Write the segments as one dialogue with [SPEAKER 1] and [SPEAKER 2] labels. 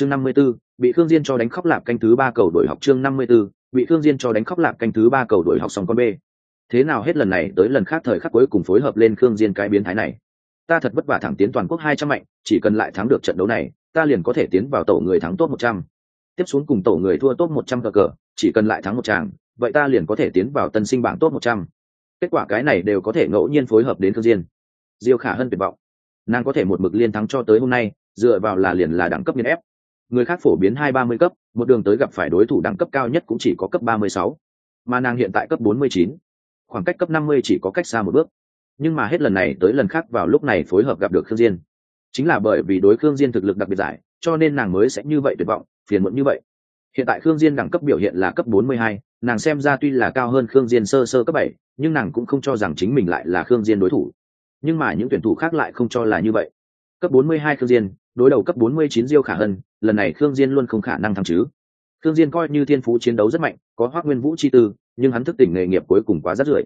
[SPEAKER 1] chương năm mươi 54, bị khương diên cho đánh khóc lạp canh thứ ba cầu đổi học chương năm mươi 54, bị khương diên cho đánh khóc lạp canh thứ ba cầu đổi học xong con b. Thế nào hết lần này tới lần khác thời khắc cuối cùng phối hợp lên khương diên cái biến thái này? Ta thật vất vả thẳng tiến toàn quốc hai trăm mạnh chỉ cần lại thắng được trận đấu này ta liền có thể tiến vào tổ người thắng top một trăm. Tiếp xuống cùng tổ người thua top một trăm cờ cờ chỉ cần lại thắng một tràng vậy ta liền có thể tiến vào tân sinh bảng top một trăm. Kết quả cái này đều có thể ngẫu nhiên phối hợp đến khương diên. Diêu khả hân tuyệt vọng. Nàng có thể một mực liên thắng cho tới hôm nay dựa vào là liền là đẳng cấp nghiên ép người khác phổ biến hai ba mươi cấp một đường tới gặp phải đối thủ đẳng cấp cao nhất cũng chỉ có cấp ba mươi sáu. Mà nàng hiện tại cấp bốn mươi chín. Khoảng cách cấp năm mươi chỉ có cách xa một bước. Nhưng mà hết lần này tới lần khác vào lúc này phối hợp gặp được khương diên. Chính là bởi vì đối khương diên thực lực đặc biệt giải cho nên nàng mới sẽ như vậy tuyệt vọng phiền muộn như vậy. Hiện tại khương diên đẳng cấp biểu hiện là cấp 42, nàng xem ra tuy là cao hơn khương diên sơ sơ cấp 7, nhưng nàng cũng không cho rằng chính mình lại là khương diên đối thủ. Nhưng mà những tuyển thủ khác lại không cho là như vậy cấp 42 khương diên, đối đầu cấp 49 diêu khả hân, lần này khương diên luôn không khả năng thắng chứ. Khương diên coi như thiên phú chiến đấu rất mạnh, có hoắc nguyên vũ chi tư, nhưng hắn thức tỉnh nghề nghiệp cuối cùng quá rất rưởi.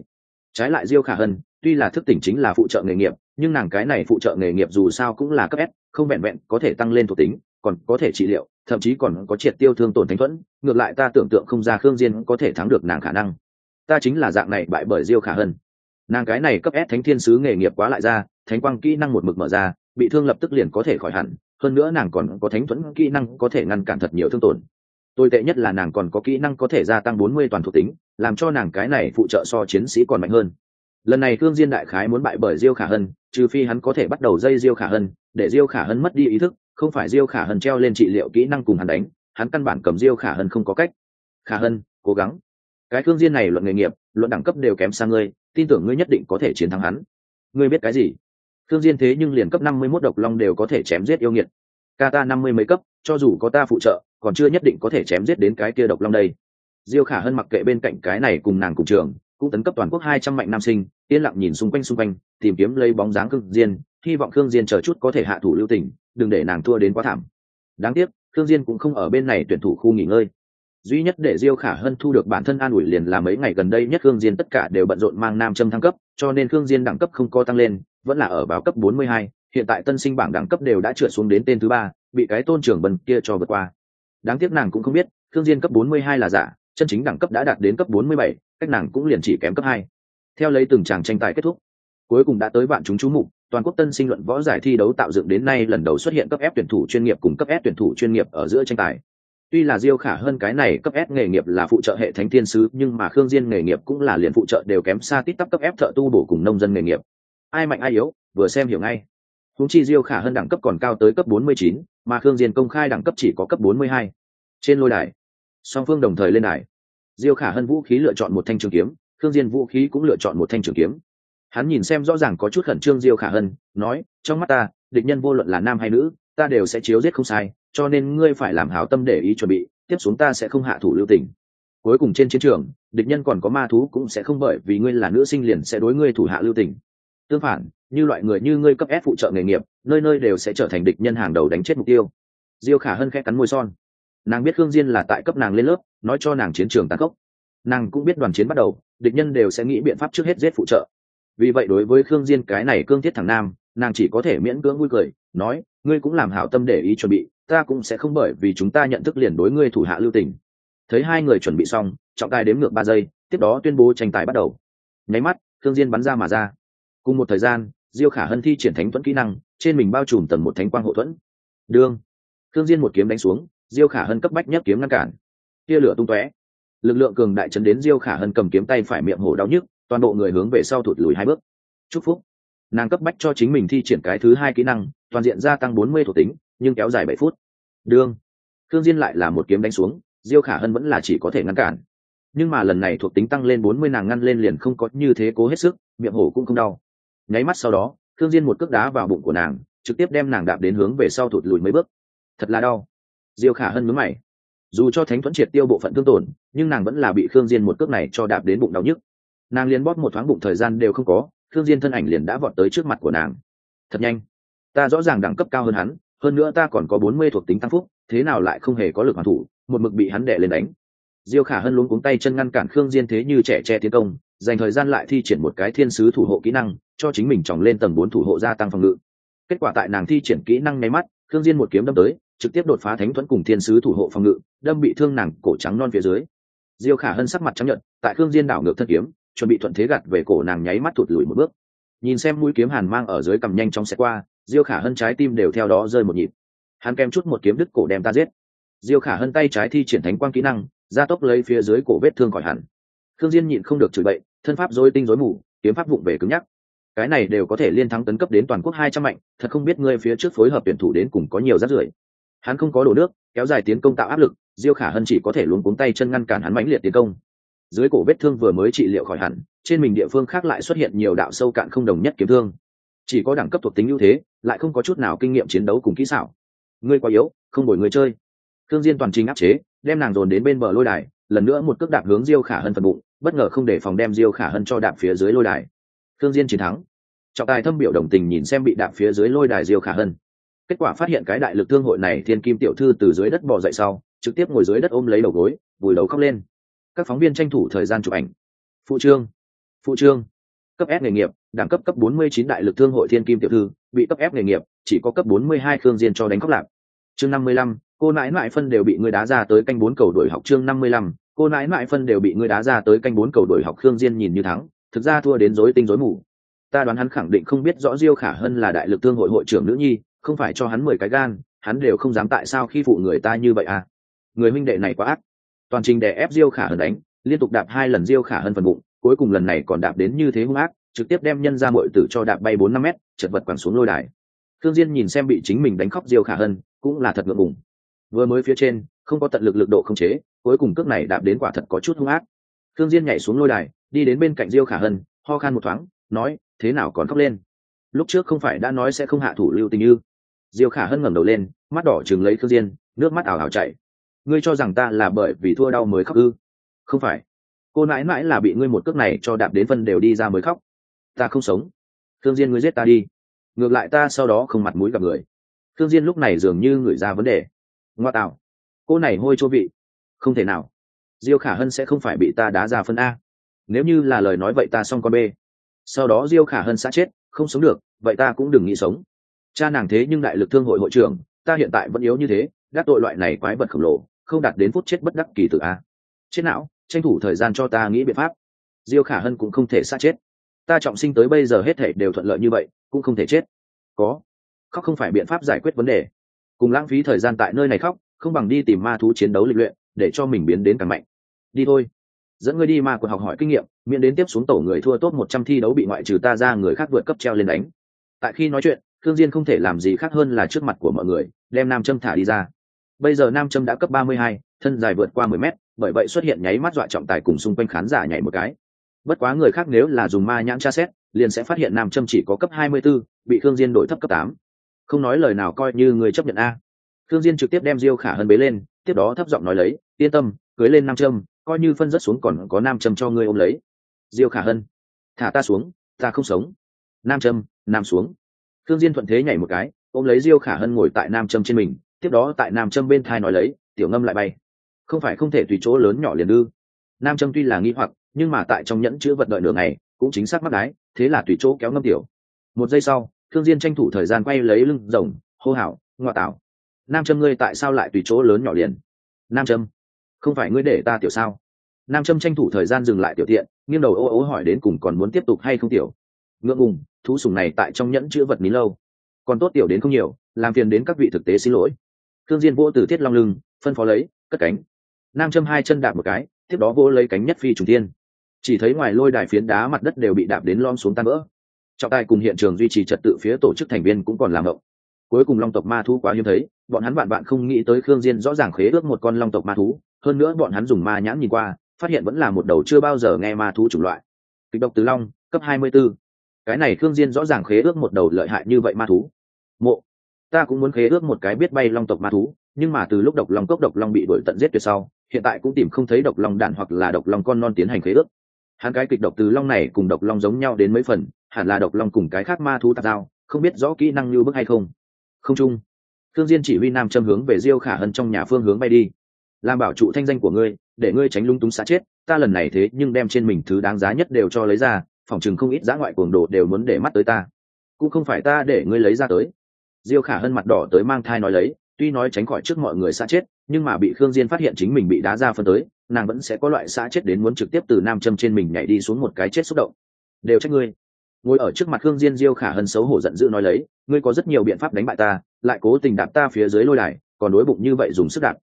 [SPEAKER 1] Trái lại diêu khả hân, tuy là thức tỉnh chính là phụ trợ nghề nghiệp, nhưng nàng cái này phụ trợ nghề nghiệp dù sao cũng là cấp s, không vẹn vẹn có thể tăng lên thuộc tính, còn có thể trị liệu, thậm chí còn có triệt tiêu thương tổn thánh thuẫn, ngược lại ta tưởng tượng không ra khương diên có thể thắng được nàng khả năng. Ta chính là dạng này bại bởi diêu khả hân. Nàng cái này cấp s thánh thiên sứ nghề nghiệp quá lại ra, thánh quang kỹ năng một mực mở ra bị thương lập tức liền có thể khỏi hẳn, hơn nữa nàng còn có thánh thuẫn kỹ năng có thể ngăn cản thật nhiều thương tổn. Tồi tệ nhất là nàng còn có kỹ năng có thể gia tăng 40 toàn thuộc tính, làm cho nàng cái này phụ trợ so chiến sĩ còn mạnh hơn. Lần này thương diên đại khái muốn bại bởi diêu khả hân, trừ phi hắn có thể bắt đầu dây diêu khả hân, để diêu khả hân mất đi ý thức, không phải diêu khả hân treo lên trị liệu kỹ năng cùng hắn đánh, hắn căn bản cầm diêu khả hân không có cách. Khả hân, cố gắng. Cái thương diên này luận nghề nghiệp, luận đẳng cấp đều kém xa ngươi, tin tưởng ngươi nhất định có thể chiến thắng hắn. Ngươi biết cái gì? Thương diên thế nhưng liền cấp năm mươi 51 độc long đều có thể chém giết yêu nghiệt. Ca ta năm mươi mấy cấp, cho dù có ta phụ trợ, còn chưa nhất định có thể chém giết đến cái kia độc long đây. Diêu khả hân mặc kệ bên cạnh cái này cùng nàng cùng trường, cũng tấn cấp toàn quốc hai trăm mạnh nam sinh, yên lặng nhìn xung quanh xung quanh, tìm kiếm lấy bóng dáng khương diên, hy vọng khương diên chờ chút có thể hạ thủ lưu tình, đừng để nàng thua đến quá thảm. Đáng tiếc, khương diên cũng không ở bên này tuyển thủ khu nghỉ ngơi duy nhất để diêu khả hân thu được bản thân an ủi liền là mấy ngày gần đây nhất khương diên tất cả đều bận rộn mang nam châm thăng cấp cho nên khương diên đẳng cấp không có tăng lên vẫn là ở báo cấp 42, hiện tại tân sinh bảng đẳng cấp đều đã trượt xuống đến tên thứ ba bị cái tôn trưởng bần kia cho vượt qua. Đáng tiếc nàng cũng không biết khương diên cấp 42 là giả chân chính đẳng cấp đã đạt đến cấp 47, cách nàng cũng liền chỉ kém cấp hai. Theo lấy từng tràng tranh tài kết thúc cuối cùng đã tới vạn chúng chú mục toàn quốc tân sinh luận võ giải thi đấu tạo dựng đến nay lần đầu xuất hiện cấp f tuyển thủ chuyên nghiệp cùng cấp S tuyển thủ chuyên nghiệp ở giữa tranh tài tuy là diêu khả hơn cái này cấp ép nghề nghiệp là phụ trợ hệ thánh thiên sứ nhưng mà khương diên nghề nghiệp cũng là liền phụ trợ đều kém xa tít tắp cấp ép thợ tu bổ cùng nông dân nghề nghiệp. Ai mạnh ai yếu vừa xem hiểu ngay. Húng chi diêu khả hơn đẳng cấp còn cao tới cấp 49, mà khương diên công khai đẳng cấp chỉ có cấp 42. trên lôi đài song phương đồng thời lên đài. Diêu khả hơn vũ khí lựa chọn một thanh trường kiếm Khương diên vũ khí cũng lựa chọn một thanh trường kiếm. Hắn nhìn xem rõ ràng có chút khẩn trương diêu khả hân nói trong mắt ta địch nhân vô luận là nam hay nữ ta đều sẽ chiếu giết không sai, cho nên ngươi phải làm hảo tâm để ý chuẩn bị, tiếp xuống ta sẽ không hạ thủ lưu tình. Cuối cùng trên chiến trường, địch nhân còn có ma thú cũng sẽ không bởi vì ngươi là nữ sinh liền sẽ đối ngươi thủ hạ lưu tình. Tương phản, như loại người như ngươi cấp ép phụ trợ nghề nghiệp, nơi nơi đều sẽ trở thành địch nhân hàng đầu đánh chết mục tiêu. Diêu khả hân khẽ cắn môi son. Nàng biết khương diên là tại cấp nàng lên lớp, nói cho nàng chiến trường tàn khốc. Nàng cũng biết đoàn chiến bắt đầu, địch nhân đều sẽ nghĩ biện pháp trước hết giết phụ trợ. Vì vậy đối với khương diên cái này cương thiết thằng nam, nàng chỉ có thể miễn cưỡng vui cười, nói ngươi cũng làm hảo tâm để ý chuẩn bị, ta cũng sẽ không bởi vì chúng ta nhận thức liền đối ngươi thủ hạ lưu tình. Thấy hai người chuẩn bị xong, trọng tài đếm ngược ba giây, tiếp đó tuyên bố tranh tài bắt đầu. Nháy mắt, Thương diên bắn ra mà ra. Cùng một thời gian, diêu khả hân thi triển thánh thuẫn kỹ năng, trên mình bao trùm tầng một thánh quang hộ thuẫn. Đương, Thương diên một kiếm đánh xuống, diêu khả hân cấp bách nhất kiếm ngăn cản. Tia lửa tung tóe. Lực lượng cường đại chấn đến diêu khả hân cầm kiếm tay phải miệng hổ đau nhức, toàn bộ người hướng về sau thụt lùi hai bước. Chúc phúc nàng cấp bách cho chính mình thi triển cái thứ hai kỹ năng, toàn diện gia tăng bốn mươi thuộc tính, nhưng kéo dài bảy phút. Đương thương diên lại là một kiếm đánh xuống, diêu khả hân vẫn là chỉ có thể ngăn cản. Nhưng mà lần này thuộc tính tăng lên bốn mươi nàng ngăn lên liền không có như thế cố hết sức, miệng hổ cũng không đau. Nháy mắt sau đó thương diên một cước đá vào bụng của nàng, trực tiếp đem nàng đạp đến hướng về sau thụt lùi mấy bước. Thật là đau. Diêu khả hân mướn mày. Dù cho thánh thuẫn triệt tiêu bộ phận thương tổn, nhưng nàng vẫn là bị khương diên một cước này cho đạp đến bụng đau nhức. Nàng liền bóp một thoáng bụng thời gian đều không có Thương diên thân ảnh liền đã vọt tới trước mặt của nàng. Thật nhanh. Ta rõ ràng đẳng cấp cao hơn hắn hơn nữa ta còn có bốn mươi thuộc tính tăng phúc thế nào lại không hề có lực hoàn thủ một mực bị hắn đè lên đánh. Diêu khả hân luống cuống tay chân ngăn cản khương diên thế như trẻ che tiến công dành thời gian lại thi triển một cái thiên sứ thủ hộ kỹ năng cho chính mình tròng lên tầng bốn thủ hộ gia tăng phòng ngự. Kết quả tại nàng thi triển kỹ năng nháy mắt khương diên một kiếm đâm tới trực tiếp đột phá thánh thuẫn cùng thiên sứ thủ hộ phòng ngự đâm bị thương nàng cổ trắng non phía dưới. Diêu khả hân sắc mặt trắng nhợt, tại khương diên đảo ngược thân kiếm chuẩn bị thuận thế gặt về cổ nàng nháy mắt thụt lùi một bước. Nhìn xem mũi kiếm hàn mang ở dưới cầm nhanh trong xe qua, diêu khả hân trái tim đều theo đó rơi một nhịp. Hắn kèm chút một kiếm đứt cổ đem ta giết. Diêu khả hân tay trái thi triển thánh quang kỹ năng, gia tốc lấy phía dưới cổ vết thương khỏi hẳn. Khương diên nhịn không được chửi bậy, thân pháp dối tinh dối mù, kiếm pháp vụng về cứng nhắc. Cái này đều có thể liên thắng tấn cấp đến toàn quốc hai trăm mạnh, thật không biết ngươi phía trước phối hợp tuyển thủ đến cùng có nhiều rác rưởi. Hắn không có đổ nước, kéo dài tiến công tạo áp lực, diêu khả hân chỉ có thể luống cuống tay chân ngăn cản hắn mãnh liệt tiến công dưới cổ vết thương vừa mới trị liệu khỏi hẳn, trên mình địa phương khác lại xuất hiện nhiều đạo sâu cạn không đồng nhất kiếm thương. Chỉ có đẳng cấp thuộc tính ưu thế, lại không có chút nào kinh nghiệm chiến đấu cùng kỹ xảo. Ngươi quá yếu, không đổi người chơi. Thương diên toàn trình áp chế, đem nàng dồn đến bên bờ lôi đài, lần nữa một cước đạp hướng diêu khả hân phần bụng, bất ngờ không để phòng đem diêu khả hân cho đạp phía dưới lôi đài. Thương diên chiến thắng. Trọng tài thâm biểu đồng tình nhìn xem bị đạp phía dưới lôi đài diêu khả hân. Kết quả phát hiện cái đại lực thương hội này thiên kim tiểu thư từ dưới đất bò dậy sau, trực tiếp ngồi dưới đất ôm lấy đầu gối, vùi đầu khóc lên các phóng viên tranh thủ thời gian chụp ảnh. Phụ trương phụ trương. Cấp S nghề nghiệp đẳng cấp cấp 49 đại lực thương hội thiên kim tiểu thư bị cấp F nghề nghiệp chỉ có cấp 42 khương diên cho đánh khóc lạc. Chương 55, cô nãi nãi phân đều bị người đá ra tới canh bốn cầu đổi học. Chương 55, cô nãi nãi phân đều bị người đá ra tới canh bốn cầu đổi học. Khương diên nhìn như thắng thực ra thua đến rối tinh rối mù. Ta đoán hắn khẳng định không biết rõ diêu khả hơn là đại lực thương hội hội trưởng nữ nhi không phải cho hắn mười cái gan hắn đều không dám tại sao khi phụ người ta như vậy à? Người huynh đệ này quá ác toàn trình đè ép diêu khả hân đánh, liên tục đạp hai lần diêu khả hân phần bụng, cuối cùng lần này còn đạp đến như thế hung ác, trực tiếp đem nhân ra mọi tử cho đạp bay bốn năm mét, chật vật quẳng xuống lôi đài. Thương diên nhìn xem bị chính mình đánh khóc diêu khả hân, cũng là thật ngượng ngùng. Vừa mới phía trên, không có tận lực lực độ không chế, cuối cùng cước này đạp đến quả thật có chút hung ác. Thương diên nhảy xuống lôi đài, đi đến bên cạnh diêu khả hân, ho khan một thoáng, nói, thế nào còn khóc lên? Lúc trước không phải đã nói sẽ không hạ thủ lưu tình như diêu khả hân ngẩng đầu lên, mắt đỏ chừng lấy thương diên, nước mắt ảo ảo chảy ngươi cho rằng ta là bởi vì thua đau mới khóc ư? Không phải. Cô nãi mãi là bị ngươi một cước này cho đạp đến phân đều đi ra mới khóc. Ta không sống. Thương diên, ngươi giết ta đi. Ngược lại ta sau đó không mặt mũi gặp người. Thương diên lúc này dường như người ra vấn đề. Ngoa tạo. Cô này hôi chua vị. Không thể nào. Diêu khả hân sẽ không phải bị ta đá ra phân a. Nếu như là lời nói vậy ta xong con b sau đó diêu khả hân sẽ chết, không sống được, vậy ta cũng đừng nghĩ sống. Cha nàng thế nhưng đại lực thương hội hội trưởng, ta hiện tại vẫn yếu như thế gác tội loại này quái vật khổng lồ không đạt đến phút chết bất đắc kỳ tử a. Chết não, tranh thủ thời gian cho ta nghĩ biện pháp. Diêu khả hân cũng không thể sát chết. Ta trọng sinh tới bây giờ hết thể đều thuận lợi như vậy, cũng không thể chết. Có. Khóc không phải biện pháp giải quyết vấn đề. Cùng lãng phí thời gian tại nơi này khóc, không bằng đi tìm ma thú chiến đấu lịch luyện, để cho mình biến đến càng mạnh. Đi thôi. Dẫn ngươi đi ma quật học hỏi kinh nghiệm, miễn đến tiếp xuống tổ người thua tốt một trăm thi đấu bị ngoại trừ ta ra người khác vượt cấp treo lên đánh. Tại khi nói chuyện thương diên không thể làm gì khác hơn là trước mặt của mọi người, đem nam châm thả đi ra bây giờ nam châm đã cấp ba mươi hai, thân dài vượt qua mười mét bởi vậy xuất hiện nháy mắt dọa trọng tài cùng xung quanh khán giả nhảy một cái. Bất quá người khác nếu là dùng ma nhãn tra xét liền sẽ phát hiện nam châm chỉ có cấp hai mươi 24, bị thương diên đổi thấp cấp tám. Không nói lời nào coi như người chấp nhận a. Thương diên trực tiếp đem diêu khả hân bế lên tiếp đó thấp giọng nói lấy yên tâm cưới lên nam châm coi như phân rất xuống còn có nam châm cho ngươi ôm lấy. Diêu khả hân thả ta xuống ta không sống. Nam châm nam xuống. Thương diên thuận thế nhảy một cái ôm lấy diêu khả hân ngồi tại nam châm trên mình tiếp đó tại nam châm bên thai nói lấy, tiểu ngâm lại bay. Không phải không thể tùy chỗ lớn nhỏ liền ư nam châm tuy là nghi hoặc, nhưng mà tại trong nhẫn chữ vật đợi nửa ngày, cũng chính xác mắc đái, thế là tùy chỗ kéo ngâm tiểu. Một giây sau thương diên tranh thủ thời gian quay lấy lưng rồng, hô hào ngoại tảo, nam châm ngươi tại sao lại tùy chỗ lớn nhỏ liền? Nam châm, không phải ngươi để ta tiểu sao? Nam châm tranh thủ thời gian dừng lại tiểu thiện nghiêng đầu ô ô hỏi đến cùng còn muốn tiếp tục hay không tiểu. Ngượng ngùng, thú sùng này tại trong nhẫn chữ vật ní lâu. Còn tốt tiểu đến không nhiều, làm phiền đến các vị thực tế xin lỗi thương diên vỗ từ thiết long lưng, phân phó lấy, cất cánh. Nam châm hai chân đạp một cái, tiếp đó vỗ lấy cánh nhất phi trùng thiên. Chỉ thấy ngoài lôi đài phiến đá mặt đất đều bị đạp đến lom xuống tan vỡ. Trọng tài cùng hiện trường duy trì trật tự phía tổ chức thành viên cũng còn làm động. cuối cùng long tộc ma thú quá hiếm thấy, bọn hắn bạn bạn không nghĩ tới khương diên rõ ràng khế ước một con long tộc ma thú. Hơn nữa bọn hắn dùng ma nhãn nhìn qua, phát hiện vẫn là một đầu chưa bao giờ nghe ma thú chủng loại. Kịch độc tứ long, cấp 24. cái này khương diên rõ ràng khế ước một đầu lợi hại như vậy ma thú. Mộ ta cũng muốn khế ước một cái biết bay long tộc ma thú, nhưng mà từ lúc độc long cốc độc long bị đuổi tận giết tuyệt sau, hiện tại cũng tìm không thấy độc long đạn hoặc là độc long con non tiến hành khế ước. Hắn cái kịch độc từ long này cùng độc long giống nhau đến mấy phần, hẳn là độc long cùng cái khác ma thú tạp giao, không biết rõ kỹ năng như bức hay không. Không chung. Thương diên chỉ huy nam châm hướng về diêu khả hân trong nhà phương hướng bay đi. Làm bảo trụ thanh danh của ngươi, để ngươi tránh lung túng xã chết, ta lần này thế nhưng đem trên mình thứ đáng giá nhất đều cho lấy ra, phòng chừng không ít giá ngoại cuồng đồ đều muốn để mắt tới ta. Cũng không phải ta để ngươi lấy ra tới diêu khả hân mặt đỏ tới mang thai nói lấy, tuy nói tránh khỏi trước mọi người xã chết, nhưng mà bị khương diên phát hiện chính mình bị đá ra phân tới, nàng vẫn sẽ có loại xã chết đến muốn trực tiếp từ nam châm trên mình nhảy đi xuống một cái chết xúc động. Đều trách ngươi. Ngồi ở trước mặt khương diên, diêu khả hân xấu hổ giận dữ nói lấy, ngươi có rất nhiều biện pháp đánh bại ta, lại cố tình đạp ta phía dưới lôi đài, còn đối bụng như vậy dùng sức đạp.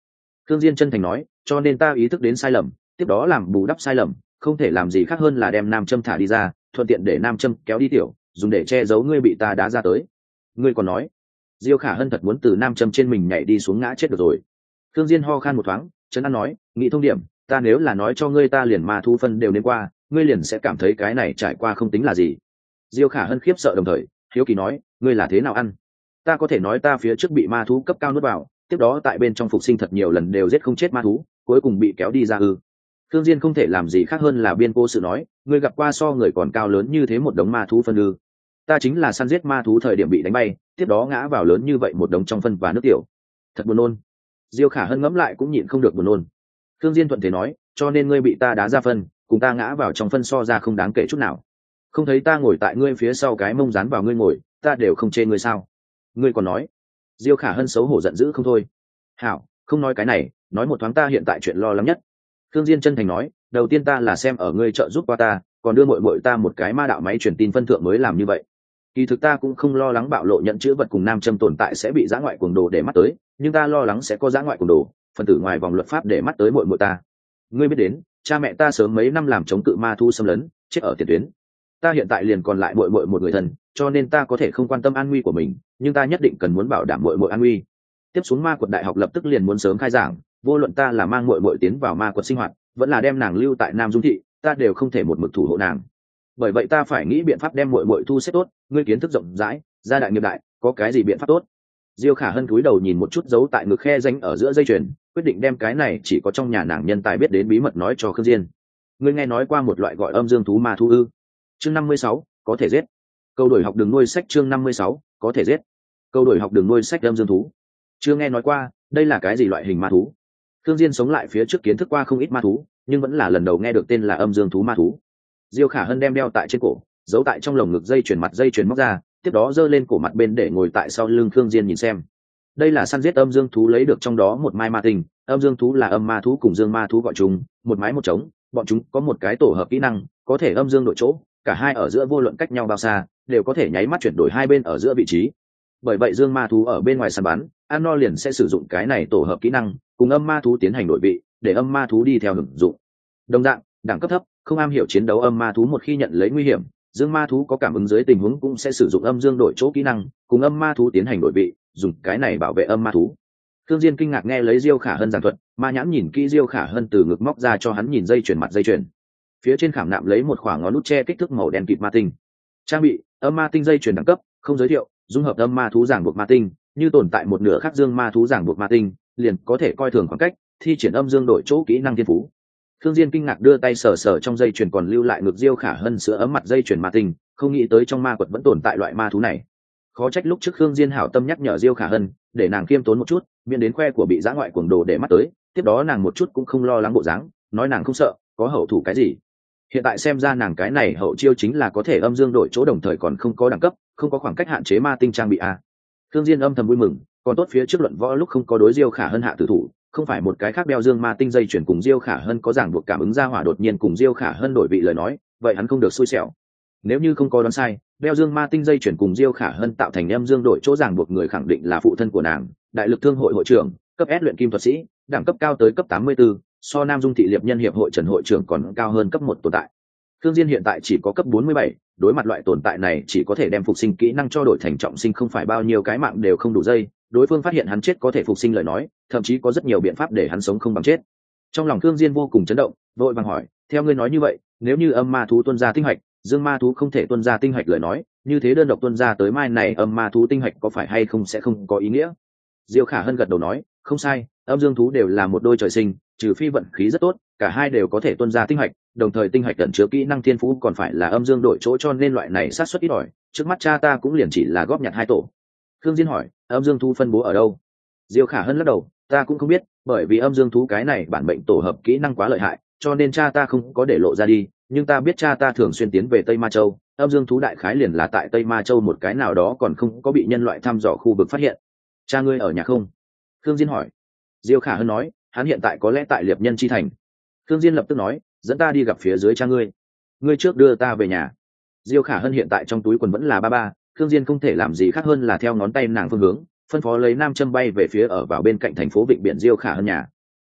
[SPEAKER 1] Khương diên chân thành nói, cho nên ta ý thức đến sai lầm, tiếp đó làm bù đắp sai lầm, không thể làm gì khác hơn là đem nam châm thả đi ra, thuận tiện để nam châm kéo đi tiểu, dùng để che giấu ngươi bị ta đá ra tới. Ngươi còn nói diêu khả hân thật muốn từ nam châm trên mình nhảy đi xuống ngã chết được rồi. Thương diên ho khan một thoáng, trấn an nói nghĩ thông điểm, ta nếu là nói cho ngươi ta liền ma thu phân đều đến qua, ngươi liền sẽ cảm thấy cái này trải qua không tính là gì. Diêu khả hân khiếp sợ đồng thời, hiếu kỳ nói, ngươi là thế nào ăn? Ta có thể nói ta phía trước bị ma thú cấp cao nuốt vào, tiếp đó tại bên trong phục sinh thật nhiều lần đều giết không chết ma thú, cuối cùng bị kéo đi ra ư. Thương diên không thể làm gì khác hơn là biên cô sự nói, ngươi gặp qua so người còn cao lớn như thế một đống ma thú phân ư? Ta chính là săn giết ma thú thời điểm bị đánh bay, tiếp đó ngã vào lớn như vậy một đống trong phân và nước tiểu. Thật buồn nôn. Diêu khả hân ngẫm lại cũng nhịn không được buồn nôn. Thương diên thuận thế nói, cho nên ngươi bị ta đá ra phân, cùng ta ngã vào trong phân so ra không đáng kể chút nào. Không thấy ta ngồi tại ngươi phía sau cái mông dán vào ngươi ngồi, ta đều không chê ngươi sao. Ngươi còn nói. Diêu khả hân xấu hổ giận dữ không thôi. Hảo, không nói cái này, nói một thoáng ta hiện tại chuyện lo lắng nhất. Thương diên chân thành nói, đầu tiên ta là xem ở ngươi trợ giúp qua ta, còn đưa muội muội ta một cái ma đạo máy truyền tin phân thượng mới làm như vậy kỳ thực ta cũng không lo lắng bạo lộ nhận chữ vật cùng nam châm tồn tại sẽ bị giã ngoại cuồng đồ để mắt tới, nhưng ta lo lắng sẽ có giã ngoại cuồng đồ, phần tử ngoài vòng luật pháp để mắt tới mội mội ta. Ngươi biết đến, cha mẹ ta sớm mấy năm làm chống cự ma thu xâm lấn, chết ở tiền tuyến. Ta hiện tại liền còn lại mội mội một người thân, cho nên ta có thể không quan tâm an nguy của mình, nhưng ta nhất định cần muốn bảo đảm mội mội an nguy. Tiếp xuống ma quật đại học lập tức liền muốn sớm khai giảng, vô luận ta là mang mội mội tiến vào ma quật sinh hoạt, vẫn là đem nàng lưu tại nam dung thị, ta đều không thể một mực thủ hộ nàng bởi vậy ta phải nghĩ biện pháp đem muội muội thu xếp tốt, ngươi kiến thức rộng rãi, gia đại nghiệp đại, có cái gì biện pháp tốt? Diêu khả hân cúi đầu nhìn một chút dấu tại ngực khe danh ở giữa dây chuyền, quyết định đem cái này chỉ có trong nhà nàng nhân tài biết đến bí mật nói cho khương diên. Ngươi nghe nói qua một loại gọi âm dương thú ma thú ư? Chương năm mươi sáu, có thể giết. Câu đổi học đường nuôi sách chương năm mươi sáu, có thể giết. Câu đổi học đường nuôi sách âm dương thú. Chưa nghe nói qua, đây là cái gì loại hình ma thú? Thương diên sống lại phía trước kiến thức qua không ít ma thú, nhưng vẫn là lần đầu nghe được tên là âm dương thú ma thú diêu khả hân đem đeo tại trên cổ, giấu tại trong lồng ngực dây chuyển mặt dây chuyển móc ra, tiếp đó giơ lên cổ mặt bên để ngồi tại sau lưng thương diên nhìn xem. Đây là săn giết âm dương thú lấy được trong đó một mai ma tình âm dương thú là âm ma thú cùng dương ma thú gọi chúng, một mái một trống, bọn chúng có một cái tổ hợp kỹ năng, có thể âm dương đội chỗ, cả hai ở giữa vô luận cách nhau bao xa, đều có thể nháy mắt chuyển đổi hai bên ở giữa vị trí. Bởi vậy dương ma thú ở bên ngoài săn bắn an no liền sẽ sử dụng cái này tổ hợp kỹ năng, cùng âm ma thú tiến hành đổi vị, để âm ma thú đi theo hưởng dụng. Đồng dạng, đẳng cấp thấp không am hiểu chiến đấu âm ma thú một khi nhận lấy nguy hiểm, dương ma thú có cảm ứng dưới tình huống cũng sẽ sử dụng âm dương đổi chỗ kỹ năng, cùng âm ma thú tiến hành đổi vị, dùng cái này bảo vệ âm ma thú. Thương diên kinh ngạc nghe lấy diêu khả hân giảng thuật, ma nhãn nhìn kỹ diêu khả hân từ ngực móc ra cho hắn nhìn dây chuyển mặt dây chuyền phía trên khảm nạm lấy một khoảng ngón nút che kích thước màu đen kịt ma tinh. Trang bị, âm ma tinh dây chuyển đẳng cấp, không giới thiệu, dung hợp âm ma thú giảng buộc ma tinh, như tồn tại một nửa khác dương ma thú giảng buộc ma tinh, liền có thể coi thường khoảng cách, thi triển âm dương đổi chỗ kỹ năng thiên phú. Thương Diên kinh ngạc đưa tay sờ sờ trong dây chuyền còn lưu lại ngược diêu khả hân sữa ấm mặt dây chuyền ma tinh, không nghĩ tới trong ma quật vẫn tồn tại loại ma thú này. Khó trách lúc trước Khương Diên hảo tâm nhắc nhở Diêu Khả Hân, để nàng kiêm tốn một chút, miễn đến khoe của bị giã ngoại cuồng đồ để mắt tới, tiếp đó nàng một chút cũng không lo lắng bộ dáng, nói nàng không sợ, có hậu thủ cái gì. Hiện tại xem ra nàng cái này hậu chiêu chính là có thể âm dương đổi chỗ đồng thời còn không có đẳng cấp, không có khoảng cách hạn chế ma tinh trang bị a. Khương Diên âm thầm vui mừng, còn tốt phía trước luận võ lúc không có đối Diêu Khả Hân hạ tử thủ, không phải một cái khác đeo dương ma tinh dây chuyển cùng diêu khả hân có giảng buộc cảm ứng ra hỏa đột nhiên cùng diêu khả hân đổi vị lời nói vậy hắn không được xui xẻo. Nếu như không có đoán sai đeo dương ma tinh dây chuyển cùng diêu khả hân tạo thành em dương đổi chỗ giảng buộc người khẳng định là phụ thân của nàng đại lực thương hội hội trưởng cấp S luyện kim thuật sĩ đẳng cấp cao tới cấp 84, so nam dung thị liệp nhân hiệp hội trần hội trưởng còn cao hơn cấp một tồn tại. Thương diên hiện tại chỉ có cấp 47, đối mặt loại tồn tại này chỉ có thể đem phục sinh kỹ năng cho đổi thành trọng sinh không phải bao nhiêu cái mạng đều không đủ dây đối phương phát hiện hắn chết có thể phục sinh lời nói, thậm chí có rất nhiều biện pháp để hắn sống không bằng chết. Trong lòng thương diên vô cùng chấn động, vội vàng hỏi, theo ngươi nói như vậy, nếu như âm ma thú tuân ra tinh hạch, dương ma thú không thể tuân ra tinh hạch lời nói, như thế đơn độc tuân ra tới mai này âm ma thú tinh hạch có phải hay không sẽ không có ý nghĩa? Diêu khả hân gật đầu nói, không sai, âm dương thú đều là một đôi trời sinh, trừ phi vận khí rất tốt, cả hai đều có thể tuân ra tinh hạch, đồng thời tinh hạch cần chứa kỹ năng thiên phú còn phải là âm dương đổi chỗ cho nên loại này sát xuất ít ỏi, trước mắt cha ta cũng liền chỉ là góp nhặt hai tổ thương diên hỏi, âm dương thú phân bố ở đâu? Diêu khả hân lắc đầu, ta cũng không biết, bởi vì âm dương thú cái này bản mệnh tổ hợp kỹ năng quá lợi hại, cho nên cha ta không có để lộ ra đi, nhưng ta biết cha ta thường xuyên tiến về tây ma châu. Âm dương thú đại khái liền là tại tây ma châu một cái nào đó còn không có bị nhân loại thăm dò khu vực phát hiện. Cha ngươi ở nhà không? Khương diên hỏi. Diêu khả hân nói, hắn hiện tại có lẽ tại liệp nhân chi thành. Khương diên lập tức nói, dẫn ta đi gặp phía dưới cha ngươi. Ngươi trước đưa ta về nhà. Diêu khả hân hiện tại trong túi quần vẫn là ba ba khương diên không thể làm gì khác hơn là theo ngón tay nàng phương hướng phân phó lấy nam châm bay về phía ở vào bên cạnh thành phố vịnh biển diêu khả hân nhà.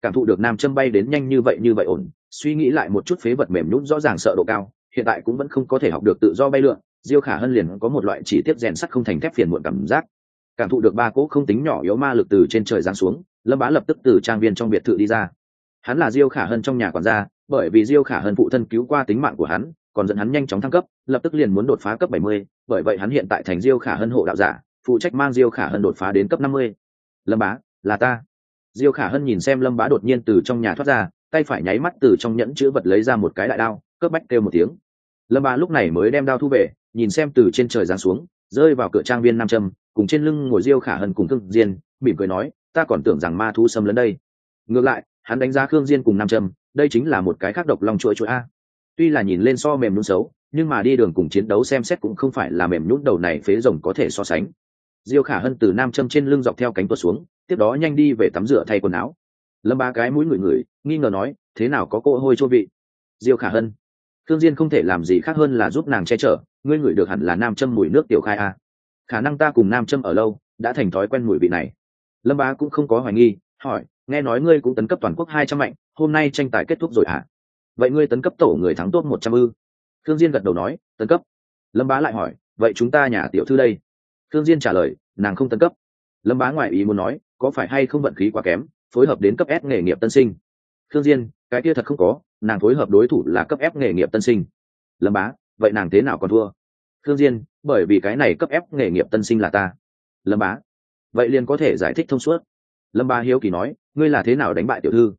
[SPEAKER 1] Cảm thụ được nam châm bay đến nhanh như vậy như vậy ổn suy nghĩ lại một chút phế vật mềm nhũn rõ ràng sợ độ cao hiện tại cũng vẫn không có thể học được tự do bay lượn diêu khả hân liền có một loại chỉ tiếp rèn sắt không thành thép phiền muộn cảm giác. Cảm thụ được ba cỗ không tính nhỏ yếu ma lực từ trên trời giáng xuống lâm bá lập tức từ trang viên trong biệt thự đi ra. Hắn là diêu khả hân trong nhà quản gia bởi vì diêu khả hân phụ thân cứu qua tính mạng của hắn còn dẫn hắn nhanh chóng thăng cấp lập tức liền muốn đột phá cấp 70, bởi vậy hắn hiện tại thành diêu khả hân hộ đạo giả, phụ trách mang diêu khả hân đột phá đến cấp 50. lâm bá, là ta. Diêu khả hân nhìn xem lâm bá đột nhiên từ trong nhà thoát ra, tay phải nháy mắt từ trong nhẫn chữ vật lấy ra một cái đại đao, cướp bách kêu một tiếng. Lâm bá lúc này mới đem đao thu về, nhìn xem từ trên trời giáng xuống, rơi vào cửa trang viên nam trâm cùng trên lưng ngồi diêu khả hân cùng thương diên, mỉm cười nói, ta còn tưởng rằng ma thu xâm lấn đây. Ngược lại, hắn đánh giá khương diên cùng nam trâm đây chính là một cái khác độc long chuỗi chuỗi a. Tuy là nhìn lên so mềm nuốt xấu nhưng mà đi đường cùng chiến đấu xem xét cũng không phải là mềm nhũn đầu này phế rồng có thể so sánh. Diêu khả hân từ nam châm trên lưng dọc theo cánh tuột xuống, tiếp đó nhanh đi về tắm rửa thay quần áo. Lâm ba cái mũi ngửi ngửi, nghi ngờ nói, thế nào có cỗ hôi chua vị? Diêu khả hân thương diên không thể làm gì khác hơn là giúp nàng che chở, ngươi ngửi được hẳn là nam châm mùi nước tiểu khai a khả năng ta cùng nam châm ở lâu, đã thành thói quen mùi vị này. Lâm bá cũng không có hoài nghi, hỏi, nghe nói ngươi cũng tấn cấp toàn quốc hai trăm mạnh, hôm nay tranh tài kết thúc rồi hả vậy ngươi tấn cấp tổ người thắng tốt một trăm ư? Thương diên gật đầu nói, tấn cấp. Lâm bá lại hỏi, vậy chúng ta nhà tiểu thư đây? Thương diên trả lời, nàng không tấn cấp. Lâm bá ngoại ý muốn nói, có phải hay không vận khí quá kém, phối hợp đến cấp s nghề nghiệp tân sinh? Thương diên, cái kia thật không có, nàng phối hợp đối thủ là cấp f nghề nghiệp tân sinh. Lâm bá, vậy nàng thế nào còn thua? Thương diên, bởi vì cái này cấp f nghề nghiệp tân sinh là ta. Lâm bá, vậy liền có thể giải thích thông suốt. Lâm bá hiếu kỳ nói, ngươi là thế nào đánh bại tiểu thư?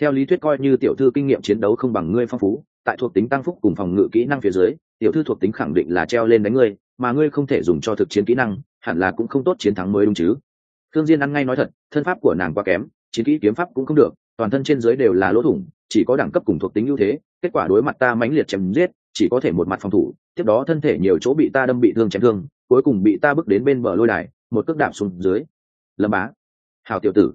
[SPEAKER 1] Theo lý thuyết coi như tiểu thư kinh nghiệm chiến đấu không bằng ngươi phong phú tại thuộc tính tăng phúc cùng phòng ngự kỹ năng phía dưới, tiểu thư thuộc tính khẳng định là treo lên đánh ngươi, mà ngươi không thể dùng cho thực chiến kỹ năng, hẳn là cũng không tốt chiến thắng mới đúng chứ. Thương diên ăn ngay nói thật, thân pháp của nàng quá kém, chiến kỹ kiếm pháp cũng không được, toàn thân trên dưới đều là lỗ thủng, chỉ có đẳng cấp cùng thuộc tính ưu thế, kết quả đối mặt ta mãnh liệt chém giết, chỉ có thể một mặt phòng thủ, tiếp đó thân thể nhiều chỗ bị ta đâm bị thương chém thương, cuối cùng bị ta bước đến bên bờ lôi đài, một cước đạp xuống dưới. Lâm bá hào tiểu tử,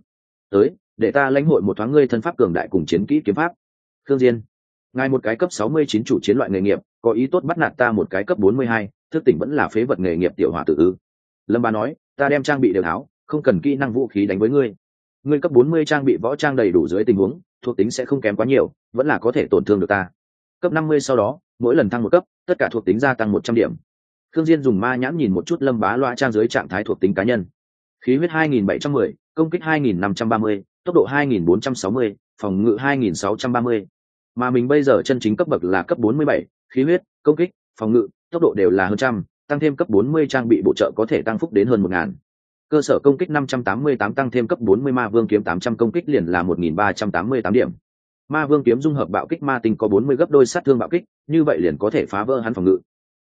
[SPEAKER 1] tới, để ta lãnh hội một thoáng ngươi thân pháp cường đại cùng chiến kỹ kiếm pháp. Thương diên ngài một cái cấp 69 chủ chiến loại nghề nghiệp có ý tốt bắt nạt ta một cái cấp 42, thức tỉnh vẫn là phế vật nghề nghiệp tiểu hỏa tự ư? Lâm bá nói ta đem trang bị đều tháo không cần kỹ năng vũ khí đánh với ngươi. Ngươi cấp 40 trang bị võ trang đầy đủ dưới tình huống thuộc tính sẽ không kém quá nhiều vẫn là có thể tổn thương được ta. Cấp 50 sau đó mỗi lần thăng một cấp tất cả thuộc tính gia tăng 100 điểm. Thương diên dùng ma nhãn nhìn một chút lâm bá loa trang dưới trạng thái thuộc tính cá nhân. Khí huyết 2710, công kích 2530, tốc độ 2460, phòng ngự 2630. Mà mình bây giờ chân chính cấp bậc là cấp 47, khí huyết, công kích, phòng ngự, tốc độ đều là hơn trăm, tăng thêm cấp 40 trang bị bổ trợ có thể tăng phúc đến hơn 1000. Cơ sở công kích 588 tăng thêm cấp 40 ma vương kiếm 800 công kích liền là 1388 điểm. Ma vương kiếm dung hợp bạo kích ma tinh có 40 gấp đôi sát thương bạo kích, như vậy liền có thể phá vỡ hắn phòng ngự.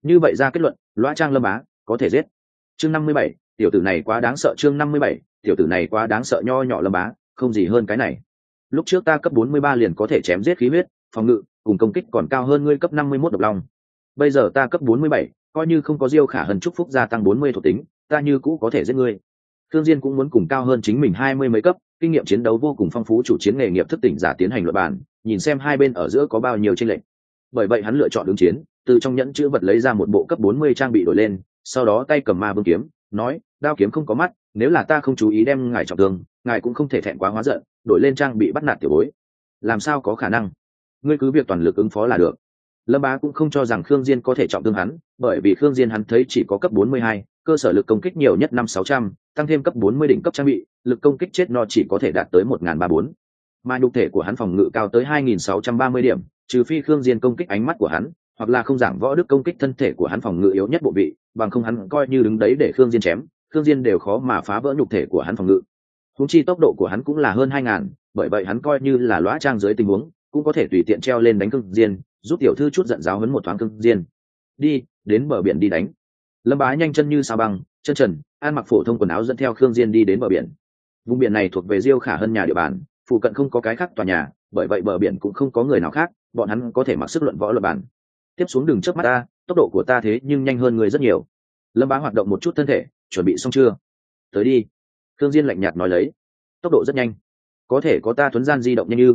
[SPEAKER 1] Như vậy ra kết luận, Loa Trang Lâm Bá có thể giết. Chương 57, tiểu tử này quá đáng sợ chương 57, tiểu tử này quá đáng sợ nho nhỏ Lâm Bá, không gì hơn cái này lúc trước ta cấp 43 liền có thể chém giết khí huyết phòng ngự cùng công kích còn cao hơn ngươi cấp 51 độc long. Bây giờ ta cấp 47, coi như không có diêu khả hân chúc phúc gia tăng 40 thuộc tính ta như cũ có thể giết ngươi. Thương diên cũng muốn cùng cao hơn chính mình hai mươi mấy cấp kinh nghiệm chiến đấu vô cùng phong phú chủ chiến nghề nghiệp thức tỉnh giả tiến hành luận bàn nhìn xem hai bên ở giữa có bao nhiêu tranh lệch. Bởi vậy hắn lựa chọn ứng chiến từ trong nhẫn chữ vật lấy ra một bộ cấp 40 trang bị đổi lên sau đó tay cầm ma vương kiếm nói đao kiếm không có mắt nếu là ta không chú ý đem ngài trọng thương ngài cũng không thể thẹn quá hóa giận đổi lên trang bị bắt nạt tiểu bối. Làm sao có khả năng? Ngươi cứ việc toàn lực ứng phó là được. Lâm bá cũng không cho rằng khương diên có thể trọng thương hắn bởi vì khương diên hắn thấy chỉ có cấp 42, cơ sở lực công kích nhiều nhất năm sáu trăm tăng thêm cấp 40 đỉnh cấp trang bị lực công kích chết no chỉ có thể đạt tới một nghìn ba bốn. Mà nhục thể của hắn phòng ngự cao tới hai nghìn sáu trăm ba mươi điểm trừ phi khương diên công kích ánh mắt của hắn hoặc là không giảng võ đức công kích thân thể của hắn phòng ngự yếu nhất bộ vị bằng không hắn coi như đứng đấy để khương diên chém khương diên đều khó mà phá vỡ nhục thể của hắn phòng ngự. Húng chi tốc độ của hắn cũng là hơn hai ngàn bởi vậy hắn coi như là lõa trang dưới tình huống cũng có thể tùy tiện treo lên đánh cưng diên, giúp tiểu thư chút giận giáo hấn một thoáng cưng diên. Đi, đến bờ biển đi đánh. Lâm bá nhanh chân như sao băng, chân trần ăn mặc phổ thông quần áo dẫn theo khương diên đi đến bờ biển. Vùng biển này thuộc về diêu khả hơn nhà địa bàn, phụ cận không có cái khác tòa nhà, bởi vậy bờ biển cũng không có người nào khác, bọn hắn có thể mặc sức luận võ luật bản tiếp xuống đường trước mắt ta, tốc độ của ta thế nhưng nhanh hơn người rất nhiều. Lâm bá hoạt động một chút thân thể, chuẩn bị xong chưa? Tới đi. Thương diên lạnh nhạt nói lấy. Tốc độ rất nhanh. Có thể có ta thuấn gian di động nhanh như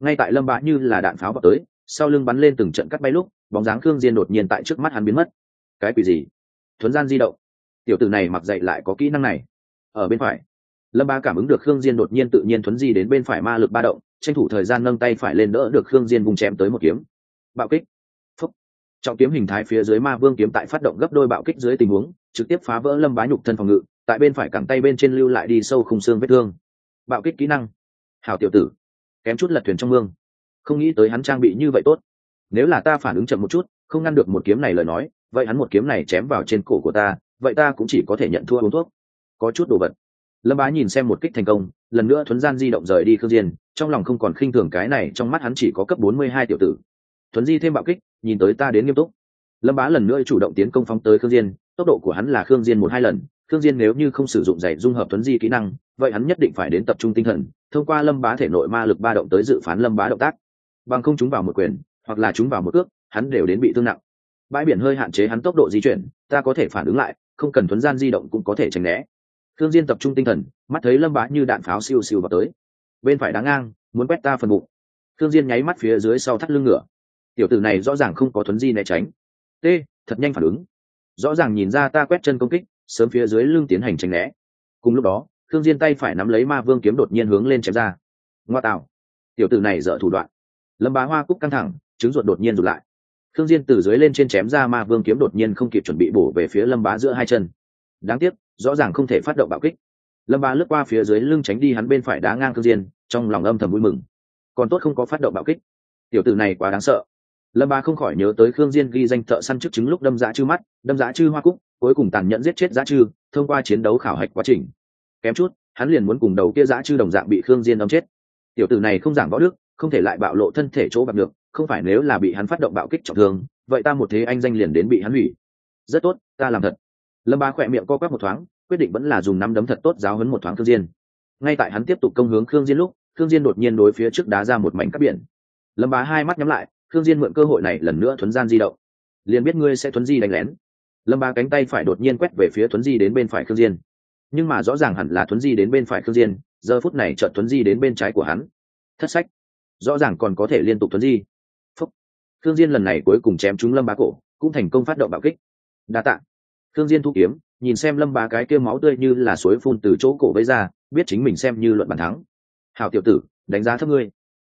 [SPEAKER 1] ngay tại lâm bá như là đạn pháo vào tới, sau lưng bắn lên từng trận cắt bay lúc, bóng dáng khương diên đột nhiên tại trước mắt hắn biến mất. Cái quỷ gì? Thuấn gian di động. Tiểu tử này mặc dậy lại có kỹ năng này. Ở bên phải. Lâm bá cảm ứng được khương diên đột nhiên tự nhiên thuấn di đến bên phải ma lực ba động, tranh thủ thời gian nâng tay phải lên đỡ được khương diên vùng chém tới một kiếm. Bạo kích. Phúc. Trọng kiếm hình thái phía dưới ma vương kiếm tại phát động gấp đôi bạo kích dưới tình huống, trực tiếp phá vỡ lâm bá nhục thân phòng ngự, tại bên phải cẳng tay bên trên lưu lại đi sâu khung xương vết thương. Bạo kích kỹ năng. Hảo tiểu tử kém chút lật thuyền trong mương. Không nghĩ tới hắn trang bị như vậy tốt. Nếu là ta phản ứng chậm một chút, không ngăn được một kiếm này lời nói, vậy hắn một kiếm này chém vào trên cổ của ta, vậy ta cũng chỉ có thể nhận thua uống thuốc. Có chút đồ vật. Lâm bá nhìn xem một kích thành công, lần nữa thuấn gian di động rời đi khương diên, trong lòng không còn khinh thường cái này, trong mắt hắn chỉ có cấp bốn mươi hai tiểu tử. Thuấn di thêm bạo kích, nhìn tới ta đến nghiêm túc. Lâm bá lần nữa chủ động tiến công phóng tới khương diên, tốc độ của hắn là khương diên một hai lần. Khương diên nếu như không sử dụng giày dung hợp thuấn di kỹ năng vậy hắn nhất định phải đến tập trung tinh thần, thông qua lâm bá thể nội ma lực ba động tới dự phán lâm bá động tác. Bằng không chúng vào một quyền, hoặc là chúng vào một cước, hắn đều đến bị thương nặng. Bãi biển hơi hạn chế hắn tốc độ di chuyển, ta có thể phản ứng lại, không cần thuấn gian di động cũng có thể tránh né. Thương diên tập trung tinh thần, mắt thấy lâm bá như đạn pháo siêu siêu vào tới. Bên phải đá ngang, muốn quét ta phần bụng. Thương diên nháy mắt phía dưới sau thắt lưng ngựa. Tiểu tử này rõ ràng không có thuấn di né tránh. T, thật nhanh phản ứng. Rõ ràng nhìn ra ta quét chân công kích, sớm phía dưới lưng tiến hành tránh né. Cùng lúc đó thương diên tay phải nắm lấy ma vương kiếm đột nhiên hướng lên chém ra. Ngoa tạo. Tiểu tử này dở thủ đoạn. Lâm bá hoa cúc căng thẳng, trứng ruột đột nhiên rụt lại. Thương diên từ dưới lên trên chém ra ma vương kiếm đột nhiên không kịp chuẩn bị bổ về phía lâm bá giữa hai chân. Đáng tiếc, rõ ràng không thể phát động bạo kích. Lâm bá lướt qua phía dưới lưng tránh đi hắn bên phải đá ngang thương diên, trong lòng âm thầm vui mừng. Còn tốt không có phát động bạo kích. Tiểu tử này quá đáng sợ. Lâm bá không khỏi nhớ tới khương diên ghi danh thợ săn trước chứng lúc đâm dã chư mắt, đâm dã chư hoa cúc, cuối cùng tàn nhẫn giết chết dã chư, thông qua chiến đấu khảo hạch quá trình kém chút, hắn liền muốn cùng đầu kia dã chư đồng dạng bị khương diên đâm chết. Tiểu tử này không giảng võ đức, không thể lại bạo lộ thân thể chỗ bạc được, không phải nếu là bị hắn phát động bạo kích trọng thương, vậy ta một thế anh danh liền đến bị hắn hủy. Rất tốt, ta làm thật. Lâm ba khỏe miệng co quắp một thoáng, quyết định vẫn là dùng nắm đấm thật tốt giáo hấn một thoáng khương diên. Ngay tại hắn tiếp tục công hướng khương diên lúc, khương diên đột nhiên đối phía trước đá ra một mảnh cắt biển. Lâm bá hai mắt nhắm lại, khương diên mượn cơ hội này lần nữa thuấn gian di động. Liền biết ngươi sẽ thuấn di đánh lén. Lâm bá cánh tay phải đột nhiên quét về phía thuấn di đến bên phải khương diên nhưng mà rõ ràng hẳn là thuấn di đến bên phải khương diên, giờ phút này chợt thuấn di đến bên trái của hắn. Thất sách. Rõ ràng còn có thể liên tục thuấn di. Phúc. Khương diên lần này cuối cùng chém trúng lâm bá cổ, cũng thành công phát động bạo kích. Đa tạ. Khương diên thu kiếm, nhìn xem lâm bá cái kia máu tươi như là suối phun từ chỗ cổ vây ra, biết chính mình xem như luận bàn thắng. Hảo tiểu tử, đánh giá thấp ngươi.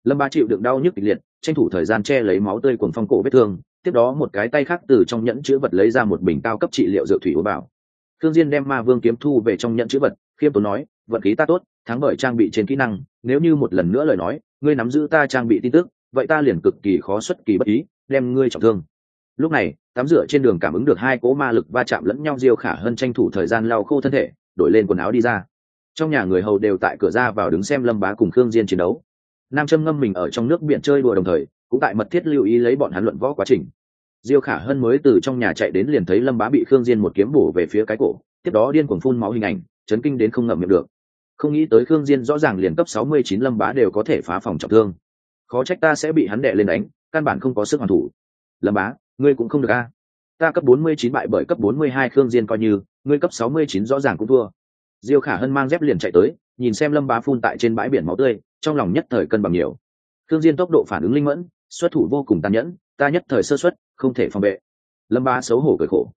[SPEAKER 1] Lâm bá chịu đựng đau nhức kịch liệt, tranh thủ thời gian che lấy máu tươi cuồng phong cổ vết thương, tiếp đó một cái tay khác từ trong nhẫn chứa vật lấy ra một bình cao cấp trị liệu dược thủy uống bảo Thương Diên đem Ma Vương kiếm thu về trong nhận chữ vật, khiêm tốn nói, vận khí ta tốt, thắng bởi trang bị trên kỹ năng, nếu như một lần nữa lời nói, ngươi nắm giữ ta trang bị tin tức, vậy ta liền cực kỳ khó xuất kỳ bất ý, đem ngươi trọng thương. Lúc này, tắm rửa trên đường cảm ứng được hai cỗ ma lực va chạm lẫn nhau Diêu Khả hơn tranh thủ thời gian lau khô thân thể, đổi lên quần áo đi ra. Trong nhà người hầu đều tại cửa ra vào đứng xem Lâm Bá cùng Khương Diên chiến đấu. Nam Trâm ngâm mình ở trong nước biển chơi đùa đồng thời, cũng tại mật thiết lưu ý lấy bọn hắn luận võ quá trình diêu khả hân mới từ trong nhà chạy đến liền thấy lâm bá bị khương diên một kiếm bổ về phía cái cổ, tiếp đó điên cuồng phun máu hình ảnh, chấn kinh đến không ngậm miệng được. Không nghĩ tới khương diên rõ ràng liền cấp 69 lâm bá đều có thể phá phòng trọng thương. Khó trách ta sẽ bị hắn đè lên đánh, căn bản không có sức hoàn thủ. Lâm bá, ngươi cũng không được a. Ta cấp 49 bại bởi cấp 42 khương diên coi như, ngươi cấp 69 rõ ràng cũng thua. Diêu khả hân mang dép liền chạy tới, nhìn xem lâm bá phun tại trên bãi biển máu tươi, trong lòng nhất thời cân bằng nhiều. Khương diên tốc độ phản ứng linh mẫn, xuất thủ vô cùng tàn nhẫn, ta nhất thời sơ xuất không thể phòng vệ lâm ba xấu hổ cười khổ.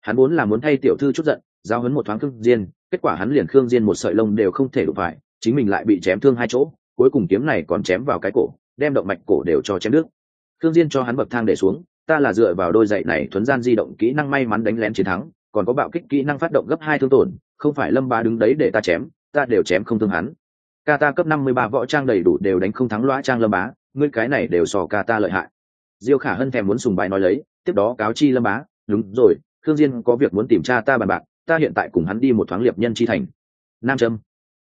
[SPEAKER 1] Hắn muốn là muốn thay tiểu thư chút giận, giao hấn một thoáng khương diên, kết quả hắn liền khương diên một sợi lông đều không thể đụng phải, chính mình lại bị chém thương hai chỗ, cuối cùng kiếm này còn chém vào cái cổ, đem động mạch cổ đều cho chém nước khương diên cho hắn bậc thang để xuống, ta là dựa vào đôi dậy này thuấn gian di động kỹ năng may mắn đánh lén chiến thắng, còn có bạo kích kỹ năng phát động gấp hai thương tổn, không phải lâm ba đứng đấy để ta chém, ta đều chém không thương hắn. Ca ta cấp năm mươi ba võ trang đầy đủ đều đánh không thắng loa trang lâm bá, ngươi cái này đều sò ca ta lợi hại diêu khả hân thèm muốn sùng bài nói lấy, tiếp đó cáo chi lâm bá, đúng rồi, khương diên có việc muốn tìm cha ta bàn bạc, ta hiện tại cùng hắn đi một thoáng liệp nhân chi thành. Nam trâm.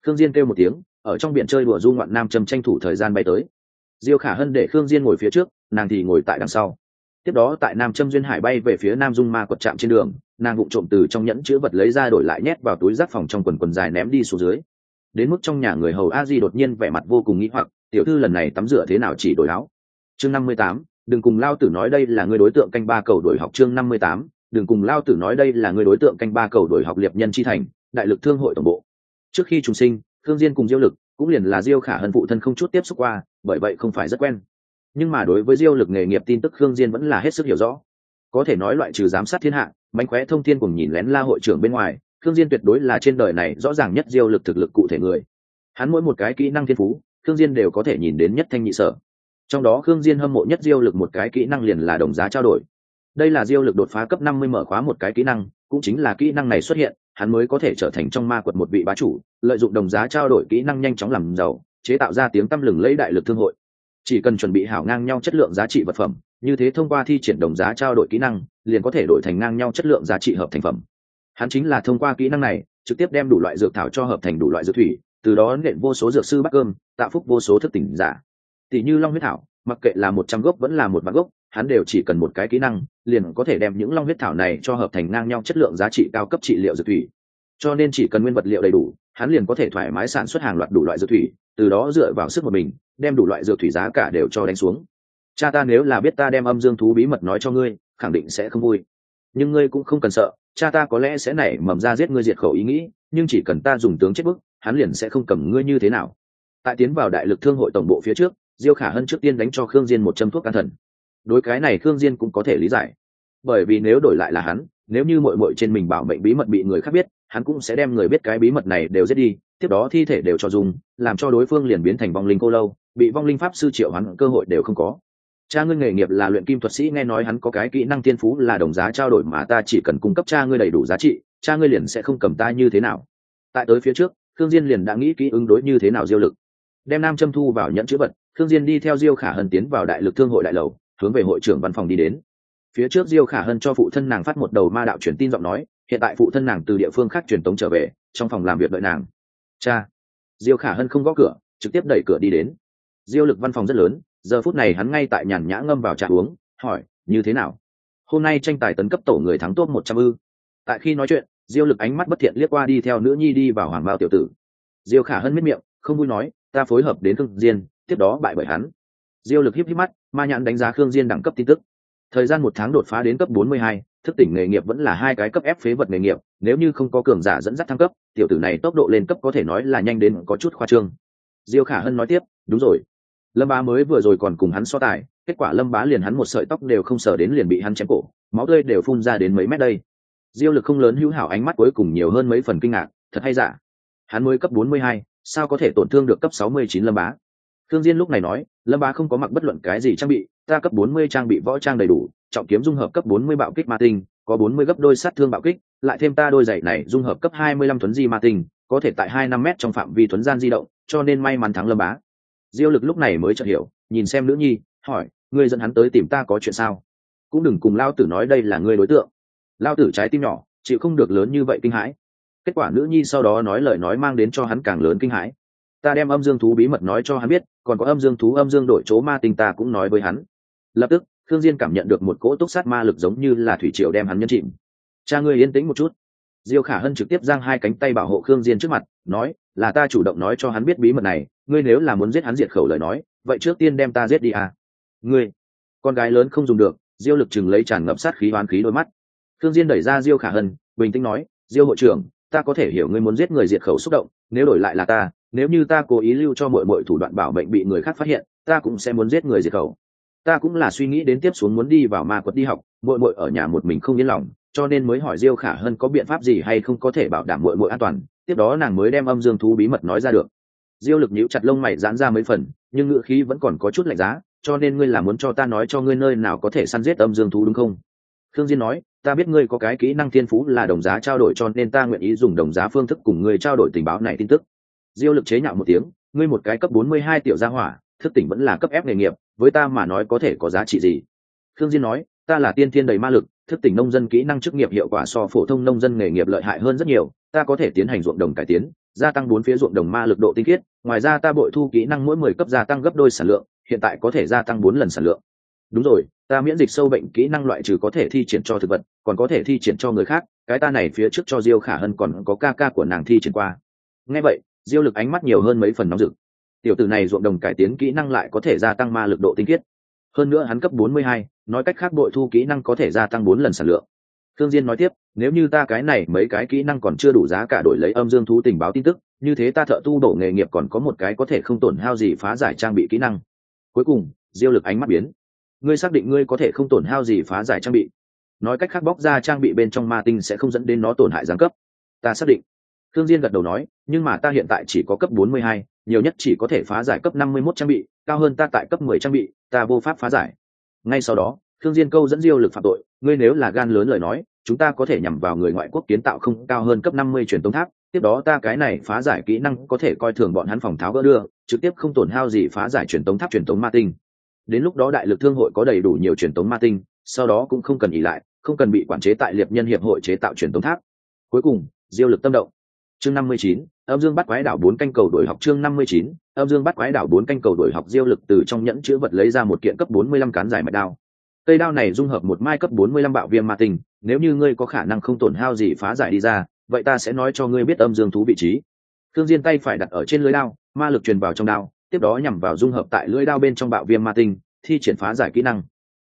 [SPEAKER 1] Khương diên kêu một tiếng, ở trong biển chơi đùa du ngoạn nam trâm tranh thủ thời gian bay tới. Diêu khả hân để khương diên ngồi phía trước, nàng thì ngồi tại đằng sau. Tiếp đó tại nam trâm duyên hải bay về phía nam dung ma quật chạm trên đường, nàng vụng trộm từ trong nhẫn chứa vật lấy ra đổi lại nhét vào túi giáp phòng trong quần quần dài ném đi xuống dưới. Đến mức trong nhà người hầu a di đột nhiên vẻ mặt vô cùng nghĩ hoặc, tiểu thư lần này tắm rửa thế nào chỉ đổi áo? Chương năm mươi tám đừng cùng lao tử nói đây là người đối tượng canh ba cầu đổi học chương năm mươi tám, đừng cùng lao tử nói đây là người đối tượng canh ba cầu đổi học liệp nhân chi thành, đại lực thương hội tổng bộ. Trước khi trùng sinh thương diên cùng diêu lực cũng liền là diêu khả hân phụ thân không chút tiếp xúc qua, bởi vậy không phải rất quen. Nhưng mà đối với diêu lực nghề nghiệp tin tức thương diên vẫn là hết sức hiểu rõ. Có thể nói loại trừ giám sát thiên hạ, mánh khóe thông thiên cùng nhìn lén la hội trưởng bên ngoài thương diên tuyệt đối là trên đời này rõ ràng nhất diêu lực thực lực cụ thể người. Hắn mỗi một cái kỹ năng thiên phú thương diên đều có thể nhìn đến nhất thanh nhị sở trong đó khương diên hâm mộ nhất diêu lực một cái kỹ năng liền là đồng giá trao đổi. Đây là diêu lực đột phá cấp 50 mở khóa một cái kỹ năng, cũng chính là kỹ năng này xuất hiện, hắn mới có thể trở thành trong ma quật một vị bá chủ, lợi dụng đồng giá trao đổi kỹ năng nhanh chóng làm giàu, chế tạo ra tiếng tăm lừng lấy đại lực thương hội. Chỉ cần chuẩn bị hảo ngang nhau chất lượng giá trị vật phẩm, như thế thông qua thi triển đồng giá trao đổi kỹ năng, liền có thể đổi thành ngang nhau chất lượng giá trị hợp thành phẩm. Hắn chính là thông qua kỹ năng này, trực tiếp đem đủ loại dược thảo cho hợp thành đủ loại dược thủy, từ đó nện vô số dược sư bắt cơm, tạo phúc vô số thức tỉnh giả tỷ như long huyết thảo, mặc kệ là một trăm gốc vẫn là một vạn gốc, hắn đều chỉ cần một cái kỹ năng, liền có thể đem những long huyết thảo này cho hợp thành ngang nhau chất lượng giá trị cao cấp trị liệu dược thủy. Cho nên chỉ cần nguyên vật liệu đầy đủ, hắn liền có thể thoải mái sản xuất hàng loạt đủ loại dược thủy, từ đó dựa vào sức một mình, đem đủ loại dược thủy giá cả đều cho đánh xuống. Cha ta nếu là biết ta đem âm dương thú bí mật nói cho ngươi, khẳng định sẽ không vui. Nhưng ngươi cũng không cần sợ, cha ta có lẽ sẽ nảy mầm ra giết ngươi diệt khẩu ý nghĩ, nhưng chỉ cần ta dùng tướng chết bức, hắn liền sẽ không cầm ngươi như thế nào. Tại tiến vào đại lực thương hội tổng bộ phía trước diêu khả hân trước tiên đánh cho khương diên một châm thuốc can thần. Đối cái này khương diên cũng có thể lý giải. Bởi vì nếu đổi lại là hắn, nếu như muội muội trên mình bảo mệnh bí mật bị người khác biết, hắn cũng sẽ đem người biết cái bí mật này đều giết đi, tiếp đó thi thể đều cho dùng, làm cho đối phương liền biến thành vong linh cô lâu, bị vong linh pháp sư triệu hắn cơ hội đều không có. Cha ngươi nghề nghiệp là luyện kim thuật sĩ, nghe nói hắn có cái kỹ năng tiên phú là đồng giá trao đổi mà ta chỉ cần cung cấp cha ngươi đầy đủ giá trị, cha ngươi liền sẽ không cầm ta như thế nào. Tại tới phía trước thương diên liền đã nghĩ kỹ ứng đối như thế nào diêu lực. Đem nam châm thu vào nhẫn chữ vật thương diên đi theo diêu khả hân tiến vào đại lực thương hội đại lầu, hướng về hội trưởng văn phòng đi đến. Phía trước diêu khả hân cho phụ thân nàng phát một đầu ma đạo truyền tin giọng nói, hiện tại phụ thân nàng từ địa phương khác truyền tống trở về, trong phòng làm việc đợi nàng. Cha. Diêu khả hân không gõ cửa, trực tiếp đẩy cửa đi đến. Diêu lực văn phòng rất lớn, giờ phút này hắn ngay tại nhàn nhã ngâm vào trà uống, hỏi, như thế nào? Hôm nay tranh tài tấn cấp tổ người thắng tốt một trăm ư? Tại khi nói chuyện, diêu lực ánh mắt bất thiện liếc qua đi theo nữ nhi đi vào hoàng bào tiểu tử. Diêu khả hân miết miệng, không vui nói, ta phối hợp đến khương diên tiếp đó bại bởi hắn. Diêu lực híp híp mắt ma nhãn đánh giá khương diên đẳng cấp tin tức. Thời gian một tháng đột phá đến cấp 42, thức tỉnh nghề nghiệp vẫn là hai cái cấp ép phế vật nghề nghiệp nếu như không có cường giả dẫn dắt thăng cấp tiểu tử này tốc độ lên cấp có thể nói là nhanh đến có chút khoa trương. Diêu khả hân nói tiếp đúng rồi. Lâm bá mới vừa rồi còn cùng hắn so tài kết quả lâm bá liền hắn một sợi tóc đều không sờ đến liền bị hắn chém cổ máu tươi đều phun ra đến mấy mét đây. Diêu lực không lớn hữu hảo ánh mắt cuối cùng nhiều hơn mấy phần kinh ngạc thật hay giả? Hắn mới cấp 42, sao có thể tổn thương được cấp 69 lâm bá? Thương diên lúc này nói, lâm bá không có mặc bất luận cái gì trang bị, ta cấp 40 trang bị võ trang đầy đủ, trọng kiếm dung hợp cấp 40 bạo kích ma tinh, có 40 gấp đôi sát thương bạo kích, lại thêm ta đôi giày này dung hợp cấp 25 tuấn di ma tinh, có thể tại hai năm mét trong phạm vi tuấn gian di động, cho nên may mắn thắng lâm bá. Diêu lực lúc này mới chợt hiểu, nhìn xem nữ nhi, hỏi, ngươi dẫn hắn tới tìm ta có chuyện sao? Cũng đừng cùng Lão tử nói đây là ngươi đối tượng. Lão tử trái tim nhỏ, chịu không được lớn như vậy kinh hãi. Kết quả nữ nhi sau đó nói lời nói mang đến cho hắn càng lớn kinh hãi ta đem âm dương thú bí mật nói cho hắn biết, còn có âm dương thú âm dương đổi chỗ ma tinh ta cũng nói với hắn. Lập tức thương diên cảm nhận được một cỗ túc sát ma lực giống như là thủy triều đem hắn nhân chìm. Cha ngươi yên tĩnh một chút. Diêu khả hân trực tiếp giang hai cánh tay bảo hộ khương diên trước mặt, nói, là ta chủ động nói cho hắn biết bí mật này, ngươi nếu là muốn giết hắn diệt khẩu lời nói, vậy trước tiên đem ta giết đi à. Ngươi, con gái lớn không dùng được, diêu lực chừng lấy tràn ngập sát khí oán khí đôi mắt. Khương diên đẩy ra diêu khả hân, bình tĩnh nói, diêu hội trưởng, ta có thể hiểu ngươi muốn giết người diệt khẩu xúc động, nếu đổi lại là ta nếu như ta cố ý lưu cho mọi mọi thủ đoạn bảo mệnh bị người khác phát hiện, ta cũng sẽ muốn giết người diệt khẩu. Ta cũng là suy nghĩ đến tiếp xuống muốn đi vào ma quật đi học mội mội ở nhà một mình không yên lòng, cho nên mới hỏi diêu khả hơn có biện pháp gì hay không có thể bảo đảm mội mội an toàn, tiếp đó nàng mới đem âm dương thú bí mật nói ra được. Diêu lực nhíu chặt lông mày giãn ra mấy phần, nhưng ngữ khí vẫn còn có chút lạnh giá, cho nên ngươi là muốn cho ta nói cho ngươi nơi nào có thể săn giết âm dương thú đúng không? Khương diên nói, ta biết ngươi có cái kỹ năng thiên phú là đồng giá trao đổi cho nên ta nguyện ý dùng đồng giá phương thức cùng ngươi trao đổi tình báo này tin tức diêu lực chế nhạo một tiếng, ngươi một cái cấp 42 tiểu gia hỏa, thức tỉnh vẫn là cấp ép nghề nghiệp, với ta mà nói có thể có giá trị gì? Khương diên nói, ta là tiên thiên đầy ma lực, thức tỉnh nông dân kỹ năng chức nghiệp hiệu quả so phổ thông nông dân nghề nghiệp lợi hại hơn rất nhiều, ta có thể tiến hành ruộng đồng cải tiến, gia tăng bốn phía ruộng đồng ma lực độ tinh khiết, ngoài ra ta bội thu kỹ năng mỗi mười cấp gia tăng gấp đôi sản lượng, hiện tại có thể gia tăng bốn lần sản lượng. Đúng rồi, ta miễn dịch sâu bệnh kỹ năng loại trừ có thể thi triển cho thực vật, còn có thể thi triển cho người khác, cái ta này phía trước cho diêu khả hân còn có ca ca của nàng thi triển qua. Nghe vậy diêu lực ánh mắt nhiều hơn mấy phần nóng rực. Tiểu tử này ruộng đồng cải tiến kỹ năng lại có thể gia tăng ma lực độ tinh khiết. Hơn nữa hắn cấp 42, nói cách khác bội thu kỹ năng có thể gia tăng bốn lần sản lượng. Thương diên nói tiếp nếu như ta cái này mấy cái kỹ năng còn chưa đủ giá cả đổi lấy âm dương thú tình báo tin tức như thế ta thợ tu đổ nghề nghiệp còn có một cái có thể không tổn hao gì phá giải trang bị kỹ năng. Cuối cùng diêu lực ánh mắt biến. Ngươi xác định ngươi có thể không tổn hao gì phá giải trang bị. Nói cách khác bóc ra trang bị bên trong ma tinh sẽ không dẫn đến nó tổn hại giáng cấp. Ta xác định thương diên gật đầu nói nhưng mà ta hiện tại chỉ có cấp 42, nhiều nhất chỉ có thể phá giải cấp 51 trang bị cao hơn ta tại cấp 10 trang bị ta vô pháp phá giải. Ngay sau đó thương diên câu dẫn diêu lực phạm tội ngươi nếu là gan lớn lời nói chúng ta có thể nhằm vào người ngoại quốc kiến tạo không cao hơn cấp 50 truyền tống tháp tiếp đó ta cái này phá giải kỹ năng có thể coi thường bọn hắn phòng tháo gỡ đưa trực tiếp không tổn hao gì phá giải truyền tống tháp truyền tống ma tinh. Đến lúc đó đại lực thương hội có đầy đủ nhiều truyền tống ma tinh sau đó cũng không cần nghỉ lại không cần bị quản chế tại liệp nhân hiệp hội chế tạo truyền tống tháp. Cuối cùng diêu lực tâm động chương 59, âm dương bắt quái đảo bốn canh cầu đổi học chương 59, âm dương bắt quái đảo bốn canh cầu đổi học diêu lực từ trong nhẫn chứa vật lấy ra một kiện cấp 45 cán giải mạch đao. Cây đao này dung hợp một mai cấp 45 bạo viêm ma tinh nếu như ngươi có khả năng không tổn hao gì phá giải đi ra vậy ta sẽ nói cho ngươi biết âm dương thú vị trí. Thương diên tay phải đặt ở trên lưỡi đao ma lực truyền vào trong đao tiếp đó nhằm vào dung hợp tại lưỡi đao bên trong bạo viêm ma tinh thi triển phá giải kỹ năng.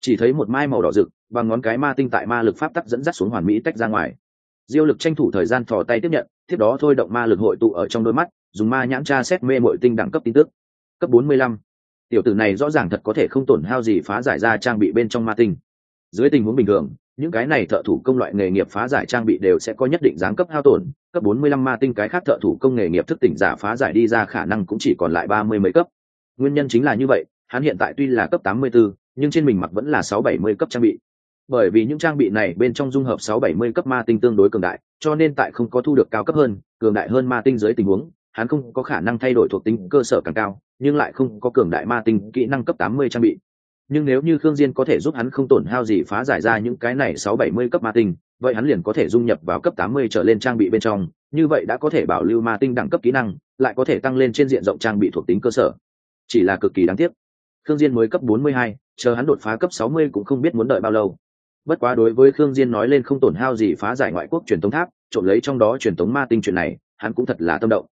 [SPEAKER 1] Chỉ thấy một mai màu đỏ rực bằng ngón cái ma tinh tại ma lực pháp tắc dẫn dắt xuống hoàn mỹ tách ra ngoài diêu lực tranh thủ thời gian thò tay tiếp nhận tiếp đó thôi động ma lực hội tụ ở trong đôi mắt dùng ma nhãn tra xét mê mội tinh đẳng cấp tin tức. Cấp 45. tiểu tử này rõ ràng thật có thể không tổn hao gì phá giải ra trang bị bên trong ma tinh. Dưới tình huống bình thường những cái này thợ thủ công loại nghề nghiệp phá giải trang bị đều sẽ có nhất định giáng cấp hao tổn. Cấp 45 ma tinh cái khác thợ thủ công nghề nghiệp thức tỉnh giả phá giải đi ra khả năng cũng chỉ còn lại ba mươi mấy cấp. Nguyên nhân chính là như vậy hắn hiện tại tuy là cấp 84, nhưng trên mình mặc vẫn là 670 cấp trang bị bởi vì những trang bị này bên trong dung hợp 670 cấp ma tinh tương đối cường đại cho nên tại không có thu được cao cấp hơn cường đại hơn ma tinh dưới tình huống hắn không có khả năng thay đổi thuộc tính cơ sở càng cao nhưng lại không có cường đại ma tinh kỹ năng cấp 80 trang bị. Nhưng nếu như khương diên có thể giúp hắn không tổn hao gì phá giải ra những cái này 670 cấp ma tinh vậy hắn liền có thể dung nhập vào cấp 80 trở lên trang bị bên trong như vậy đã có thể bảo lưu ma tinh đẳng cấp kỹ năng lại có thể tăng lên trên diện rộng trang bị thuộc tính cơ sở. Chỉ là cực kỳ đáng tiếc. Khương diên mới cấp 42, chờ hắn đột phá cấp 60 cũng không biết muốn đợi bao lâu bất quá đối với khương diên nói lên không tổn hao gì phá giải ngoại quốc truyền thống tháp trộn lấy trong đó truyền thống ma tinh chuyện này, hắn cũng thật là tâm động.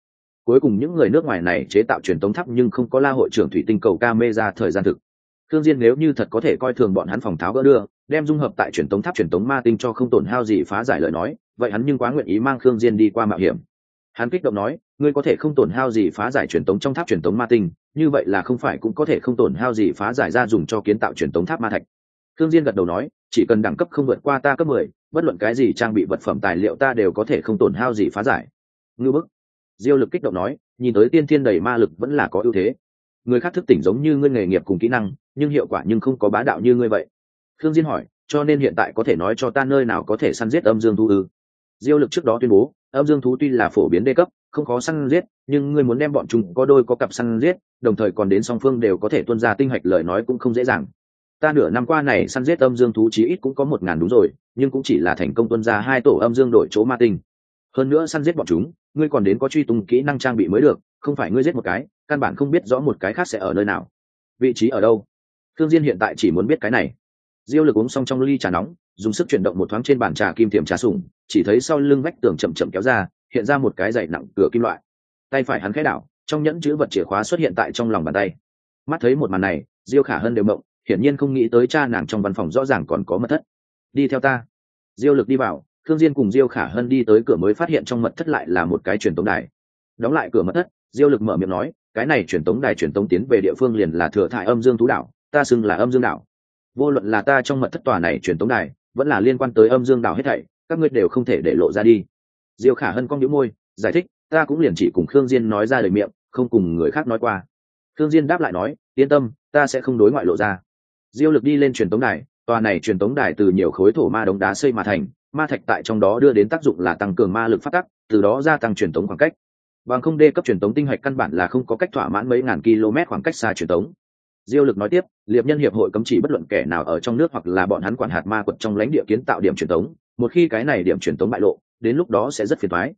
[SPEAKER 1] Cuối cùng những người nước ngoài này chế tạo truyền thống tháp nhưng không có la hội trưởng thủy tinh cầu ca mê ra thời gian thực. Khương diên nếu như thật có thể coi thường bọn hắn phòng tháo gỡ đưa, đem dung hợp tại truyền thống tháp truyền thống ma tinh cho không tổn hao gì phá giải lời nói, vậy hắn nhưng quá nguyện ý mang khương diên đi qua mạo hiểm. Hắn kích động nói, ngươi có thể không tổn hao gì phá giải truyền thống trong tháp truyền thống ma tinh, như vậy là không phải cũng có thể không tổn hao gì phá giải ra dùng cho kiến tạo truyền thống tháp ma thạch. Khương diên gật đầu nói chỉ cần đẳng cấp không vượt qua ta cấp mười, bất luận cái gì trang bị vật phẩm tài liệu ta đều có thể không tổn hao gì phá giải. Ngư bức. Diêu lực kích động nói nhìn tới tiên thiên đầy ma lực vẫn là có ưu thế. Người khác thức tỉnh giống như ngươi nghề nghiệp cùng kỹ năng nhưng hiệu quả nhưng không có bá đạo như ngươi vậy. Khương diên hỏi cho nên hiện tại có thể nói cho ta nơi nào có thể săn giết âm dương thú ư? Diêu lực trước đó tuyên bố âm dương thú tuy là phổ biến đê cấp không khó săn giết nhưng ngươi muốn đem bọn chúng có đôi có cặp săn giết đồng thời còn đến song phương đều có thể tuân ra tinh hạch lời nói cũng không dễ dàng ta nửa năm qua này săn giết âm dương thú chí ít cũng có một ngàn đúng rồi, nhưng cũng chỉ là thành công tuân ra hai tổ âm dương đổi chỗ ma tinh. Hơn nữa săn giết bọn chúng, ngươi còn đến có truy tung kỹ năng trang bị mới được, không phải ngươi giết một cái, căn bản không biết rõ một cái khác sẽ ở nơi nào. Vị trí ở đâu? Thương diên hiện tại chỉ muốn biết cái này. Diêu lực uống xong trong ly trà nóng, dùng sức chuyển động một thoáng trên bàn trà kim tiềm trà sủng, chỉ thấy sau lưng vách tường chậm chậm kéo ra, hiện ra một cái dày nặng cửa kim loại. Tay phải hắn khẽ đảo, trong nhẫn chữ vật chìa khóa xuất hiện tại trong lòng bàn tay. Mắt thấy một màn này, diêu khả hơn đều mộng hiển nhiên không nghĩ tới cha nàng trong văn phòng rõ ràng còn có mật thất. Đi theo ta. Diêu lực đi vào thương diên cùng diêu khả hân đi tới cửa mới phát hiện trong mật thất lại là một cái truyền tống đài. Đóng lại cửa mật thất, diêu lực mở miệng nói, cái này truyền tống đài truyền tống tiến về địa phương liền là thừa thải âm dương thú đảo, ta xưng là âm dương đảo. Vô luận là ta trong mật thất tòa này truyền tống đài, vẫn là liên quan tới âm dương đảo hết thảy, các ngươi đều không thể để lộ ra đi. Diêu khả hân cong nhíu môi, giải thích, ta cũng liền chỉ cùng khương diên nói ra lời miệng, không cùng người khác nói qua. Khương diên đáp lại nói, yên tâm, ta sẽ không đối ngoại lộ ra diêu lực đi lên truyền tống đài, tòa này truyền tống đài từ nhiều khối thổ ma đống đá xây mà thành, ma thạch tại trong đó đưa đến tác dụng là tăng cường ma lực phát tắc từ đó gia tăng truyền tống khoảng cách. Bằng không đê cấp truyền tống tinh hạch căn bản là không có cách thỏa mãn mấy ngàn km khoảng cách xa truyền tống. Diêu lực nói tiếp, liệp nhân hiệp hội cấm chỉ bất luận kẻ nào ở trong nước hoặc là bọn hắn quản hạt ma quật trong lãnh địa kiến tạo điểm truyền tống, một khi cái này điểm truyền tống bại lộ, đến lúc đó sẽ rất phiền thoái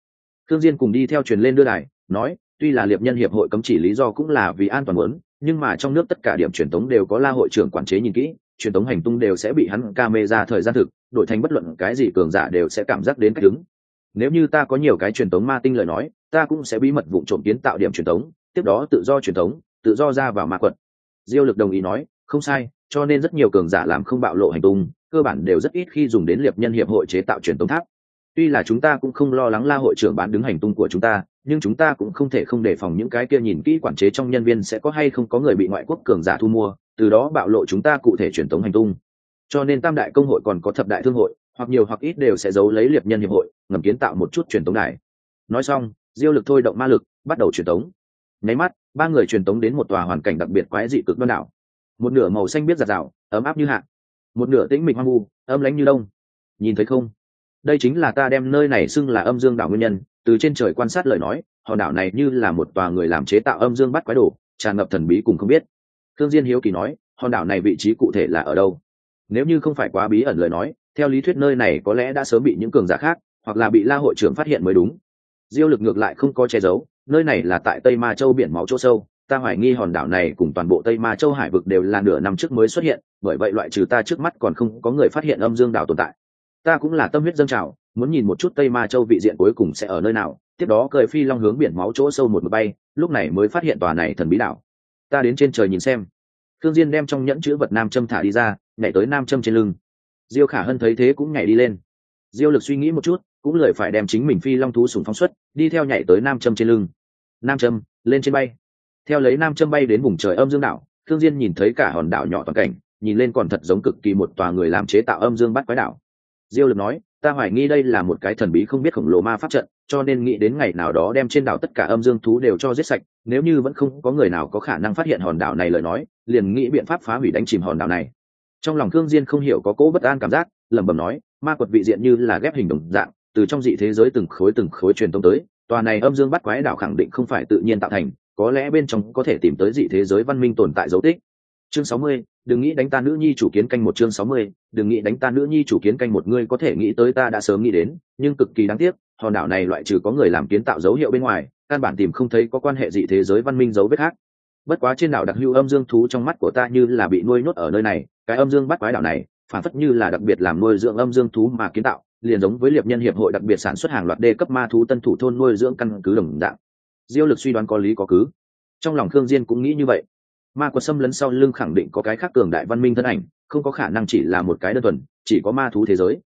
[SPEAKER 1] thương diên cùng đi theo truyền lên đưa đài, nói, tuy là liệp nhân hiệp hội cấm chỉ lý do cũng là vì an toàn muốn nhưng mà trong nước tất cả điểm truyền tống đều có la hội trưởng quản chế nhìn kỹ, truyền tống hành tung đều sẽ bị hắn camera thời gian thực, đổi thành bất luận cái gì cường giả đều sẽ cảm giác đến cách đứng. Nếu như ta có nhiều cái truyền tống ma tinh lời nói, ta cũng sẽ bí mật vụ trộm kiến tạo điểm truyền tống, tiếp đó tự do truyền tống, tự do ra vào ma quật. Diêu lực đồng ý nói, không sai, cho nên rất nhiều cường giả làm không bạo lộ hành tung, cơ bản đều rất ít khi dùng đến liệp nhân hiệp hội chế tạo truyền tống tháp. Tuy là chúng ta cũng không lo lắng la hội trưởng bán đứng hành tung của chúng ta nhưng chúng ta cũng không thể không đề phòng những cái kia nhìn kỹ quản chế trong nhân viên sẽ có hay không có người bị ngoại quốc cường giả thu mua, từ đó bạo lộ chúng ta cụ thể truyền thống hành tung. Cho nên tam đại công hội còn có thập đại thương hội, hoặc nhiều hoặc ít đều sẽ giấu lấy liệp nhân hiệp hội, ngầm kiến tạo một chút truyền thống này nói xong, diêu lực thôi động ma lực, bắt đầu truyền thống nháy mắt, ba người truyền tống đến một tòa hoàn cảnh đặc biệt quái dị cực đoan đảo. Một nửa màu xanh biết giặt rào, ấm áp như hạ. Một nửa tĩnh mịch hoang vu, âm lánh như đông. Nhìn thấy không? Đây chính là ta đem nơi này xưng là âm dương đảo nguyên nhân từ trên trời quan sát lời nói, hòn đảo này như là một tòa người làm chế tạo âm dương bắt quái đồ, tràn ngập thần bí cùng không biết. Thương diên hiếu kỳ nói, hòn đảo này vị trí cụ thể là ở đâu? Nếu như không phải quá bí ẩn lời nói, theo lý thuyết nơi này có lẽ đã sớm bị những cường giả khác, hoặc là bị la hội trưởng phát hiện mới đúng. Diêu lực ngược lại không có che giấu, nơi này là tại tây ma châu biển máu chỗ sâu, ta hoài nghi hòn đảo này cùng toàn bộ tây ma châu hải vực đều là nửa năm trước mới xuất hiện, bởi vậy loại trừ ta trước mắt còn không có người phát hiện âm dương đảo tồn tại. Ta cũng là tâm huyết dâng trào muốn nhìn một chút tây ma châu vị diện cuối cùng sẽ ở nơi nào, tiếp đó cởi phi long hướng biển máu chỗ sâu một mực bay, lúc này mới phát hiện tòa này thần bí đảo. Ta đến trên trời nhìn xem. Thương diên đem trong nhẫn chữ vật nam châm thả đi ra, nhảy tới nam châm trên lưng. Diêu khả hân thấy thế cũng nhảy đi lên. Diêu lực suy nghĩ một chút, cũng lười phải đem chính mình phi long thú sùng phóng xuất, đi theo nhảy tới nam châm trên lưng. Nam châm, lên trên bay. Theo lấy nam châm bay đến vùng trời âm dương đảo thương diên nhìn thấy cả hòn đảo nhỏ toàn cảnh, nhìn lên còn thật giống cực kỳ một tòa người làm chế tạo âm dương bắt quái đảo. Diêu lực nói ta hoài nghi đây là một cái thần bí không biết khổng lồ ma pháp trận, cho nên nghĩ đến ngày nào đó đem trên đảo tất cả âm dương thú đều cho giết sạch, nếu như vẫn không có người nào có khả năng phát hiện hòn đảo này lời nói, liền nghĩ biện pháp phá hủy đánh chìm hòn đảo này. Trong lòng thương diên không hiểu có cố bất an cảm giác, lẩm bẩm nói, ma quật vị diện như là ghép hình đồng dạng, từ trong dị thế giới từng khối từng khối truyền tông tới, tòa này âm dương bắt quái đảo khẳng định không phải tự nhiên tạo thành, có lẽ bên trong có thể tìm tới dị thế giới văn minh tồn tại dấu tích chương sáu mươi, đừng nghĩ đánh ta nữ nhi chủ kiến canh một chương sáu mươi, đừng nghĩ đánh ta nữ nhi chủ kiến canh một, ngươi có thể nghĩ tới ta đã sớm nghĩ đến, nhưng cực kỳ đáng tiếc, hòn đảo này loại trừ có người làm kiến tạo dấu hiệu bên ngoài, căn bản tìm không thấy có quan hệ dị thế giới văn minh dấu vết khác. Bất quá trên đảo đặc hữu âm dương thú trong mắt của ta như là bị nuôi nhốt ở nơi này, cái âm dương bắt quái đảo này, phản phất như là đặc biệt làm nuôi dưỡng âm dương thú mà kiến tạo, liền giống với liệp nhân hiệp hội đặc biệt sản xuất hàng loạt đê cấp ma thú tân thủ thôn nuôi dưỡng căn cứ đồng dạng. Diêu lực suy đoán có lý có cứ. Trong lòng khương diên cũng nghĩ như vậy ma quật xâm lấn sau lưng khẳng định có cái khác cường đại văn minh thân ảnh, không có khả năng chỉ là một cái đơn thuần, chỉ có ma thú thế giới.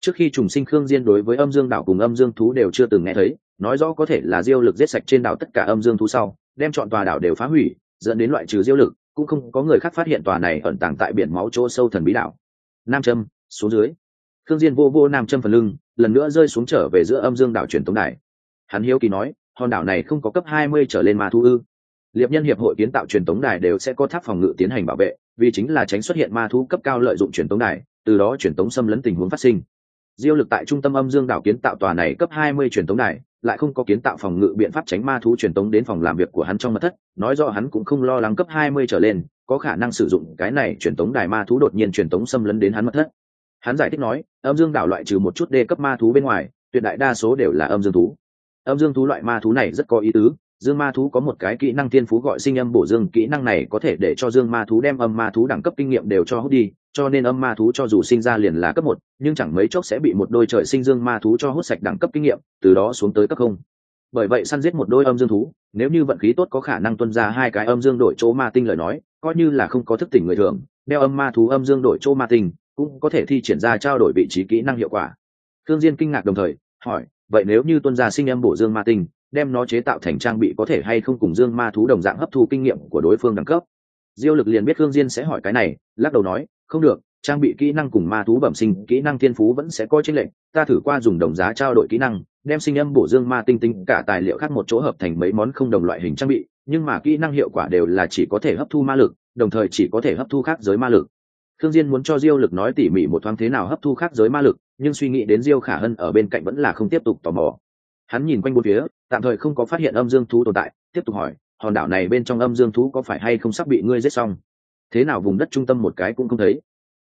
[SPEAKER 1] Trước khi trùng sinh khương diên đối với âm dương đảo cùng âm dương thú đều chưa từng nghe thấy, nói rõ có thể là diêu lực giết sạch trên đảo tất cả âm dương thú sau, đem chọn tòa đảo đều phá hủy, dẫn đến loại trừ diêu lực, cũng không có người khác phát hiện tòa này ẩn tàng tại biển máu chỗ sâu thần bí đảo. Nam châm, xuống dưới. Khương diên vô vô nam châm phần lưng, lần nữa rơi xuống trở về giữa âm dương đảo truyền tống đài. Hắn hiếu kỳ nói, hòn đảo này không có cấp 20 trở lên ma thú ư? Liệp nhân hiệp hội kiến tạo truyền tống đài đều sẽ có tháp phòng ngự tiến hành bảo vệ, vì chính là tránh xuất hiện ma thú cấp cao lợi dụng truyền tống đài, từ đó truyền tống xâm lấn tình huống phát sinh. Diêu lực tại trung tâm âm dương đảo kiến tạo tòa này cấp 20 truyền tống đài, lại không có kiến tạo phòng ngự biện pháp tránh ma thú truyền tống đến phòng làm việc của hắn trong mật thất, nói rõ hắn cũng không lo lắng cấp 20 trở lên, có khả năng sử dụng cái này truyền tống đài ma thú đột nhiên truyền tống xâm lấn đến hắn mật thất. Hắn giải thích nói, âm dương đảo loại trừ một chút đê cấp ma thú bên ngoài, tuyệt đại đa số đều là âm dương thú. Âm dương thú loại ma thú này rất có ý tứ dương ma thú có một cái kỹ năng thiên phú gọi sinh âm bổ dương, kỹ năng này có thể để cho dương ma thú đem âm ma thú đẳng cấp kinh nghiệm đều cho hút đi, cho nên âm ma thú cho dù sinh ra liền là cấp một, nhưng chẳng mấy chốc sẽ bị một đôi trời sinh dương ma thú cho hút sạch đẳng cấp kinh nghiệm, từ đó xuống tới cấp không. Bởi vậy săn giết một đôi âm dương thú, nếu như vận khí tốt có khả năng tuân ra hai cái âm dương đổi chỗ ma tinh lời nói, coi như là không có thức tỉnh người thường, đeo âm ma thú âm dương đổi chỗ ma tinh cũng có thể thi triển ra trao đổi vị trí kỹ năng hiệu quả. Thương diên kinh ngạc đồng thời, hỏi, vậy nếu như tuân ra sinh âm bổ dương ma tinh đem nó chế tạo thành trang bị có thể hay không cùng dương ma thú đồng dạng hấp thu kinh nghiệm của đối phương đẳng cấp diêu lực liền biết thương diên sẽ hỏi cái này lắc đầu nói không được trang bị kỹ năng cùng ma thú bẩm sinh kỹ năng thiên phú vẫn sẽ coi chênh lệnh ta thử qua dùng đồng giá trao đổi kỹ năng đem sinh âm bổ dương ma tinh tinh cả tài liệu khác một chỗ hợp thành mấy món không đồng loại hình trang bị nhưng mà kỹ năng hiệu quả đều là chỉ có thể hấp thu ma lực đồng thời chỉ có thể hấp thu khác giới ma lực Thương Diên muốn cho Diêu Lực nói tỉ mỉ một thoáng thế nào hấp thu khác giới ma lực, nhưng suy nghĩ đến Diêu Khả Hân ở bên cạnh vẫn là không tiếp tục tò mò. Hắn nhìn quanh bốn phía, tạm thời không có phát hiện âm dương thú tồn tại, tiếp tục hỏi, hòn đảo này bên trong âm dương thú có phải hay không sắp bị ngươi giết xong? Thế nào vùng đất trung tâm một cái cũng không thấy.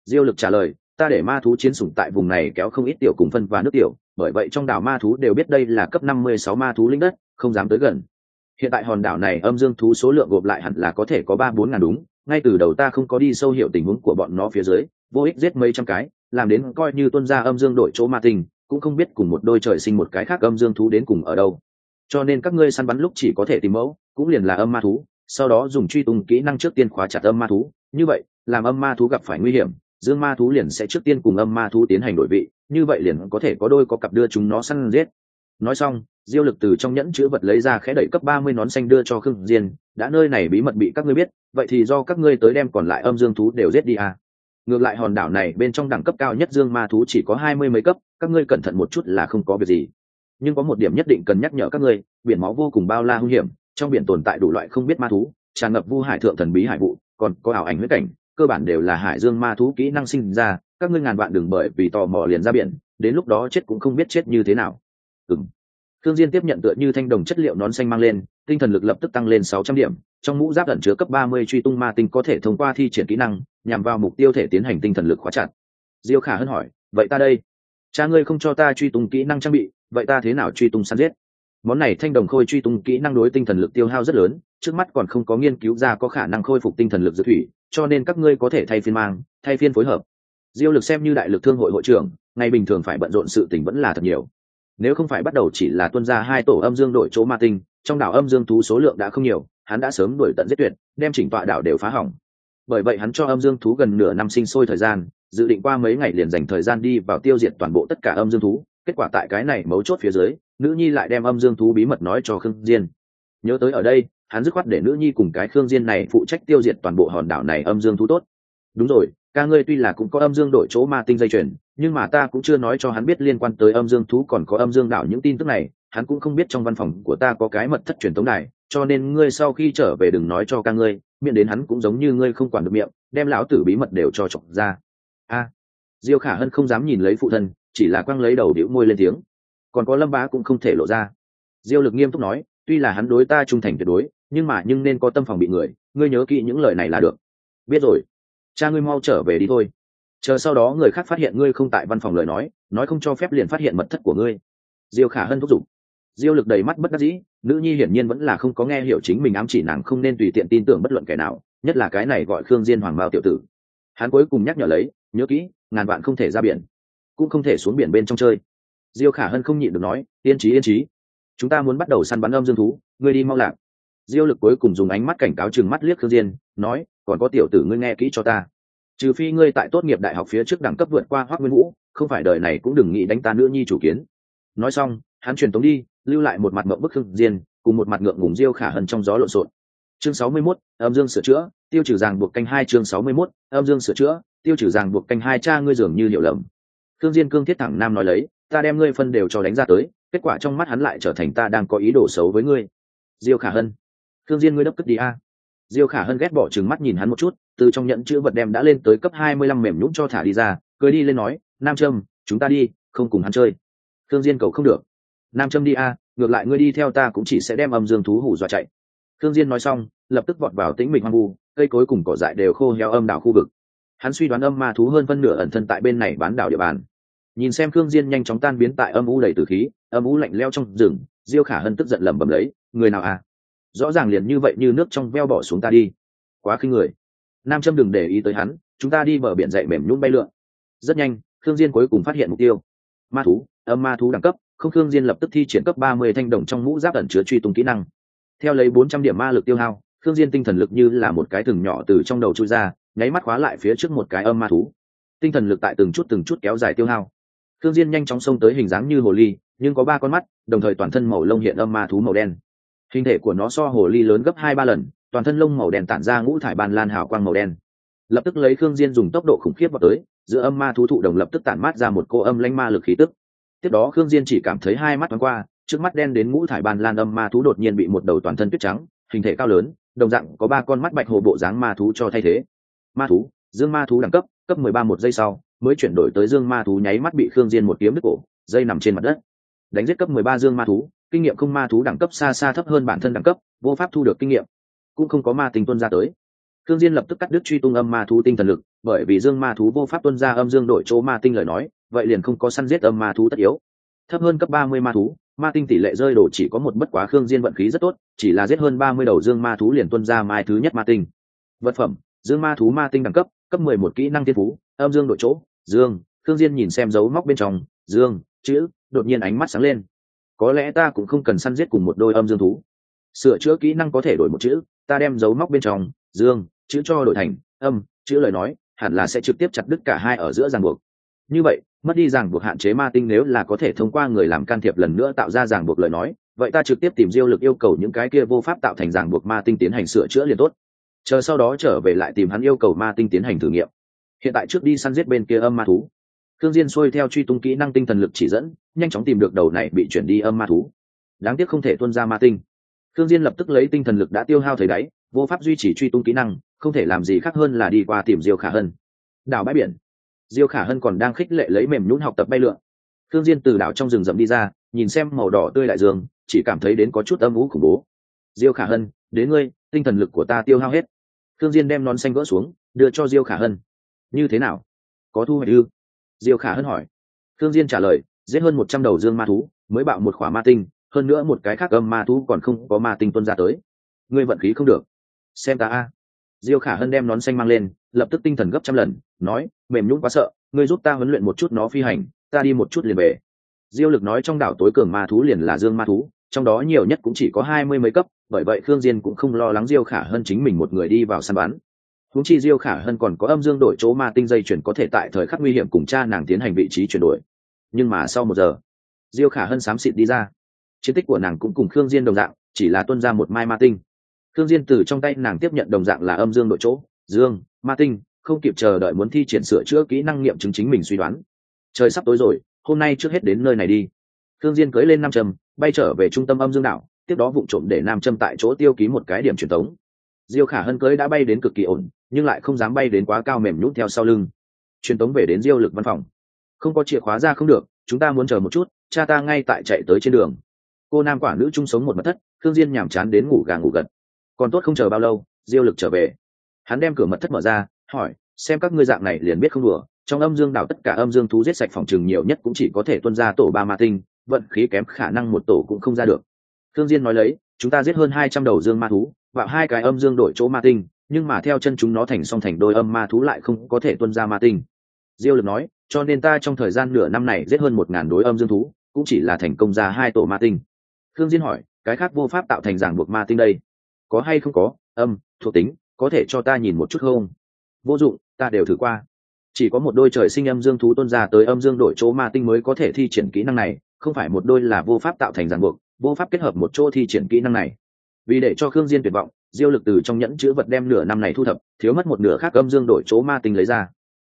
[SPEAKER 1] Diêu Lực trả lời, ta để ma thú chiến sủng tại vùng này kéo không ít tiểu cùng phân và nước tiểu, bởi vậy trong đảo ma thú đều biết đây là cấp 56 ma thú linh đất, không dám tới gần. Hiện tại hòn đảo này âm dương thú số lượng gộp lại hẳn là có thể có ba bốn ngàn đúng, ngay từ đầu ta không có đi sâu hiểu tình huống của bọn nó phía dưới vô ích giết mấy trăm cái làm đến coi như tuân ra âm dương đổi chỗ ma tình cũng không biết cùng một đôi trời sinh một cái khác âm dương thú đến cùng ở đâu. Cho nên các ngươi săn bắn lúc chỉ có thể tìm mẫu, cũng liền là âm ma thú, sau đó dùng truy tung kỹ năng trước tiên khóa chặt âm ma thú. Như vậy, làm âm ma thú gặp phải nguy hiểm, dương ma thú liền sẽ trước tiên cùng âm ma thú tiến hành đổi vị, như vậy liền có thể có đôi có cặp đưa chúng nó săn giết. Nói xong, diêu lực từ trong nhẫn chữ vật lấy ra khẽ đẩy cấp ba mươi nón xanh đưa cho khương diên, đã nơi này bí mật bị các ngươi biết, vậy thì do các ngươi tới đem còn lại âm dương thú đều giết đi à. ngược lại hòn đảo này bên trong đẳng cấp cao nhất dương ma thú chỉ có hai mươi mấy cấp các ngươi cẩn thận một chút là không có việc gì. Nhưng có một điểm nhất định cần nhắc nhở các ngươi, biển máu vô cùng bao la hung hiểm, trong biển tồn tại đủ loại không biết ma thú, tràn ngập vu hải thượng thần bí hải vụ, còn có ảo ảnh huyết cảnh, cơ bản đều là hải dương ma thú kỹ năng sinh ra, các ngươi ngàn vạn đừng bởi vì tò mò liền ra biển, đến lúc đó chết cũng không biết chết như thế nào. Ừng thương diên tiếp nhận tựa như thanh đồng chất liệu nón xanh mang lên, tinh thần lực lập tức tăng lên sáu trăm điểm, trong mũ giáp ẩn chứa cấp ba mươi truy tung ma tinh có thể thông qua thi triển kỹ năng, nhằm vào mục tiêu thể tiến hành tinh thần lực khóa chặt. Diêu khả hân hỏi, vậy ta đây? Cha ngươi không cho ta truy tung kỹ năng trang bị, vậy ta thế nào truy tung săn giết? Món này thanh đồng khôi truy tung kỹ năng đối tinh thần lực tiêu hao rất lớn, trước mắt còn không có nghiên cứu ra có khả năng khôi phục tinh thần lực dự thủy, cho nên các ngươi có thể thay phiên mang, thay phiên phối hợp. Diêu lực xem như đại lực thương hội hội trưởng, ngày bình thường phải bận rộn sự tình vẫn là thật nhiều. Nếu không phải bắt đầu chỉ là tuân ra hai tổ âm dương đổi chỗ ma tinh, trong đảo âm dương thú số lượng đã không nhiều, hắn đã sớm đuổi tận giết tuyệt, đem chỉnh tọa đảo đều phá hỏng. Bởi vậy hắn cho âm dương thú gần nửa năm sinh sôi thời gian dự định qua mấy ngày liền dành thời gian đi vào tiêu diệt toàn bộ tất cả âm dương thú. Kết quả tại cái này mấu chốt phía dưới nữ nhi lại đem âm dương thú bí mật nói cho khương diên. Nhớ tới ở đây hắn dứt khoát để nữ nhi cùng cái khương diên này phụ trách tiêu diệt toàn bộ hòn đảo này âm dương thú tốt. Đúng rồi ca ngươi tuy là cũng có âm dương đổi chỗ ma tinh dây chuyền nhưng mà ta cũng chưa nói cho hắn biết liên quan tới âm dương thú còn có âm dương đảo những tin tức này. Hắn cũng không biết trong văn phòng của ta có cái mật thất truyền thống này, cho nên ngươi sau khi trở về đừng nói cho ca ngươi miệng đến hắn cũng giống như ngươi không quản được miệng đem lão tử bí mật đều cho chọc ra a. Diêu khả hân không dám nhìn lấy phụ thân, chỉ là quăng lấy đầu đĩu môi lên tiếng. Còn có lâm bá cũng không thể lộ ra. Diêu lực nghiêm túc nói, tuy là hắn đối ta trung thành tuyệt đối, nhưng mà nhưng nên có tâm phòng bị người, ngươi nhớ kỹ những lời này là được. Biết rồi. Cha ngươi mau trở về đi thôi. Chờ sau đó người khác phát hiện ngươi không tại văn phòng lời nói nói không cho phép liền phát hiện mật thất của ngươi. Diêu khả hân thúc giục. Diêu lực đầy mắt bất đắc dĩ, nữ nhi hiển nhiên vẫn là không có nghe hiểu chính mình ám chỉ nàng không nên tùy tiện tin tưởng bất luận kẻ nào, nhất là cái này gọi khương diên hoàng mao tiểu tử. Hắn cuối cùng nhắc nhở lấy nhớ kỹ, ngàn vạn không thể ra biển, cũng không thể xuống biển bên trong chơi. Diêu khả hân không nhịn được nói, yên trí yên trí chúng ta muốn bắt đầu săn bắn âm dương thú, ngươi đi mau lạc. Diêu lực cuối cùng dùng ánh mắt cảnh cáo chừng mắt liếc khương diên, nói, còn có tiểu tử ngươi nghe kỹ cho ta. Trừ phi ngươi tại tốt nghiệp đại học phía trước đẳng cấp vượt qua Hoắc nguyên vũ, không phải đời này cũng đừng nghĩ đánh ta nữa nhi chủ kiến. Nói xong, hắn truyền tống đi, lưu lại một mặt mộng bức khương diên, cùng một mặt ngượng ngùng diêu khả hân trong gió lộn xộn chương 61, âm dương sửa chữa tiêu trừ ràng buộc canh hai chương 61, âm dương sửa chữa tiêu trừ ràng buộc canh hai cha ngươi dường như hiểu lầm. Khương diên cương thiết thẳng nam nói lấy ta đem ngươi phân đều cho đánh ra tới kết quả trong mắt hắn lại trở thành ta đang có ý đồ xấu với ngươi. Diêu khả hân. Khương diên ngươi đốc cất đi a. Diêu khả hân ghét bỏ trừng mắt nhìn hắn một chút từ trong nhận chữ vật đem đã lên tới cấp hai mươi lăm mềm nhũn cho thả đi ra cười đi lên nói nam trâm chúng ta đi không cùng hắn chơi. Khương diên cầu không được. Nam trâm đi a ngược lại ngươi đi theo ta cũng chỉ sẽ đem âm dương thú hủ dọa chạy. Thương diên nói xong, lập tức vọt vào tĩnh mịch hoang vu, cây cối cùng cỏ dại đều khô héo âm đảo khu vực. Hắn suy đoán âm ma thú hơn phân nửa ẩn thân tại bên này bán đảo địa bàn. Nhìn xem Thương diên nhanh chóng tan biến tại âm u đầy tử khí, âm u lạnh lẽo trong rừng, diêu khả hân tức giận lẩm bẩm lấy, người nào à? Rõ ràng liền như vậy như nước trong veo bỏ xuống ta đi. Quá khinh người. Nam châm đừng để ý tới hắn, chúng ta đi bờ biển dậy mềm nhún bay lượn. Rất nhanh Thương diên cuối cùng phát hiện mục tiêu. Ma thú, âm ma thú đẳng cấp, không Thương diên lập tức thi triển cấp ba mươi thanh đồng trong mũ giáp ẩn chứa truy tung kỹ năng theo lấy bốn trăm điểm ma lực tiêu hao, khương diên tinh thần lực như là một cái thừng nhỏ từ trong đầu chui ra, nháy mắt khóa lại phía trước một cái âm ma thú. Tinh thần lực tại từng chút từng chút kéo dài tiêu hao. Khương diên nhanh chóng xông tới hình dáng như hồ ly, nhưng có ba con mắt, đồng thời toàn thân màu lông hiện âm ma thú màu đen. Hình thể của nó so hồ ly lớn gấp hai ba lần, toàn thân lông màu đen tản ra ngũ thải ban lan hào quang màu đen. Lập tức lấy khương diên dùng tốc độ khủng khiếp vào tới, giữa âm ma thú thụ đồng lập tức tản mát ra một cô âm lãnh ma lực khí tức. Tiếp đó khương diên chỉ cảm thấy hai mắt thoáng qua trước mắt đen đến ngũ thải ban lan âm ma thú đột nhiên bị một đầu toàn thân tuyết trắng, hình thể cao lớn, đồng dạng có ba con mắt bạch hồ bộ dáng ma thú cho thay thế. Ma thú, dương ma thú đẳng cấp cấp mười ba một giây sau, mới chuyển đổi tới dương ma thú nháy mắt bị khương diên một kiếm đứt cổ, dây nằm trên mặt đất. Đánh giết cấp mười ba dương ma thú, kinh nghiệm không ma thú đẳng cấp xa xa thấp hơn bản thân đẳng cấp, vô pháp thu được kinh nghiệm. Cũng không có ma tinh tuân ra tới. Khương diên lập tức cắt đứt truy tung âm ma thú tinh thần lực, bởi vì dương ma thú vô pháp tuân ra âm dương đổi chỗ ma tinh lời nói, vậy liền không có săn giết âm ma thú tất yếu. Thấp hơn cấp ba mươi ma thú ma tinh tỷ lệ rơi đổ chỉ có một bất quá khương diên vận khí rất tốt, chỉ là giết hơn ba mươi đầu dương ma thú liền tuân ra mai thứ nhất ma tinh. Vật phẩm, dương ma thú ma tinh đẳng cấp cấp mười một kỹ năng tiên phú, âm dương đổi chỗ, dương. Khương diên nhìn xem dấu móc bên trong, dương, chữ, đột nhiên ánh mắt sáng lên. Có lẽ ta cũng không cần săn giết cùng một đôi âm dương thú. Sửa chữa kỹ năng có thể đổi một chữ, ta đem dấu móc bên trong, dương, chữ cho đổi thành, âm, chữ lời nói, hẳn là sẽ trực tiếp chặt đứt cả hai ở giữa ràng buộc. Như vậy mất đi ràng buộc hạn chế ma tinh nếu là có thể thông qua người làm can thiệp lần nữa tạo ra ràng buộc lời nói, vậy ta trực tiếp tìm diêu lực yêu cầu những cái kia vô pháp tạo thành ràng buộc ma tinh tiến hành sửa chữa liền tốt. Chờ sau đó trở về lại tìm hắn yêu cầu ma tinh tiến hành thử nghiệm. Hiện tại trước đi săn giết bên kia âm ma thú. Thương diên xuôi theo truy tung kỹ năng tinh thần lực chỉ dẫn, nhanh chóng tìm được đầu này bị chuyển đi âm ma thú. Đáng tiếc không thể tuôn ra ma tinh. Thương diên lập tức lấy tinh thần lực đã tiêu hao thời đáy, vô pháp duy trì truy tung kỹ năng, không thể làm gì khác hơn là đi qua tìm diêu khả hân. Đảo bãi biển diêu khả hân còn đang khích lệ lấy mềm nhún học tập bay lượn. Thương diên từ đảo trong rừng rậm đi ra, nhìn xem màu đỏ tươi đại dương, chỉ cảm thấy đến có chút âm u khủng bố. Diêu khả hân, đến ngươi, tinh thần lực của ta tiêu hao hết. Thương diên đem nón xanh gỡ xuống, đưa cho diêu khả hân. Như thế nào? Có thu hoạch ư? Diêu khả hân hỏi. Thương diên trả lời, giết hơn một trăm đầu dương ma thú, mới bạo một khỏa ma tinh, hơn nữa một cái khác âm ma thú còn không có ma tinh tuân ra tới. Ngươi vận khí không được. Xem ta a diêu khả hân đem nón xanh mang lên, lập tức tinh thần gấp trăm lần, nói, mềm nhũn quá sợ, ngươi giúp ta huấn luyện một chút nó phi hành, ta đi một chút liền về. Diêu lực nói trong đảo tối cường ma thú liền là dương ma thú, trong đó nhiều nhất cũng chỉ có hai mươi mấy cấp, bởi vậy khương diên cũng không lo lắng diêu khả Hân chính mình một người đi vào săn bắn. Huống chi diêu khả Hân còn có âm dương đổi chỗ ma tinh dây chuyển có thể tại thời khắc nguy hiểm cùng cha nàng tiến hành vị trí chuyển đổi. Nhưng mà sau một giờ, diêu khả Hân xám xịt đi ra. Chiến tích của nàng cũng cùng khương diên đồng dạng, chỉ là tuân ra một mai ma tinh thương diên từ trong tay nàng tiếp nhận đồng dạng là âm dương đội chỗ, dương, ma tinh, không kịp chờ đợi muốn thi triển sửa chữa kỹ năng nghiệm chứng chính mình suy đoán. Trời sắp tối rồi, hôm nay trước hết đến nơi này đi. Thương diên cưỡi lên nam trầm bay trở về trung tâm âm dương đảo, tiếp đó vụng trộm để nam châm tại chỗ tiêu ký một cái điểm truyền tống. Diêu khả hân cưỡi đã bay đến cực kỳ ổn, nhưng lại không dám bay đến quá cao mềm nhũn theo sau lưng. Truyền tống về đến diêu lực văn phòng. Không có chìa khóa ra không được, chúng ta muốn chờ một chút, cha ta ngay tại chạy tới trên đường. Cô nam quả nữ chung sống một mật thất thương diên nhàm chán đến ngủ gà ngủ gật còn tốt không chờ bao lâu, diêu lực trở về. Hắn đem cửa mật thất mở ra, hỏi, xem các ngươi dạng này liền biết không đùa, trong âm dương đảo tất cả âm dương thú giết sạch phòng chừng nhiều nhất cũng chỉ có thể tuân ra tổ ba ma tinh, vận khí kém khả năng một tổ cũng không ra được. Thương diên nói lấy, chúng ta giết hơn hai trăm đầu dương ma thú và hai cái âm dương đổi chỗ ma tinh, nhưng mà theo chân chúng nó thành song thành đôi âm ma thú lại không có thể tuân ra ma tinh. Diêu lực nói, cho nên ta trong thời gian nửa năm này giết hơn một ngàn đối âm dương thú, cũng chỉ là thành công ra hai tổ ma tinh. Thương diên hỏi, cái khác vô pháp tạo thành giảng buộc ma tinh đây? Có hay không có, âm, thuộc tính, có thể cho ta nhìn một chút không? Vô dụng, ta đều thử qua. Chỉ có một đôi trời sinh âm dương thú tôn ra tới âm dương đổi chỗ ma tinh mới có thể thi triển kỹ năng này, không phải một đôi là vô pháp tạo thành ràng buộc, vô pháp kết hợp một chỗ thi triển kỹ năng này. Vì để cho khương diên tuyệt vọng, diêu lực từ trong nhẫn chứa vật đem nửa năm này thu thập, thiếu mất một nửa khác âm dương đổi chỗ ma tinh lấy ra.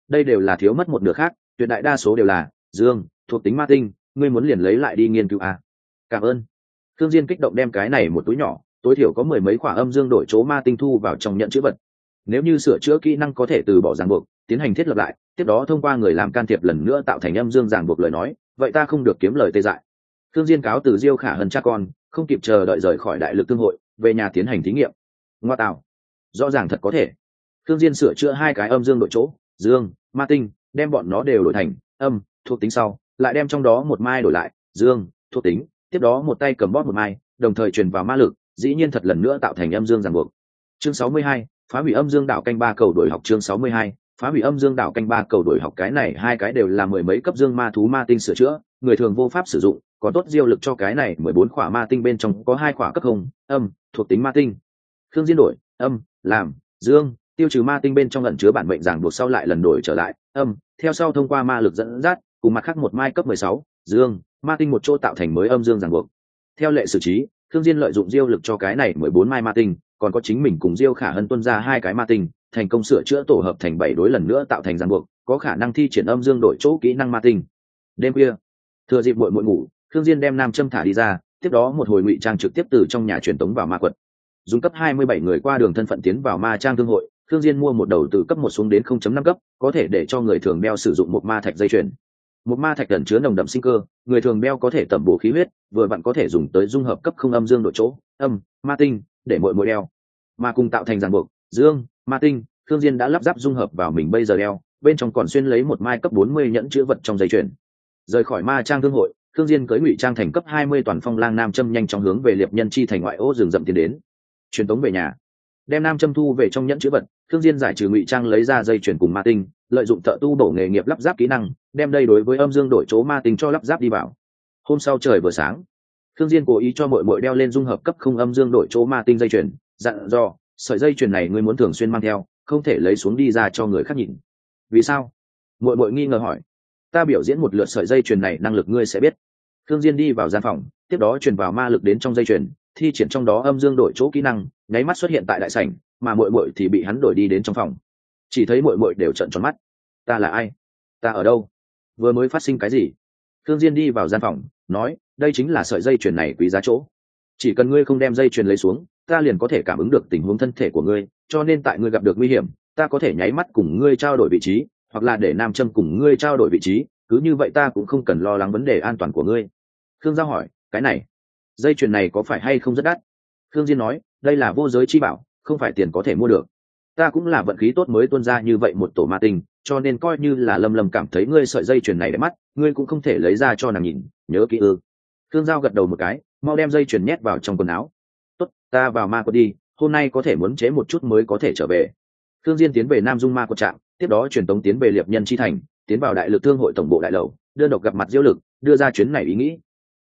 [SPEAKER 1] Đây đều là thiếu mất một nửa khác, tuyệt đại đa số đều là dương, thuộc tính ma tinh, ngươi muốn liền lấy lại đi nghiên cứu à. cảm ơn. Khương diên kích động đem cái này một túi nhỏ tối thiểu có mười mấy quả âm dương đổi chỗ ma tinh thu vào trong nhận chữ vật. Nếu như sửa chữa kỹ năng có thể từ bỏ ràng buộc, tiến hành thiết lập lại, tiếp đó thông qua người làm can thiệp lần nữa tạo thành âm dương ràng buộc lời nói, vậy ta không được kiếm lời tê dại. Thương diên cáo từ diêu khả hân cha con, không kịp chờ đợi rời khỏi đại lực tương hội, về nhà tiến hành thí nghiệm. Ngoa tạo. Rõ ràng thật có thể. Thương diên sửa chữa hai cái âm dương đội chỗ, dương, ma tinh, đem bọn nó đều đổi thành âm, thuộc tính sau, lại đem trong đó một mai đổi lại, dương, thuộc tính, tiếp đó một tay cầm bóp một mai, đồng thời truyền vào ma lực dĩ nhiên thật lần nữa tạo thành âm dương ràng buộc. Chương 62, phá hủy âm dương đạo canh ba cầu đổi học chương 62, phá hủy âm dương đạo canh ba cầu đổi học cái này hai cái đều là mười mấy cấp dương ma thú ma tinh sửa chữa người thường vô pháp sử dụng có tốt diêu lực cho cái này mười bốn khỏa ma tinh bên trong có hai khỏa cấp hồng âm thuộc tính ma tinh. Thương diên đổi âm làm dương tiêu trừ ma tinh bên trong lần chứa bản mệnh ràng buộc sau lại lần đổi trở lại âm theo sau thông qua ma lực dẫn dắt cùng mặt khác một mai cấp mười sáu dương ma tinh một chỗ tạo thành mới âm dương ràng buộc. Theo lệ xử trí thương diên lợi dụng diêu lực cho cái này mười bốn mai ma tinh, còn có chính mình cùng diêu khả hân tuân ra hai cái ma tinh, thành công sửa chữa tổ hợp thành bảy đối lần nữa tạo thành giảng buộc, có khả năng thi triển âm dương đổi chỗ kỹ năng ma tinh. Đêm khuya, thừa dịp muội muội ngủ thương diên đem nam châm thả đi ra, tiếp đó một hồi ngụy trang trực tiếp từ trong nhà truyền tống vào ma quật. Dùng cấp 27 người qua đường thân phận tiến vào ma trang thương hội thương diên mua một đầu từ cấp một xuống đến 0.5 cấp, có thể để cho người thường đeo sử dụng một ma thạch dây chuyền một ma thạch cần chứa nồng đậm sinh cơ, người thường đeo có thể tẩm bổ khí huyết, vừa vặn có thể dùng tới dung hợp cấp không âm dương đội chỗ, âm, ma tinh, để mỗi mỗi đeo. Ma cùng tạo thành ràng buộc, dương, ma tinh thương diên đã lắp ráp dung hợp vào mình bây giờ đeo, bên trong còn xuyên lấy một mai cấp 40 nhẫn chứa vật trong dây chuyền. Rời khỏi ma trang thương hội thương diên cưỡi ngụy trang thành cấp hai mươi toàn phong lang nam châm nhanh chóng hướng về liệp nhân chi thành ngoại ô rừng rậm tiến đến. Truyền tống về nhà. Đem nam châm thu về trong nhẫn chữ vật thương diên giải trừ ngụy trang lấy ra dây chuyển cùng ma tinh, lợi dụng thợ tu bổ nghề nghiệp lắp ráp kỹ năng đem đây đối với âm dương đổi chỗ ma tinh cho lắp ráp đi vào. Hôm sau trời vừa sáng thương diên cố ý cho mội mội đeo lên dung hợp cấp không âm dương đổi chỗ ma tinh dây chuyền, dặn dò, sợi dây chuyền này ngươi muốn thường xuyên mang theo, không thể lấy xuống đi ra cho người khác nhìn. Vì sao? Mội mội nghi ngờ hỏi. Ta biểu diễn một lượt sợi dây chuyền này năng lực ngươi sẽ biết. Thương diên đi vào gian phòng, tiếp đó truyền vào ma lực đến trong dây chuyền, thi triển trong đó âm dương đổi chỗ kỹ năng, nháy mắt xuất hiện tại đại sảnh, mà mội mội thì bị hắn đổi đi đến trong phòng. Chỉ thấy mội mội đều trợn tròn mắt. Ta là ai? Ta ở đâu? Vừa mới phát sinh cái gì? Thương diên đi vào gian phòng, nói, đây chính là sợi dây chuyền này quý giá chỗ. Chỉ cần ngươi không đem dây chuyền lấy xuống, ta liền có thể cảm ứng được tình huống thân thể của ngươi, cho nên tại ngươi gặp được nguy hiểm, ta có thể nháy mắt cùng ngươi trao đổi vị trí, hoặc là để nam châm cùng ngươi trao đổi vị trí, cứ như vậy ta cũng không cần lo lắng vấn đề an toàn của ngươi. Thương giao hỏi, cái này, dây chuyền này có phải hay không rất đắt? Thương diên nói, đây là vô giới chi bảo, không phải tiền có thể mua được ta cũng là vận khí tốt mới tuôn ra như vậy một tổ ma tinh, cho nên coi như là lâm lâm cảm thấy ngươi sợi dây chuyền này đẹp mắt, ngươi cũng không thể lấy ra cho nàng nhìn, nhớ kỹ ư. Thương giao gật đầu một cái, mau đem dây chuyền nhét vào trong quần áo. Tốt, ta vào ma quật đi, hôm nay có thể muốn chế một chút mới có thể trở về. Thương diên tiến về nam dung ma quật trạm, tiếp đó truyền tống tiến về liệp nhân chi thành, tiến vào đại lực thương hội tổng bộ đại lầu, đơn độc gặp mặt diêu lực, đưa ra chuyến này ý nghĩ.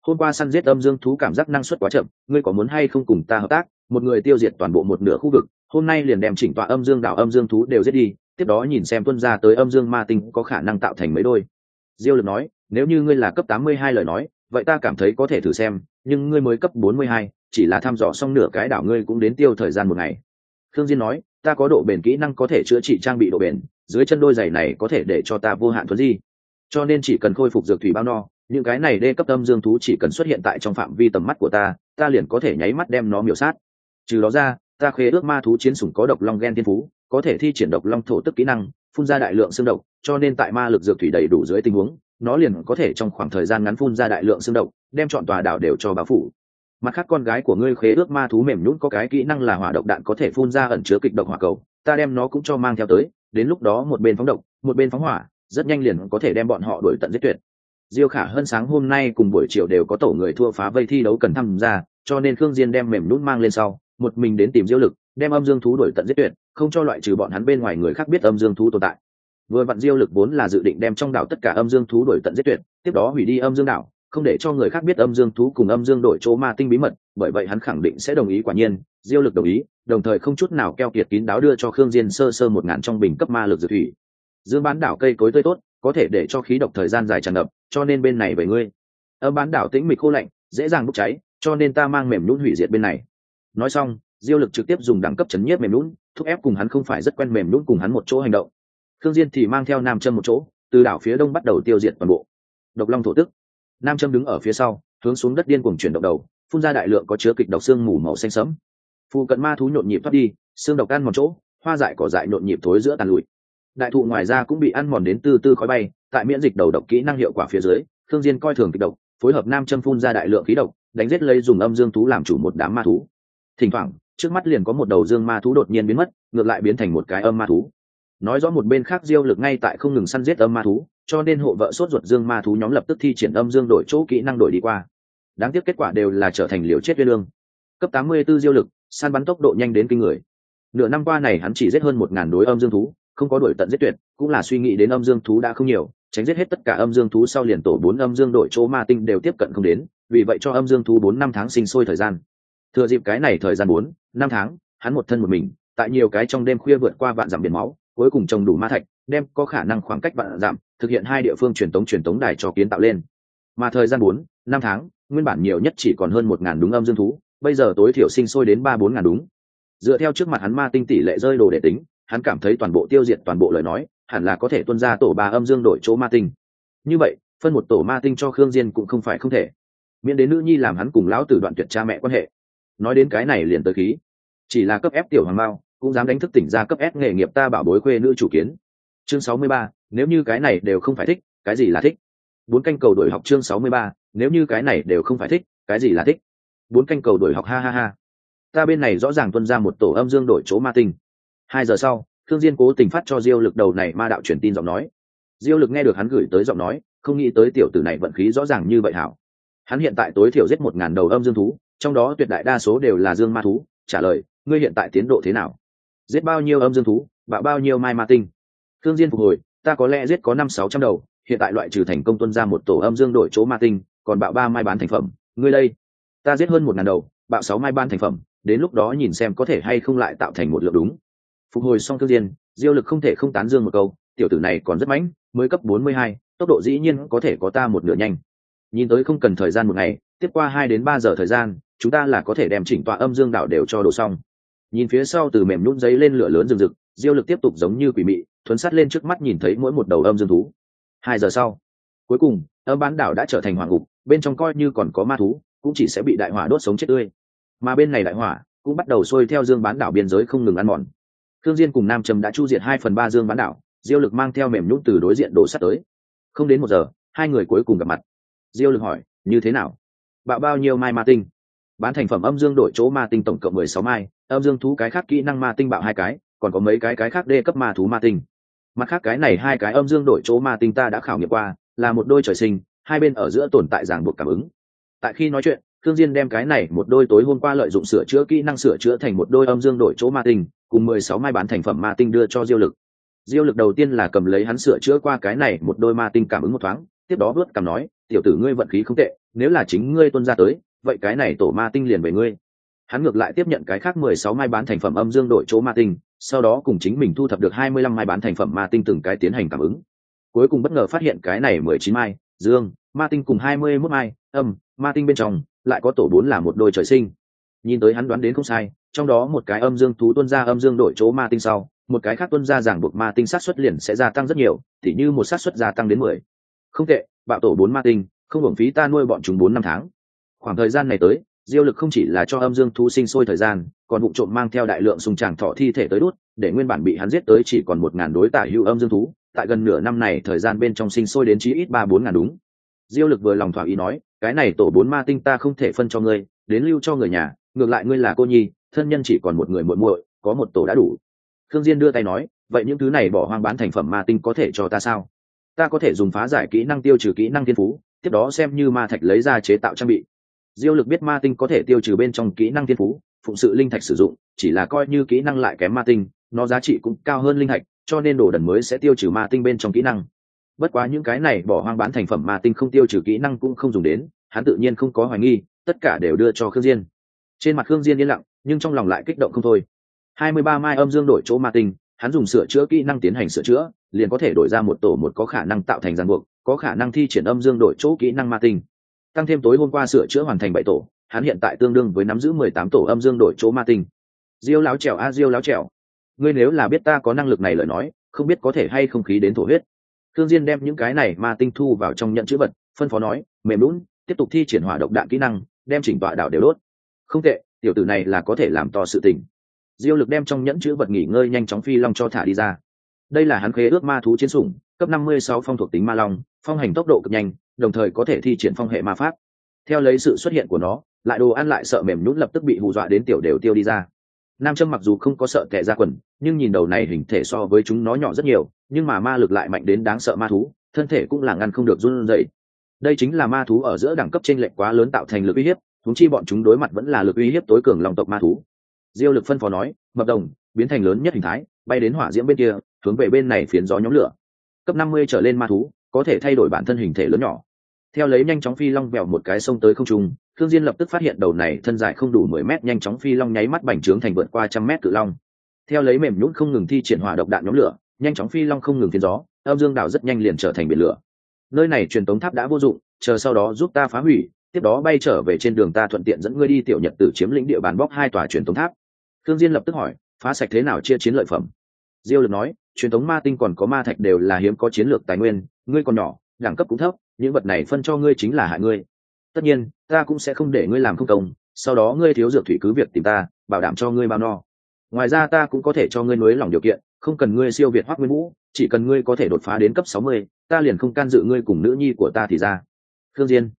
[SPEAKER 1] Hôm qua săn giết âm dương thú cảm giác năng suất quá chậm, ngươi có muốn hay không cùng ta hợp tác, một người tiêu diệt toàn bộ một nửa khu vực hôm nay liền đem chỉnh tọa âm dương đảo âm dương thú đều giết đi, tiếp đó nhìn xem tuân ra tới âm dương ma tinh có khả năng tạo thành mấy đôi. Diêu lực nói, nếu như ngươi là cấp tám mươi hai lời nói, vậy ta cảm thấy có thể thử xem, nhưng ngươi mới cấp bốn mươi hai, chỉ là thăm dò xong nửa cái đảo ngươi cũng đến tiêu thời gian một ngày. Thương diên nói, ta có độ bền kỹ năng có thể chữa trị trang bị độ bền, dưới chân đôi giày này có thể để cho ta vô hạn thuấn di. Cho nên chỉ cần khôi phục dược thủy bao no, những cái này đê cấp âm dương thú chỉ cần xuất hiện tại trong phạm vi tầm mắt của ta ta liền có thể nháy mắt đem nó miểu sát. Trừ đó ra ta khế ước ma thú chiến sủng có độc long gen thiên phú, có thể thi triển độc long thổ tức kỹ năng, phun ra đại lượng xương độc, cho nên tại ma lực dược thủy đầy đủ dưới tình huống, nó liền có thể trong khoảng thời gian ngắn phun ra đại lượng xương độc, đem chọn tòa đảo đều cho báo phủ. Mặt khác con gái của ngươi khế ước ma thú mềm nhún có cái kỹ năng là hỏa độc đạn có thể phun ra ẩn chứa kịch độc hỏa cầu, ta đem nó cũng cho mang theo tới, đến lúc đó một bên phóng độc, một bên phóng hỏa, rất nhanh liền có thể đem bọn họ đuổi tận giết tuyệt. Diêu khả hơn sáng hôm nay cùng buổi chiều đều có tổ người thua phá vây thi đấu cần tham gia, cho nên khương diên đem mềm nhún mang lên sau một mình đến tìm diêu lực, đem âm dương thú đuổi tận giết tuyệt, không cho loại trừ bọn hắn bên ngoài người khác biết âm dương thú tồn tại. Vừa vặn diêu lực vốn là dự định đem trong đảo tất cả âm dương thú đuổi tận giết tuyệt, tiếp đó hủy đi âm dương đảo, không để cho người khác biết âm dương thú cùng âm dương đổi chỗ ma tinh bí mật, bởi vậy hắn khẳng định sẽ đồng ý quả nhiên, diêu lực đồng ý, đồng thời không chút nào keo kiệt kín đáo đưa cho khương diên sơ sơ một ngàn trong bình cấp ma lực dược thủy. Dương bán đảo cây cối tươi tốt, có thể để cho khí độc thời gian dài tràn ngập, cho nên bên này về ngươi. Âm bán đảo tĩnh mịch khô lạnh, dễ dàng bốc cháy, cho nên ta mang mềm nhũn hủy diệt bên này nói xong diêu lực trực tiếp dùng đẳng cấp chấn nhiếp mềm lún, thúc ép cùng hắn không phải rất quen mềm lún cùng hắn một chỗ hành động. Khương diên thì mang theo nam châm một chỗ từ đảo phía đông bắt đầu tiêu diệt toàn bộ. Độc long thổ tức. Nam châm đứng ở phía sau hướng xuống đất điên cuồng chuyển động đầu phun ra đại lượng có chứa kịch độc xương mù màu xanh sẫm. Phù cận ma thú nhộn nhịp thoát đi xương độc ăn một chỗ hoa dại cỏ dại nhộn nhịp thối giữa tàn lụi. Đại thụ ngoài ra cũng bị ăn mòn đến từ từ khói bay tại miễn dịch đầu độc kỹ năng hiệu quả phía dưới thương diên coi thường kịch độc phối hợp nam châm phun ra đại lượng khí độc đánh giết lấy dùng âm dương thú làm chủ một đám ma thú thỉnh thoảng, trước mắt liền có một đầu dương ma thú đột nhiên biến mất, ngược lại biến thành một cái âm ma thú. Nói rõ một bên khác diêu lực ngay tại không ngừng săn giết âm ma thú, cho nên hộ vợ sốt ruột dương ma thú nhóm lập tức thi triển âm dương đổi chỗ kỹ năng đổi đi qua. Đáng tiếc kết quả đều là trở thành liều chết viên lương cấp 84 diêu lực, săn bắn tốc độ nhanh đến kinh người. Nửa năm qua này hắn chỉ giết hơn một ngàn đối âm dương thú, không có đổi tận giết tuyệt, cũng là suy nghĩ đến âm dương thú đã không nhiều, tránh giết hết tất cả âm dương thú sau liền tổ bốn âm dương đổi chỗ ma tinh đều tiếp cận không đến, vì vậy cho âm dương thú bốn năm tháng sinh sôi thời gian thừa dịp cái này thời gian bốn, năm tháng, hắn một thân một mình, tại nhiều cái trong đêm khuya vượt qua vạn dặm biển máu, cuối cùng trồng đủ ma thạch, đem có khả năng khoảng cách vạn dặm, thực hiện hai địa phương truyền tống truyền tống đài cho kiến tạo lên. Mà thời gian bốn, năm tháng, nguyên bản nhiều nhất chỉ còn hơn một ngàn đúng âm dương thú, bây giờ tối thiểu sinh sôi đến ba bốn ngàn đúng. Dựa theo trước mặt hắn ma tinh tỷ lệ rơi đồ để tính, hắn cảm thấy toàn bộ tiêu diệt toàn bộ lời nói, hẳn là có thể tuân ra tổ ba âm dương đổi chỗ ma tinh. Như vậy, phân một tổ ma tinh cho khương diên cũng không phải không thể. Miễn đến nữ nhi làm hắn cùng lão tử đoạn tuyệt cha mẹ quan hệ nói đến cái này liền tới khí. Chỉ là cấp ép tiểu hoàng mao cũng dám đánh thức tỉnh ra cấp ép nghề nghiệp ta bảo bối khuê nữ chủ kiến. Chương sáu mươi ba, nếu như cái này đều không phải thích, cái gì là thích? Bốn canh cầu đổi học chương sáu mươi ba, nếu như cái này đều không phải thích, cái gì là thích? Bốn canh cầu đổi học ha ha ha. Ta bên này rõ ràng tuân ra một tổ âm dương đổi chỗ ma tinh. Hai giờ sau thương diên cố tình phát cho diêu lực đầu này ma đạo truyền tin giọng nói. Diêu lực nghe được hắn gửi tới giọng nói, không nghĩ tới tiểu tử này vận khí rõ ràng như vậy hảo. Hắn hiện tại tối thiểu giết một ngàn đầu âm dương thú trong đó tuyệt đại đa số đều là dương ma thú, trả lời, ngươi hiện tại tiến độ thế nào? Giết bao nhiêu âm dương thú, bạo bao nhiêu mai ma tinh? Thương diên phục hồi, ta có lẽ giết có năm sáu trăm đầu, hiện tại loại trừ thành công tuân ra một tổ âm dương đổi chỗ ma tinh, còn bạo ba mai bán thành phẩm. Ngươi đây, ta giết hơn một ngàn đầu, bạo sáu mai ban thành phẩm, đến lúc đó nhìn xem có thể hay không lại tạo thành một lượng đúng. Phục hồi xong thương diên, diêu lực không thể không tán dương một câu, tiểu tử này còn rất mãnh, mới cấp bốn mươi hai, tốc độ dĩ nhiên có thể có ta một nửa nhanh. Nhìn tới không cần thời gian một ngày, tiếp qua hai đến ba giờ thời gian chúng ta là có thể đem chỉnh tọa âm dương đảo đều cho đổ xong. Nhìn phía sau từ mềm nhún giấy lên lửa lớn rừng rực, diêu lực tiếp tục giống như quỷ mị, thuấn sát lên trước mắt nhìn thấy mỗi một đầu âm dương thú. Hai giờ sau, cuối cùng, âm bán đảo đã trở thành hoàng ngục, bên trong coi như còn có ma thú, cũng chỉ sẽ bị đại hỏa đốt sống chết tươi. Mà bên này đại hỏa cũng bắt đầu sôi theo dương bán đảo biên giới không ngừng ăn mòn. Thương diên cùng nam trầm đã chu diệt hai phần ba dương bán đảo, diêu lực mang theo mềm nhũng từ đối diện đổ sát tới. Không đến một giờ, hai người cuối cùng gặp mặt. Diêu lực hỏi, như thế nào? Bạo bao nhiêu mai ma tinh? Bán thành phẩm âm dương đổi chỗ ma tinh tổng cộng mười sáu mai, âm dương thú cái khác kỹ năng ma tinh bạo hai cái, còn có mấy cái cái khác đê cấp ma thú ma tinh. Mặt khác cái này hai cái âm dương đổi chỗ ma tinh ta đã khảo nghiệm qua, là một đôi trời sinh, hai bên ở giữa tồn tại ràng buộc cảm ứng. Tại khi nói chuyện thương diên đem cái này một đôi tối hôm qua lợi dụng sửa chữa kỹ năng sửa chữa thành một đôi âm dương đổi chỗ ma tinh, cùng mười sáu mai bán thành phẩm ma tinh đưa cho diêu lực. Diêu lực đầu tiên là cầm lấy hắn sửa chữa qua cái này một đôi ma tinh cảm ứng một thoáng, tiếp đó vớt cầm nói, tiểu tử ngươi vận khí không tệ, nếu là chính ngươi tuân ra tới vậy cái này tổ ma tinh liền về ngươi. Hắn ngược lại tiếp nhận cái khác mười sáu mai bán thành phẩm âm dương đổi chỗ ma tinh, sau đó cùng chính mình thu thập được hai mươi lăm mai bán thành phẩm ma tinh từng cái tiến hành cảm ứng. Cuối cùng bất ngờ phát hiện cái này mười chín mai, dương, ma tinh cùng hai mươi mốt mai, âm, ma tinh bên trong, lại có tổ bốn là một đôi trời sinh. Nhìn tới hắn đoán đến không sai, trong đó một cái âm dương thú tuân ra âm dương đổi chỗ ma tinh sau, một cái khác tuân ra giảng buộc ma tinh sát xuất liền sẽ gia tăng rất nhiều thì như một sát xuất gia tăng đến mười. Không tệ, bạo tổ bốn ma tinh, không hưởng phí ta nuôi bọn chúng bốn năm tháng khoảng thời gian này tới, diêu lực không chỉ là cho âm dương thú sinh sôi thời gian, còn vụ trộm mang theo đại lượng sùng tràng thọ thi thể tới đốt, để nguyên bản bị hắn giết tới chỉ còn một ngàn đối tả hữu âm dương thú, tại gần nửa năm này thời gian bên trong sinh sôi đến chí ít ba bốn ngàn đúng. Diêu lực vừa lòng thỏa ý nói, cái này tổ bốn ma tinh ta không thể phân cho ngươi, đến lưu cho người nhà, ngược lại ngươi là cô nhi, thân nhân chỉ còn một người muội muội, có một tổ đã đủ. Thương diên đưa tay nói, vậy những thứ này bỏ hoang bán thành phẩm ma tinh có thể cho ta sao? Ta có thể dùng phá giải kỹ năng tiêu trừ kỹ năng thiên phú, tiếp đó xem như ma thạch lấy ra chế tạo trang bị diêu lực biết ma tinh có thể tiêu trừ bên trong kỹ năng thiên phú, phụng sự linh thạch sử dụng, chỉ là coi như kỹ năng lại kém ma tinh, nó giá trị cũng cao hơn linh thạch, cho nên đồ đần mới sẽ tiêu trừ ma tinh bên trong kỹ năng. Bất quá những cái này bỏ hoang bán thành phẩm ma tinh không tiêu trừ kỹ năng cũng không dùng đến, hắn tự nhiên không có hoài nghi, tất cả đều đưa cho khương diên. Trên mặt khương diên yên lặng, nhưng trong lòng lại kích động không thôi. Hai mươi ba mai âm dương đổi chỗ ma tinh, hắn dùng sửa chữa kỹ năng tiến hành sửa chữa, liền có thể đổi ra một tổ một có khả năng tạo thành ràng buộc, có khả năng thi triển âm dương đổi chỗ kỹ năng ma tinh tăng thêm tối hôm qua sửa chữa hoàn thành bảy tổ, hắn hiện tại tương đương với nắm giữ mười tám tổ âm dương đổi chỗ ma tinh. Diêu láo trèo a, diêu láo trèo ngươi nếu là biết ta có năng lực này lời nói, không biết có thể hay không khí đến thổ huyết. Thương diên đem những cái này ma tinh thu vào trong nhận chữ vật, phân phó nói, mềm lún tiếp tục thi triển hỏa độc đạn kỹ năng, đem chỉnh tọa đảo đều đốt. Không tệ, tiểu tử này là có thể làm to sự tình. Diêu lực đem trong nhẫn chữ vật nghỉ ngơi nhanh chóng phi long cho thả đi ra. Đây là hắn khế ước ma thú chiến sủng, cấp 56 phong thuộc tính ma long, phong hành tốc độ cực nhanh đồng thời có thể thi triển phong hệ ma pháp. Theo lấy sự xuất hiện của nó, lại đồ ăn lại sợ mềm nhũn lập tức bị hù dọa đến tiểu đều tiêu đi ra. Nam châm mặc dù không có sợ tệ ra quần, nhưng nhìn đầu này hình thể so với chúng nó nhỏ rất nhiều, nhưng mà ma lực lại mạnh đến đáng sợ ma thú, thân thể cũng là ngăn không được run rẩy. Đây chính là ma thú ở giữa đẳng cấp trên lệch quá lớn tạo thành lực uy hiếp thúng chi bọn chúng đối mặt vẫn là lực uy hiếp tối cường lòng tộc ma thú. Diêu lực phân phó nói, mập đồng, biến thành lớn nhất hình thái, bay đến hỏa diễm bên kia, hướng về bên này phiến gió nhóm lửa. Cấp năm mươi trở lên ma thú, có thể thay đổi bản thân hình thể lớn nhỏ theo lấy nhanh chóng phi long vẹo một cái sông tới không trung thương diên lập tức phát hiện đầu này thân dài không đủ mười mét nhanh chóng phi long nháy mắt bành trướng thành vượt qua trăm mét cự long. Theo lấy mềm nhũn không ngừng thi triển hỏa độc đạn nhóm lửa, nhanh chóng phi long không ngừng thiên gió, âm dương đảo rất nhanh liền trở thành biển lửa. Nơi này truyền tống tháp đã vô dụng, chờ sau đó giúp ta phá hủy, tiếp đó bay trở về trên đường ta thuận tiện dẫn ngươi đi tiểu nhật tử chiếm lĩnh địa bàn bóc hai tòa truyền tống tháp. Thương diên lập tức hỏi, phá sạch thế nào chia chiến lợi phẩm? Diêu lực nói, truyền thống ma tinh còn có ma thạch đều là hiếm có chiến lược tài nguyên, ngươi còn nhỏ, đẳng cấp cũng thấp những vật này phân cho ngươi chính là hại ngươi. Tất nhiên, ta cũng sẽ không để ngươi làm không công, sau đó ngươi thiếu dược thủy cứ việc tìm ta, bảo đảm cho ngươi bao no. Ngoài ra ta cũng có thể cho ngươi nối lòng điều kiện, không cần ngươi siêu việt hoác nguyên vũ, chỉ cần ngươi có thể đột phá đến cấp sáu mươi, ta liền không can dự ngươi cùng nữ nhi của ta thì ra. Thương diên,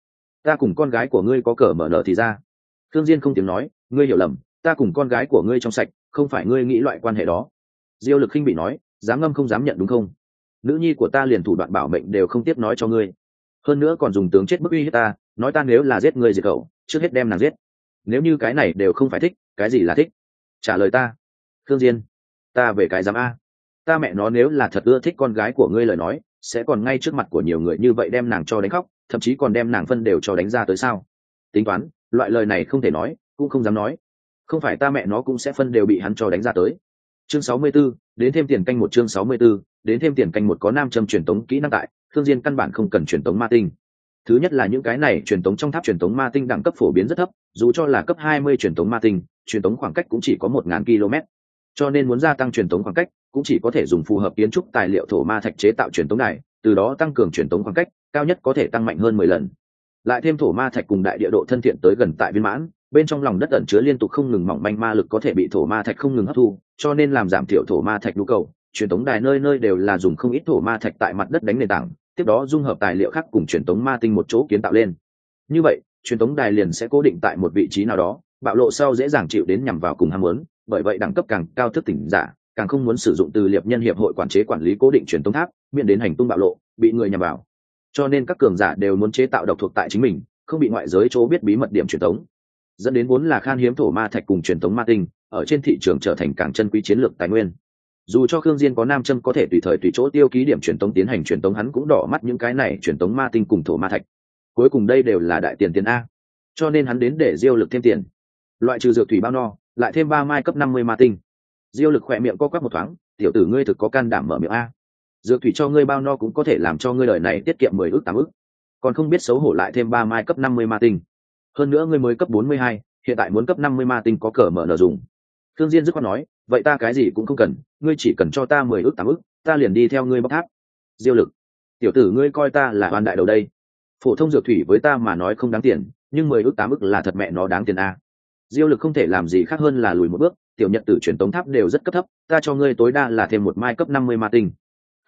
[SPEAKER 1] ta cùng con gái của ngươi có cờ mở nở thì ra. Thương diên không tiếng nói, ngươi hiểu lầm, ta cùng con gái của ngươi trong sạch, không phải ngươi nghĩ loại quan hệ đó. Diêu lực khinh bị nói, dám ngâm không dám nhận đúng không? Nữ nhi của ta liền thủ đoạn bảo mệnh đều không tiếp nói cho ngươi hơn nữa còn dùng tướng chết bức uy hiếp ta nói ta nếu là giết người diệt cậu trước hết đem nàng giết. Nếu như cái này đều không phải thích cái gì là thích? Trả lời ta. Thương diên ta về cái dám a. Ta mẹ nó nếu là thật ưa thích con gái của ngươi lời nói sẽ còn ngay trước mặt của nhiều người như vậy đem nàng cho đánh khóc thậm chí còn đem nàng phân đều cho đánh ra tới sao? Tính toán loại lời này không thể nói cũng không dám nói. Không phải ta mẹ nó cũng sẽ phân đều bị hắn cho đánh ra tới. Chương sáu mươi 64, đến thêm tiền canh một chương sáu mươi 64, đến thêm tiền canh một có nam châm truyền tống kỹ năng tại thương diên căn bản không cần truyền tống ma tinh. Thứ nhất là những cái này truyền tống trong tháp truyền tống ma tinh đẳng cấp phổ biến rất thấp, dù cho là cấp 20 truyền tống ma tinh, truyền tống khoảng cách cũng chỉ có 1.000 km. Cho nên muốn gia tăng truyền tống khoảng cách, cũng chỉ có thể dùng phù hợp kiến trúc tài liệu thổ ma thạch chế tạo truyền tống này, từ đó tăng cường truyền tống khoảng cách, cao nhất có thể tăng mạnh hơn 10 lần. Lại thêm thổ ma thạch cùng đại địa độ thân thiện tới gần tại viên mãn, bên trong lòng đất ẩn chứa liên tục không ngừng mỏng manh ma lực có thể bị thổ ma thạch không ngừng hấp thu, cho nên làm giảm thiểu thổ ma thạch nhu cầu truyền tống đài nơi nơi đều là dùng không ít thổ ma thạch tại mặt đất đánh nền tảng, tiếp đó dung hợp tài liệu khác cùng truyền tống ma tinh một chỗ kiến tạo lên. Như vậy, truyền tống đài liền sẽ cố định tại một vị trí nào đó, bạo lộ sau dễ dàng chịu đến nhằm vào cùng ham muốn, bởi vậy đẳng cấp càng cao thức tỉnh giả, càng không muốn sử dụng từ liệp nhân hiệp hội quản chế quản lý cố định truyền tống tháp, miễn đến hành tung bạo lộ, bị người nhằm vào. Cho nên các cường giả đều muốn chế tạo độc thuộc tại chính mình, không bị ngoại giới chỗ biết bí mật điểm truyền tống. Dẫn đến vốn là khan hiếm thổ ma thạch cùng truyền tống ma tinh, ở trên thị trường trở thành càng chân quý chiến lược tài nguyên dù cho khương diên có nam châm có thể tùy thời tùy chỗ tiêu ký điểm truyền tống tiến hành truyền tống, hắn cũng đỏ mắt những cái này truyền tống ma tinh cùng thổ ma thạch. Cuối cùng đây đều là đại tiền tiền a. Cho nên hắn đến để diêu lực thêm tiền. Loại trừ dược thủy bao no, lại thêm ba mai cấp năm mươi ma tinh. Diêu lực khỏe miệng co quắp một thoáng, tiểu tử ngươi thực có can đảm mở miệng a. Dược thủy cho ngươi bao no cũng có thể làm cho ngươi đời này tiết kiệm mười ước tám ước. Còn không biết xấu hổ lại thêm ba mai cấp năm mươi ma tinh. Hơn nữa ngươi mới cấp bốn mươi hai, hiện tại muốn cấp năm mươi ma tinh có cờ mở nở dùng. Thương diên dứt khoát nói vậy ta cái gì cũng không cần, ngươi chỉ cần cho ta mười ước tám ước, ta liền đi theo ngươi bóc tháp. Diêu lực, tiểu tử ngươi coi ta là hoàn đại đầu đây. Phổ thông dược thủy với ta mà nói không đáng tiền, nhưng mười ước tám ước là thật mẹ nó đáng tiền a. Diêu lực không thể làm gì khác hơn là lùi một bước, tiểu nhật tử truyền tống tháp đều rất cấp thấp, ta cho ngươi tối đa là thêm một mai cấp năm mươi ma tinh.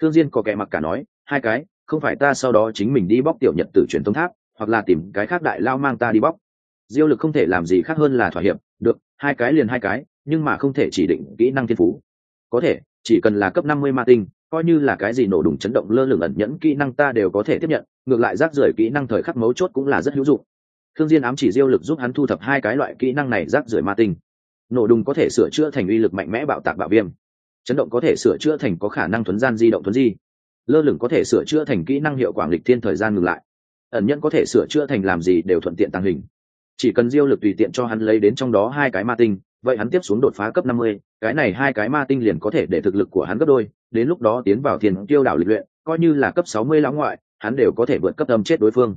[SPEAKER 1] Thương diên có kẻ mặc cả nói, hai cái, không phải ta sau đó chính mình đi bóc tiểu nhật tử truyền tống tháp, hoặc là tìm cái khác đại lao mang ta đi bóc. Diêu lực không thể làm gì khác hơn là thỏa hiệp, được, hai cái liền hai cái nhưng mà không thể chỉ định kỹ năng thiên phú. Có thể, chỉ cần là cấp năm mươi ma tinh, coi như là cái gì nổ đùng chấn động lơ lửng ẩn nhẫn kỹ năng ta đều có thể tiếp nhận, ngược lại rác rưởi kỹ năng thời khắc mấu chốt cũng là rất hữu dụng. Thương diên ám chỉ diêu lực giúp hắn thu thập hai cái loại kỹ năng này rác rưởi ma tinh. Nổ đùng có thể sửa chữa thành uy lực mạnh mẽ bạo tạc bạo viêm. Chấn động có thể sửa chữa thành có khả năng thuấn gian di động thuấn di. Lơ lửng có thể sửa chữa thành kỹ năng hiệu quả lịch thiên thời gian ngừng lại. Ẩn nhẫn có thể sửa chữa thành làm gì đều thuận tiện tăng hình. Chỉ cần diêu lực tùy tiện cho hắn lấy đến trong đó hai cái ma tinh vậy hắn tiếp xuống đột phá cấp năm mươi, cái này hai cái ma tinh liền có thể để thực lực của hắn gấp đôi, đến lúc đó tiến vào thiên tiêu đảo lịch luyện, coi như là cấp sáu mươi lão ngoại, hắn đều có thể vượt cấp âm chết đối phương.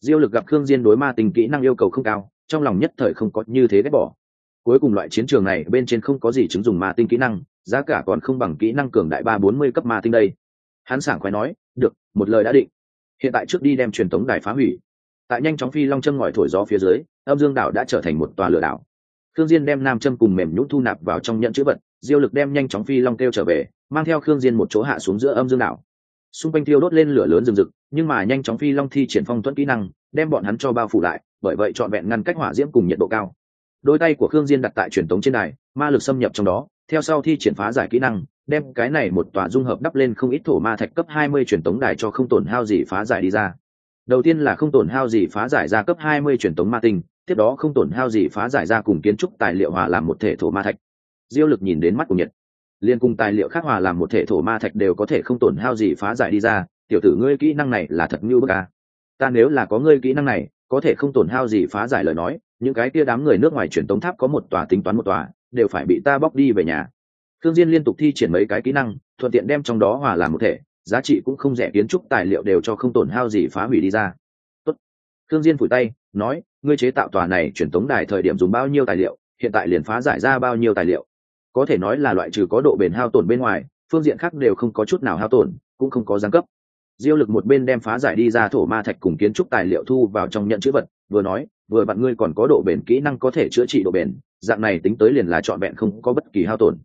[SPEAKER 1] Diêu lực gặp khương diên đối ma tinh kỹ năng yêu cầu không cao, trong lòng nhất thời không có như thế ghét bỏ. Cuối cùng loại chiến trường này bên trên không có gì chứng dùng ma tinh kỹ năng, giá cả còn không bằng kỹ năng cường đại ba bốn mươi cấp ma tinh đây. Hắn sảng khoái nói, được, một lời đã định. Hiện tại trước đi đem truyền tống đài phá hủy. Tại nhanh chóng phi long châm ngòi thổi gió phía dưới, âm dương đảo đã trở thành một tòa lửa đảo khương diên đem nam châm cùng mềm nhũn thu nạp vào trong nhận chữ vật, diêu lực đem nhanh chóng phi long kêu trở về, mang theo khương diên một chỗ hạ xuống giữa âm dương đảo. Xung quanh thiêu đốt lên lửa lớn rừng rực, nhưng mà nhanh chóng phi long thi triển phong thuẫn kỹ năng, đem bọn hắn cho bao phủ lại, bởi vậy trọn vẹn ngăn cách hỏa diễm cùng nhiệt độ cao. Đôi tay của khương diên đặt tại truyền tống trên đài, ma lực xâm nhập trong đó, theo sau thi triển phá giải kỹ năng, đem cái này một tòa dung hợp đắp lên không ít thổ ma thạch cấp 20 truyền tống đài cho không tổn hao gì phá giải đi ra. Đầu tiên là không tổn hao gì phá giải ra cấp 20 truyền tống ma tinh tiếp đó không tổn hao gì phá giải ra cùng kiến trúc tài liệu hòa làm một thể thổ ma thạch. Diêu lực nhìn đến mắt của nhiệt liên cùng tài liệu khác hòa làm một thể thổ ma thạch đều có thể không tổn hao gì phá giải đi ra, tiểu tử ngươi kỹ năng này là thật như bức a ta nếu là có ngươi kỹ năng này, có thể không tổn hao gì phá giải lời nói, những cái kia đám người nước ngoài truyền tống tháp có một tòa tính toán một tòa, đều phải bị ta bóc đi về nhà. Thương diên liên tục thi triển mấy cái kỹ năng, thuận tiện đem trong đó hòa làm một thể, giá trị cũng không rẻ, kiến trúc tài liệu đều cho không tổn hao gì phá hủy đi ra. Tốt. Thương diên phủi tay, nói ngươi chế tạo tòa này truyền tống đài thời điểm dùng bao nhiêu tài liệu, hiện tại liền phá giải ra bao nhiêu tài liệu. Có thể nói là loại trừ có độ bền hao tổn bên ngoài, phương diện khác đều không có chút nào hao tổn, cũng không có giáng cấp. Diêu lực một bên đem phá giải đi ra thổ ma thạch cùng kiến trúc tài liệu thu vào trong nhận chữ vật, vừa nói, vừa bạn ngươi còn có độ bền kỹ năng có thể chữa trị độ bền, dạng này tính tới liền là trọn vẹn không có bất kỳ hao tổn.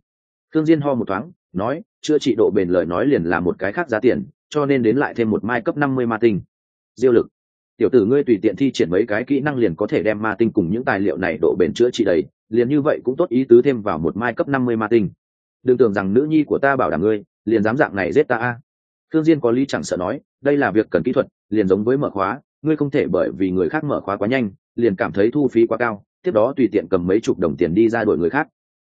[SPEAKER 1] Thương diên ho một thoáng, nói, chữa trị độ bền lời nói liền là một cái khác giá tiền, cho nên đến lại thêm một mai cấp năm mươi ma tinh. Diêu lực tiểu tử ngươi tùy tiện thi triển mấy cái kỹ năng liền có thể đem ma tinh cùng những tài liệu này độ bền chữa trị đầy, liền như vậy cũng tốt ý tứ thêm vào một mai cấp năm mươi ma tinh. Đừng tưởng rằng nữ nhi của ta bảo đảm ngươi, liền dám dạng này giết ta a. Thương diên có lý chẳng sợ nói, đây là việc cần kỹ thuật, liền giống với mở khóa, ngươi không thể bởi vì người khác mở khóa quá nhanh, liền cảm thấy thu phí quá cao, tiếp đó tùy tiện cầm mấy chục đồng tiền đi ra đổi người khác.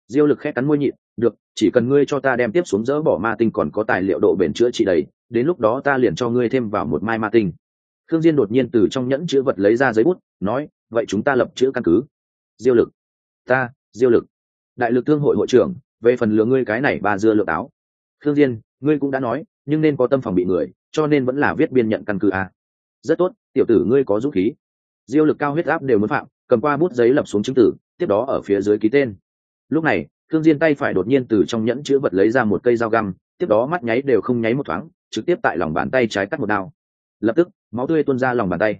[SPEAKER 1] Diêu lực khẽ cắn môi nhịn, được, chỉ cần ngươi cho ta đem tiếp xuống dỡ bỏ ma tinh còn có tài liệu độ bền chữa trị đầy, đến lúc đó ta liền cho ngươi thêm vào một mai ma tinh thương diên đột nhiên từ trong nhẫn chứa vật lấy ra giấy bút, nói, vậy chúng ta lập chữ căn cứ. Diêu lực. Ta, diêu lực. Đại lực thương hội hội trưởng, về phần lừa ngươi cái này ba dưa lượng táo. Thương diên, ngươi cũng đã nói, nhưng nên có tâm phòng bị người, cho nên vẫn là viết biên nhận căn cứ a rất tốt, tiểu tử ngươi có dũng khí. Diêu lực cao huyết áp đều muốn phạm, cầm qua bút giấy lập xuống chứng tử, tiếp đó ở phía dưới ký tên. Lúc này thương diên tay phải đột nhiên từ trong nhẫn chứa vật lấy ra một cây dao găm, tiếp đó mắt nháy đều không nháy một thoáng, trực tiếp tại lòng bàn tay trái cắt một đao lập tức, máu tươi tuôn ra lòng bàn tay.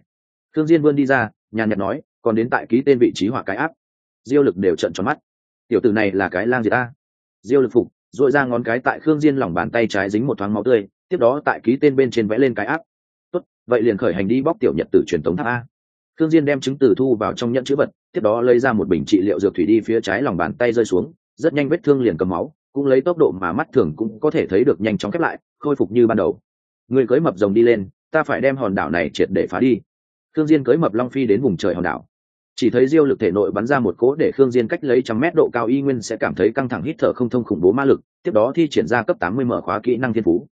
[SPEAKER 1] Thương diên vươn đi ra, nhàn nhạt nói, còn đến tại ký tên vị trí hỏa cái áp. Diêu lực đều trợn tròn mắt. Tiểu tử này là cái lang gì ta? Diêu lực phục dội ra ngón cái tại khương diên lòng bàn tay trái dính một thoáng máu tươi, tiếp đó tại ký tên bên trên vẽ lên cái áp. Tốt, vậy liền khởi hành đi bóc tiểu nhật tử truyền tống tháp a. Khương diên đem chứng từ thu vào trong nhẫn chữ vật, tiếp đó lấy ra một bình trị liệu dược thủy đi phía trái lòng bàn tay rơi xuống, rất nhanh vết thương liền cầm máu, cũng lấy tốc độ mà mắt thường cũng có thể thấy được nhanh chóng khép lại, khôi phục như ban đầu. Người cưới mập rồng đi lên ta phải đem hòn đảo này triệt để phá đi. Khương diên cưới mập long phi đến vùng trời hòn đảo. Chỉ thấy diêu lực thể nội bắn ra một cỗ để khương diên cách lấy trăm mét độ cao y nguyên sẽ cảm thấy căng thẳng hít thở không thông khủng bố ma lực tiếp đó thi triển ra cấp 80 mở khóa kỹ năng thiên phú.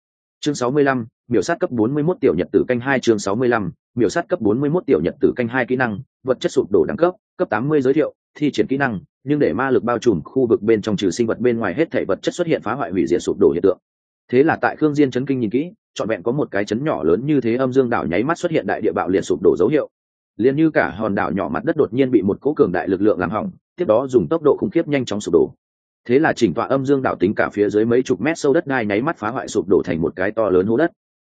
[SPEAKER 1] Chương 65, miểu sát cấp 41 tiểu nhật tử canh hai chương 65, miểu sát cấp 41 tiểu nhật tử canh hai kỹ năng vật chất sụp đổ đẳng cấp cấp 80 giới thiệu thi triển kỹ năng nhưng để ma lực bao trùm khu vực bên trong trừ sinh vật bên ngoài hết thể vật chất xuất hiện phá hoại hủy diệt sụp đổ hiện tượng thế là tại khương diên chấn kinh nhìn kỹ, trọn vẹn có một cái chấn nhỏ lớn như thế âm dương đảo nháy mắt xuất hiện đại địa bạo liệt sụp đổ dấu hiệu. Liền như cả hòn đảo nhỏ mặt đất đột nhiên bị một cỗ cường đại lực lượng làm hỏng, tiếp đó dùng tốc độ khủng khiếp nhanh chóng sụp đổ. Thế là chỉnh tọa âm dương đảo tính cả phía dưới mấy chục mét sâu đất đai nháy mắt phá hoại sụp đổ thành một cái to lớn hố đất.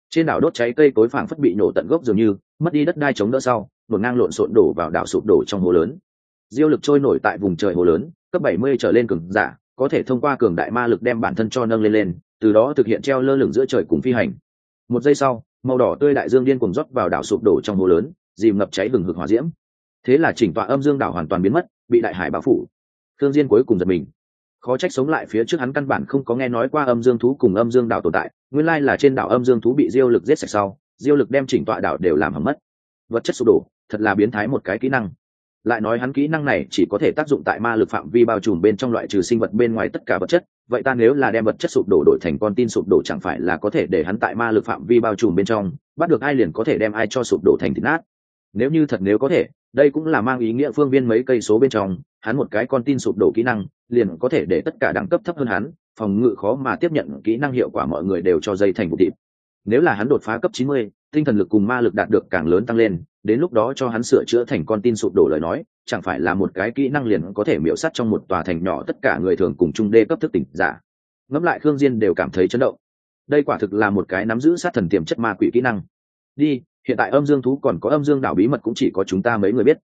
[SPEAKER 1] Trên đảo đốt cháy cây cối phảng phất bị nổ tận gốc dường như, mất đi đất đai chống đỡ sau, một ngang lộn xộn đổ vào đảo sụp đổ trong hố lớn. Diêu lực trôi nổi tại vùng trời hố lớn, cấp 70 trở lên cường giả, có thể thông qua cường đại ma lực đem bản thân cho nâng lên lên từ đó thực hiện treo lơ lửng giữa trời cùng phi hành. Một giây sau, màu đỏ tươi đại dương điên cuồng rót vào đảo sụp đổ trong hồ lớn, dìm ngập cháy hừng hực hỏa diễm. Thế là chỉnh tọa âm dương đảo hoàn toàn biến mất, bị đại hải bao phủ. Thương diên cuối cùng giật mình. Khó trách sống lại phía trước hắn căn bản không có nghe nói qua âm dương thú cùng âm dương đảo tồn tại, nguyên lai là trên đảo âm dương thú bị diêu lực giết sạch sau, diêu lực đem chỉnh tọa đảo đều làm hầm mất. Vật chất sụp đổ, thật là biến thái một cái kỹ năng lại nói hắn kỹ năng này chỉ có thể tác dụng tại ma lực phạm vi bao trùm bên trong loại trừ sinh vật bên ngoài tất cả vật chất. Vậy ta nếu là đem vật chất sụp đổ đổi thành con tin sụp đổ chẳng phải là có thể để hắn tại ma lực phạm vi bao trùm bên trong bắt được ai liền có thể đem ai cho sụp đổ thành thịt nát. Nếu như thật nếu có thể đây cũng là mang ý nghĩa phương viên mấy cây số bên trong hắn một cái con tin sụp đổ kỹ năng liền có thể để tất cả đẳng cấp thấp hơn hắn phòng ngự khó mà tiếp nhận kỹ năng hiệu quả mọi người đều cho dây thành vụ thịt nếu là hắn đột phá cấp 90, tinh thần lực cùng ma lực đạt được càng lớn tăng lên, đến lúc đó cho hắn sửa chữa thành con tin sụp đổ lời nói, chẳng phải là một cái kỹ năng liền có thể miễu sát trong một tòa thành nhỏ tất cả người thường cùng trung đê cấp thức tỉnh giả. Ngẫm lại khương diên đều cảm thấy chấn động. Đây quả thực là một cái nắm giữ sát thần tiềm chất ma quỷ kỹ năng. Đi, hiện tại âm dương thú còn có âm dương đảo bí mật cũng chỉ có chúng ta mấy người biết.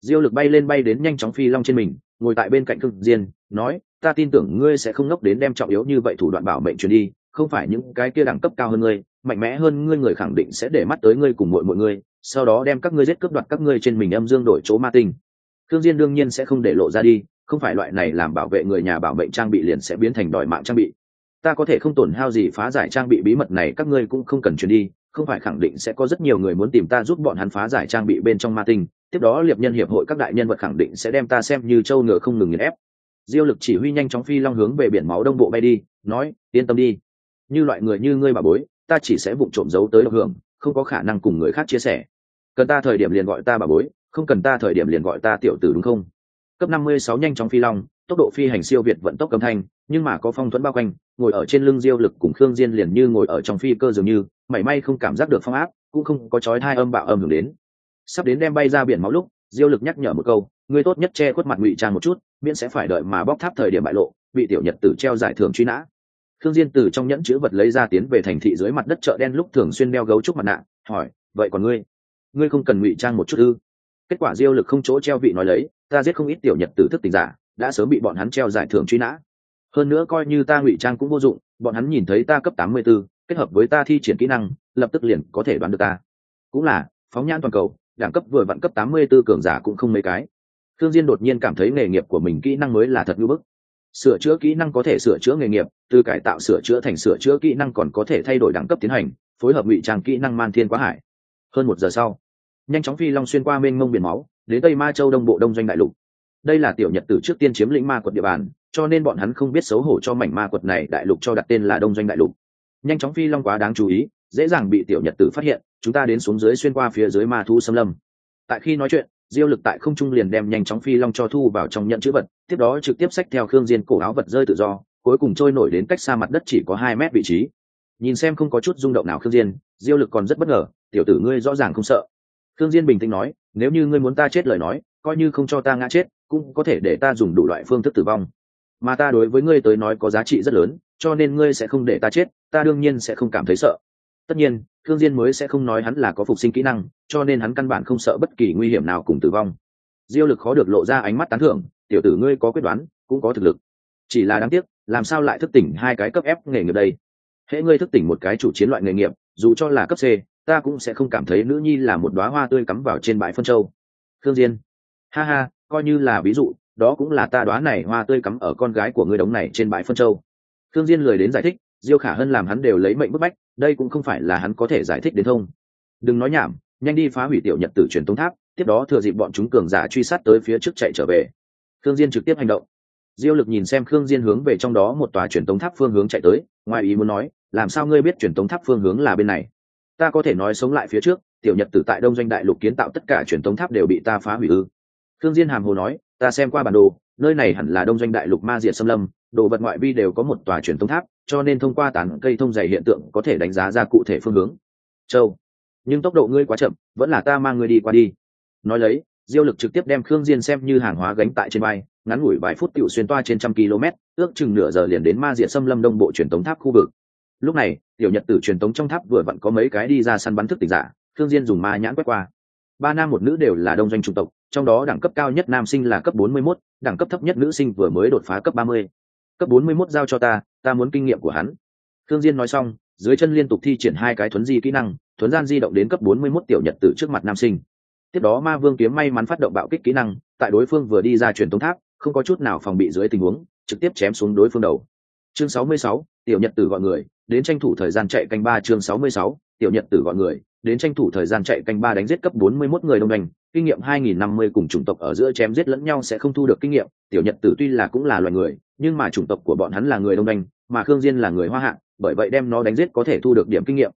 [SPEAKER 1] Diêu lực bay lên bay đến nhanh chóng phi long trên mình, ngồi tại bên cạnh khương diên, nói, ta tin tưởng ngươi sẽ không ngốc đến đem trọng yếu như vậy thủ đoạn bảo mệnh truyền đi, không phải những cái kia đẳng cấp cao hơn ngươi mạnh mẽ hơn ngươi, người khẳng định sẽ để mắt tới ngươi cùng mọi mọi ngươi, sau đó đem các ngươi giết cướp đoạt các ngươi trên mình âm dương đổi chỗ ma tinh. Thương diên đương nhiên sẽ không để lộ ra đi, không phải loại này làm bảo vệ người nhà bảo mệnh trang bị liền sẽ biến thành đòi mạng trang bị. Ta có thể không tổn hao gì phá giải trang bị bí mật này, các ngươi cũng không cần chuyển đi, không phải khẳng định sẽ có rất nhiều người muốn tìm ta giúp bọn hắn phá giải trang bị bên trong ma tinh. Tiếp đó liệp nhân hiệp hội các đại nhân vật khẳng định sẽ đem ta xem như châu ngựa không ngừng nghiền ép. Diêu lực chỉ huy nhanh chóng phi long hướng về biển máu đông bộ bay đi, nói, yên tâm đi. Như loại người như ngươi bà bối ta chỉ sẽ vụng trộm giấu tới độc hưởng, không có khả năng cùng người khác chia sẻ. Cần ta thời điểm liền gọi ta bà bối, không cần ta thời điểm liền gọi ta tiểu tử đúng không? Cấp năm mươi sáu nhanh chóng phi long, tốc độ phi hành siêu việt vận tốc âm thanh, nhưng mà có phong thuẫn bao quanh, ngồi ở trên lưng diêu lực cùng khương diên liền như ngồi ở trong phi cơ dường như, mảy may không cảm giác được phong áp, cũng không có chói hai âm bạo âm hưởng đến. Sắp đến đem bay ra biển máu lúc, diêu lực nhắc nhở một câu ngươi tốt nhất che khuất mặt ngụy trang một chút, miễn sẽ phải đợi mà bóc tháp thời điểm bại lộ, bị tiểu nhật tử treo giải thưởng truy nã khương diên từ trong nhẫn chứa vật lấy ra tiến về thành thị dưới mặt đất chợ đen lúc thường xuyên đeo gấu trúc mặt nạ hỏi vậy còn ngươi? Ngươi không cần ngụy trang một chút ư? Kết quả diêu lực không chỗ treo vị nói lấy ta giết không ít tiểu nhật tử thức tình giả đã sớm bị bọn hắn treo giải thưởng truy nã. Hơn nữa coi như ta ngụy trang cũng vô dụng bọn hắn nhìn thấy ta cấp 84, kết hợp với ta thi triển kỹ năng lập tức liền có thể đoán được ta. Cũng là phóng nhãn toàn cầu đẳng cấp vừa vặn cấp 84 cường giả cũng không mấy cái. Thương diên đột nhiên cảm thấy nghề nghiệp của mình kỹ năng mới là thật ngưu bức sửa chữa kỹ năng có thể sửa chữa nghề nghiệp, từ cải tạo sửa chữa thành sửa chữa kỹ năng còn có thể thay đổi đẳng cấp tiến hành, phối hợp ngụy trang kỹ năng man thiên quá hải. Hơn một giờ sau, nhanh chóng phi long xuyên qua mênh mông biển máu, đến tây ma châu đông bộ đông doanh đại lục. Đây là tiểu nhật tử trước tiên chiếm lĩnh ma quật địa bàn, cho nên bọn hắn không biết xấu hổ cho mảnh ma quật này đại lục cho đặt tên là đông doanh đại lục. Nhanh chóng phi long quá đáng chú ý, dễ dàng bị tiểu nhật tử phát hiện, chúng ta đến xuống dưới xuyên qua phía dưới ma thu xâm lâm. Tại khi nói chuyện, diêu lực tại không trung liền đem nhanh chóng phi long cho thu vào trong nhận chữ vật tiếp đó trực tiếp xách theo khương diên cổ áo vật rơi tự do, cuối cùng trôi nổi đến cách xa mặt đất chỉ có hai mét vị trí. Nhìn xem không có chút rung động nào khương diên, diêu lực còn rất bất ngờ, tiểu tử ngươi rõ ràng không sợ. Khương diên bình tĩnh nói, nếu như ngươi muốn ta chết lời nói, coi như không cho ta ngã chết, cũng có thể để ta dùng đủ loại phương thức tử vong. Mà ta đối với ngươi tới nói có giá trị rất lớn, cho nên ngươi sẽ không để ta chết, ta đương nhiên sẽ không cảm thấy sợ. Tất nhiên, khương diên mới sẽ không nói hắn là có phục sinh kỹ năng, cho nên hắn căn bản không sợ bất kỳ nguy hiểm nào cùng tử vong. Diêu lực khó được lộ ra ánh mắt tán thưởng tiểu tử ngươi có quyết đoán, cũng có thực lực. Chỉ là đáng tiếc, làm sao lại thức tỉnh hai cái cấp ép nghề nghiệp đây? Hễ ngươi thức tỉnh một cái chủ chiến loại nghề nghiệp, dù cho là cấp c, ta cũng sẽ không cảm thấy nữ nhi là một đóa hoa tươi cắm vào trên bãi phân châu. Thương diên. Ha ha, coi như là ví dụ, đó cũng là ta đoá này hoa tươi cắm ở con gái của ngươi đống này trên bãi phân châu. Thương diên lười đến giải thích, diêu khả hân làm hắn đều lấy mệnh bức bách, đây cũng không phải là hắn có thể giải thích đến thông. Đừng nói nhảm, nhanh đi phá hủy tiểu nhật tử truyền tống tháp, tiếp đó thừa dịp bọn chúng cường giả truy sát tới phía trước chạy trở về khương diên trực tiếp hành động. Diêu lực nhìn xem khương diên hướng về trong đó một tòa truyền tống tháp phương hướng chạy tới, ngoài ý muốn nói, làm sao ngươi biết truyền tống tháp phương hướng là bên này? Ta có thể nói sống lại phía trước, tiểu nhật tử tại đông doanh đại lục kiến tạo tất cả truyền tống tháp đều bị ta phá hủy ư. Khương diên hàm hồ nói, ta xem qua bản đồ, nơi này hẳn là đông doanh đại lục ma diệt xâm lâm, đồ vật ngoại vi đều có một tòa truyền tống tháp, cho nên thông qua tán cây thông dày hiện tượng có thể đánh giá ra cụ thể phương hướng. Châu, nhưng tốc độ ngươi quá chậm, vẫn là ta mang ngươi đi qua đi. Nói lấy diêu lực trực tiếp đem khương diên xem như hàng hóa gánh tại trên vai ngắn ngủi vài phút tiểu xuyên toa trên trăm km ước chừng nửa giờ liền đến ma diệt xâm lâm đông bộ truyền tống tháp khu vực. Lúc này tiểu nhật tử truyền tống trong tháp vừa vặn có mấy cái đi ra săn bắn thức tỉnh giả khương diên dùng ma nhãn quét qua. Ba nam một nữ đều là đông doanh trung tộc trong đó đẳng cấp cao nhất nam sinh là cấp 41, đẳng cấp thấp nhất nữ sinh vừa mới đột phá cấp 30. cấp 41 giao cho ta ta muốn kinh nghiệm của hắn. Khương diên nói xong dưới chân liên tục thi triển hai cái thuấn di kỹ năng thuấn gian di động đến cấp 41 tiểu nhật tử trước mặt nam sinh tiếp đó ma vương kiếm may mắn phát động bạo kích kỹ năng tại đối phương vừa đi ra truyền tống tháp không có chút nào phòng bị dưới tình huống trực tiếp chém xuống đối phương đầu. Chương 66, tiểu nhật tử gọi người đến tranh thủ thời gian chạy canh ba chương 66, tiểu nhật tử gọi người đến tranh thủ thời gian chạy canh ba đánh giết cấp 41 người đông đành kinh nghiệm 2050 cùng chủng tộc ở giữa chém giết lẫn nhau sẽ không thu được kinh nghiệm tiểu nhật tử tuy là cũng là loài người nhưng mà chủng tộc của bọn hắn là người đông đành mà khương diên là người hoa hạ bởi vậy đem nó đánh giết có thể thu được điểm kinh nghiệm.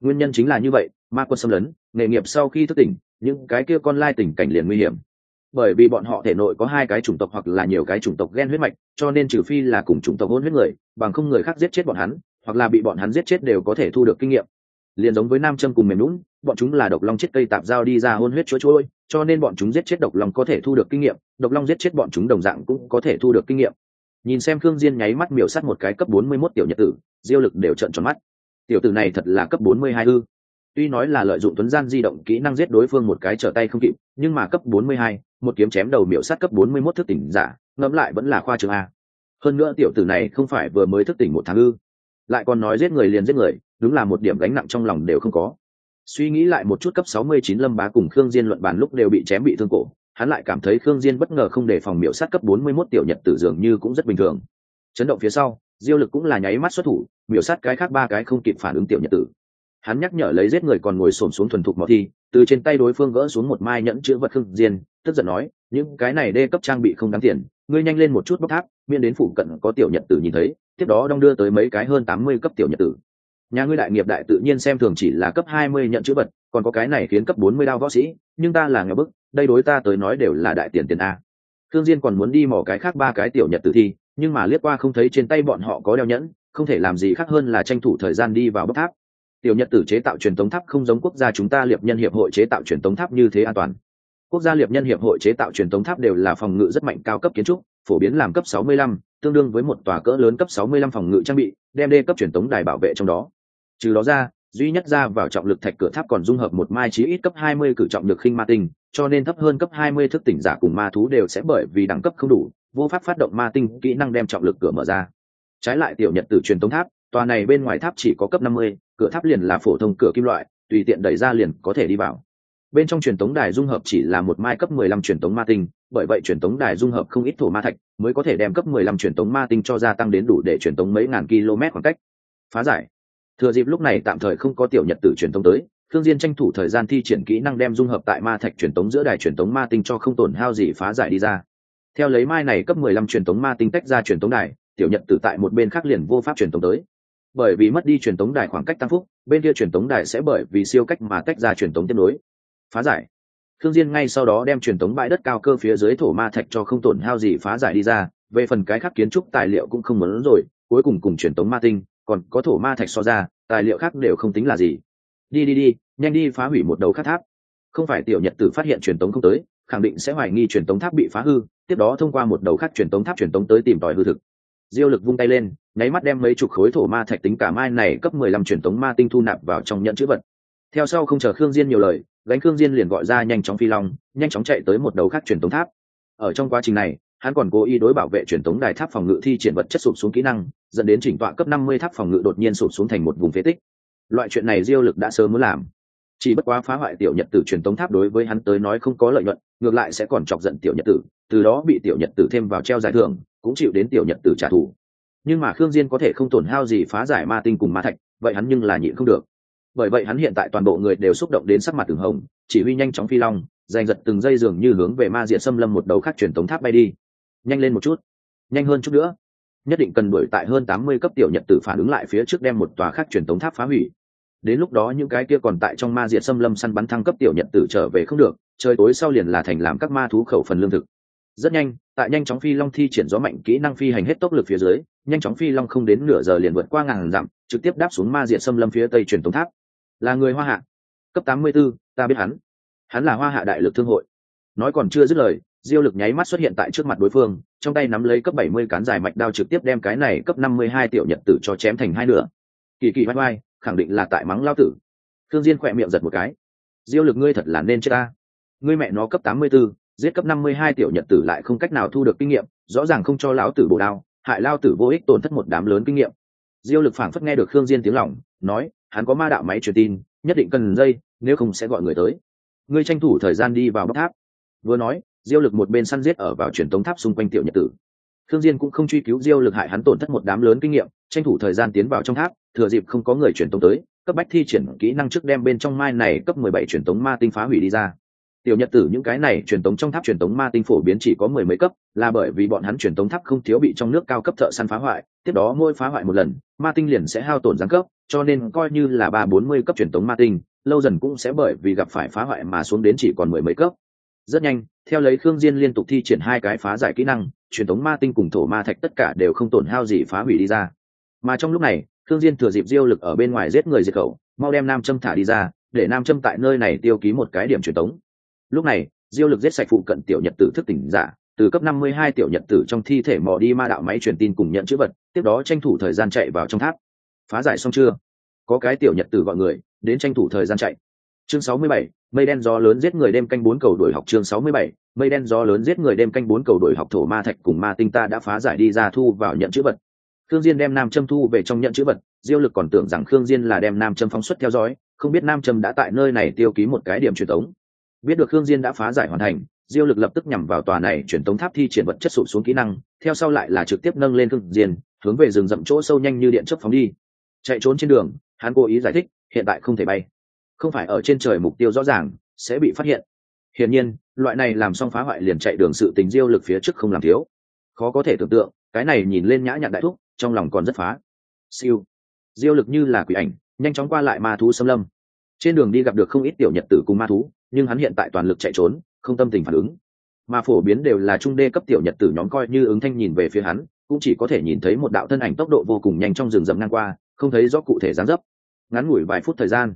[SPEAKER 1] Nguyên nhân chính là như vậy ma quân xâm lấn nghề nghiệp sau khi thức tỉnh những cái kia con lai tình cảnh liền nguy hiểm. Bởi vì bọn họ thể nội có hai cái chủng tộc hoặc là nhiều cái chủng tộc ghen huyết mạch, cho nên trừ phi là cùng chủng tộc hôn huyết người, bằng không người khác giết chết bọn hắn, hoặc là bị bọn hắn giết chết đều có thể thu được kinh nghiệm. Liền giống với nam châm cùng mềm lũng bọn chúng là độc long chết cây tạp giao đi ra hôn huyết chúa chuôi cho nên bọn chúng giết chết độc long có thể thu được kinh nghiệm, độc long giết chết bọn chúng đồng dạng cũng có thể thu được kinh nghiệm. Nhìn xem khương diên nháy mắt miểu sát một cái cấp 41 tiểu nhật tử, diêu lực đều trợn tròn mắt. Tiểu tử này thật là cấp 42 ư tuy nói là lợi dụng tuấn gian di động kỹ năng giết đối phương một cái trở tay không kịp nhưng mà cấp 42, một kiếm chém đầu miểu sát cấp 41 thức tỉnh giả ngẫm lại vẫn là khoa trường a. Hơn nữa tiểu tử này không phải vừa mới thức tỉnh một tháng ư. Lại còn nói giết người liền giết người đúng là một điểm gánh nặng trong lòng đều không có. Suy nghĩ lại một chút cấp 69 lâm bá cùng khương diên luận bàn lúc đều bị chém bị thương cổ hắn lại cảm thấy khương diên bất ngờ không đề phòng miểu sát cấp 41 tiểu nhật tử dường như cũng rất bình thường. Chấn động phía sau diêu lực cũng là nháy mắt xuất thủ miểu sát cái khác ba cái không kịp phản ứng tiểu nhật tử hắn nhắc nhở lấy giết người còn ngồi xổm xuống thuần thục mỏ thi, từ trên tay đối phương gỡ xuống một mai nhẫn chữ vật khương diên, tức giận nói, những cái này đê cấp trang bị không đáng tiền, ngươi nhanh lên một chút bóc tháp, miễn đến phụ cận có tiểu nhật tử nhìn thấy, tiếp đó đong đưa tới mấy cái hơn tám mươi cấp tiểu nhật tử. Nhà ngươi đại nghiệp đại tự nhiên xem thường chỉ là cấp hai mươi nhận chữ vật, còn có cái này khiến cấp bốn mươi đao võ sĩ, nhưng ta là ngờ bức, đây đối ta tới nói đều là đại tiền tiền a. Thương diên còn muốn đi mò cái khác ba cái tiểu nhật tử thi, nhưng mà liếc qua không thấy trên tay bọn họ có đeo nhẫn, không thể làm gì khác hơn là tranh thủ thời gian đi vào bốc tháp tiểu nhật tử chế tạo truyền tống tháp không giống quốc gia chúng ta liệp nhân hiệp hội chế tạo truyền tống tháp như thế an toàn. Quốc gia liệp nhân hiệp hội chế tạo truyền tống tháp đều là phòng ngự rất mạnh cao cấp kiến trúc phổ biến làm cấp 65, tương đương với một tòa cỡ lớn cấp 65 phòng ngự trang bị đem đê cấp truyền tống đài bảo vệ trong đó. Trừ đó ra duy nhất ra vào trọng lực thạch cửa tháp còn dung hợp một mai chí ít cấp 20 cử trọng lực khinh ma tinh cho nên thấp hơn cấp 20 thức tỉnh giả cùng ma thú đều sẽ bởi vì đẳng cấp không đủ vô pháp phát động ma tinh kỹ năng đem trọng lực cửa mở ra. Trái lại tiểu nhật tử truyền tống tháp tòa này bên ngoài tháp chỉ có cấp 50, cửa tháp liền là phổ thông cửa kim loại tùy tiện đẩy ra liền có thể đi vào bên trong truyền tống đài dung hợp chỉ là một mai cấp 15 truyền tống ma tinh bởi vậy truyền tống đài dung hợp không ít thổ ma thạch mới có thể đem cấp 15 truyền tống ma tinh cho gia tăng đến đủ để truyền tống mấy ngàn km khoảng cách phá giải thừa dịp lúc này tạm thời không có tiểu nhật tử truyền tống tới thương diên tranh thủ thời gian thi triển kỹ năng đem dung hợp tại ma thạch truyền tống giữa đài truyền tống ma tinh cho không tổn hao gì phá giải đi ra theo lấy mai này cấp 15 truyền tống ma tinh tách ra truyền tống đài tiểu nhật tử tại một bên khác liền vô pháp truyền tống tới bởi vì mất đi truyền tống đài khoảng cách tăng phúc, bên kia truyền tống đài sẽ bởi vì siêu cách mà tách ra truyền tống tiếp nối. Phá giải. Thương diên ngay sau đó đem truyền tống bãi đất cao cơ phía dưới thổ ma thạch cho không tổn hao gì phá giải đi ra, về phần cái khác kiến trúc tài liệu cũng không muốn rồi, cuối cùng cùng truyền tống ma tinh, còn có thổ ma thạch so ra, tài liệu khác đều không tính là gì. Đi đi đi, nhanh đi phá hủy một đầu khác tháp. Không phải tiểu nhật tử phát hiện truyền tống không tới, khẳng định sẽ hoài nghi truyền tống tháp bị phá hư, tiếp đó thông qua một đầu khác truyền tống tháp truyền tống tới tìm tòi hư thực. Diêu lực vung tay lên nháy mắt đem mấy chục khối thổ ma thạch tính cả mai này cấp mười lăm truyền tống ma tinh thu nạp vào trong nhận chữ vật. Theo sau không chờ khương diên nhiều lời, gánh khương diên liền gọi ra nhanh chóng phi long, nhanh chóng chạy tới một đầu khác truyền tống tháp. Ở trong quá trình này, hắn còn cố ý đối bảo vệ truyền tống đài tháp phòng ngự thi triển vật chất sụp xuống kỹ năng, dẫn đến chỉnh tọa cấp năm mươi tháp phòng ngự đột nhiên sụp xuống thành một vùng phế tích. Loại chuyện này diêu lực đã sớm muốn làm. Chỉ bất quá phá hoại tiểu nhật tử truyền tống tháp đối với hắn tới nói không có lợi nhuận, ngược lại sẽ còn chọc giận tiểu nhật tử, từ đó bị tiểu nhật tử thêm vào treo giải thưởng, cũng chịu đến tiểu nhật tử trả thù nhưng mà khương diên có thể không tổn hao gì phá giải ma tinh cùng ma thạch, vậy hắn nhưng là nhịn không được. Bởi vậy hắn hiện tại toàn bộ người đều xúc động đến sắc mặt từng hồng, chỉ huy nhanh chóng phi long, giành giật từng dây dường như hướng về ma diện xâm lâm một đấu khác truyền tống tháp bay đi. Nhanh lên một chút. Nhanh hơn chút nữa. Nhất định cần đuổi tại hơn tám mươi cấp tiểu nhật tử phản ứng lại phía trước đem một tòa khác truyền tống tháp phá hủy. Đến lúc đó những cái kia còn tại trong ma diệt xâm lâm săn bắn thăng cấp tiểu nhật tử trở về không được, trời tối sau liền là thành làm các ma thú khẩu phần lương thực rất nhanh tại nhanh chóng phi long thi triển gió mạnh kỹ năng phi hành hết tốc lực phía dưới nhanh chóng phi long không đến nửa giờ liền vượt qua ngàn dặm trực tiếp đáp xuống ma diện xâm lâm phía tây truyền tống tháp. Là người hoa hạ. Cấp tám mươi 84, ta biết hắn. Hắn là hoa hạ đại lực thương hội. Nói còn chưa dứt lời diêu lực nháy mắt xuất hiện tại trước mặt đối phương trong tay nắm lấy cấp bảy mươi cán dài mạch đao trực tiếp đem cái này cấp năm mươi hai tiểu nhật tử cho chém thành hai nửa. Kỳ kỳ vai vai khẳng định là tại mắng lao tử. Thương diên khỏe miệng giật một cái. Diêu lực ngươi thật là nên chết ta. Ngươi mẹ nó cấp tám mươi 84, giết cấp năm mươi hai tiểu nhật tử lại không cách nào thu được kinh nghiệm rõ ràng không cho lão tử bổ đao hại lao tử vô ích tổn thất một đám lớn kinh nghiệm. Diêu lực phảng phất nghe được khương diên tiếng lòng nói hắn có ma đạo máy truyền tin nhất định cần dây nếu không sẽ gọi người tới. Ngươi tranh thủ thời gian đi vào bắc tháp. Vừa nói diêu lực một bên săn giết ở vào truyền tống tháp xung quanh tiểu nhật tử. Thương Diên cũng không truy cứu Diêu Lực hại hắn tổn thất một đám lớn kinh nghiệm, tranh thủ thời gian tiến vào trong tháp, thừa dịp không có người truyền tống tới, cấp bách thi triển kỹ năng trước đem bên trong mai này cấp 17 truyền tống ma tinh phá hủy đi ra. Tiểu Nhật tử những cái này truyền tống trong tháp truyền tống ma tinh phổ biến chỉ có mười mấy cấp, là bởi vì bọn hắn truyền tống tháp không thiếu bị trong nước cao cấp thợ săn phá hoại, tiếp đó mỗi phá hoại một lần, ma tinh liền sẽ hao tổn giáng cấp, cho nên coi như là ba bốn mươi cấp truyền tống ma tinh, lâu dần cũng sẽ bởi vì gặp phải phá hoại mà xuống đến chỉ còn mười mấy cấp. Rất nhanh, theo lấy Khương Diên liên tục thi triển hai cái phá giải kỹ năng, truyền tống ma tinh cùng thổ ma thạch tất cả đều không tổn hao gì phá hủy đi ra mà trong lúc này thương diên thừa dịp diêu lực ở bên ngoài giết người diệt khẩu mau đem nam châm thả đi ra để nam châm tại nơi này tiêu ký một cái điểm truyền tống lúc này diêu lực giết sạch phụ cận tiểu nhật tử thức tỉnh giả từ cấp 52 tiểu nhật tử trong thi thể mò đi ma đạo máy truyền tin cùng nhận chữ vật tiếp đó tranh thủ thời gian chạy vào trong tháp. Phá giải xong chưa? Có cái tiểu nhật tử gọi người đến tranh thủ thời gian chạy. Chương 67, mây đen gió lớn giết người đêm canh bốn cầu đuổi học chương 67, mây đen gió lớn giết người đêm canh bốn cầu đuổi học thổ ma thạch cùng ma tinh ta đã phá giải đi ra thu vào nhận chữ vật. Khương diên đem nam châm thu về trong nhận chữ vật diêu lực còn tưởng rằng khương diên là đem nam châm phóng xuất theo dõi không biết nam châm đã tại nơi này tiêu ký một cái điểm truyền tống biết được khương diên đã phá giải hoàn thành, diêu lực lập tức nhằm vào tòa này chuyển tống tháp thi triển vật chất sụp xuống kỹ năng, theo sau lại là trực tiếp nâng lên khương diên, hướng về rừng rậm chỗ sâu nhanh như điện chớp phóng đi. Chạy trốn trên đường, hắn cố ý giải thích, hiện tại không thể bay. Không phải ở trên trời mục tiêu rõ ràng, sẽ bị phát hiện. Hiển nhiên, loại này làm xong phá hoại liền chạy đường sự tình diêu lực phía trước không làm thiếu. Khó có thể tưởng tượng, cái này nhìn lên nhã nhặn đại thúc, trong lòng còn rất phá. Siêu. Diêu lực như là quỷ ảnh, nhanh chóng qua lại ma thú xâm lâm. Trên đường đi gặp được không ít tiểu nhật tử cùng ma thú nhưng hắn hiện tại toàn lực chạy trốn, không tâm tình phản ứng. Mà phổ biến đều là trung đê cấp tiểu nhật tử nhóm coi như ứng thanh nhìn về phía hắn, cũng chỉ có thể nhìn thấy một đạo thân ảnh tốc độ vô cùng nhanh trong rừng rậm ngang qua, không thấy rõ cụ thể dáng dấp. Ngắn ngủi vài phút thời gian,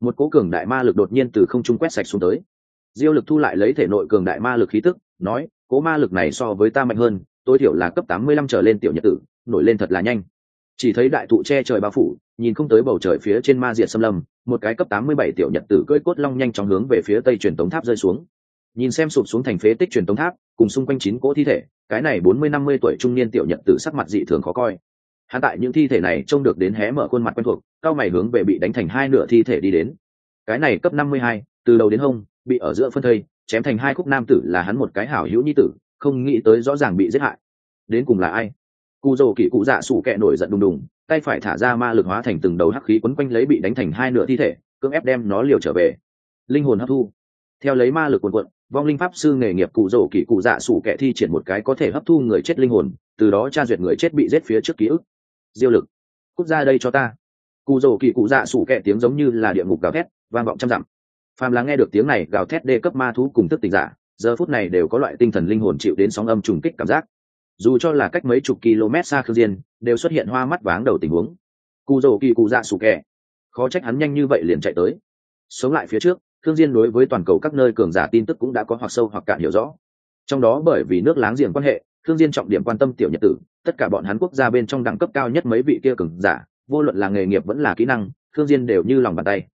[SPEAKER 1] một cố cường đại ma lực đột nhiên từ không trung quét sạch xuống tới. Diêu lực thu lại lấy thể nội cường đại ma lực khí tức, nói, cố ma lực này so với ta mạnh hơn, tối thiểu là cấp tám mươi lăm trở lên tiểu nhật tử, nổi lên thật là nhanh. Chỉ thấy đại thụ che trời bao phủ nhìn không tới bầu trời phía trên ma diệt xâm lâm, một cái cấp tám mươi bảy tiểu nhật tử cưỡi cốt long nhanh chóng hướng về phía tây truyền tống tháp rơi xuống. Nhìn xem sụp xuống thành phế tích truyền tống tháp, cùng xung quanh chín cỗ thi thể, cái này bốn mươi năm mươi tuổi trung niên tiểu nhật tử sắc mặt dị thường khó coi. Hắn tại những thi thể này trông được đến hé mở khuôn mặt quen thuộc, cao mày hướng về bị đánh thành hai nửa thi thể đi đến. Cái này cấp năm mươi hai, từ đầu đến hông, bị ở giữa phân thây, chém thành hai khúc nam tử là hắn một cái hảo hữu nhi tử, không nghĩ tới rõ ràng bị giết hại. Đến cùng là ai? Cụ rồ kỵ cụ dạ sủ kẹ nổi giận đùng đùng tay phải thả ra ma lực hóa thành từng đầu hắc khí quấn quanh lấy bị đánh thành hai nửa thi thể, cưỡng ép đem nó liều trở về. Linh hồn hấp thu. Theo lấy ma lực quần quận vong linh pháp sư nghề nghiệp cụ rổ kỷ cụ dạ sủ kẹ thi triển một cái có thể hấp thu người chết linh hồn, từ đó tra duyệt người chết bị giết phía trước ký ức. Diêu lực. Cút ra đây cho ta. Cụ rổ kỷ cụ dạ sủ kẹ tiếng giống như là địa ngục gào thét, vang vọng trăm dặm. Phàm là nghe được tiếng này gào thét đê cấp ma thú cùng thức tình giả, giờ phút này đều có loại tinh thần linh hồn chịu đến sóng âm trùng kích cảm giác dù cho là cách mấy chục km xa khương diên đều xuất hiện hoa mắt váng đầu tình huống. Cụ rổ kỳ cụ dạ sủ kẹ khó trách hắn nhanh như vậy liền chạy tới. Sống lại phía trước thương diên đối với toàn cầu các nơi cường giả tin tức cũng đã có hoặc sâu hoặc cạn hiểu rõ. Trong đó bởi vì nước láng giềng quan hệ thương diên trọng điểm quan tâm tiểu nhật tử tất cả bọn hắn quốc gia bên trong đẳng cấp cao nhất mấy vị kia cường giả vô luận là nghề nghiệp vẫn là kỹ năng thương diên đều như lòng bàn tay.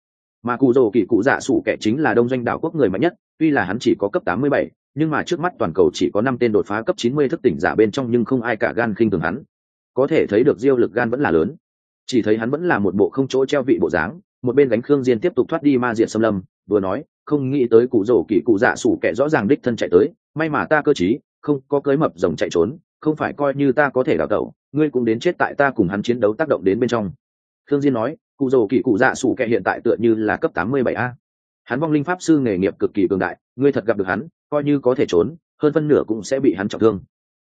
[SPEAKER 1] Mà cụ rồ kỳ cụ dạ sủ kẻ chính là đông doanh đảo quốc người mạnh nhất tuy là hắn chỉ có cấp 87, nhưng mà trước mắt toàn cầu chỉ có năm tên đột phá cấp 90 thức tỉnh giả bên trong nhưng không ai cả gan khinh thường hắn. Có thể thấy được diêu lực gan vẫn là lớn. Chỉ thấy hắn vẫn là một bộ không chỗ treo vị bộ dáng, một bên gánh khương diên tiếp tục thoát đi ma diện xâm lâm, vừa nói, không nghĩ tới cụ rổ kỳ cụ dạ sủ kẻ rõ ràng đích thân chạy tới, may mà ta cơ trí, không có cưới mập rồng chạy trốn, không phải coi như ta có thể đào tẩu, ngươi cũng đến chết tại ta cùng hắn chiến đấu tác động đến bên trong. Khương diên nói, cụ rổ kỳ cụ dạ sủ kẻ hiện tại tựa như là cấp 87 a. Hắn vong linh pháp sư nghề nghiệp cực kỳ cường đại, ngươi thật gặp được hắn coi như có thể trốn, hơn phân nửa cũng sẽ bị hắn trọng thương.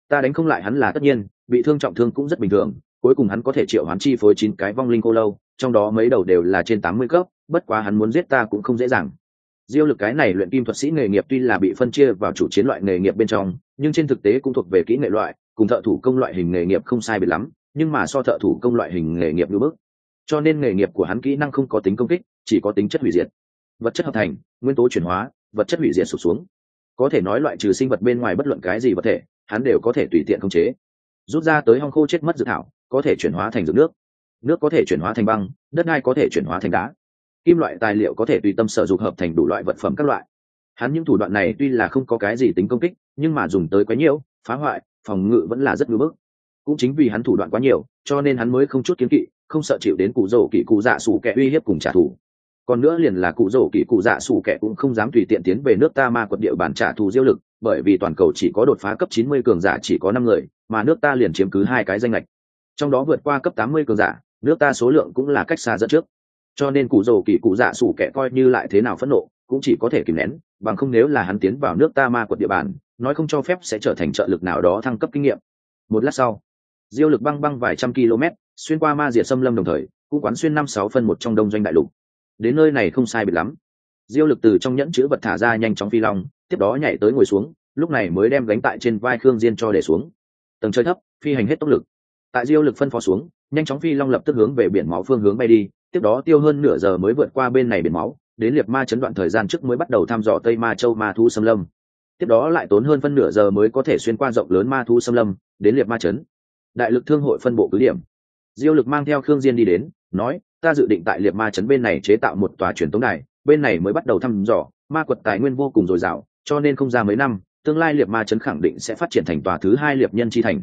[SPEAKER 1] Ta đánh không lại hắn là tất nhiên, bị thương trọng thương cũng rất bình thường, cuối cùng hắn có thể triệu hắn chi phối chín cái vong linh cô lâu, trong đó mấy đầu đều là trên tám mươi cấp, bất quá hắn muốn giết ta cũng không dễ dàng. Diêu lực cái này luyện kim thuật sĩ nghề nghiệp tuy là bị phân chia vào chủ chiến loại nghề nghiệp bên trong, nhưng trên thực tế cũng thuộc về kỹ nghệ loại, cùng thợ thủ công loại hình nghề nghiệp không sai biệt lắm, nhưng mà so thợ thủ công loại hình nghề nghiệp như bước cho nên nghề nghiệp của hắn kỹ năng không có tính công kích, chỉ có tính chất hủy diệt. Vật chất hợp thành, nguyên tố chuyển hóa, vật chất hủy diệt sụp xuống có thể nói loại trừ sinh vật bên ngoài bất luận cái gì vật thể, hắn đều có thể tùy tiện khống chế. Rút ra tới hong khô chết mất dự thảo, có thể chuyển hóa thành dược nước. Nước có thể chuyển hóa thành băng, đất đai có thể chuyển hóa thành đá. Kim loại tài liệu có thể tùy tâm sở dục hợp thành đủ loại vật phẩm các loại. Hắn những thủ đoạn này tuy là không có cái gì tính công kích, nhưng mà dùng tới quá nhiều, phá hoại, phòng ngự vẫn là rất ngưỡng bức. Cũng chính vì hắn thủ đoạn quá nhiều, cho nên hắn mới không chút kiến kỵ, không sợ chịu đến cụ rổ kỵ cụ dạ sủ kẻ uy hiếp cùng trả thù còn nữa liền là cụ rổ kỵ cụ dạ sủ kẻ cũng không dám tùy tiện tiến về nước ta ma quật địa bàn trả thù diêu lực, bởi vì toàn cầu chỉ có đột phá cấp 90 cường giả chỉ có năm người, mà nước ta liền chiếm cứ hai cái danh lệch trong đó vượt qua cấp 80 cường giả, nước ta số lượng cũng là cách xa dẫn trước. Cho nên cụ rổ kỵ cụ dạ sủ kẻ coi như lại thế nào phẫn nộ, cũng chỉ có thể kìm nén, bằng không nếu là hắn tiến vào nước ta ma quật địa bàn, nói không cho phép sẽ trở thành trợ lực nào đó thăng cấp kinh nghiệm. Một lát sau, diêu lực băng băng vài trăm km, xuyên qua ma diệt xâm lâm đồng thời, cũng quán xuyên năm sáu phân một trong đông doanh đại lục đến nơi này không sai biệt lắm. Diêu lực từ trong nhẫn chữ vật thả ra nhanh chóng phi long, tiếp đó nhảy tới ngồi xuống, lúc này mới đem gánh tại trên vai khương diên cho để xuống. Tầng chơi thấp, phi hành hết tốc lực. Tại diêu lực phân phó xuống, nhanh chóng phi long lập tức hướng về biển máu phương hướng bay đi, tiếp đó tiêu hơn nửa giờ mới vượt qua bên này biển máu, đến liệt ma chấn đoạn thời gian trước mới bắt đầu thăm dò tây ma châu ma thu xâm lâm. Tiếp đó lại tốn hơn phân nửa giờ mới có thể xuyên qua rộng lớn ma thu xâm lâm, đến liệt ma chấn. Đại lực thương hội phân bộ cứ điểm. Diêu lực mang theo khương diên đi đến, nói ta dự định tại liệt ma trấn bên này chế tạo một tòa truyền tống đài, bên này mới bắt đầu thăm dò, ma quật tài nguyên vô cùng dồi dào, cho nên không ra mấy năm, tương lai liệt ma trấn khẳng định sẽ phát triển thành tòa thứ hai liệt nhân chi thành.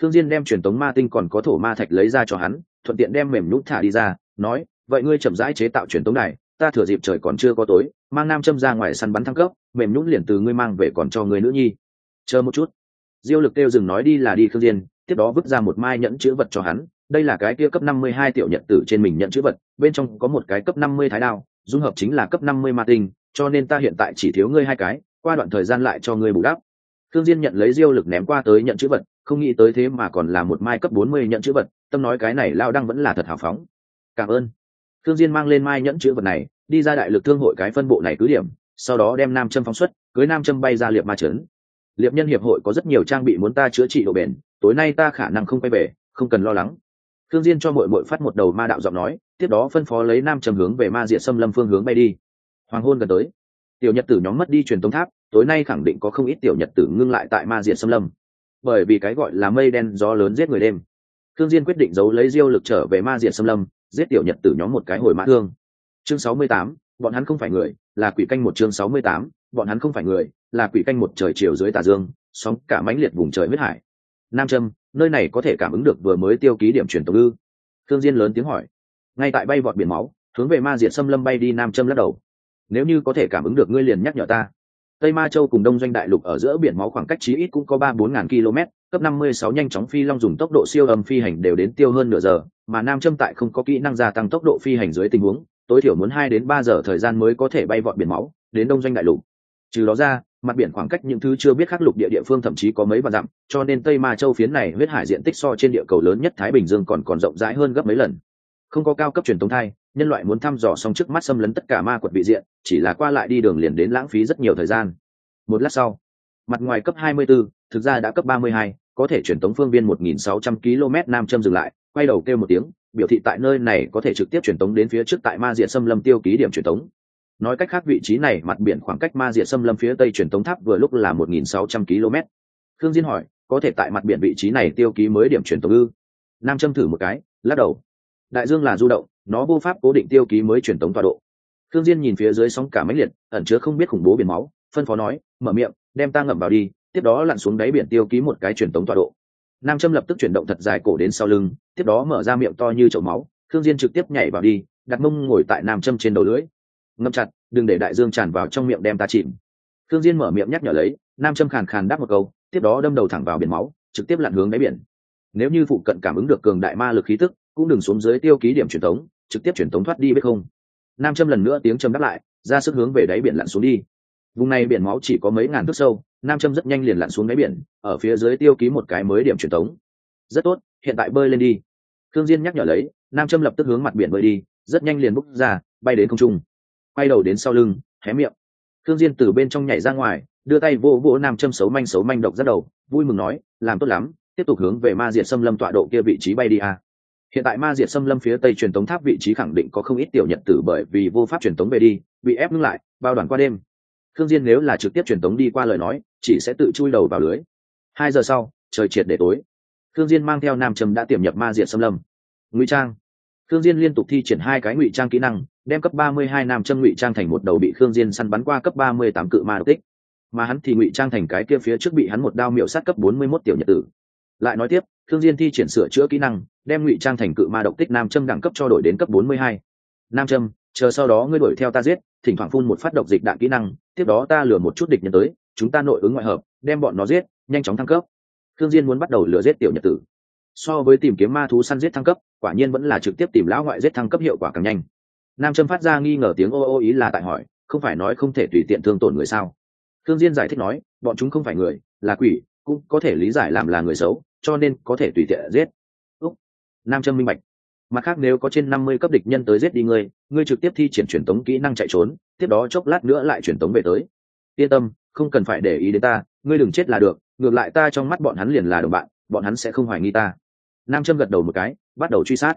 [SPEAKER 1] Thương diên đem truyền tống ma tinh còn có thổ ma thạch lấy ra cho hắn, thuận tiện đem mềm nhũn thả đi ra, nói, vậy ngươi chậm rãi chế tạo truyền tống đài, ta thừa dịp trời còn chưa có tối, mang nam châm ra ngoài săn bắn thăng cấp, mềm nhũn liền từ ngươi mang về còn cho người nữ nhi. Chờ một chút. Diêu lực kêu dừng nói đi là đi thương diên, tiếp đó vứt ra một mai nhẫn chữ vật cho hắn đây là cái kia cấp 52 tiểu nhận tử trên mình nhận chữ vật, bên trong có một cái cấp 50 thái đao, dung hợp chính là cấp 50 ma tinh, cho nên ta hiện tại chỉ thiếu ngươi hai cái, qua đoạn thời gian lại cho ngươi bù đắp. Thương diên nhận lấy diêu lực ném qua tới nhận chữ vật, không nghĩ tới thế mà còn là một mai cấp 40 nhận chữ vật, tâm nói cái này lao đang vẫn là thật hào phóng. Cảm ơn. Thương diên mang lên mai nhẫn chữ vật này, đi ra đại lực thương hội cái phân bộ này cứ điểm, sau đó đem nam châm phóng xuất, cưới nam châm bay ra liệp ma trấn. Liệp nhân hiệp hội có rất nhiều trang bị muốn ta chữa trị độ bền, tối nay ta khả năng không quay về, không cần lo lắng thương diên cho muội muội phát một đầu ma đạo giọng nói tiếp đó phân phó lấy nam Trầm hướng về ma diện xâm lâm phương hướng bay đi. Hoàng hôn gần tới. Tiểu nhật tử nhóm mất đi truyền tống tháp tối nay khẳng định có không ít tiểu nhật tử ngưng lại tại ma diện xâm lâm. Bởi vì cái gọi là mây đen gió lớn giết người đêm. Thương diên quyết định giấu lấy diêu lực trở về ma diện xâm lâm giết tiểu nhật tử nhóm một cái hồi mã thương. Chương 68, bọn hắn không phải người là quỷ canh một chương 68, bọn hắn không phải người là quỷ canh một trời chiều dưới tà dương sóng cả mãnh liệt vùng trời huyết hải. Nam trâm nơi này có thể cảm ứng được vừa mới tiêu ký điểm truyền tống ư? Thương diên lớn tiếng hỏi. Ngay tại bay vọt biển máu, hướng về ma diệt xâm lâm bay đi nam châm lắc đầu. Nếu như có thể cảm ứng được ngươi liền nhắc nhở ta. Tây ma châu cùng đông doanh đại lục ở giữa biển máu khoảng cách chí ít cũng có ba bốn ngàn km cấp năm mươi sáu nhanh chóng phi long dùng tốc độ siêu âm phi hành đều đến tiêu hơn nửa giờ, mà nam châm tại không có kỹ năng gia tăng tốc độ phi hành dưới tình huống, tối thiểu muốn hai đến ba giờ thời gian mới có thể bay vọt biển máu, đến đông doanh đại lục. Trừ đó ra mặt biển khoảng cách những thứ chưa biết khắc lục địa địa phương thậm chí có mấy vạn dặm cho nên tây ma châu phiến này huyết hải diện tích so trên địa cầu lớn nhất thái bình dương còn còn rộng rãi hơn gấp mấy lần. Không có cao cấp truyền thống thai nhân loại muốn thăm dò xong trước mắt xâm lấn tất cả ma quật vị diện chỉ là qua lại đi đường liền đến lãng phí rất nhiều thời gian. Một lát sau mặt ngoài cấp 24, thực ra đã cấp 32, có thể truyền tống phương viên 1.600 km nam châm dừng lại quay đầu kêu một tiếng biểu thị tại nơi này có thể trực tiếp truyền tống đến phía trước tại ma diện xâm lâm tiêu ký điểm truyền tống nói cách khác vị trí này mặt biển khoảng cách ma diệt xâm lâm phía tây truyền tống tháp vừa lúc là 1.600 km. Thương diên hỏi, có thể tại mặt biển vị trí này tiêu ký mới điểm truyền tống ư? Nam châm thử một cái, lắc đầu. Đại dương là du động, nó vô pháp cố định tiêu ký mới truyền tống tọa độ. Thương diên nhìn phía dưới sóng cả máy liệt, ẩn chứa không biết khủng bố biển máu, phân phó nói, mở miệng, đem ta ngậm vào đi, tiếp đó lặn xuống đáy biển tiêu ký một cái truyền tống tọa độ. Nam châm lập tức chuyển động thật dài cổ đến sau lưng, tiếp đó mở ra miệng to như chậu máu thương diên trực tiếp nhảy vào đi, đặt mông ngồi tại nam châm trên đầu lưỡi ngậm chặt, đừng để đại dương tràn vào trong miệng đem ta chìm. Thương diên mở miệng nhắc nhở lấy, nam châm khàn khàn đáp một câu, tiếp đó đâm đầu thẳng vào biển máu, trực tiếp lặn hướng đáy biển. Nếu như phụ cận cảm ứng được cường đại ma lực khí tức, cũng đừng xuống dưới tiêu ký điểm truyền tống, trực tiếp truyền tống thoát đi biết không. Nam châm lần nữa tiếng châm đáp lại, ra sức hướng về đáy biển lặn xuống đi. Vùng này biển máu chỉ có mấy ngàn thước sâu, nam châm rất nhanh liền lặn xuống đáy biển, ở phía dưới tiêu ký một cái mới điểm truyền tống. Rất tốt, hiện tại bơi lên đi. Thương diên nhắc nhở lấy, nam châm lập tức hướng mặt biển bơi đi, rất nhanh liền bốc ra, bay đến không trung quay đầu đến sau lưng, hé miệng. Thương diên từ bên trong nhảy ra ngoài, đưa tay vô vỗ nam châm xấu manh xấu manh độc rất đầu, vui mừng nói, làm tốt lắm, tiếp tục hướng về ma diệt xâm lâm tọa độ kia vị trí bay đi a. Hiện tại ma diệt xâm lâm phía tây truyền tống tháp vị trí khẳng định có không ít tiểu nhật tử bởi vì vô pháp truyền tống về đi, bị ép ngưng lại, bao đoàn qua đêm. Thương diên nếu là trực tiếp truyền tống đi qua lời nói, chỉ sẽ tự chui đầu vào lưới. Hai giờ sau, trời triệt để tối. Thương diên mang theo nam trầm đã tiềm nhập ma diệt xâm lâm. Ngụy trang. Thương diên liên tục thi triển hai cái ngụy trang kỹ năng đem cấp 32 nam châm ngụy trang thành một đầu bị thương diên săn bắn qua cấp 38 cự ma độc tích. Mà hắn thì ngụy trang thành cái kia phía trước bị hắn một đao miệu sát cấp 41 tiểu nhật tử. Lại nói tiếp thương diên thi triển sửa chữa kỹ năng, đem ngụy trang thành cự ma độc tích nam châm đẳng cấp cho đổi đến cấp 42. nam châm, chờ sau đó ngươi đuổi theo ta giết, thỉnh thoảng phun một phát độc dịch đạn kỹ năng, tiếp đó ta lừa một chút địch nhân tới, chúng ta nội ứng ngoại hợp, đem bọn nó giết, nhanh chóng thăng cấp. Thương diên muốn bắt đầu lừa giết tiểu nhật tử. So với tìm kiếm ma thú săn giết thăng cấp, quả nhiên vẫn là trực tiếp tìm lão ngoại giết thăng cấp hiệu quả càng nhanh nam châm phát ra nghi ngờ tiếng ô ô ý là tại hỏi, không phải nói không thể tùy tiện thương tổn người sao? Thương diên giải thích nói, bọn chúng không phải người, là quỷ, cũng có thể lý giải làm là người xấu, cho nên có thể tùy tiện giết. Úc. nam châm minh bạch. Mặt khác nếu có trên năm mươi cấp địch nhân tới giết đi ngươi ngươi trực tiếp thi triển truyền tống kỹ năng chạy trốn, tiếp đó chốc lát nữa lại truyền tống về tới. Yên tâm, không cần phải để ý đến ta, ngươi đừng chết là được, ngược lại ta trong mắt bọn hắn liền là đồng bạn, bọn hắn sẽ không hoài nghi ta. Nam châm gật đầu một cái, bắt đầu truy sát.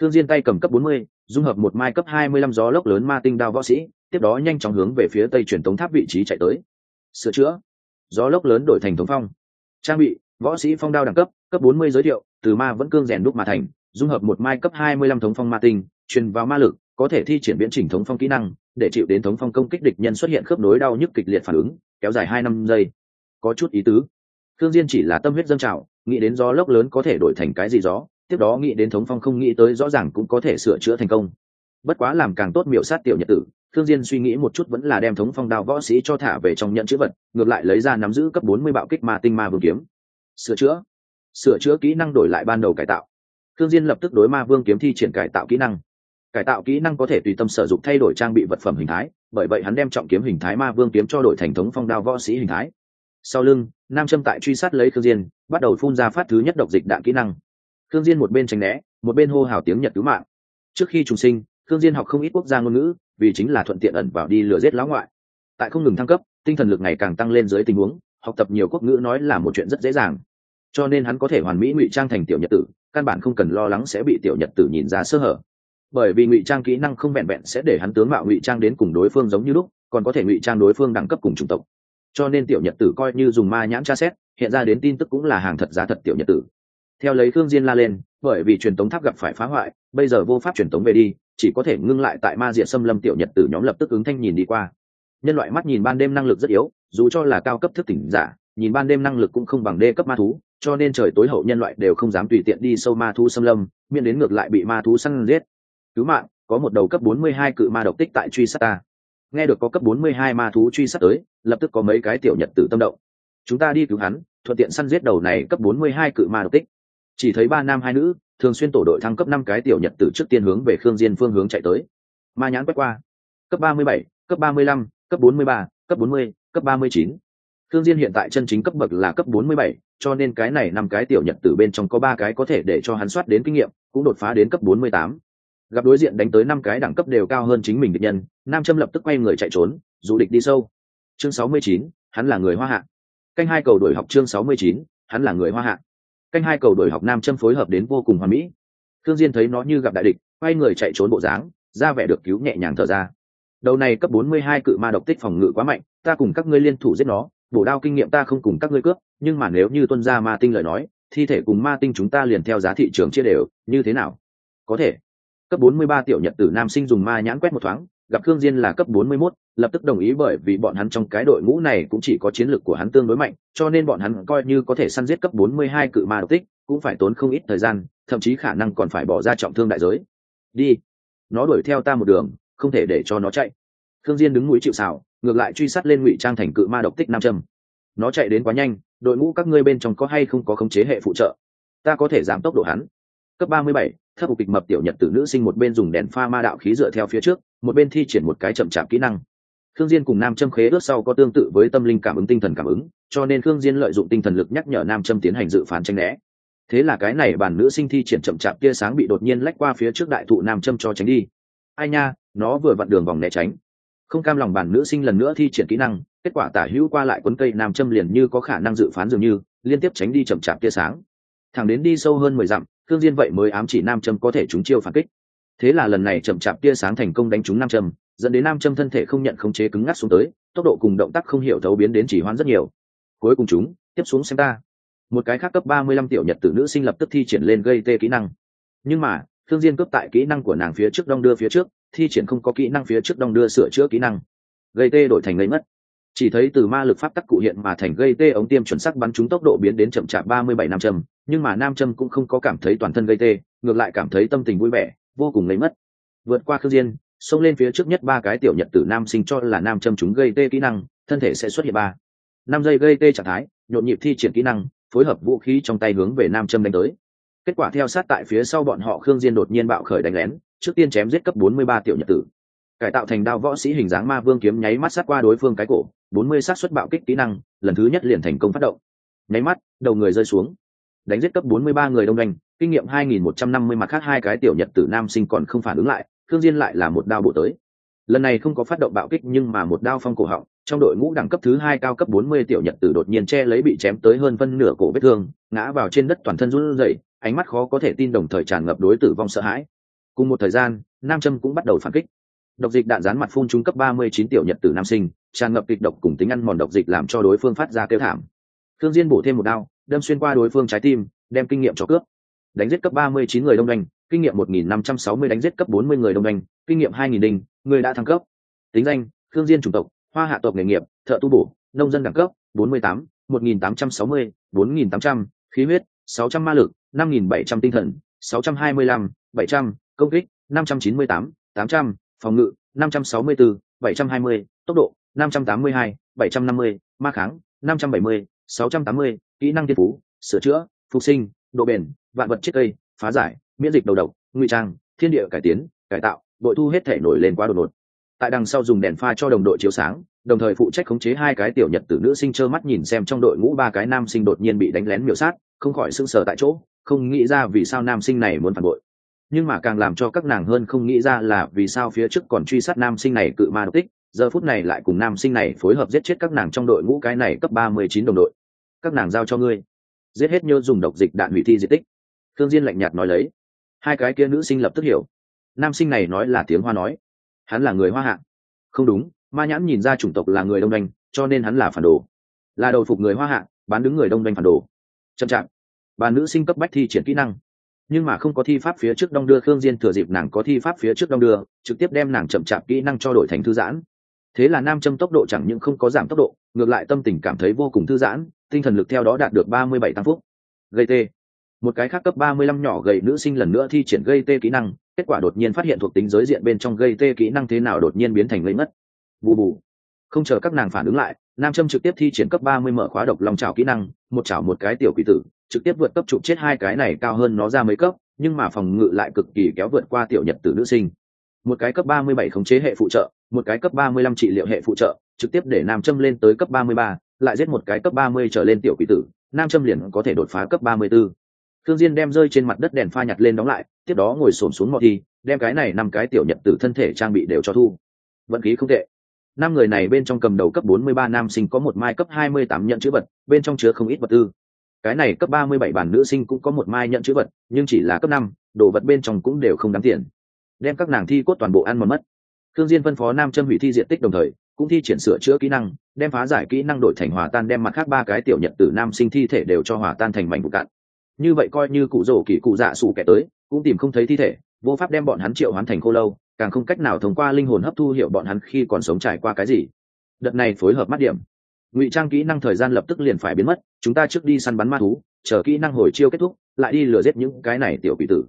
[SPEAKER 1] Thương diên tay cầm cấp bốn mươi dung hợp một mai cấp hai mươi lăm gió lốc lớn ma tinh đao võ sĩ, tiếp đó nhanh chóng hướng về phía tây truyền tống tháp vị trí chạy tới. Sửa chữa. Gió lốc lớn đổi thành thống phong. Trang bị, võ sĩ phong đao đẳng cấp cấp bốn mươi giới thiệu, từ ma vẫn cương rèn đúc mà thành, dung hợp một mai cấp hai mươi lăm thống phong ma tinh, truyền vào ma lực, có thể thi triển biến chỉnh thống phong kỹ năng, để chịu đến thống phong công kích địch nhân xuất hiện khớp nối đau nhức kịch liệt phản ứng, kéo dài hai năm giây. Có chút ý tứ. Thương diên chỉ là tâm huyết dâng trào, nghĩ đến gió lốc lớn có thể đổi thành cái gì gió tiếp đó nghĩ đến thống phong không nghĩ tới rõ ràng cũng có thể sửa chữa thành công. Bất quá làm càng tốt miểu sát tiểu nhật tử, thương diên suy nghĩ một chút vẫn là đem thống phong đao võ sĩ cho thả về trong nhận chữ vật, ngược lại lấy ra nắm giữ cấp 40 bạo kích ma tinh ma vương kiếm. Sửa chữa. Sửa chữa kỹ năng đổi lại ban đầu cải tạo. Thương diên lập tức đối ma vương kiếm thi triển cải tạo kỹ năng. Cải tạo kỹ năng có thể tùy tâm sử dụng thay đổi trang bị vật phẩm hình thái, bởi vậy hắn đem trọng kiếm hình thái ma vương kiếm cho đổi thành thống phong đao võ sĩ hình thái. Sau lưng, nam châm tại truy sát lấy thương diên, bắt đầu phun ra phát thứ nhất độc dịch đạn kỹ năng thương diên một bên tránh né, một bên hô hào tiếng nhật cứu mạng. Trước khi trùng sinh thương diên học không ít quốc gia ngôn ngữ, vì chính là thuận tiện ẩn vào đi lừa giết lão ngoại. Tại không ngừng thăng cấp, tinh thần lực ngày càng tăng lên dưới tình huống, học tập nhiều quốc ngữ nói là một chuyện rất dễ dàng. Cho nên hắn có thể hoàn mỹ ngụy trang thành tiểu nhật tử, căn bản không cần lo lắng sẽ bị tiểu nhật tử nhìn ra sơ hở. Bởi vì ngụy trang kỹ năng không vẹn vẹn sẽ để hắn tướng mạo ngụy trang đến cùng đối phương giống như lúc, còn có thể ngụy trang đối phương đẳng cấp cùng chủng tộc. Cho nên tiểu nhật tử coi như dùng ma nhãn tra xét, hiện ra đến tin tức cũng là hàng thật giá thật tiểu nhật tử theo lấy thương diên la lên, bởi vì truyền tống tháp gặp phải phá hoại, bây giờ vô pháp truyền tống về đi, chỉ có thể ngưng lại tại ma diện xâm lâm tiểu nhật tử nhóm lập tức ứng thanh nhìn đi qua. Nhân loại mắt nhìn ban đêm năng lực rất yếu, dù cho là cao cấp thức tỉnh giả, nhìn ban đêm năng lực cũng không bằng đê cấp ma thú, cho nên trời tối hậu nhân loại đều không dám tùy tiện đi sâu ma thú xâm lâm, miễn đến ngược lại bị ma thú săn giết. Cứu mạng, có một đầu cấp 42 cự ma độc tích tại truy sát ta. Nghe được có cấp 42 ma thú truy sát tới, lập tức có mấy cái tiểu nhật tử tâm động. Chúng ta đi cứu hắn, thuận tiện săn giết đầu này cấp 42 cự ma độc tích chỉ thấy ba nam hai nữ thường xuyên tổ đội thăng cấp năm cái tiểu nhật tử trước tiên hướng về khương diên phương hướng chạy tới ma nhãn quét qua cấp 37, cấp 35, cấp 43, cấp 40, cấp 39. Khương Diên hiện tại chân chính cấp bậc là cấp 47, cho nên cái này năm cái tiểu nhật tử bên trong có ba cái có thể để cho hắn soát đến kinh nghiệm, cũng đột phá đến cấp 48. Gặp đối diện đánh tới năm cái đẳng cấp đều cao hơn chính mình địch nhân, Nam Châm lập tức quay người chạy trốn, dụ địch đi sâu. Chương 69, hắn là người Hoa Hạ. Canh hai cầu đuổi học chương 69, hắn là người Hoa Hạ canh hai cầu đổi học nam châm phối hợp đến vô cùng hoàn mỹ. Thương diên thấy nó như gặp đại địch, quay người chạy trốn bộ dáng, ra vẻ được cứu nhẹ nhàng thở ra. Đầu này cấp 42 cự ma độc tích phòng ngự quá mạnh, ta cùng các ngươi liên thủ giết nó, bổ đao kinh nghiệm ta không cùng các ngươi cướp, nhưng mà nếu như tuân gia ma tinh lời nói, thi thể cùng ma tinh chúng ta liền theo giá thị trường chia đều, như thế nào? Có thể. Cấp 43 tiểu nhật tử nam sinh dùng ma nhãn quét một thoáng gặp Khương Diên là cấp 41, lập tức đồng ý bởi vì bọn hắn trong cái đội ngũ này cũng chỉ có chiến lược của hắn tương đối mạnh, cho nên bọn hắn coi như có thể săn giết cấp 42 cự ma độc tích, cũng phải tốn không ít thời gian, thậm chí khả năng còn phải bỏ ra trọng thương đại giới. Đi, nó đuổi theo ta một đường, không thể để cho nó chạy. Khương Diên đứng mũi chịu sào, ngược lại truy sát lên ngụy trang thành cự ma độc tích nam châm. Nó chạy đến quá nhanh, đội ngũ các ngươi bên trong có hay không có khống chế hệ phụ trợ? Ta có thể giảm tốc độ hắn. Cấp 37, thấp hụt kịch mập tiểu nhật tử nữ sinh một bên dùng đèn pha ma đạo khí dựa theo phía trước, một bên thi triển một cái chậm chạp kỹ năng. Khương diên cùng nam châm khế ước sau có tương tự với tâm linh cảm ứng tinh thần cảm ứng cho nên khương diên lợi dụng tinh thần lực nhắc nhở nam châm tiến hành dự phán tranh né. Thế là cái này bản nữ sinh thi triển chậm chạp tia sáng bị đột nhiên lách qua phía trước đại thụ nam châm cho tránh đi. Ai nha nó vừa vặn đường vòng né tránh. Không cam lòng bản nữ sinh lần nữa thi triển kỹ năng kết quả tả hữu qua lại quấn cây nam châm liền như có khả năng dự phán dường như liên tiếp tránh đi chậm chạp tia sáng. Thẳng đến đi sâu hơn mười dặm khương diên vậy mới ám chỉ nam châm có thể trúng chiêu phản kích. Thế là lần này chậm chạp tia sáng thành công đánh trúng nam châm, dẫn đến nam châm thân thể không nhận khống chế cứng ngắc xuống tới, tốc độ cùng động tác không hiểu thấu biến đến chỉ hoãn rất nhiều. Cuối cùng chúng, tiếp xuống xem ta. Một cái khác cấp ba mươi lăm tiểu nhật tử nữ sinh lập tức thi triển lên gây tê kỹ năng. Nhưng mà thương diên cướp tại kỹ năng của nàng phía trước đong đưa phía trước, thi triển không có kỹ năng phía trước đong đưa sửa chữa kỹ năng. Gây tê đổi thành gây mất chỉ thấy từ ma lực pháp tắc cụ hiện mà thành gây tê ống tiêm chuẩn xác bắn trúng tốc độ biến đến chậm chạp ba mươi bảy nam châm nhưng mà nam châm cũng không có cảm thấy toàn thân gây tê, ngược lại cảm thấy tâm tình vui vẻ, vô cùng lấy mất. Vượt qua khương diên, xông lên phía trước nhất ba cái tiểu nhật tử nam sinh cho là nam châm chúng gây tê kỹ năng, thân thể sẽ xuất hiện ba. Năm giây gây tê trạng thái, nhộn nhịp thi triển kỹ năng, phối hợp vũ khí trong tay hướng về nam châm đánh tới. Kết quả theo sát tại phía sau bọn họ khương diên đột nhiên bạo khởi đánh lén, trước tiên chém giết cấp 43 tiểu nhật tử. Cải tạo thành đao võ sĩ hình dáng ma vương kiếm nháy mắt sát qua đối phương cái cổ 40 sát xuất bạo kích kỹ năng, lần thứ nhất liền thành công phát động. Nháy mắt, đầu người rơi xuống đánh giết cấp 43 người đông doanh, kinh nghiệm 2150 mặt khác hai cái tiểu nhật tử nam sinh còn không phản ứng lại thương diên lại là một đao bộ tới. Lần này không có phát động bạo kích nhưng mà một đao phong cổ họng, trong đội ngũ đẳng cấp thứ hai cao cấp 40 tiểu nhật tử đột nhiên che lấy bị chém tới hơn phân nửa cổ vết thương, ngã vào trên đất toàn thân run rẩy, ánh mắt khó có thể tin đồng thời tràn ngập đối tử vong sợ hãi. Cùng một thời gian, nam châm cũng bắt đầu phản kích. Độc dịch đạn gián mặt phun trúng cấp 39 tiểu nhật tử nam sinh, tràn ngập kịch độc cùng tính ăn mòn độc dịch làm cho đối phương phát ra kêu thảm. Thương diên bổ thêm một đao đâm xuyên qua đối phương trái tim đem kinh nghiệm cho cướp. Đánh giết cấp 39 người đông doanh kinh nghiệm 1560 đánh giết cấp 40 người đông doanh kinh nghiệm 2000 đinh người đã thăng cấp. Tính danh thương diên chủng tộc hoa hạ tộc nghề nghiệp thợ tu bổ nông dân đẳng cấp 48, 1860, 4800, khí huyết 600 ma lực 5700 tinh thần 625, 700, công kích 598, 800, phòng ngự 564, 720, tốc độ 582, 750, ma kháng 570, 680, kỹ năng thiên phú, sửa chữa, phục sinh, độ bền, vạn vật chết cây, phá giải, miễn dịch đầu độc, ngụy trang, thiên địa cải tiến, cải tạo đội thu hết thể nổi lên quá đột ngột. Tại đằng sau dùng đèn pha cho đồng đội chiếu sáng, đồng thời phụ trách khống chế hai cái tiểu nhật tử nữ sinh trơ mắt nhìn xem trong đội ngũ ba cái nam sinh đột nhiên bị đánh lén miểu sát, không khỏi sưng sờ tại chỗ, không nghĩ ra vì sao nam sinh này muốn phản bội. Nhưng mà càng làm cho các nàng hơn không nghĩ ra là vì sao phía trước còn truy sát nam sinh này cự ma độc tích, giờ phút này lại cùng nam sinh này phối hợp giết chết các nàng trong đội ngũ cái này cấp ba mươi chín đồng đội các nàng giao cho ngươi. Giết hết nhớ dùng độc dịch đạn hủy thi di tích. Thương diên lạnh nhạt nói lấy. Hai cái kia nữ sinh lập tức hiểu. Nam sinh này nói là tiếng hoa nói. Hắn là người hoa hạ. Không đúng, ma nhãn nhìn ra chủng tộc là người đông doanh cho nên hắn là phản đồ. Là đầu phục người hoa hạ, bán đứng người đông doanh phản đồ. Chậm chạp. Bà nữ sinh cấp bách thi triển kỹ năng. Nhưng mà không có thi pháp phía trước đong đưa, khương diên thừa dịp nàng có thi pháp phía trước đong đưa, trực tiếp đem nàng chậm chạp kỹ năng cho đổi thành thư giãn. Thế là nam châm tốc độ chẳng những không có giảm tốc độ, ngược lại tâm tình cảm thấy vô cùng thư giãn tinh thần lực theo đó đạt được ba mươi bảy tăng phúc. Gây tê. Một cái khác cấp ba mươi lăm nhỏ gầy nữ sinh lần nữa thi triển gây tê kỹ năng, kết quả đột nhiên phát hiện thuộc tính giới diện bên trong gây tê kỹ năng thế nào đột nhiên biến thành gây mất bù bù. Không chờ các nàng phản ứng lại, nam châm trực tiếp thi triển cấp ba mươi mở khóa độc lòng trào kỹ năng, một chảo một cái tiểu quỷ tử, trực tiếp vượt cấp chụp chết hai cái này cao hơn nó ra mấy cấp, nhưng mà phòng ngự lại cực kỳ kéo vượt qua tiểu nhật tử nữ sinh. Một cái cấp ba mươi bảy khống chế hệ phụ trợ, một cái cấp ba mươi lăm trị liệu hệ phụ trợ, trực tiếp để nam châm lên tới cấp ba mươi ba lại giết một cái cấp ba mươi trở lên tiểu quỷ tử nam châm liền có thể đột phá cấp ba mươi 34. Thương Diên đem rơi trên mặt đất đèn pha nhặt lên đóng lại, tiếp đó ngồi xổm xuống mọi thi, đem cái này năm cái tiểu nhật tử thân thể trang bị đều cho thu. Vận khí không tệ. Năm người này bên trong cầm đầu cấp 43 nam sinh có một mai cấp 28 nhận chữ vật, bên trong chứa không ít vật tư. Cái này cấp 37 bản nữ sinh cũng có một mai nhận chữ vật, nhưng chỉ là cấp 5, đồ vật bên trong cũng đều không đáng tiền đem các nàng thi cốt toàn bộ ăn mòn mất thương diên phân phó nam châm hủy thi diện tích đồng thời cũng thi triển sửa chữa kỹ năng, đem phá giải kỹ năng đổi thành hòa tan, đem mặt khác ba cái tiểu nhật tử nam sinh thi thể đều cho hòa tan thành mảnh vụ cạn. Như vậy coi như cụ rổ kỳ cụ dạ xù kẻ tới, cũng tìm không thấy thi thể, vô pháp đem bọn hắn triệu hoán thành khô lâu, càng không cách nào thông qua linh hồn hấp thu hiệu bọn hắn khi còn sống trải qua cái gì. Đợt này phối hợp mắt điểm. Ngụy trang kỹ năng thời gian lập tức liền phải biến mất, chúng ta trước đi săn bắn ma thú, chờ kỹ năng hồi chiêu kết thúc, lại đi lừa giết những cái này tiểu quỷ tử.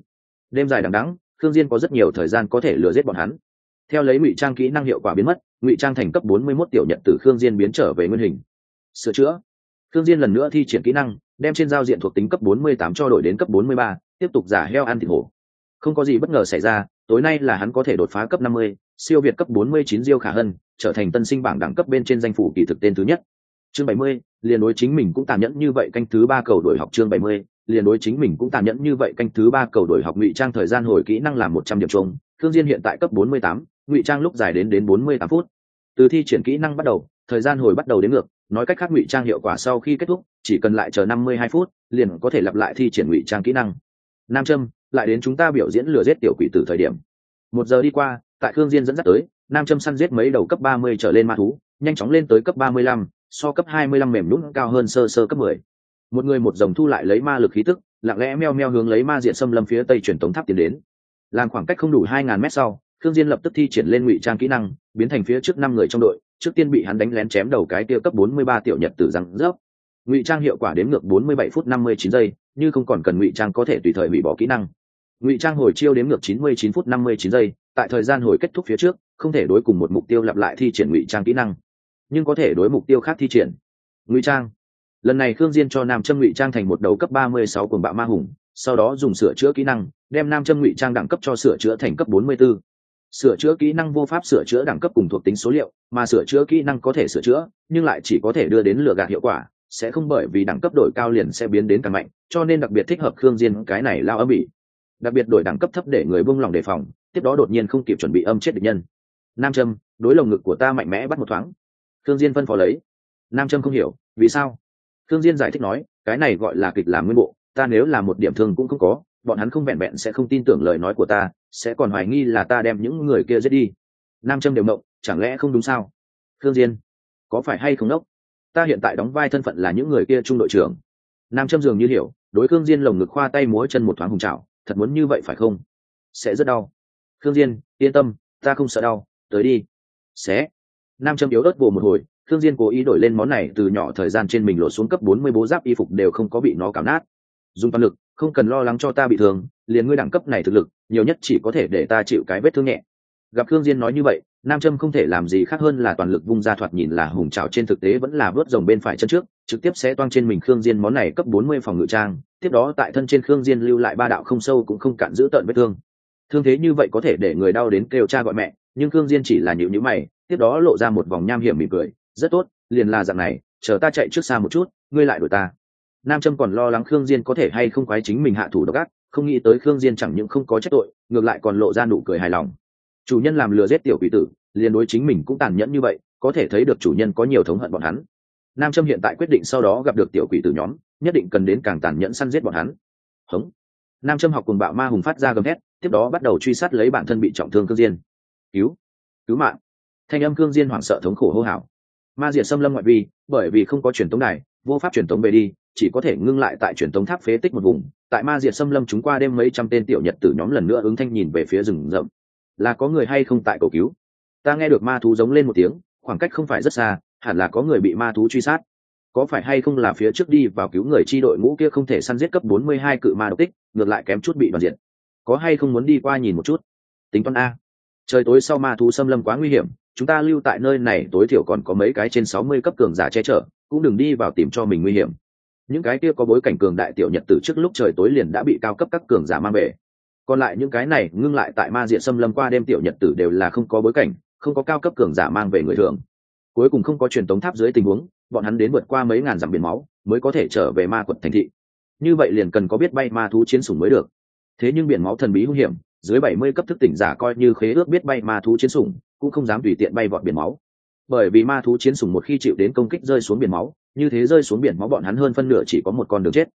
[SPEAKER 1] Đêm dài đằng đắng thương diên có rất nhiều thời gian có thể lừa giết bọn hắn. Theo lấy ngụy trang kỹ năng hiệu quả biến mất ngụy trang thành cấp 41 tiểu nhận từ khương diên biến trở về nguyên hình. Sửa chữa. Khương diên lần nữa thi triển kỹ năng đem trên giao diện thuộc tính cấp 48 cho đổi đến cấp 43, tiếp tục giả heo ăn thịt hổ. Không có gì bất ngờ xảy ra tối nay là hắn có thể đột phá cấp 50, siêu việt cấp 49 diêu khả hân trở thành tân sinh bảng đẳng cấp bên trên danh phủ kỳ thực tên thứ nhất. Chương 70, liền đối chính mình cũng tàn nhẫn như vậy canh thứ ba cầu đổi học chương 70, liền đối chính mình cũng tàn nhẫn như vậy canh thứ ba cầu đổi học ngụy trang thời gian hồi kỹ năng là 100 điểm chung thương diên hiện tại cấp 48, ngụy trang lúc dài đến đến 48 phút. Từ thi triển kỹ năng bắt đầu thời gian hồi bắt đầu đến ngược nói cách khác ngụy trang hiệu quả sau khi kết thúc chỉ cần lại chờ 52 phút liền có thể lặp lại thi triển ngụy trang kỹ năng. Nam Trâm, lại đến chúng ta biểu diễn lừa giết tiểu quỷ tử thời điểm. Một giờ đi qua tại khương diên dẫn dắt tới nam châm săn giết mấy đầu cấp 30 trở lên ma thú nhanh chóng lên tới cấp 35, so cấp 25 mềm nhũn cao hơn sơ sơ cấp 10. một người một dòng thu lại lấy ma lực khí tức lặng lẽ meo meo hướng lấy ma diện xâm lâm phía tây truyền tống tháp tiến đến. Làm khoảng cách không đủ 2.000 mét sau khương diên lập tức thi triển lên ngụy trang kỹ năng, biến thành phía trước năm người trong đội, trước tiên bị hắn đánh lén chém đầu cái tiêu cấp 43 tiểu nhật tử răng rớp. Ngụy trang hiệu quả đến ngược 47 phút 59 giây, như không còn cần ngụy trang có thể tùy thời hủy bỏ kỹ năng. Ngụy trang hồi chiêu đến ngược 99 phút 59 giây, tại thời gian hồi kết thúc phía trước, không thể đối cùng một mục tiêu lặp lại thi triển ngụy trang kỹ năng. Nhưng có thể đối mục tiêu khác thi triển. Ngụy trang. Lần này khương diên cho nam châm ngụy trang thành một đầu cấp 36 cuồng bạo ma hùng, sau đó dùng sửa chữa kỹ năng, đem nam châm ngụy trang đẳng cấp cho sửa chữa thành cấp 44 sửa chữa kỹ năng vô pháp sửa chữa đẳng cấp cùng thuộc tính số liệu, mà sửa chữa kỹ năng có thể sửa chữa, nhưng lại chỉ có thể đưa đến lừa gạt hiệu quả, sẽ không bởi vì đẳng cấp đổi cao liền sẽ biến đến càng mạnh, cho nên đặc biệt thích hợp khương diên cái này lao âm ỉ. Đặc biệt đổi đẳng cấp thấp để người buông lòng đề phòng, tiếp đó đột nhiên không kịp chuẩn bị âm chết địch nhân. Nam trâm đối lồng ngực của ta mạnh mẽ bắt một thoáng. Khương diên phân phó lấy. Nam trâm không hiểu, vì sao? Khương diên giải thích nói, cái này gọi là kịch làm nguyên bộ, ta nếu là một điểm thương cũng không có, bọn hắn không vẹn vẹn sẽ không tin tưởng lời nói của ta sẽ còn hoài nghi là ta đem những người kia giết đi. Nam trâm đều mộng chẳng lẽ không đúng sao? Thương diên, có phải hay không đốc? Ta hiện tại đóng vai thân phận là những người kia trung đội trưởng. Nam trâm dường như hiểu, đối khương diên lồng ngực khoa tay múa chân một thoáng hùng trào thật muốn như vậy phải không? Sẽ rất đau. Khương diên, yên tâm, ta không sợ đau, tới đi. Sẽ. Nam trâm yếu ớt vồ một hồi, khương diên cố ý đổi lên món này từ nhỏ thời gian trên mình lột xuống cấp bốn mươi bố giáp y phục đều không có bị nó cảm nát. Dùng toàn lực, không cần lo lắng cho ta bị thương, liền ngươi đẳng cấp này thực lực nhiều nhất chỉ có thể để ta chịu cái vết thương nhẹ. Gặp khương diên nói như vậy, nam trâm không thể làm gì khác hơn là toàn lực vung ra thoạt nhìn là hùng trào trên thực tế vẫn là vớt rồng bên phải chân trước, trực tiếp sẽ toang trên mình khương diên món này cấp 40 phòng ngự trang, tiếp đó tại thân trên khương diên lưu lại ba đạo không sâu cũng không cản giữ tận vết thương. Thương thế như vậy có thể để người đau đến kêu cha gọi mẹ, nhưng khương diên chỉ là nhịu nhữ mày, tiếp đó lộ ra một vòng nham hiểm mỉm cười, rất tốt, liền là dạng này, chờ ta chạy trước xa một chút, ngươi lại đuổi ta. Nam trâm còn lo lắng khương diên có thể hay không quái chính mình hạ thủ độc ác không nghĩ tới khương diên chẳng những không có trách tội ngược lại còn lộ ra nụ cười hài lòng. Chủ nhân làm lừa giết tiểu quỷ tử liền đối chính mình cũng tàn nhẫn như vậy có thể thấy được chủ nhân có nhiều thống hận bọn hắn. Nam trâm hiện tại quyết định sau đó gặp được tiểu quỷ tử nhóm nhất định cần đến càng tàn nhẫn săn giết bọn hắn. Hống. Nam trâm học cùng bạo ma hùng phát ra gầm hét tiếp đó bắt đầu truy sát lấy bản thân bị trọng thương cương diên. Cứu. Cứu mạng. Thanh âm cương diên hoảng sợ thống khổ hô hào. Ma diệt xâm lâm ngoại vi bởi vì không có truyền tống này, vô pháp truyền tống về đi chỉ có thể ngưng lại tại truyền tống tháp phế tích một vùng, tại ma diệt xâm lâm chúng qua đêm mấy trăm tên tiểu nhật tử nhóm lần nữa ứng thanh nhìn về phía rừng rậm. Là có người hay không tại cầu cứu? Ta nghe được ma thú giống lên một tiếng, khoảng cách không phải rất xa, hẳn là có người bị ma thú truy sát. Có phải hay không là phía trước đi vào cứu người chi đội ngũ kia không thể săn giết cấp 42 cự ma độc tích, ngược lại kém chút bị đoàn diện có hay không muốn đi qua nhìn một chút? Tính toán a. Trời tối sau ma thú xâm lâm quá nguy hiểm, chúng ta lưu tại nơi này tối thiểu còn có mấy cái trên 60 cấp cường giả che chở, cũng đừng đi vào tìm cho mình nguy hiểm những cái kia có bối cảnh cường đại tiểu nhật từ trước lúc trời tối liền đã bị cao cấp các cường giả mang về. Còn lại những cái này ngưng lại tại ma diện xâm lâm qua đêm tiểu nhật tử đều là không có bối cảnh, không có cao cấp cường giả mang về người thường. Cuối cùng không có truyền tống tháp dưới tình huống, bọn hắn đến vượt qua mấy ngàn dặm biển máu, mới có thể trở về ma quận thành thị. Như vậy liền cần có biết bay ma thú chiến sủng mới được. Thế nhưng biển máu thần bí hung hiểm, dưới bảy mươi cấp thức tỉnh giả coi như khế ước biết bay ma thú chiến sủng, cũng không dám tùy tiện bay vọt biển máu. Bởi vì ma thú chiến sủng một khi chịu đến công kích rơi xuống biển máu như thế rơi xuống biển máu bọn hắn hơn phân nửa chỉ có một con đường chết.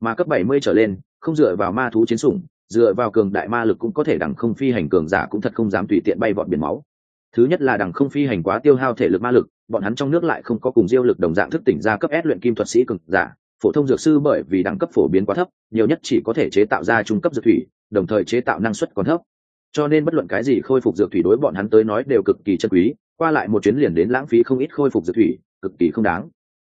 [SPEAKER 1] Mà cấp bảy mươi trở lên, không dựa vào ma thú chiến sủng, dựa vào cường đại ma lực cũng có thể đằng không phi hành cường giả cũng thật không dám tùy tiện bay vọt biển máu. Thứ nhất là đằng không phi hành quá tiêu hao thể lực ma lực, bọn hắn trong nước lại không có cùng diêu lực đồng dạng thức tỉnh ra cấp S luyện kim thuật sĩ cường giả. Phổ thông dược sư bởi vì đẳng cấp phổ biến quá thấp, nhiều nhất chỉ có thể chế tạo ra trung cấp dược thủy, đồng thời chế tạo năng suất còn thấp. Cho nên bất luận cái gì khôi phục dược thủy đối bọn hắn tới nói đều cực kỳ chân quý, qua lại một chuyến liền đến lãng phí không ít khôi phục dược thủy, cực kỳ không đáng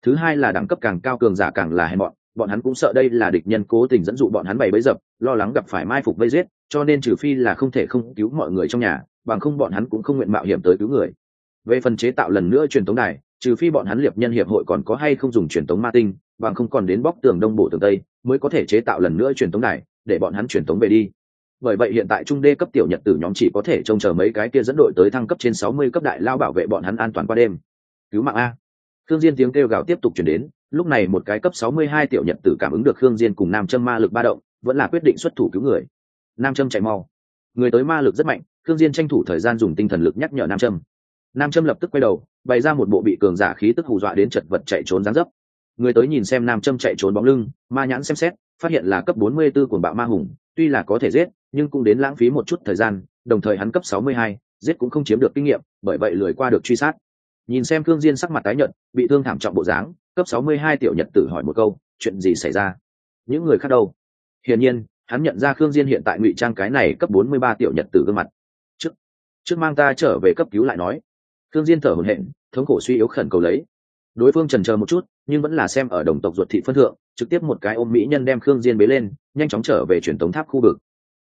[SPEAKER 1] thứ hai là đẳng cấp càng cao cường giả càng là hèn bọn bọn hắn cũng sợ đây là địch nhân cố tình dẫn dụ bọn hắn bày bấy dập, lo lắng gặp phải mai phục vây giết, cho nên trừ phi là không thể không cứu mọi người trong nhà, bằng không bọn hắn cũng không nguyện mạo hiểm tới cứu người. Về phần chế tạo lần nữa truyền thống này trừ phi bọn hắn liệp nhân hiệp hội còn có hay không dùng truyền thống ma tinh, bằng không còn đến bóc tường đông bộ tường tây mới có thể chế tạo lần nữa truyền thống này để bọn hắn truyền thống về đi. Bởi vậy hiện tại trung đê cấp tiểu nhật tử nhóm chỉ có thể trông chờ mấy cái kia dẫn đội tới thăng cấp trên sáu mươi cấp đại lao bảo vệ bọn hắn an toàn qua đêm. Cứu mạng a. Khương Diên tiếng kêu gào tiếp tục truyền đến, lúc này một cái cấp 62 tiểu nhật tử cảm ứng được Khương Diên cùng Nam Châm ma lực ba động, vẫn là quyết định xuất thủ cứu người. Nam Châm chạy mau. Người tới ma lực rất mạnh, Khương Diên tranh thủ thời gian dùng tinh thần lực nhắc nhở Nam Châm. Nam Châm lập tức quay đầu, bày ra một bộ bị cường giả khí tức hù dọa đến chật vật chạy trốn dáng dấp. Người tới nhìn xem Nam Châm chạy trốn bóng lưng, ma nhãn xem xét, phát hiện là cấp 44 của bạo ma hùng, tuy là có thể giết, nhưng cũng đến lãng phí một chút thời gian, đồng thời hắn cấp 62, giết cũng không chiếm được kinh nghiệm, bởi vậy lười qua được truy sát nhìn xem thương diên sắc mặt tái nhợt bị thương thảm trọng bộ dáng cấp 62 tiểu nhật tử hỏi một câu chuyện gì xảy ra? Những người khác đâu? Hiển nhiên hắn nhận ra khương diên hiện tại ngụy trang cái này cấp 43 tiểu nhật tử gương mặt. Trước trước mang ta trở về cấp cứu lại nói. Khương diên thở hổn hển thống khổ suy yếu khẩn cầu lấy. Đối phương chần chờ một chút nhưng vẫn là xem ở đồng tộc ruột thị phân thượng trực tiếp một cái ôm mỹ nhân đem khương diên bế lên nhanh chóng trở về truyền tống tháp khu vực.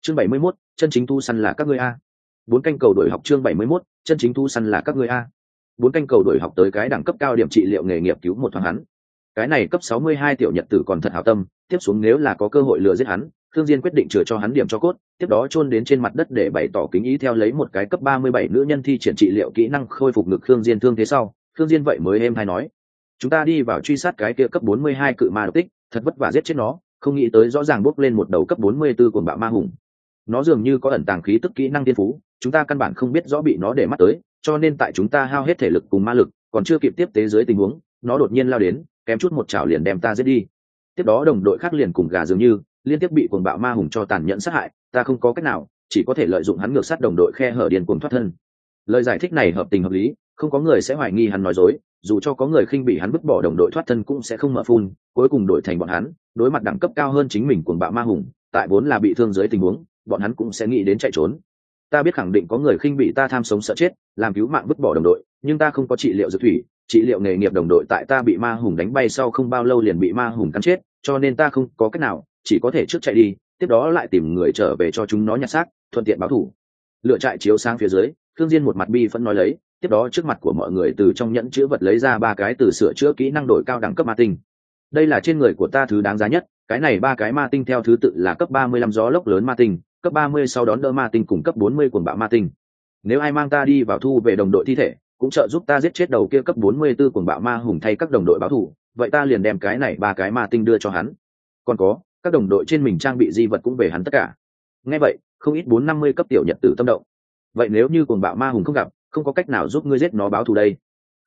[SPEAKER 1] Chương 71, chân chính thu săn là các ngươi a. Bốn canh cầu đổi học chương 71, chân chính thu săn là các ngươi a bốn canh cầu đổi học tới cái đẳng cấp cao điểm trị liệu nghề nghiệp cứu một thoáng hắn. Cái này cấp sáu mươi hai tiểu nhật tử còn thật hảo tâm, tiếp xuống nếu là có cơ hội lừa giết hắn thương diên quyết định chừa cho hắn điểm cho cốt, tiếp đó chôn đến trên mặt đất để bày tỏ kính ý theo lấy một cái cấp ba mươi bảy nữ nhân thi triển trị liệu kỹ năng khôi phục ngực thương diên thương thế sau thương diên vậy mới êm hay nói, chúng ta đi vào truy sát cái kia cấp bốn mươi hai cự ma độc tích, thật vất vả giết chết nó, không nghĩ tới rõ ràng bốc lên một đầu cấp bốn mươi 44 cuồng bạo ma hùng. Nó dường như có ẩn tàng khí tức kỹ năng tiên phú, chúng ta căn bản không biết rõ bị nó để mắt tới cho nên tại chúng ta hao hết thể lực cùng ma lực, còn chưa kịp tiếp tế dưới tình huống, nó đột nhiên lao đến, kém chút một chảo liền đem ta giết đi. Tiếp đó đồng đội khác liền cùng gà dường như, liên tiếp bị cuồng bạo ma hùng cho tàn nhẫn sát hại, ta không có cách nào, chỉ có thể lợi dụng hắn ngược sát đồng đội khe hở điền cuồng thoát thân. Lời giải thích này hợp tình hợp lý, không có người sẽ hoài nghi hắn nói dối, dù cho có người khinh bị hắn vứt bỏ đồng đội thoát thân cũng sẽ không mở phun, cuối cùng đổi thành bọn hắn, đối mặt đẳng cấp cao hơn chính mình cuồng bạo ma hùng, tại vốn là bị thương dưới tình huống, bọn hắn cũng sẽ nghĩ đến chạy trốn ta biết khẳng định có người khinh bị ta tham sống sợ chết, làm cứu mạng vứt bỏ đồng đội, nhưng ta không có trị liệu dược thủy, trị liệu nghề nghiệp đồng đội tại ta bị ma hùng đánh bay sau không bao lâu liền bị ma hùng cắn chết, cho nên ta không có cách nào, chỉ có thể trước chạy đi, tiếp đó lại tìm người trở về cho chúng nó nhặt xác, thuận tiện báo thủ. Lựa trại chiếu sang phía dưới thương diên một mặt bi phẫn nói lấy, tiếp đó trước mặt của mọi người từ trong nhẫn chứa vật lấy ra ba cái từ sửa chữa kỹ năng đổi cao đẳng cấp ma tinh. Đây là trên người của ta thứ đáng giá nhất, cái này ba cái ma tinh theo thứ tự là cấp ba mươi lăm gió lốc lớn ma tinh cấp ba mươi sau đón đỡ ma tinh cùng cấp bốn mươi cuồng bạo ma tinh. Nếu ai mang ta đi vào thu về đồng đội thi thể, cũng trợ giúp ta giết chết đầu kia cấp bốn mươi 44 cuồng bạo ma hùng thay các đồng đội báo thù, vậy ta liền đem cái này ba cái ma tinh đưa cho hắn. Còn có, các đồng đội trên mình trang bị di vật cũng về hắn tất cả. Nghe vậy, không ít bốn năm mươi cấp tiểu nhật tử tâm động. Vậy nếu như cuồng bạo ma hùng không gặp, không có cách nào giúp ngươi giết nó báo thù đây.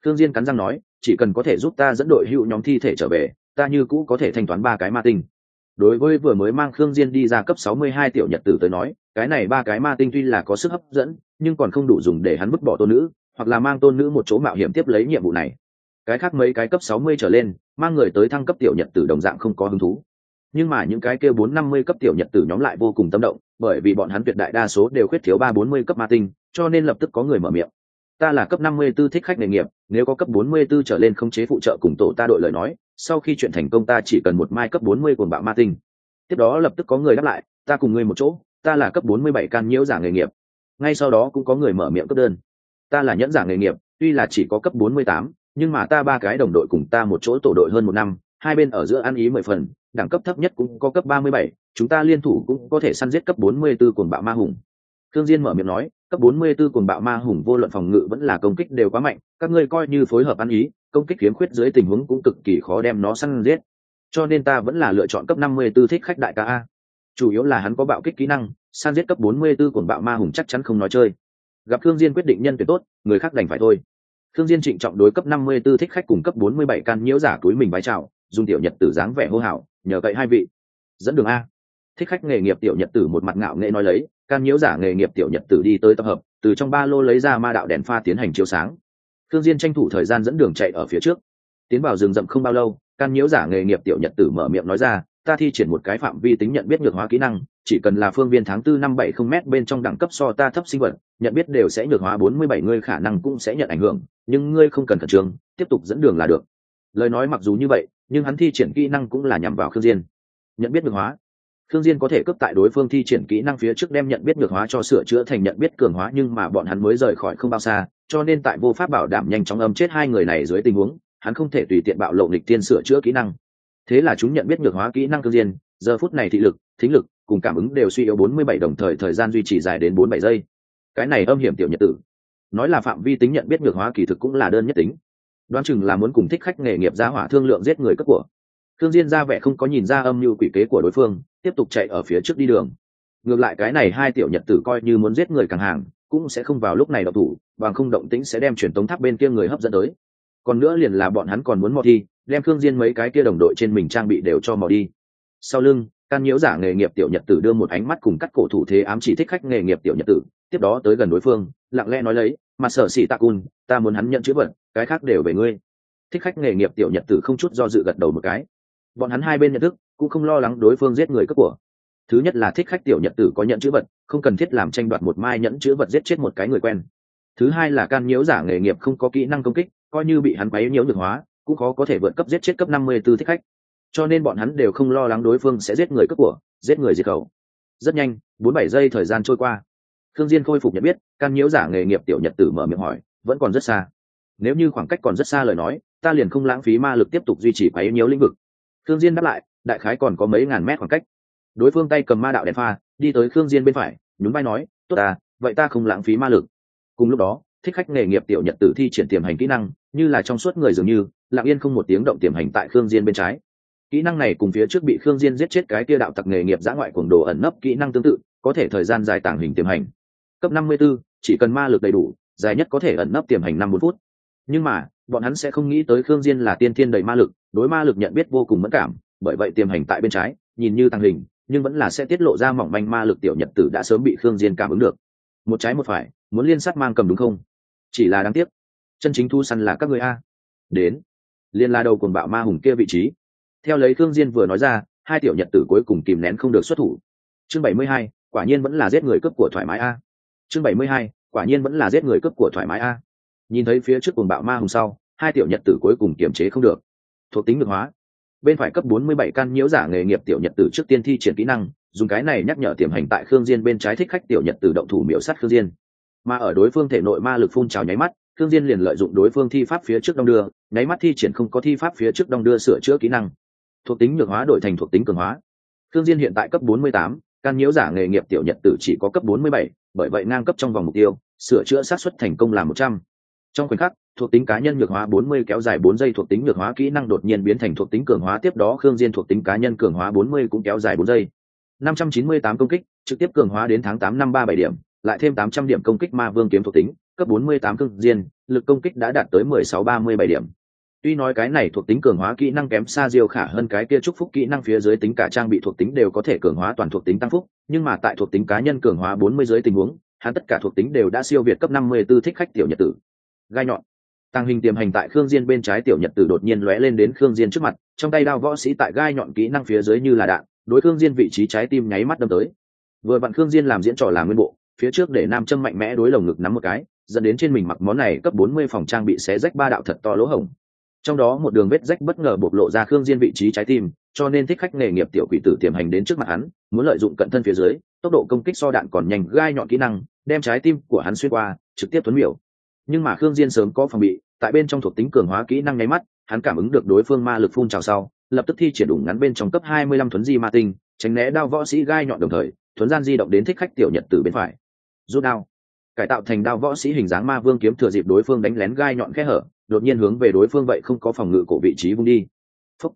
[SPEAKER 1] Thương diên cắn răng nói, chỉ cần có thể giúp ta dẫn đội hữu nhóm thi thể trở về, ta như cũ có thể thanh toán ba cái ma tinh đối với vừa mới mang khương diên đi ra cấp 62 tiểu nhật tử tới nói, cái này ba cái ma tinh tuy là có sức hấp dẫn, nhưng còn không đủ dùng để hắn vứt bỏ tôn nữ, hoặc là mang tôn nữ một chỗ mạo hiểm tiếp lấy nhiệm vụ này. Cái khác mấy cái cấp 60 trở lên, mang người tới thăng cấp tiểu nhật tử đồng dạng không có hứng thú. Nhưng mà những cái kia bốn năm mươi cấp tiểu nhật tử nhóm lại vô cùng tâm động, bởi vì bọn hắn tuyệt đại đa số đều khuyết thiếu ba bốn mươi cấp ma tinh, cho nên lập tức có người mở miệng. Ta là cấp năm mươi 54 thích khách nghề nghiệp, nếu có cấp bốn mươi 44 trở lên không chế phụ trợ cùng tổ ta đội lời nói sau khi chuyện thành công ta chỉ cần một mai cấp bốn mươi cuồng bạo ma tinh. Tiếp đó lập tức có người đáp lại, ta cùng ngươi một chỗ, ta là cấp bốn mươi bảy can nhiễu giả nghề nghiệp. Ngay sau đó cũng có người mở miệng cấp đơn. Ta là nhẫn giả nghề nghiệp, tuy là chỉ có cấp bốn mươi tám, nhưng mà ta ba cái đồng đội cùng ta một chỗ tổ đội hơn một năm, hai bên ở giữa ăn ý mười phần, đẳng cấp thấp nhất cũng có cấp ba mươi bảy, chúng ta liên thủ cũng có thể săn giết cấp bốn mươi 44 cuồng bạo ma hùng. Thương diên mở miệng nói cấp 44 cuồng bạo ma hùng vô luận phòng ngự vẫn là công kích đều quá mạnh, các ngươi coi như phối hợp ăn ý, công kích kiếm khuyết dưới tình huống cũng cực kỳ khó đem nó săn giết. Cho nên ta vẫn là lựa chọn cấp 54 thích khách đại ca a. Chủ yếu là hắn có bạo kích kỹ năng, săn giết cấp 44 cuồng bạo ma hùng chắc chắn không nói chơi. Gặp Thương Diên quyết định nhân tuyệt tốt, người khác đành phải thôi. Thương Diên trịnh trọng đối cấp 54 thích khách cùng cấp 47 can nhiễu giả túi mình bái chào, dùng tiểu nhật tử dáng vẻ hô hào, nhờ cậy hai vị. Dẫn đường a thích khách nghề nghiệp tiểu nhật tử một mặt ngạo nghệ nói lấy, can nhiễu giả nghề nghiệp tiểu nhật tử đi tới tập hợp, từ trong ba lô lấy ra ma đạo đèn pha tiến hành chiếu sáng. Thương diên tranh thủ thời gian dẫn đường chạy ở phía trước. Tiến vào rừng rậm không bao lâu, can nhiễu giả nghề nghiệp tiểu nhật tử mở miệng nói ra, ta thi triển một cái phạm vi tính nhận biết nhược hóa kỹ năng, chỉ cần là phương viên tháng tư năm bảy không m bên trong đẳng cấp so ta thấp sinh vật, nhận biết đều sẽ nhược hóa bốn mươi bảy, ngươi khả năng cũng sẽ nhận ảnh hưởng, nhưng ngươi không cần khẩn trương, tiếp tục dẫn đường là được. Lời nói mặc dù như vậy, nhưng hắn thi triển kỹ năng cũng là nhằm vào khương diên. Nhận biết nhược hóa khương diên có thể cướp tại đối phương thi triển kỹ năng phía trước đem nhận biết ngược hóa cho sửa chữa thành nhận biết cường hóa, nhưng mà bọn hắn mới rời khỏi không bao xa, cho nên tại vô pháp bảo đảm nhanh chóng âm chết hai người này dưới tình huống, hắn không thể tùy tiện bạo lộ nghịch tiên sửa chữa kỹ năng. Thế là chúng nhận biết ngược hóa kỹ năng khương diên, giờ phút này thị lực, thính lực cùng cảm ứng đều suy yếu 47 đồng thời thời gian duy trì dài đến 47 giây. Cái này âm hiểm tiểu nhật tử. Nói là phạm vi tính nhận biết ngược hóa kỳ thực cũng là đơn nhất tính. Đoán chừng là muốn cùng thích khách nghề nghiệp giá hỏa thương lượng giết người cấp của. Thương diên ra vẻ không có nhìn ra âm mưu quỷ kế của đối phương tiếp tục chạy ở phía trước đi đường. Ngược lại cái này hai tiểu nhật tử coi như muốn giết người càng hàng, cũng sẽ không vào lúc này động thủ, bằng không động tĩnh sẽ đem truyền tống tháp bên kia người hấp dẫn tới. Còn nữa liền là bọn hắn còn muốn mò thi, đem khương diên mấy cái kia đồng đội trên mình trang bị đều cho mò đi. Sau lưng, can nhiễu giả nghề nghiệp tiểu nhật tử đưa một ánh mắt cùng cắt cổ thủ thế ám chỉ thích khách nghề nghiệp tiểu nhật tử, tiếp đó tới gần đối phương, lặng lẽ nói lấy, mà sở sĩ tạ cun, ta muốn hắn nhận chữ vật, cái khác đều về ngươi. Thích khách nghề nghiệp tiểu nhật tử không chút do dự gật đầu một cái bọn hắn hai bên nhận thức, cũng không lo lắng đối phương giết người cướp của. Thứ nhất là thích khách tiểu nhật tử có nhận chữ vật, không cần thiết làm tranh đoạt một mai nhẫn chữ vật giết chết một cái người quen. Thứ hai là can nhiễu giả nghề nghiệp không có kỹ năng công kích, coi như bị hắn quấy nhiễu được hóa, cũng khó có thể vượt cấp giết chết cấp năm mươi 54 thích khách. Cho nên bọn hắn đều không lo lắng đối phương sẽ giết người cướp của, giết người diệt khẩu. Rất nhanh, bốn bảy giây thời gian trôi qua. Thương diên khôi phục nhận biết, can nhiễu giả nghề nghiệp tiểu nhật tử mở miệng hỏi, vẫn còn rất xa. Nếu như khoảng cách còn rất xa lời nói, ta liền không lãng phí ma lực tiếp tục duy trì quấy nhiễu lĩnh vực khương diên đáp lại đại khái còn có mấy ngàn mét khoảng cách. Đối phương tay cầm ma đạo đèn pha đi tới khương diên bên phải nhún vai nói tốt ta vậy ta không lãng phí ma lực. Cùng lúc đó thích khách nghề nghiệp tiểu nhật tử thi triển tiềm hành kỹ năng như là trong suốt người dường như lặng yên không một tiếng động tiềm hành tại khương diên bên trái. Kỹ năng này cùng phía trước bị khương diên giết chết cái kia đạo tặc nghề nghiệp giã ngoại cuồng đồ ẩn nấp kỹ năng tương tự có thể thời gian dài tàng hình tiềm hành. Cấp 54, chỉ cần ma lực đầy đủ dài nhất có thể ẩn nấp tiềm hành năm phút. Nhưng mà bọn hắn sẽ không nghĩ tới khương diên là tiên thiên đầy ma lực đối ma lực nhận biết vô cùng mẫn cảm bởi vậy tiềm hành tại bên trái nhìn như tăng hình nhưng vẫn là sẽ tiết lộ ra mỏng manh ma lực tiểu nhật tử đã sớm bị khương diên cảm ứng được. Một trái một phải muốn liên sát mang cầm đúng không? Chỉ là đáng tiếc. Chân chính thu săn là các người a. Đến. Liên la đầu cùng bạo ma hùng kia vị trí. Theo lấy khương diên vừa nói ra hai tiểu nhật tử cuối cùng kìm nén không được xuất thủ. Chương bảy mươi hai, quả nhiên vẫn là giết người cướp của thoải mái a. Chương bảy mươi hai, quả nhiên vẫn là giết người cướp của thoải mái a nhìn thấy phía trước cùng bạo ma hùng sau hai tiểu nhật tử cuối cùng kiềm chế không được. Thuộc tính ngược hóa. Bên phải cấp 47 căn nhiễu giả nghề nghiệp tiểu nhật tử trước tiên thi triển kỹ năng dùng cái này nhắc nhở tiềm hành tại khương diên bên trái thích khách tiểu nhật tử động thủ miểu sát khương diên. Mà ở đối phương thể nội ma lực phun trào nháy mắt khương diên liền lợi dụng đối phương thi pháp phía trước đông đưa nháy mắt thi triển không có thi pháp phía trước đông đưa sửa chữa kỹ năng. Thuộc tính nhược hóa đổi thành thuộc tính cường hóa. Khương diên hiện tại cấp 48, căn nhiễu giả nghề nghiệp tiểu nhật tử chỉ có cấp 47, bởi vậy ngang cấp trong vòng mục tiêu sửa chữa sát suất thành công là 100 trong khoảnh khắc thuộc tính cá nhân nhược hóa 40 kéo dài 4 giây thuộc tính nhược hóa kỹ năng đột nhiên biến thành thuộc tính cường hóa tiếp đó Khương Diên thuộc tính cá nhân cường hóa 40 cũng kéo dài 4 giây. 598 công kích, trực tiếp cường hóa đến tháng 8 năm 37 điểm, lại thêm 800 điểm công kích ma vương kiếm thuộc tính, cấp 48 Khương Diên, lực công kích đã đạt tới 1637 điểm. Tuy nói cái này thuộc tính cường hóa kỹ năng kém xa Diêu Khả hơn cái kia chúc phúc kỹ năng phía dưới tính cả trang bị thuộc tính đều có thể cường hóa toàn thuộc tính tăng phúc, nhưng mà tại thuộc tính cá nhân cường hóa 40 dưới tình huống, hắn tất cả thuộc tính đều đã siêu việt cấp 54 thích khách tiểu nhật tử. Gai nhọn. Tàng hình tiềm hành tại khương diên bên trái tiểu nhật tử đột nhiên lóe lên đến khương diên trước mặt, trong tay đao võ sĩ tại gai nhọn kỹ năng phía dưới như là đạn, đối khương diên vị trí trái tim nháy mắt đâm tới. Vừa vặn khương diên làm diễn trò làm nguyên bộ, phía trước để nam châm mạnh mẽ đối lồng ngực nắm một cái, dẫn đến trên mình mặc món này cấp 40 phòng trang bị xé rách ba đạo thật to lỗ hổng. Trong đó một đường vết rách bất ngờ bộc lộ ra khương diên vị trí trái tim, cho nên thích khách nghề nghiệp tiểu quỷ tử tiềm hành đến trước mặt hắn, muốn lợi dụng cận thân phía dưới, tốc độ công kích so đạn còn nhanh, gai nhọn kỹ năng, đem trái tim của hắn xuyên qua, trực tiếp tuấn miểu nhưng mà khương diên sớm có phòng bị, tại bên trong thuộc tính cường hóa kỹ năng nháy mắt, hắn cảm ứng được đối phương ma lực phun trào sau, lập tức thi triển đủ ngắn bên trong cấp 25 thuấn di ma tinh, tránh né đao võ sĩ gai nhọn đồng thời, thuấn gian di động đến thích khách tiểu nhật từ bên phải. Rút đao. Cải tạo thành đao võ sĩ hình dáng ma vương kiếm thừa dịp đối phương đánh lén gai nhọn khe hở, đột nhiên hướng về đối phương vậy không có phòng ngự cổ vị trí vung đi. Phúc.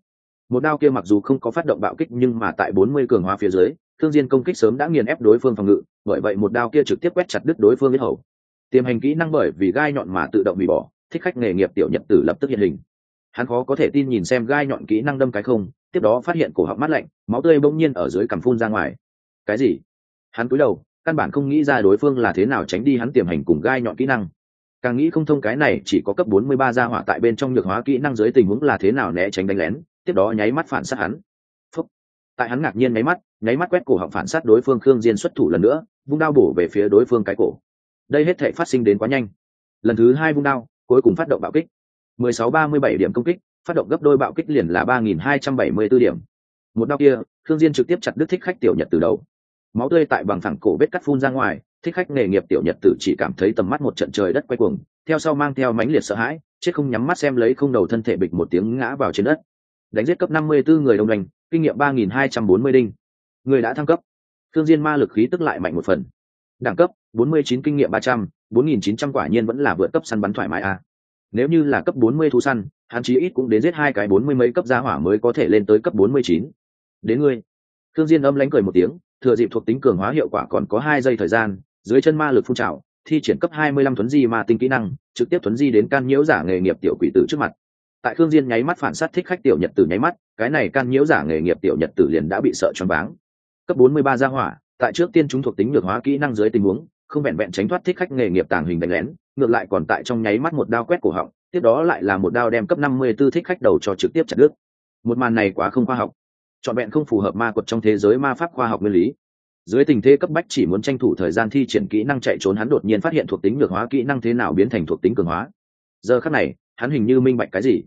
[SPEAKER 1] một đao kia mặc dù không có phát động bạo kích nhưng mà tại 40 cường hóa phía dưới thương diên công kích sớm đã nghiền ép đối phương phòng ngự, bởi vậy một đao kia trực tiếp quét chặt đứt đối phương huyết hầu tiềm hành kỹ năng bởi vì gai nhọn mà tự động bị bỏ, thích khách nghề nghiệp tiểu nhật tử lập tức hiện hình. Hắn khó có thể tin nhìn xem gai nhọn kỹ năng đâm cái không, tiếp đó phát hiện cổ họng mát lạnh, máu tươi bỗng nhiên ở dưới cằm phun ra ngoài. Cái gì? Hắn cúi đầu, căn bản không nghĩ ra đối phương là thế nào tránh đi hắn tiềm hành cùng gai nhọn kỹ năng. Càng nghĩ không thông cái này chỉ có cấp 43 gia hỏa tại bên trong nhược hóa kỹ năng dưới tình huống là thế nào né tránh đánh lén, tiếp đó nháy mắt phản sát hắn. Phúc. tại hắn ngạc nhiên nháy mắt nháy mắt quét cổ họng phản sát đối phương khương diên xuất thủ lần nữa, vung đao bổ về phía đối phương cái cổ đây hết thể phát sinh đến quá nhanh. Lần thứ hai vung đao, cuối cùng phát động bạo kích. 16-37 điểm công kích, phát động gấp đôi bạo kích liền là 3.274 điểm. Một đao kia thương diên trực tiếp chặt đứt thích khách tiểu nhật từ đầu. Máu tươi tại bằng thẳng cổ vết cắt phun ra ngoài, thích khách nghề nghiệp tiểu nhật tử chỉ cảm thấy tầm mắt một trận trời đất quay cuồng, theo sau mang theo mãnh liệt sợ hãi, chết không nhắm mắt xem lấy không đầu thân thể bịch một tiếng ngã vào trên đất. Đánh giết cấp 54 người đồng hành, kinh nghiệm 3.240 đinh. Người đã thăng cấp. Thương diên ma lực khí tức lại mạnh một phần đẳng cấp 49 kinh nghiệm 300, 4900 quả nhiên vẫn là vượt cấp săn bắn thoải mái a à. nếu như là cấp 40 thú săn hắn chí ít cũng đến giết hai cái 40 mấy cấp gia hỏa mới có thể lên tới cấp 49. đến ngươi thương diên âm lánh cười một tiếng thừa dịp thuộc tính cường hóa hiệu quả còn có hai giây thời gian dưới chân ma lực phun trào thi triển cấp 25 tuấn di ma tinh kỹ năng trực tiếp tuấn di đến can nhiễu giả nghề nghiệp tiểu quỷ tử trước mặt tại Thương diên nháy mắt phản sát thích khách tiểu nhật tử nháy mắt cái này can nhiễu giả nghề nghiệp tiểu nhật tử liền đã bị sợ choáng váng cấp 43 gia hỏa tại trước tiên chúng thuộc tính nhược hóa kỹ năng dưới tình huống, không vẹn vẹn tránh thoát thích khách nghề nghiệp tàng hình đánh lén, ngược lại còn tại trong nháy mắt một đao quét cổ họng, tiếp đó lại là một đao đem cấp 54 thích khách đầu cho trực tiếp chặt đứt. Một màn này quá không khoa học. Chọn vẹn không phù hợp ma quật trong thế giới ma pháp khoa học nguyên lý. Dưới tình thế cấp bách chỉ muốn tranh thủ thời gian thi triển kỹ năng chạy trốn, hắn đột nhiên phát hiện thuộc tính nhược hóa kỹ năng thế nào biến thành thuộc tính cường hóa. Giờ khắc này, hắn hình như minh bạch cái gì.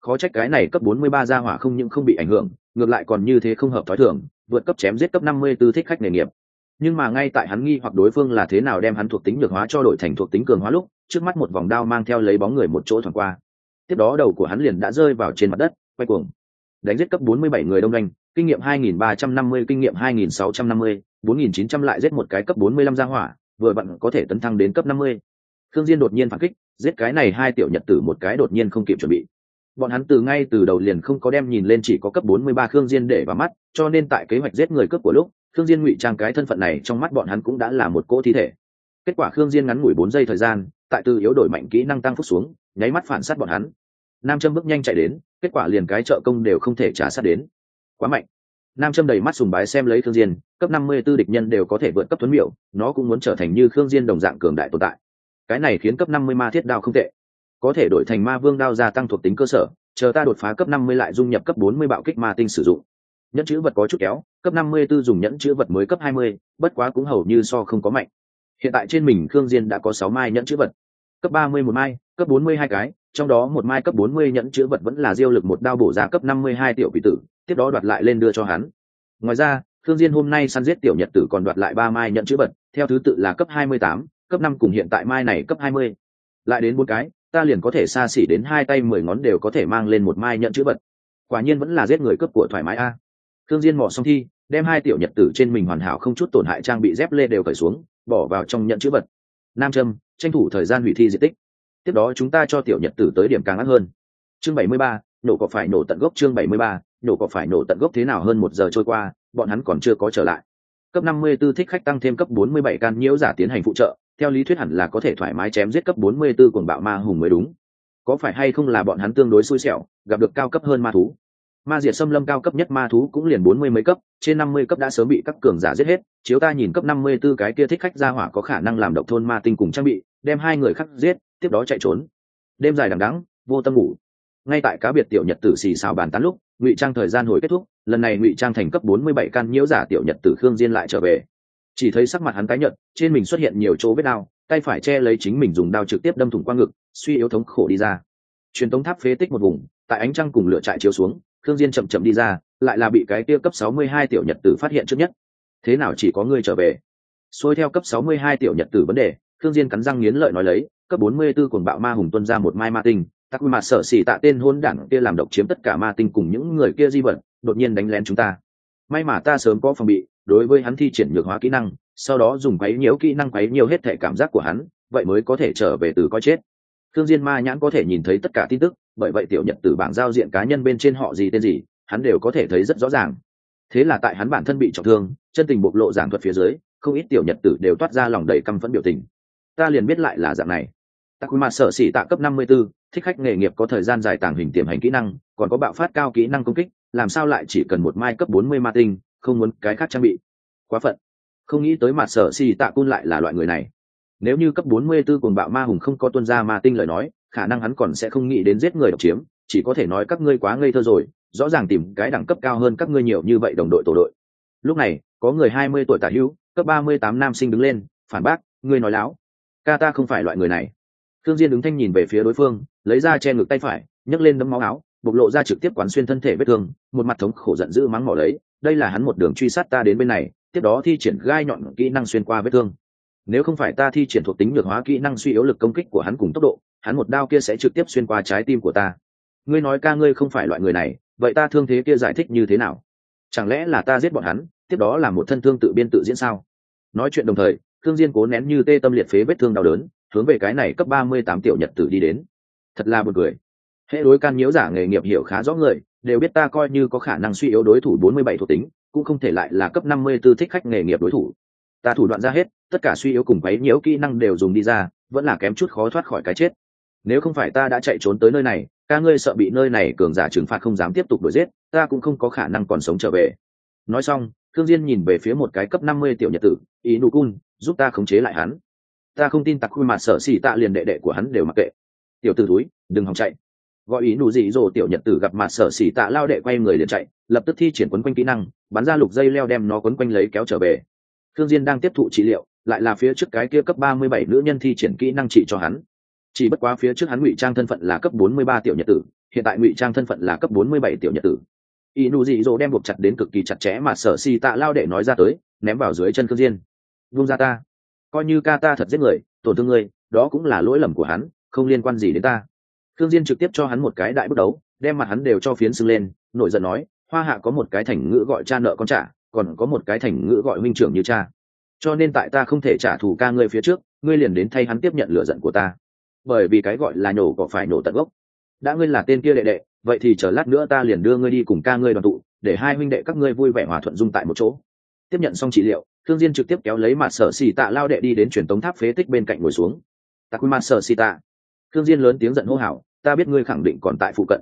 [SPEAKER 1] Khó trách cái này cấp 43 gia hỏa không những không bị ảnh hưởng, ngược lại còn như thế không hợp thói thường, vượt cấp chém giết cấp 54 thích khách nghề nghiệp nhưng mà ngay tại hắn nghi hoặc đối phương là thế nào đem hắn thuộc tính nhược hóa cho đổi thành thuộc tính cường hóa lúc trước mắt một vòng đao mang theo lấy bóng người một chỗ thoảng qua tiếp đó đầu của hắn liền đã rơi vào trên mặt đất quay cuồng đánh giết cấp 47 người đông doanh kinh nghiệm 2.350 kinh nghiệm 2.650 4.900 lại giết một cái cấp 45 gia hỏa vừa vặn có thể tấn thăng đến cấp 50. Khương Diên đột nhiên phản kích, giết cái này hai tiểu nhật tử một cái đột nhiên không kịp chuẩn bị. Bọn hắn từ ngay từ đầu liền không có đem nhìn lên chỉ có cấp 43 Khương Diên để vào mắt, cho nên tại kế hoạch giết người cướp của lúc, Khương Diên ngụy trang cái thân phận này trong mắt bọn hắn cũng đã là một cỗ thi thể. Kết quả Khương Diên ngắn ngủi 4 giây thời gian, tại từ yếu đổi mạnh kỹ năng tăng phúc xuống, nháy mắt phản sát bọn hắn. Nam Trâm bước nhanh chạy đến, kết quả liền cái trợ công đều không thể trả sát đến. Quá mạnh nam châm đầy mắt sùng bái xem lấy khương diên cấp năm mươi 54 địch nhân đều có thể vượt cấp tuấn miểu nó cũng muốn trở thành như khương diên đồng dạng cường đại tồn tại cái này khiến cấp năm mươi ma thiết đao không tệ có thể đổi thành ma vương đao gia tăng thuộc tính cơ sở chờ ta đột phá cấp năm mươi lại dung nhập cấp bốn mươi bạo kích ma tinh sử dụng nhẫn chữ vật có chút kéo cấp năm mươi 54 dùng nhẫn chữ vật mới cấp hai mươi, bất quá cũng hầu như so không có mạnh. Hiện tại trên mình khương diên đã có sáu mai nhẫn chữ vật. Cấp ba mươi một mai cấp bốn mươi hai cái trong đó một mai cấp bốn mươi nhẫn chữ vật vẫn là diêu lực một đao bổ ra cấp năm mươi hai tiểu quỷ tử tiếp đó đoạt lại lên đưa cho hắn. Ngoài ra thương diên hôm nay săn giết tiểu nhật tử còn đoạt lại ba mai nhẫn chữ vật theo thứ tự là cấp 28, cấp năm cùng hiện tại mai này cấp 20. lại đến bốn cái ta liền có thể xa xỉ đến hai tay mười ngón đều có thể mang lên một mai nhẫn chữ vật. Quả nhiên vẫn là giết người cướp của thoải mái a thương diên mò xong thi đem hai tiểu nhật tử trên mình hoàn hảo không chút tổn hại trang bị dép lê đều cởi xuống bỏ vào trong nhận chữ vật. Nam trâm tranh thủ thời gian hủy thi diện tích. Tiếp đó chúng ta cho tiểu nhật tử tới điểm càng ác hơn. Chương 73, nổ có phải nổ tận gốc chương 73, nổ có phải nổ tận gốc thế nào hơn một giờ trôi qua bọn hắn còn chưa có trở lại. Cấp 54 thích khách tăng thêm cấp 47 can nhiễu giả tiến hành phụ trợ theo lý thuyết hẳn là có thể thoải mái chém giết cấp 44 cuồng bạo ma hùng mới đúng. Có phải hay không là bọn hắn tương đối xui xẻo gặp được cao cấp hơn ma thú? Ma diệt xâm lâm cao cấp nhất ma thú cũng liền bốn mươi mấy cấp, trên năm mươi cấp đã sớm bị các cường giả giết hết, chiếu ta nhìn cấp năm mươi 54 cái kia thích khách ra hỏa có khả năng làm độc thôn ma tinh cùng trang bị, đem hai người khác giết, tiếp đó chạy trốn. Đêm dài đằng đẵng, vô tâm ngủ. Ngay tại cá biệt tiểu nhật tử xì xào bàn tán lúc, ngụy trang thời gian hồi kết thúc, lần này ngụy trang thành cấp bốn mươi bảy căn nhiễu giả tiểu nhật tử khương diên lại trở về. Chỉ thấy sắc mặt hắn tái nhợt, trên mình xuất hiện nhiều chỗ vết đao tay phải che lấy chính mình dùng đao trực tiếp đâm thủng qua ngực, suy yếu thống khổ đi ra. Truyền tống tháp phế tích một vùng, tại ánh trăng cùng lửa trại chiếu xuống khương diên chậm chậm đi ra, lại là bị cái kia cấp sáu mươi hai tiểu nhật tử phát hiện trước nhất. Thế nào chỉ có ngươi trở về? Xôi theo cấp sáu mươi hai tiểu nhật tử vấn đề, khương diên cắn răng nghiến lợi nói lấy, cấp 44 cuồng bạo ma hùng tuân ra một mai ma tinh, tắc mặt sở xỉ tạ tên hôn đảng kia làm độc chiếm tất cả ma tinh cùng những người kia di vật, đột nhiên đánh lén chúng ta. May mà ta sớm có phòng bị, đối với hắn thi triển nhược hóa kỹ năng, sau đó dùng quấy nhiễu kỹ năng quấy nhiều hết thể cảm giác của hắn, vậy mới có thể trở về từ coi chết thương diên ma nhãn có thể nhìn thấy tất cả tin tức bởi vậy tiểu nhật tử bảng giao diện cá nhân bên trên họ gì tên gì hắn đều có thể thấy rất rõ ràng. Thế là tại hắn bản thân bị trọng thương chân tình bộc lộ giảng thuật phía dưới không ít tiểu nhật tử đều toát ra lòng đầy căm phẫn biểu tình. Ta liền biết lại là dạng này. Ta quy mặt sở xỉ tạ cấp 54, thích khách nghề nghiệp có thời gian dài tàng hình tiềm hành kỹ năng còn có bạo phát cao kỹ năng công kích làm sao lại chỉ cần một mai cấp bốn mươi ma tinh không muốn cái khác trang bị. Quá phận. Không nghĩ tới mặt sở xì tạ cun lại là loại người này nếu như cấp 44 cuồng bạo ma hùng không có tuân ra ma tinh lời nói, khả năng hắn còn sẽ không nghĩ đến giết người độc chiếm, chỉ có thể nói các ngươi quá ngây thơ rồi, rõ ràng tìm cái đẳng cấp cao hơn các ngươi nhiều như vậy đồng đội tổ đội. Lúc này, có người hai mươi tuổi tả hữu, cấp ba mươi tám nam sinh đứng lên, phản bác, ngươi nói láo. Ca ta không phải loại người này. Thương diên đứng thanh nhìn về phía đối phương, lấy ra che ngực tay phải, nhấc lên đấm máu áo, bộc lộ ra trực tiếp quán xuyên thân thể vết thương, một mặt thống khổ giận dữ mắng mỏ lấy, đây là hắn một đường truy sát ta đến bên này, tiếp đó thi triển gai nhọn kỹ năng xuyên qua vết thương nếu không phải ta thi triển thuộc tính nhược hóa kỹ năng suy yếu lực công kích của hắn cùng tốc độ, hắn một đao kia sẽ trực tiếp xuyên qua trái tim của ta. Ngươi nói ca ngươi không phải loại người này, vậy ta thương thế kia giải thích như thế nào? Chẳng lẽ là ta giết bọn hắn, tiếp đó là một thân thương tự biên tự diễn sao? Nói chuyện đồng thời, thương diên cố nén như tê tâm liệt phế vết thương đau đớn, hướng về cái này cấp ba mươi tám tiểu nhật tử đi đến. Thật là buồn cười. hệ đối can nhiễu giả nghề nghiệp hiểu khá rõ người, đều biết ta coi như có khả năng suy yếu đối thủ bốn mươi bảy thuộc tính, cũng không thể lại là cấp năm mươi 54 thích khách nghề nghiệp đối thủ ta thủ đoạn ra hết, tất cả suy yếu cùng quấy nhiễu kỹ năng đều dùng đi ra, vẫn là kém chút khó thoát khỏi cái chết. Nếu không phải ta đã chạy trốn tới nơi này, ca ngươi sợ bị nơi này cường giả trừng phạt không dám tiếp tục đuổi giết, ta cũng không có khả năng còn sống trở về. Nói xong thương diên nhìn về phía một cái cấp năm mươi tiểu nhật tử, ý nụ cun, giúp ta khống chế lại hắn. Ta không tin tặc khuy mặt sở xỉ tạ liền đệ đệ của hắn đều mặc kệ. Tiểu tử túi đừng hòng chạy. Gọi ý nụ dị dỗ tiểu nhật tử gặp mặt sở xỉ tạ lao đệ quay người liền chạy, lập tức thi triển quấn quanh kỹ năng, bắn ra lục dây leo đem nó quấn quanh lấy kéo trở về thương diên đang tiếp thụ trị liệu, lại là phía trước cái kia cấp ba mươi bảy nữ nhân thi triển kỹ năng trị cho hắn. Chỉ bất quá phía trước hắn ngụy trang thân phận là cấp bốn mươi ba tiểu nhật tử, hiện tại ngụy trang thân phận là cấp bốn mươi bảy tiểu nhật tử. Y nụ dị dỗ đem buộc chặt đến cực kỳ chặt chẽ mà sở Si tạ lao để nói ra tới, ném vào dưới chân thương diên. Vung ra ta. Coi như ca ta thật giết người, tổn thương ngươi đó cũng là lỗi lầm của hắn, không liên quan gì đến ta. Thương diên trực tiếp cho hắn một cái đại bước đấu, đem mặt hắn đều cho phiến sưng lên, nổi giận nói, hoa hạ có một cái thành ngữ gọi cha nợ con trả còn có một cái thành ngữ gọi minh trưởng như cha. Cho nên tại ta không thể trả thù ca ngươi phía trước, ngươi liền đến thay hắn tiếp nhận lửa giận của ta. Bởi vì cái gọi là nhổ có phải nổ tận gốc. Đã ngươi là tên kia đệ đệ, vậy thì chờ lát nữa ta liền đưa ngươi đi cùng ca ngươi đoàn tụ, để hai huynh đệ các ngươi vui vẻ hòa thuận dung tại một chỗ. Tiếp nhận xong trị liệu thương diên trực tiếp kéo lấy mặt sở xì tạ lao đệ đi đến truyền tống tháp phế tích bên cạnh ngồi xuống. Ta quy mặt sở xì tạ. Thương diên lớn tiếng giận hô hào, ta biết ngươi khẳng định còn tại phụ cận.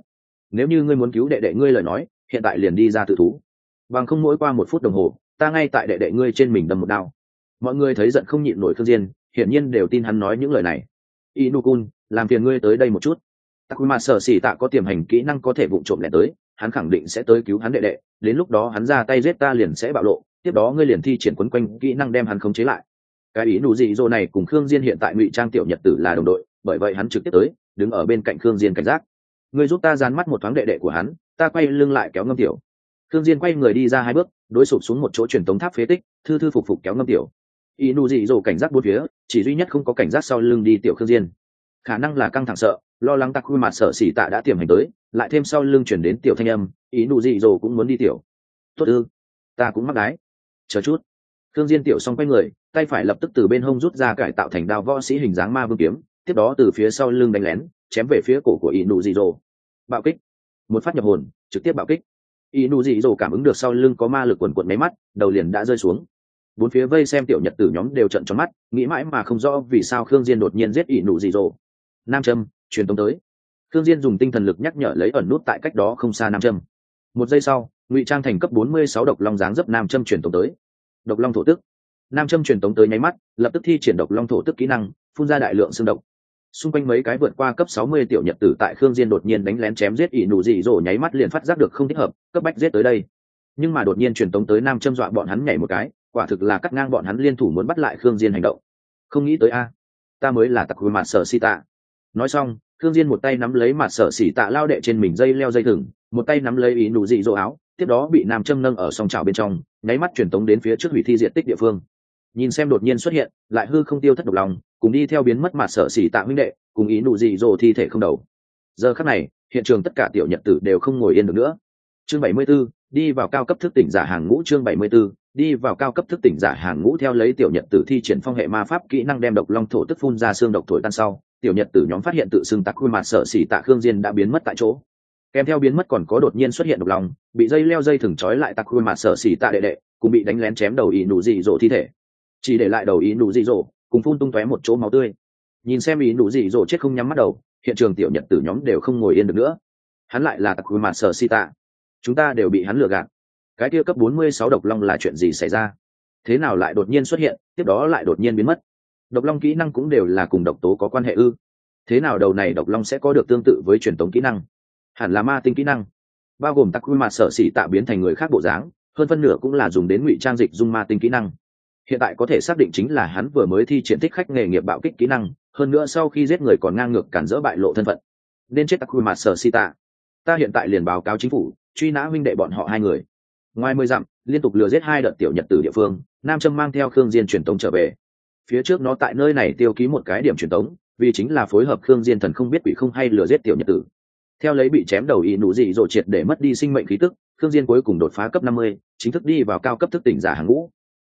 [SPEAKER 1] Nếu như ngươi muốn cứu đệ đệ ngươi lời nói, hiện tại liền đi ra tự thú bằng không mỗi qua một phút đồng hồ, ta ngay tại đệ đệ ngươi trên mình đâm một đao. Mọi người thấy giận không nhịn nổi thương diên, hiển nhiên đều tin hắn nói những lời này. Inukun, làm phiền ngươi tới đây một chút. Ta quy mà sở xỉ tạ có tiềm hành kỹ năng có thể vụng trộm lẻ tới, hắn khẳng định sẽ tới cứu hắn đệ đệ, đến lúc đó hắn ra tay giết ta liền sẽ bạo lộ, tiếp đó ngươi liền thi triển quấn quanh kỹ năng đem hắn khống chế lại. Cái ý nụ dị dỗ này cùng khương diên hiện tại ngụy trang tiểu nhật tử là đồng đội, bởi vậy hắn trực tiếp tới, đứng ở bên cạnh khương diên cảnh giác. Ngươi giúp ta dán mắt một thoáng đệ đệ của hắn, ta quay lưng lại kéo ngâm tiểu thương diên quay người đi ra hai bước, đối sụp xuống một chỗ truyền tống tháp phế tích, thư thư phục phục kéo ngâm tiểu. Y nụ dị dỗ cảnh giác bốn phía, chỉ duy nhất không có cảnh giác sau lưng đi tiểu khương diên. Khả năng là căng thẳng sợ, lo lắng tặc khuôn mặt sợ xỉ tạ đã tiềm hành tới, lại thêm sau lưng chuyển đến tiểu thanh âm ý nụ dị dỗ cũng muốn đi tiểu. Tốt ư? Ta cũng mắc gái chờ chút. Thương diên tiểu xong quay người, tay phải lập tức từ bên hông rút ra cải tạo thành đao võ sĩ hình dáng ma vương kiếm, tiếp đó từ phía sau lưng đánh lén, chém về phía cổ của ý nụ dị dỗ. Bạo kích. Một phát nhập hồn, trực tiếp bạo kích y nụ dị dỗ cảm ứng được sau lưng có ma lực quần quận máy mắt, đầu liền đã rơi xuống. Bốn phía vây xem tiểu nhật tử nhóm đều trận tròn mắt, nghĩ mãi mà không rõ vì sao khương diên đột nhiên giết ỷ nụ dị dỗ nam trâm, truyền tống tới. Khương diên dùng tinh thần lực nhắc nhở lấy ẩn nút tại cách đó không xa nam trâm. Một giây sau, ngụy trang thành cấp 46 độc long dáng dấp nam châm truyền tống tới. Độc long thổ tức. Nam châm truyền tống tới nháy mắt, lập tức thi triển độc long thổ tức kỹ năng, phun ra đại lượng xương độc xung quanh mấy cái vượt qua cấp 60 tiểu nhật tử tại khương diên đột nhiên đánh lén chém giết ỷ nụ dị dỗ nháy mắt liền phát giác được không thích hợp, cấp bách giết tới đây. Nhưng mà đột nhiên truyền tống tới nam châm dọa bọn hắn nhảy một cái, quả thực là cắt ngang bọn hắn liên thủ muốn bắt lại khương diên hành động. Không nghĩ tới a, ta mới là tặc hồi mặt sở si tạ. Nói xong, khương diên một tay nắm lấy mặt sở xỉ tạ lao đệ trên mình dây leo dây thừng, một tay nắm lấy ý nụ dị dỗ áo, tiếp đó bị nam châm nâng ở song trào bên trong, nháy mắt truyền tống đến phía trước hủy thi diện tích địa phương. Nhìn xem đột nhiên xuất hiện, lại hư không tiêu thất độc lòng cùng đi theo biến mất mặt sở xỉ tạ huynh đệ cùng ý nụ dị dỗ thi thể không đầu. Giờ khắc này hiện trường tất cả tiểu nhật tử đều không ngồi yên được nữa. Chương 74, đi vào cao cấp thức tỉnh giả hàng ngũ chương 74, đi vào cao cấp thức tỉnh giả hàng ngũ theo lấy tiểu nhật tử thi triển phong hệ ma pháp kỹ năng đem độc long thổ tức phun ra xương độc thổi tan sau tiểu nhật tử nhóm phát hiện tự xưng tạc khuôn mặt sở xỉ tạ khương diên đã biến mất tại chỗ. Kèm theo biến mất còn có đột nhiên xuất hiện độc lòng bị dây leo dây thừng trói lại tặc khuôn mặt sở xỉ tạ đệ đệ cũng bị đánh lén chém đầu ý nụ dị dỗ thi thể. Chỉ để lại đầu ý nụ dị dỗ cùng phun tung tóe một chỗ máu tươi. Nhìn xem ý nụ dị dỗ chết không nhắm mắt đầu, hiện trường tiểu nhật tử nhóm đều không ngồi yên được nữa. Hắn lại là tặc khuôn mặt sở si tạ chúng ta đều bị hắn lừa gạt. Cái kia cấp bốn mươi sáu độc long là chuyện gì xảy ra? Thế nào lại đột nhiên xuất hiện, tiếp đó lại đột nhiên biến mất? Độc long kỹ năng cũng đều là cùng độc tố có quan hệ ư? Thế nào đầu này độc long sẽ có được tương tự với truyền thống kỹ năng? Hẳn là ma tinh kỹ năng. Bao gồm tặc quy mặt sở xỉ tạ biến thành người khác bộ dáng, hơn phân nửa cũng là dùng đến ngụy trang dịch dung ma tinh kỹ năng hiện tại có thể xác định chính là hắn vừa mới thi triển thích khách nghề nghiệp bạo kích kỹ năng hơn nữa sau khi giết người còn ngang ngược cản dỡ bại lộ thân phận. Nên chết takuma quy mặt sở xỉ ta hiện tại liền báo cáo chính phủ truy nã huynh đệ bọn họ hai người. Ngoài mười dặm liên tục lừa giết hai đợt tiểu nhật từ địa phương nam trâm mang theo khương diên truyền tống trở về. Phía trước nó tại nơi này tiêu ký một cái điểm truyền tống vì chính là phối hợp khương diên thần không biết quỷ không hay lừa giết tiểu nhật tử. Theo lấy bị chém đầu y nụ dị rồi triệt để mất đi sinh mệnh khí tức khương diên cuối cùng đột phá cấp 50, chính thức đi vào cao cấp thức tỉnh giả hàng ngũ.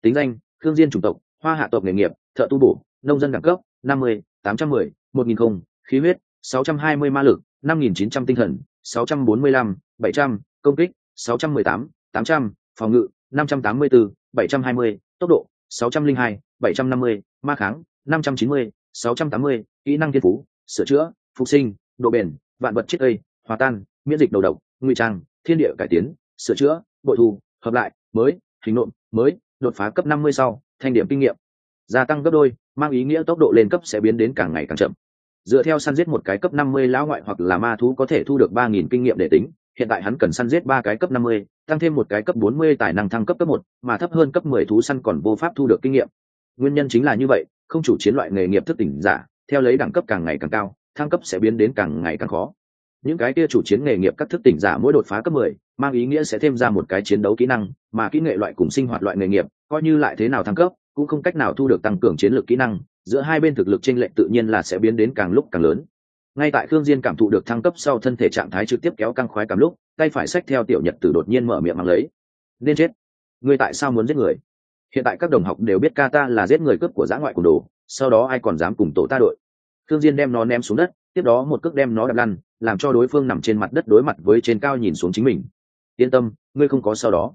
[SPEAKER 1] Tính danh khương diên chủng tộc hoa hạ tộc nghề nghiệp thợ tu bổ nông dân đẳng cấp 50, 810, 1000 không khí huyết 620 ma lực 5900 tinh thần 645, 700, công kích 618, 800, phòng ngự 584, 720, tốc độ 602, 750, ma kháng 590, 680, kỹ năng thiên phú sửa chữa phục sinh độ bền vạn vật chiết cây hòa tan miễn dịch đầu độc ngụy trang thiên địa cải tiến sửa chữa bội thu hợp lại mới hình nộm mới đột phá cấp 50 sau thanh điểm kinh nghiệm gia tăng gấp đôi mang ý nghĩa tốc độ lên cấp sẽ biến đến càng ngày càng chậm dựa theo săn giết một cái cấp 50 lão ngoại hoặc là ma thú có thể thu được 3.000 kinh nghiệm để tính hiện tại hắn cần săn giết ba cái cấp 50, tăng thêm một cái cấp 40 tài năng thăng cấp cấp một, mà thấp hơn cấp 10 thú săn còn vô pháp thu được kinh nghiệm. Nguyên nhân chính là như vậy, không chủ chiến loại nghề nghiệp thức tỉnh giả, theo lấy đẳng cấp càng ngày càng cao, thăng cấp sẽ biến đến càng ngày càng khó. Những cái kia chủ chiến nghề nghiệp các thức tỉnh giả mỗi đột phá cấp 10, mang ý nghĩa sẽ thêm ra một cái chiến đấu kỹ năng, mà kỹ nghệ loại cùng sinh hoạt loại nghề nghiệp, coi như lại thế nào thăng cấp, cũng không cách nào thu được tăng cường chiến lược kỹ năng, giữa hai bên thực lực chênh lệch tự nhiên là sẽ biến đến càng lúc càng lớn. Ngay tại khương diên cảm thụ được thăng cấp sau thân thể trạng thái trực tiếp kéo căng khoái cảm lúc tay phải xách theo tiểu nhật tử đột nhiên mở miệng mang lấy. Nên chết. Ngươi tại sao muốn giết người? Hiện tại các đồng học đều biết kata là giết người cướp của giã ngoại cùng đồ sau đó ai còn dám cùng tổ ta đội? Khương diên đem nó ném xuống đất tiếp đó một cước đem nó đạp lăn làm cho đối phương nằm trên mặt đất đối mặt với trên cao nhìn xuống chính mình. Yên tâm, ngươi không có sau đó.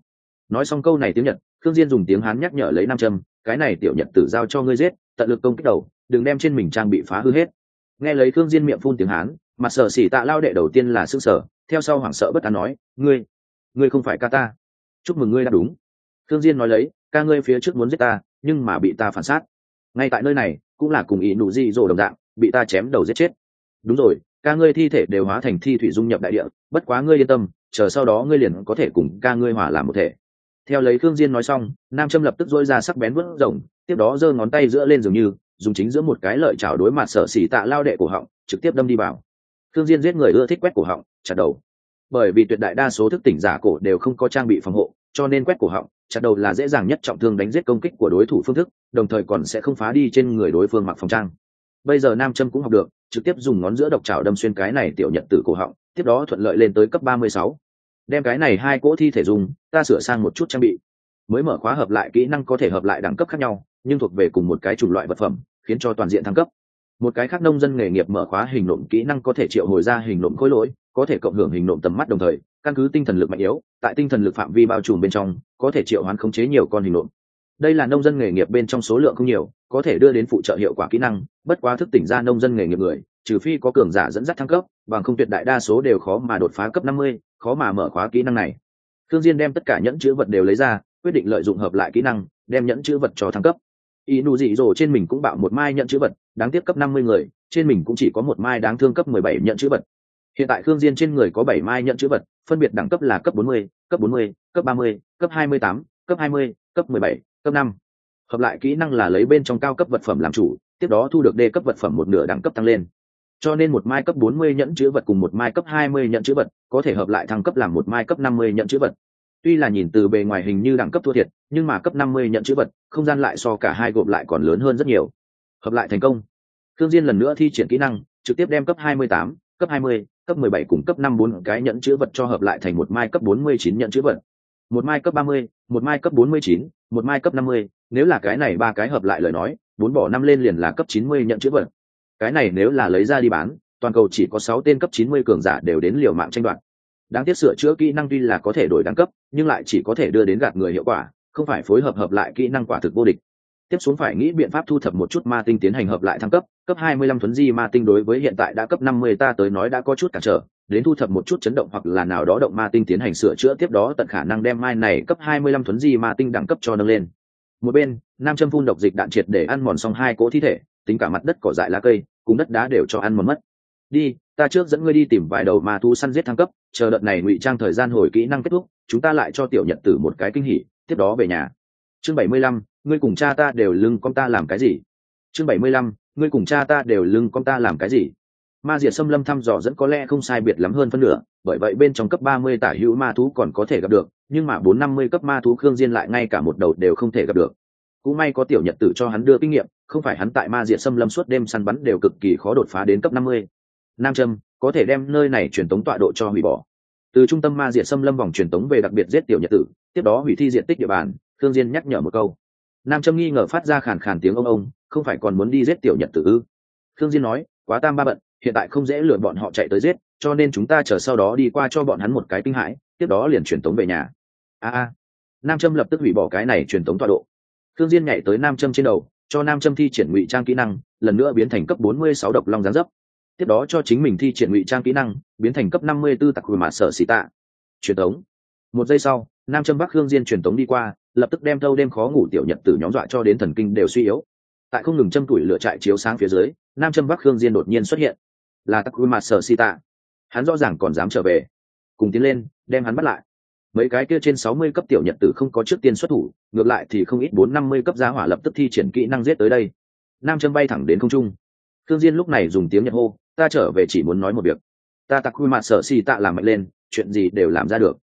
[SPEAKER 1] Nói xong câu này tiếng nhật, khương diên dùng tiếng hán nhắc nhở lấy nam châm cái này tiểu nhật tử giao cho ngươi giết, tận lực công kích đầu, đừng đem trên mình trang bị phá hư hết. Nghe lấy khương diên miệng phun tiếng hán mặt sở xỉ tạ lao đệ đầu tiên là sức sở, theo sau hoảng sợ bất an nói, ngươi ngươi không phải ca ta. Chúc mừng ngươi đã đúng. Khương diên nói lấy, ca ngươi phía trước muốn giết ta, nhưng mà bị ta phản sát ngay tại nơi này, cũng là cùng ý nụ di rồ đồng dạng, bị ta chém đầu giết chết. Đúng rồi ca ngươi thi thể đều hóa thành thi thủy dung nhập đại địa, bất quá ngươi yên tâm, chờ sau đó ngươi liền có thể cùng ca ngươi hòa làm một thể. Theo lấy khương diên nói xong, nam châm lập tức dỗi ra sắc bén vớt rồng, tiếp đó giơ ngón tay giữa lên dường như, dùng chính giữa một cái lợi chảo đối mặt sở xỉ tạ lao đệ cổ họng, trực tiếp đâm đi vào. Thương diên giết người ưa thích quét cổ họng, chặt đầu. Bởi vì tuyệt đại đa số thức tỉnh giả cổ đều không có trang bị phòng hộ, cho nên quét cổ họng, chặt đầu là dễ dàng nhất trọng thương đánh giết công kích của đối thủ phương thức, đồng thời còn sẽ không phá đi trên người đối phương mặc phòng trang bây giờ nam châm cũng học được, trực tiếp dùng ngón giữa độc chảo đâm xuyên cái này tiểu nhật tử cổ họng, tiếp đó thuận lợi lên tới cấp 36. đem cái này hai cỗ thi thể dùng, ta sửa sang một chút trang bị. Mới mở khóa hợp lại kỹ năng có thể hợp lại đẳng cấp khác nhau, nhưng thuộc về cùng một cái chủng loại vật phẩm, khiến cho toàn diện thăng cấp. Một cái khác nông dân nghề nghiệp mở khóa hình nộm kỹ năng có thể triệu hồi ra hình nộm khối lỗi, có thể cộng hưởng hình nộm tầm mắt đồng thời, căn cứ tinh thần lực mạnh yếu, tại tinh thần lực phạm vi bao trùm bên trong, có thể triệu hoán khống chế nhiều con hình nộm. Đây là nông dân nghề nghiệp bên trong số lượng không nhiều có thể đưa đến phụ trợ hiệu quả kỹ năng bất quá thức tỉnh ra nông dân nghề nghiệp người trừ phi có cường giả dẫn dắt thăng cấp bằng không tuyệt đại đa số đều khó mà đột phá cấp năm mươi, khó mà mở khóa kỹ năng này. Thương diên đem tất cả nhẫn chữ vật đều lấy ra quyết định lợi dụng hợp lại kỹ năng đem nhẫn chữ vật cho thăng cấp. Y nụ dị dỗ trên mình cũng bạo một mai nhận chữ vật đáng tiếc cấp năm mươi người trên mình cũng chỉ có một mai đáng thương cấp mười bảy nhận chữ vật. Hiện tại khương diên trên người có bảy mai nhận chữ vật phân biệt đẳng cấp là cấp bốn mươi cấp bốn mươi cấp ba mươi cấp hai mươi tám cấp hai mươi cấp mười bảy cấp năm hợp lại kỹ năng là lấy bên trong cao cấp vật phẩm làm chủ, tiếp đó thu được đề cấp vật phẩm một nửa đẳng cấp tăng lên. Cho nên một mai cấp bốn mươi nhẫn chữ vật cùng một mai cấp hai mươi nhận chữ vật, có thể hợp lại thăng cấp làm một mai cấp năm mươi nhận chữ vật. Tuy là nhìn từ bề ngoài hình như đẳng cấp thua thiệt, nhưng mà cấp năm mươi nhận chữ vật, không gian lại so cả hai gộp lại còn lớn hơn rất nhiều. Hợp lại thành công. Thương diên lần nữa thi triển kỹ năng, trực tiếp đem cấp hai mươi tám, cấp hai mươi, cấp mười bảy cùng cấp năm bốn cái nhận chữ vật cho hợp lại thành một mai cấp bốn mươi chín nhận chữ vật một mai cấp ba mươi, một mai cấp bốn mươi chín, một mai cấp năm mươi. Nếu là cái này ba cái hợp lại lời nói, bốn bỏ năm lên liền là cấp chín mươi nhận chữ vật. Cái này nếu là lấy ra đi bán, toàn cầu chỉ có sáu tên cấp chín mươi cường giả đều đến liều mạng tranh đoạt. Đáng tiếc sửa chữa kỹ năng tuy là có thể đổi đẳng cấp, nhưng lại chỉ có thể đưa đến gạt người hiệu quả, không phải phối hợp hợp lại kỹ năng quả thực vô địch. Tiếp xuống phải nghĩ biện pháp thu thập một chút ma tinh tiến hành hợp lại thăng cấp cấp 25 thuấn di ma tinh đối với hiện tại đã cấp 50 ta tới nói đã có chút cản trở đến thu thập một chút chấn động hoặc là nào đó động ma tinh tiến hành sửa chữa, tiếp đó tận khả năng đem mai này cấp 25 thuấn di ma tinh đẳng cấp cho nâng lên. Một bên, nam châm phun độc dịch đạn triệt để ăn mòn xong hai cỗ thi thể, tính cả mặt đất cỏ dại lá cây, cùng đất đá đều cho ăn mòn mất. Đi, ta trước dẫn ngươi đi tìm vài đầu ma thú săn giết thăng cấp, chờ đợt này ngụy trang thời gian hồi kỹ năng kết thúc, chúng ta lại cho tiểu nhật tử một cái kinh hỉ, tiếp đó về nhà. Chương bảy mươi lăm, ngươi cùng cha ta đều lưng con ta làm cái gì? Chương bảy mươi lăm, ngươi cùng cha ta đều lưng con ta làm cái gì? Ma diệt xâm lâm thăm dò dẫn có lẽ không sai biệt lắm hơn phân nửa, bởi vậy bên trong cấp ba mươi tả hữu ma thú còn có thể gặp được, nhưng mà bốn năm mươi cấp ma thú khương diên lại ngay cả một đầu đều không thể gặp được. Cũng may có tiểu nhật tử cho hắn đưa kinh nghiệm, không phải hắn tại ma diệt xâm lâm suốt đêm săn bắn đều cực kỳ khó đột phá đến cấp năm mươi. Nam trâm, có thể đem nơi này truyền tống tọa độ cho hủy bỏ. Từ trung tâm ma diệt xâm lâm vòng truyền tống về đặc biệt giết tiểu nhật tử, tiếp đó hủy thi diện tích địa bàn thương diên nhắc nhở một câu. Nam trâm nghi ngờ phát ra khàn khàn tiếng ông ông, không phải còn muốn đi giết tiểu nhật tử ư? Thương diên nói, quá tam ba bận hiện tại không dễ lừa bọn họ chạy tới giết, cho nên chúng ta chờ sau đó đi qua cho bọn hắn một cái kinh hãi, tiếp đó liền truyền tống về nhà. A a. Nam trâm lập tức hủy bỏ cái này truyền tống tọa độ. Thương diên nhảy tới nam trâm trên đầu, cho nam trâm thi triển ngụy trang kỹ năng, lần nữa biến thành cấp 46 độc long giáng dấp. Tiếp đó cho chính mình thi triển ngụy trang kỹ năng, biến thành cấp 54 tặc hồi mã sở xì tạ. Truyền tống. Một giây sau, nam trâm bắc hương diên truyền tống đi qua, lập tức đem thâu đêm khó ngủ tiểu nhật tử nhóm dọa cho đến thần kinh đều suy yếu. Tại không ngừng châm tuổi lửa trại chiếu sáng phía dưới nam châm bắc hương diên đột nhiên xuất hiện là tặc quy mặt sở si tạ hắn rõ ràng còn dám trở về cùng tiến lên đem hắn bắt lại mấy cái kia trên sáu mươi cấp tiểu nhật tử không có trước tiên xuất thủ ngược lại thì không ít bốn năm mươi cấp giá hỏa lập tức thi triển kỹ năng giết tới đây nam châm bay thẳng đến không trung khương diên lúc này dùng tiếng nhật hô ta trở về chỉ muốn nói một việc ta tặc quy mặt sở si tạ làm mạnh lên chuyện gì đều làm ra được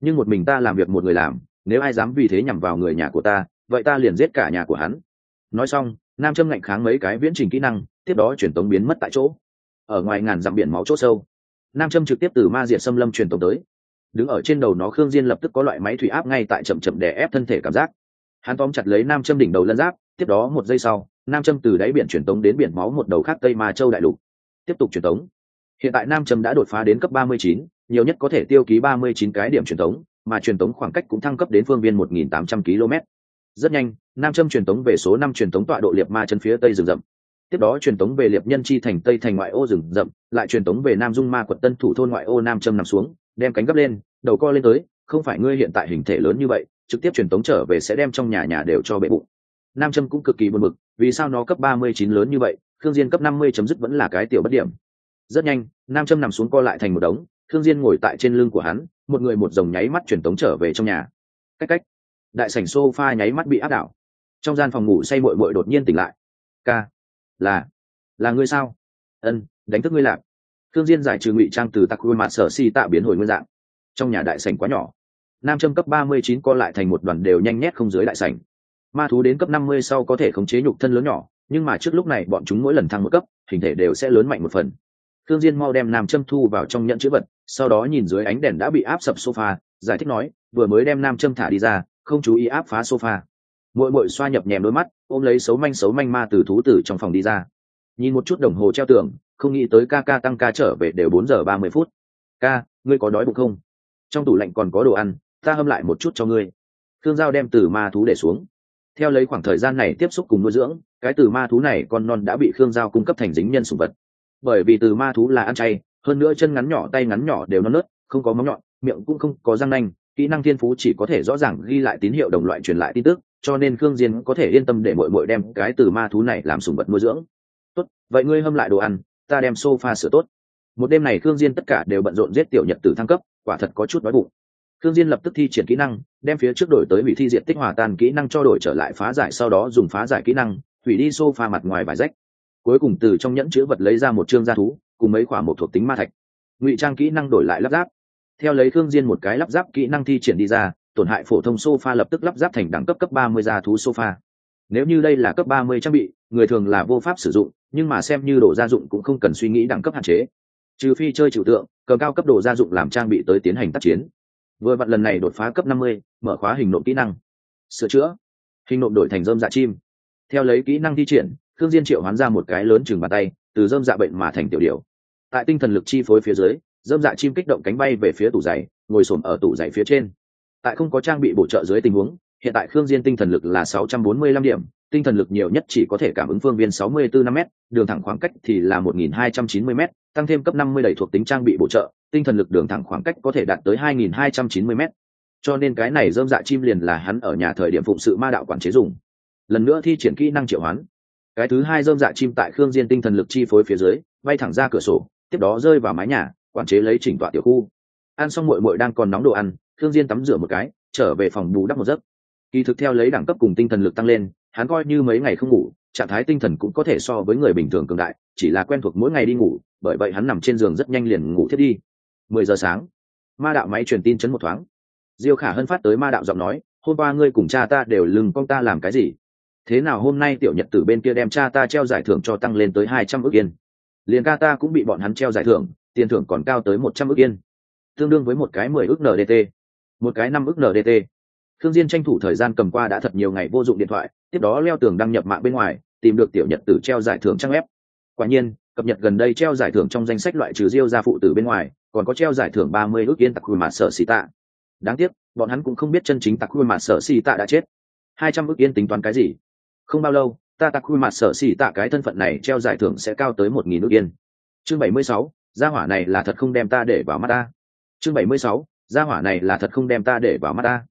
[SPEAKER 1] nhưng một mình ta làm việc một người làm nếu ai dám vì thế nhằm vào người nhà của ta vậy ta liền giết cả nhà của hắn nói xong nam châm ngạnh kháng mấy cái viễn trình kỹ năng tiếp đó truyền tống biến mất tại chỗ. Ở ngoài ngàn dặm biển máu chỗ sâu nam châm trực tiếp từ ma diệt xâm lâm truyền tống tới. Đứng ở trên đầu nó khương diên lập tức có loại máy thủy áp ngay tại chậm chậm đè ép thân thể cảm giác. Hắn tóm chặt lấy nam châm đỉnh đầu lân giáp tiếp đó một giây sau nam châm từ đáy biển truyền tống đến biển máu một đầu khác tây ma châu đại lục. Tiếp tục truyền tống. Hiện tại nam châm đã đột phá đến cấp 39, nhiều nhất có thể tiêu ký 39 cái điểm truyền tống mà truyền tống khoảng cách cũng thăng cấp đến phương viên 1.800 km rất nhanh nam châm truyền tống về số năm truyền tống tọa độ liệt ma chân phía tây rừng rậm. Tiếp đó truyền tống về liệp nhân chi thành tây thành ngoại ô rừng rậm, lại truyền tống về nam dung ma quận tân thủ thôn ngoại ô nam châm nằm xuống, đem cánh gấp lên, đầu co lên tới, không phải ngươi hiện tại hình thể lớn như vậy, trực tiếp truyền tống trở về sẽ đem trong nhà nhà đều cho bệ bụng. Nam châm cũng cực kỳ buồn bực, vì sao nó cấp ba mươi chín lớn như vậy thương diên cấp năm mươi chấm dứt vẫn là cái tiểu bất điểm? Rất nhanh, nam châm nằm xuống co lại thành một đống thương diên ngồi tại trên lưng của hắn, một người một dòng nháy mắt truyền tống trở về trong nhà. Cách cách. Đại sảnh sofa nháy mắt bị áp đảo trong gian phòng ngủ say bội bội đột nhiên tỉnh lại. Ca, là là ngươi sao? Ân, đánh thức ngươi lạc. Thương diên giải trừ ngụy trang từ tặc khuôn mặt sở si tạ biến hồi nguyên dạng. Trong nhà đại sảnh quá nhỏ. Nam châm cấp ba mươi chín co lại thành một đoàn đều nhanh nhét không dưới đại sảnh. Ma thú đến cấp năm mươi sau có thể khống chế nhục thân lớn nhỏ, nhưng mà trước lúc này bọn chúng mỗi lần thăng một cấp, hình thể đều sẽ lớn mạnh một phần. Thương diên mau đem nam châm thu vào trong nhận chữ vật, sau đó nhìn dưới ánh đèn đã bị áp sập sofa, giải thích nói, vừa mới đem nam châm thả đi ra, không chú ý áp phá sofa. Mỗi muội xoa nhập nhèm đôi mắt, ôm lấy xấu manh xấu manh ma từ thú tử trong phòng đi ra. Nhìn một chút đồng hồ treo tường, không nghĩ tới ca ca tăng ca trở về đều bốn giờ ba mươi phút. Ca, ngươi có đói bụng không? Trong tủ lạnh còn có đồ ăn, ta hâm lại một chút cho ngươi. Thương giao đem từ ma thú để xuống. Theo lấy khoảng thời gian này tiếp xúc cùng nuôi dưỡng, cái từ ma thú này con non đã bị khương giao cung cấp thành dính nhân sủng vật. Bởi vì từ ma thú là ăn chay, hơn nữa chân ngắn nhỏ, tay ngắn nhỏ đều non nớt, không có móng nhọn, miệng cũng không có răng nanh, kỹ năng thiên phú chỉ có thể rõ ràng ghi lại tín hiệu đồng loại truyền lại tin tức cho nên khương diên có thể yên tâm để muội muội đem cái từ ma thú này làm sủng vật nuôi dưỡng. Tốt, vậy ngươi hâm lại đồ ăn, ta đem sofa sửa tốt. Một đêm này khương diên tất cả đều bận rộn giết tiểu nhật tử thăng cấp, quả thật có chút đói bụng. Khương diên lập tức thi triển kỹ năng, đem phía trước đổi tới hủy thi diện tích hòa tan kỹ năng cho đổi trở lại phá giải, sau đó dùng phá giải kỹ năng, hủy đi sofa mặt ngoài vải rách. Cuối cùng từ trong nhẫn chứa vật lấy ra một trương gia thú, cùng mấy quả một thuộc tính ma thạch. Ngụy trang kỹ năng đổi lại lắp ráp. Theo lấy khương diên một cái lắp ráp kỹ năng thi triển đi ra tổn hại phổ thông sofa lập tức lắp ráp thành đẳng cấp cấp 30 gia thú sofa. Nếu như đây là cấp 30 trang bị người thường là vô pháp sử dụng nhưng mà xem như đồ gia dụng cũng không cần suy nghĩ đẳng cấp hạn chế. Trừ phi chơi trừu tượng cầm cao cấp đồ gia dụng làm trang bị tới tiến hành tác chiến. Vừa vặn lần này đột phá cấp 50, mở khóa hình nộm kỹ năng. Sửa chữa. Hình nộm đổi thành rơm dạ chim. Theo lấy kỹ năng thi triển thương diên triệu hoán ra một cái lớn chừng bàn tay từ rơm dạ bệnh mà thành tiểu điểu. Tại tinh thần lực chi phối phía dưới rơm dạ chim kích động cánh bay về phía tủ giày ngồi xổm ở tủ giày phía trên tại không có trang bị bổ trợ dưới tình huống, hiện tại khương diên tinh thần lực là 645 điểm, tinh thần lực nhiều nhất chỉ có thể cảm ứng phương viên 64 năm m đường thẳng khoảng cách thì là 1290 m tăng thêm cấp 50 đầy thuộc tính trang bị bổ trợ, tinh thần lực đường thẳng khoảng cách có thể đạt tới hai nghìn hai trăm chín mươi m cho nên cái này dơm dạ chim liền là hắn ở nhà thời điểm phụng sự ma đạo quản chế dùng. Lần nữa thi triển kỹ năng triệu hoán. Cái thứ hai dơm dạ chim tại khương diên tinh thần lực chi phối phía dưới, bay thẳng ra cửa sổ, tiếp đó rơi vào mái nhà, quản chế lấy chỉnh tọa tiểu khu. Ăn xong muội muội đang còn nóng đồ ăn thương diên tắm rửa một cái, trở về phòng bù đắp một giấc. Kỳ thực theo lấy đẳng cấp cùng tinh thần lực tăng lên, hắn coi như mấy ngày không ngủ, trạng thái tinh thần cũng có thể so với người bình thường cường đại, chỉ là quen thuộc mỗi ngày đi ngủ, bởi vậy hắn nằm trên giường rất nhanh liền ngủ thiết đi. Mười giờ sáng, ma đạo máy truyền tin chấn một thoáng. Diêu khả hân phát tới ma đạo giọng nói, hôm qua ngươi cùng cha ta đều lừng con ta làm cái gì? Thế nào hôm nay tiểu nhật tử bên kia đem cha ta treo giải thưởng cho tăng lên tới hai trăm ước yên? Liền ca ta cũng bị bọn hắn treo giải thưởng, tiền thưởng còn cao tới một trăm ước yên. Tương đương với một cái mười ước ndt một cái năm ức ndt thương diên tranh thủ thời gian cầm qua đã thật nhiều ngày vô dụng điện thoại, tiếp đó leo tường đăng nhập mạng bên ngoài, tìm được tiểu nhật tử treo giải thưởng trang web. Quả nhiên, cập nhật gần đây treo giải thưởng trong danh sách loại trừ diêu gia phụ tử bên ngoài, còn có treo giải thưởng ba mươi ước yên tặc quy mà sở xì tạ. Đáng tiếc, bọn hắn cũng không biết chân chính tặc quy mà sở xì tạ đã chết. Hai trăm ước yên tính toán cái gì? Không bao lâu, ta tặc quy mà sở xì tạ cái thân phận này treo giải thưởng sẽ cao tới một nghìn ước yên. Chương bảy mươi sáu, gia hỏa này là thật không đem ta để vào mắt ta. Chương bảy mươi sáu gia hỏa này là thật không đem ta để vào mắt ta.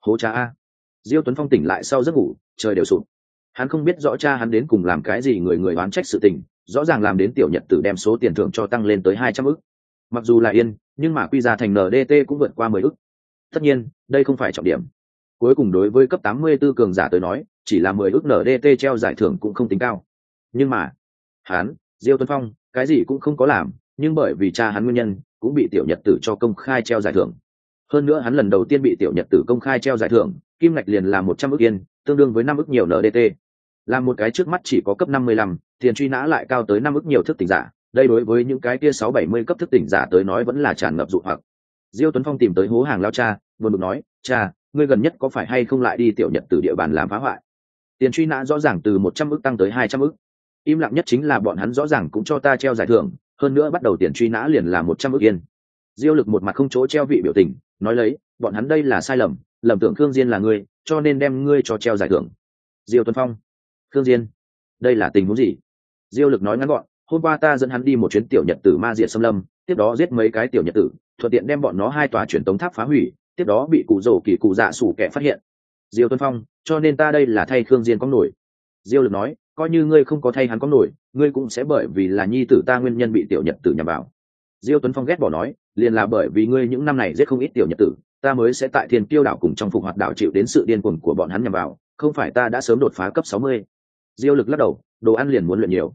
[SPEAKER 1] Hố cha a. Diêu tuấn phong tỉnh lại sau giấc ngủ, trời đều sụp. Hắn không biết rõ cha hắn đến cùng làm cái gì người người oán trách sự tình, rõ ràng làm đến tiểu nhật tử đem số tiền thưởng cho tăng lên tới hai trăm ức. Mặc dù là yên, nhưng mà quy ra thành ndt cũng vượt qua mười ức. Tất nhiên, đây không phải trọng điểm. Cuối cùng đối với cấp tám mươi 84 cường giả tới nói, chỉ là mười ức ndt treo giải thưởng cũng không tính cao. Nhưng mà, hắn, diêu tuấn phong, cái gì cũng không có làm, nhưng bởi vì cha hắn nguyên nhân, cũng bị tiểu nhật tử cho công khai treo giải thưởng hơn nữa hắn lần đầu tiên bị tiểu nhật tử công khai treo giải thưởng, kim ngạch liền là một trăm ức yên, tương đương với năm ức nhiều ndt là một cái trước mắt chỉ có cấp năm mươi lăm, tiền truy nã lại cao tới năm ức nhiều thức tỉnh giả, đây đối với những cái kia sáu bảy mươi cấp thức tỉnh giả tới nói vẫn là tràn ngập dụ hoặc. Diêu tuấn phong tìm tới hố hàng lao cha, buồn bực nói, cha, ngươi gần nhất có phải hay không lại đi tiểu nhật từ địa bàn làm phá hoại? Tiền truy nã rõ ràng từ một trăm ức tăng tới hai trăm ức im lặng nhất chính là bọn hắn rõ ràng cũng cho ta treo giải thưởng, hơn nữa bắt đầu tiền truy nã liền là một trăm ức yên. Diêu lực một mặt không chỗ treo vị biểu tình nói lấy, bọn hắn đây là sai lầm lầm tưởng khương diên là ngươi, cho nên đem ngươi cho treo giải thưởng. Diêu tuấn phong, khương diên, đây là tình huống gì? Diêu lực nói ngắn gọn, hôm qua ta dẫn hắn đi một chuyến tiểu nhật tử ma diệt xâm lâm, tiếp đó giết mấy cái tiểu nhật tử, thuận tiện đem bọn nó hai tòa truyền tống tháp phá hủy, tiếp đó bị cụ rổ kỳ cụ dạ sủ kẻ phát hiện. Diêu tuấn phong, cho nên ta đây là thay khương diên có nổi. Diêu lực nói, coi như ngươi không có thay hắn có nổi, ngươi cũng sẽ bởi vì là nhi tử ta nguyên nhân bị tiểu nhật tử nhằm vào. Diêu tuấn phong ghét bỏ nói liền là bởi vì ngươi những năm này giết không ít tiểu nhật tử, ta mới sẽ tại thiên tiêu đảo cùng trong phục hoạt đảo chịu đến sự điên cuồng của bọn hắn nhằm vào, không phải ta đã sớm đột phá cấp sáu mươi. Diêu lực lắc đầu, đồ ăn liền muốn luyện nhiều.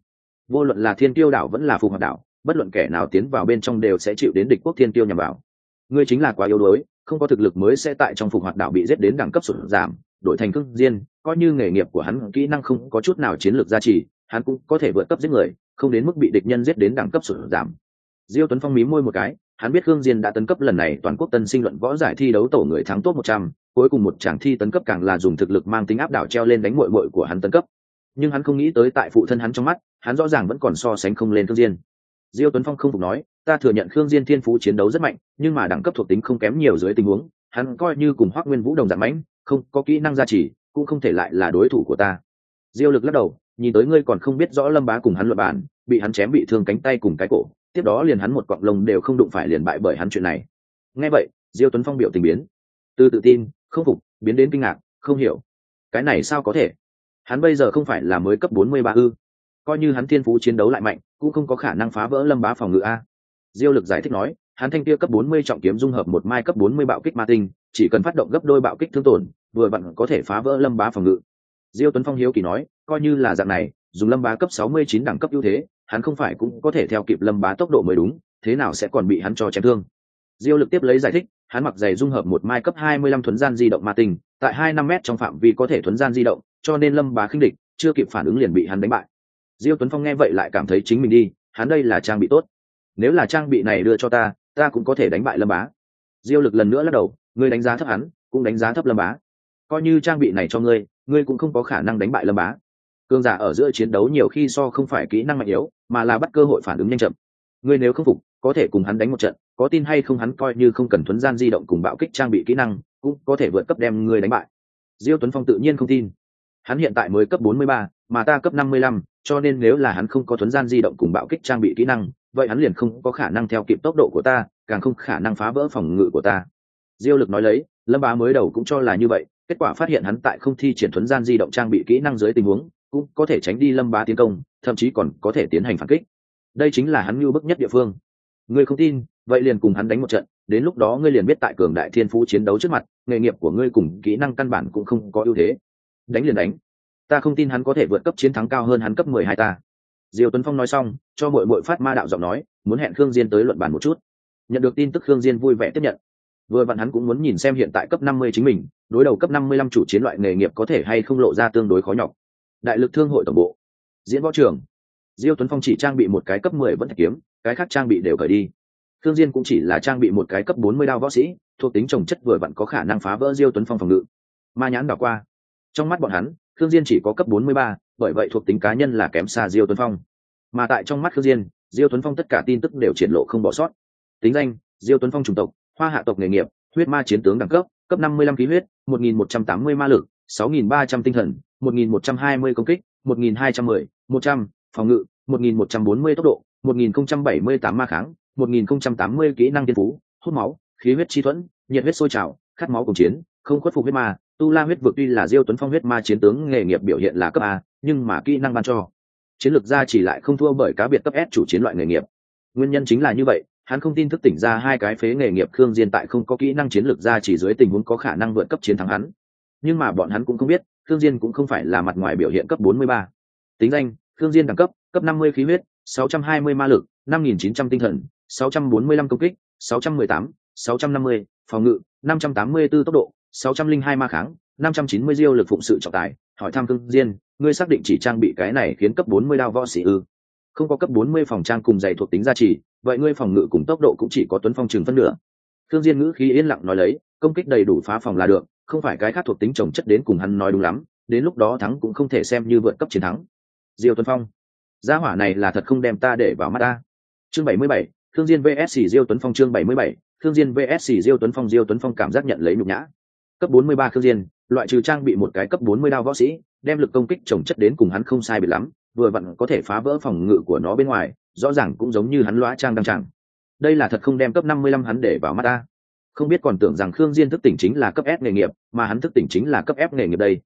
[SPEAKER 1] Vô luận là thiên tiêu đảo vẫn là phục hoạt đảo, bất luận kẻ nào tiến vào bên trong đều sẽ chịu đến địch quốc thiên tiêu nhằm vào. Ngươi chính là quá yếu đuối, không có thực lực mới sẽ tại trong phục hoạt đảo bị giết đến đẳng cấp sụt giảm, đổi thành cưng diên, coi như nghề nghiệp của hắn kỹ năng không có chút nào chiến lược gia trì, hắn cũng có thể vượt cấp giết người, không đến mức bị địch nhân giết đến đẳng cấp sụt giảm. Diêu tuấn phong mí môi một cái hắn biết khương diên đã tấn cấp lần này toàn quốc tân sinh luận võ giải thi đấu tổ người thắng top một trăm cuối cùng một chàng thi tấn cấp càng là dùng thực lực mang tính áp đảo treo lên đánh muội muội của hắn tấn cấp. Nhưng hắn không nghĩ tới tại phụ thân hắn trong mắt hắn rõ ràng vẫn còn so sánh không lên khương diên. Diêu tuấn phong không phục nói ta thừa nhận khương diên thiên phú chiến đấu rất mạnh nhưng mà đẳng cấp thuộc tính không kém nhiều dưới tình huống hắn coi như cùng hoắc nguyên vũ đồng dạng mạnh, không có kỹ năng gia trì cũng không thể lại là đối thủ của ta. Diêu lực lắc đầu nhìn tới ngươi còn không biết rõ lâm bá cùng hắn luận bản bị hắn chém bị thương cánh tay cùng cái cổ tiếp đó liền hắn một quặng lông đều không đụng phải liền bại bởi hắn chuyện này. Nghe vậy, diêu tuấn phong biểu tình biến. Từ tự tin, không phục, biến đến kinh ngạc, không hiểu. Cái này sao có thể? Hắn bây giờ không phải là mới cấp bốn mươi ba ư? Coi như hắn thiên phú chiến đấu lại mạnh, cũng không có khả năng phá vỡ lâm bá phòng ngự a. Diêu lực giải thích nói, hắn thanh kia cấp bốn mươi trọng kiếm dung hợp một mai cấp bốn mươi bạo kích ma tinh, chỉ cần phát động gấp đôi bạo kích thương tổn, vừa vặn có thể phá vỡ lâm bá phòng ngự. Diêu tuấn phong hiếu kỳ nói, coi như là dạng này, dùng lâm bá cấp sáu mươi chín đẳng cấp ưu thế hắn không phải cũng có thể theo kịp lâm bá tốc độ mới đúng thế nào sẽ còn bị hắn cho chém thương. Diêu lực tiếp lấy giải thích hắn mặc giày dung hợp một mai cấp hai mươi lăm thuấn gian di động ma tình, tại hai năm m trong phạm vi có thể thuấn gian di động cho nên lâm bá khinh địch chưa kịp phản ứng liền bị hắn đánh bại. Diêu tuấn phong nghe vậy lại cảm thấy chính mình đi hắn đây là trang bị tốt. Nếu là trang bị này đưa cho ta ta cũng có thể đánh bại lâm bá. Diêu lực lần nữa lắc đầu ngươi đánh giá thấp hắn cũng đánh giá thấp lâm bá. Coi như trang bị này cho ngươi ngươi cũng không có khả năng đánh bại lâm bá. Cương giả ở giữa chiến đấu nhiều khi so không phải kỹ năng mạnh yếu mà là bắt cơ hội phản ứng nhanh chậm. Ngươi nếu không phục có thể cùng hắn đánh một trận có tin hay không hắn coi như không cần thuấn gian di động cùng bạo kích trang bị kỹ năng cũng có thể vượt cấp đem ngươi đánh bại. Diêu tuấn phong tự nhiên không tin. Hắn hiện tại mới cấp 43, mà ta cấp 55, cho nên nếu là hắn không có thuấn gian di động cùng bạo kích trang bị kỹ năng vậy hắn liền không có khả năng theo kịp tốc độ của ta càng không khả năng phá vỡ phòng ngự của ta. Diêu lực nói lấy lâm bá mới đầu cũng cho là như vậy kết quả phát hiện hắn tại không thi triển thuấn gian di động trang bị kỹ năng dưới tình huống cũng có thể tránh đi lâm bá tiến công, thậm chí còn có thể tiến hành phản kích. Đây chính là hắn mưu bức nhất địa phương. Ngươi không tin, vậy liền cùng hắn đánh một trận, đến lúc đó ngươi liền biết tại cường đại thiên phú chiến đấu trước mặt, nghề nghiệp của ngươi cùng kỹ năng căn bản cũng không có ưu thế. Đánh liền đánh. Ta không tin hắn có thể vượt cấp chiến thắng cao hơn hắn cấp mười hai ta. Diều tuấn phong nói xong, cho mội mội phát ma đạo giọng nói, muốn hẹn khương diên tới luận bàn một chút. Nhận được tin tức khương diên vui vẻ tiếp nhận. Vừa vặn hắn cũng muốn nhìn xem hiện tại cấp năm mươi chính mình, đối đầu cấp năm mươi lăm chủ chiến loại nghề nghiệp có thể hay không lộ ra tương đối khó nhọc đại lực thương hội tổng bộ diễn võ trường diêu tuấn phong chỉ trang bị một cái cấp mười vẫn thạch kiếm cái khác trang bị đều cởi đi Thương Diên cũng chỉ là trang bị một cái cấp bốn mươi đao võ sĩ, thuộc tính trồng chất vừa vặn có khả năng phá vỡ Diêu Tuấn Phong phòng ngự. Ma nhãn đảo qua. Trong mắt bọn hắn, Thương Diên chỉ có cấp bốn mươi ba, bởi vậy thuộc tính cá nhân là kém xa Diêu Tuấn Phong. Mà tại trong mắt Thương Diên, Diêu Tuấn Phong tất cả tin tức đều triển lộ không bỏ sót. Tính danh: Diêu Tuấn Phong trùng tộc, Hoa Hạ tộc nghề nghiệp, huyết ma chiến tướng đẳng cấp, cấp năm mươi lăm khí huyết, một nghìn một trăm tám mươi ma lực, sáu nghìn ba trăm tinh thần, một nghìn một trăm hai mươi công kích, một nghìn hai trăm mười, một trăm phòng ngự, một nghìn một trăm bốn mươi tốc độ, một nghìn không trăm bảy mươi tám ma kháng, 1080 kỹ năng tiên phú, hút máu, khí huyết chi thuẫn, nhiệt huyết sôi trào, khát máu cùng chiến, không khuất phục huyết ma, tu la huyết vực tuy là Diêu Tuấn Phong huyết ma chiến tướng nghề nghiệp biểu hiện là cấp A, nhưng mà kỹ năng ban cho, chiến lược gia chỉ lại không thua bởi cá biệt cấp S chủ chiến loại nghề nghiệp. Nguyên nhân chính là như vậy, hắn không tin thức tỉnh ra hai cái phế nghề nghiệp Khương Diên tại không có kỹ năng chiến lược gia chỉ dưới tình huống có khả năng vượt cấp chiến thắng hắn. Nhưng mà bọn hắn cũng không biết, Thương Diên cũng không phải là mặt ngoài biểu hiện cấp 43. Tính danh: Thương Diên đẳng cấp, cấp 50 khí huyết, 620 ma lực, 5900 tinh thần, 645 công kích, 618, 650, phòng ngự, 584 tốc độ, 602 ma kháng, 590 diêu lực phụng sự trọng tài, hỏi thăm thương diên, ngươi xác định chỉ trang bị cái này khiến cấp 40 đao võ sĩ ư? Không có cấp 40 phòng trang cùng dày thuộc tính gia trì, vậy ngươi phòng ngự cùng tốc độ cũng chỉ có tuấn phong trường phân nửa. Thương Diên ngữ khí yên lặng nói lấy, công kích đầy đủ phá phòng là được, không phải cái khác thuộc tính trồng chất đến cùng hắn nói đúng lắm, đến lúc đó thắng cũng không thể xem như vượt cấp chiến thắng. Diêu Tuấn Phong, gia hỏa này là thật không đem ta để vào mắt ta. Chương 77, Thương Diên VS Diêu Tuấn Phong chương 77, Thương Diên VS Diêu Tuấn Phong Diêu Tuấn Phong cảm giác nhận lấy nhục nhã. Cấp 43 Thương Diên, loại trừ trang bị một cái cấp 40 đao võ sĩ, đem lực công kích chồng chất đến cùng hắn không sai biệt lắm, vừa vặn có thể phá vỡ phòng ngự của nó bên ngoài, rõ ràng cũng giống như hắn lóa trang đang trạng. Đây là thật không đem cấp 55 hắn để vào mắt ta. Không biết còn tưởng rằng Khương Diên thức tỉnh chính là cấp S nghề nghiệp, mà hắn thức tỉnh chính là cấp F nghề nghiệp đây.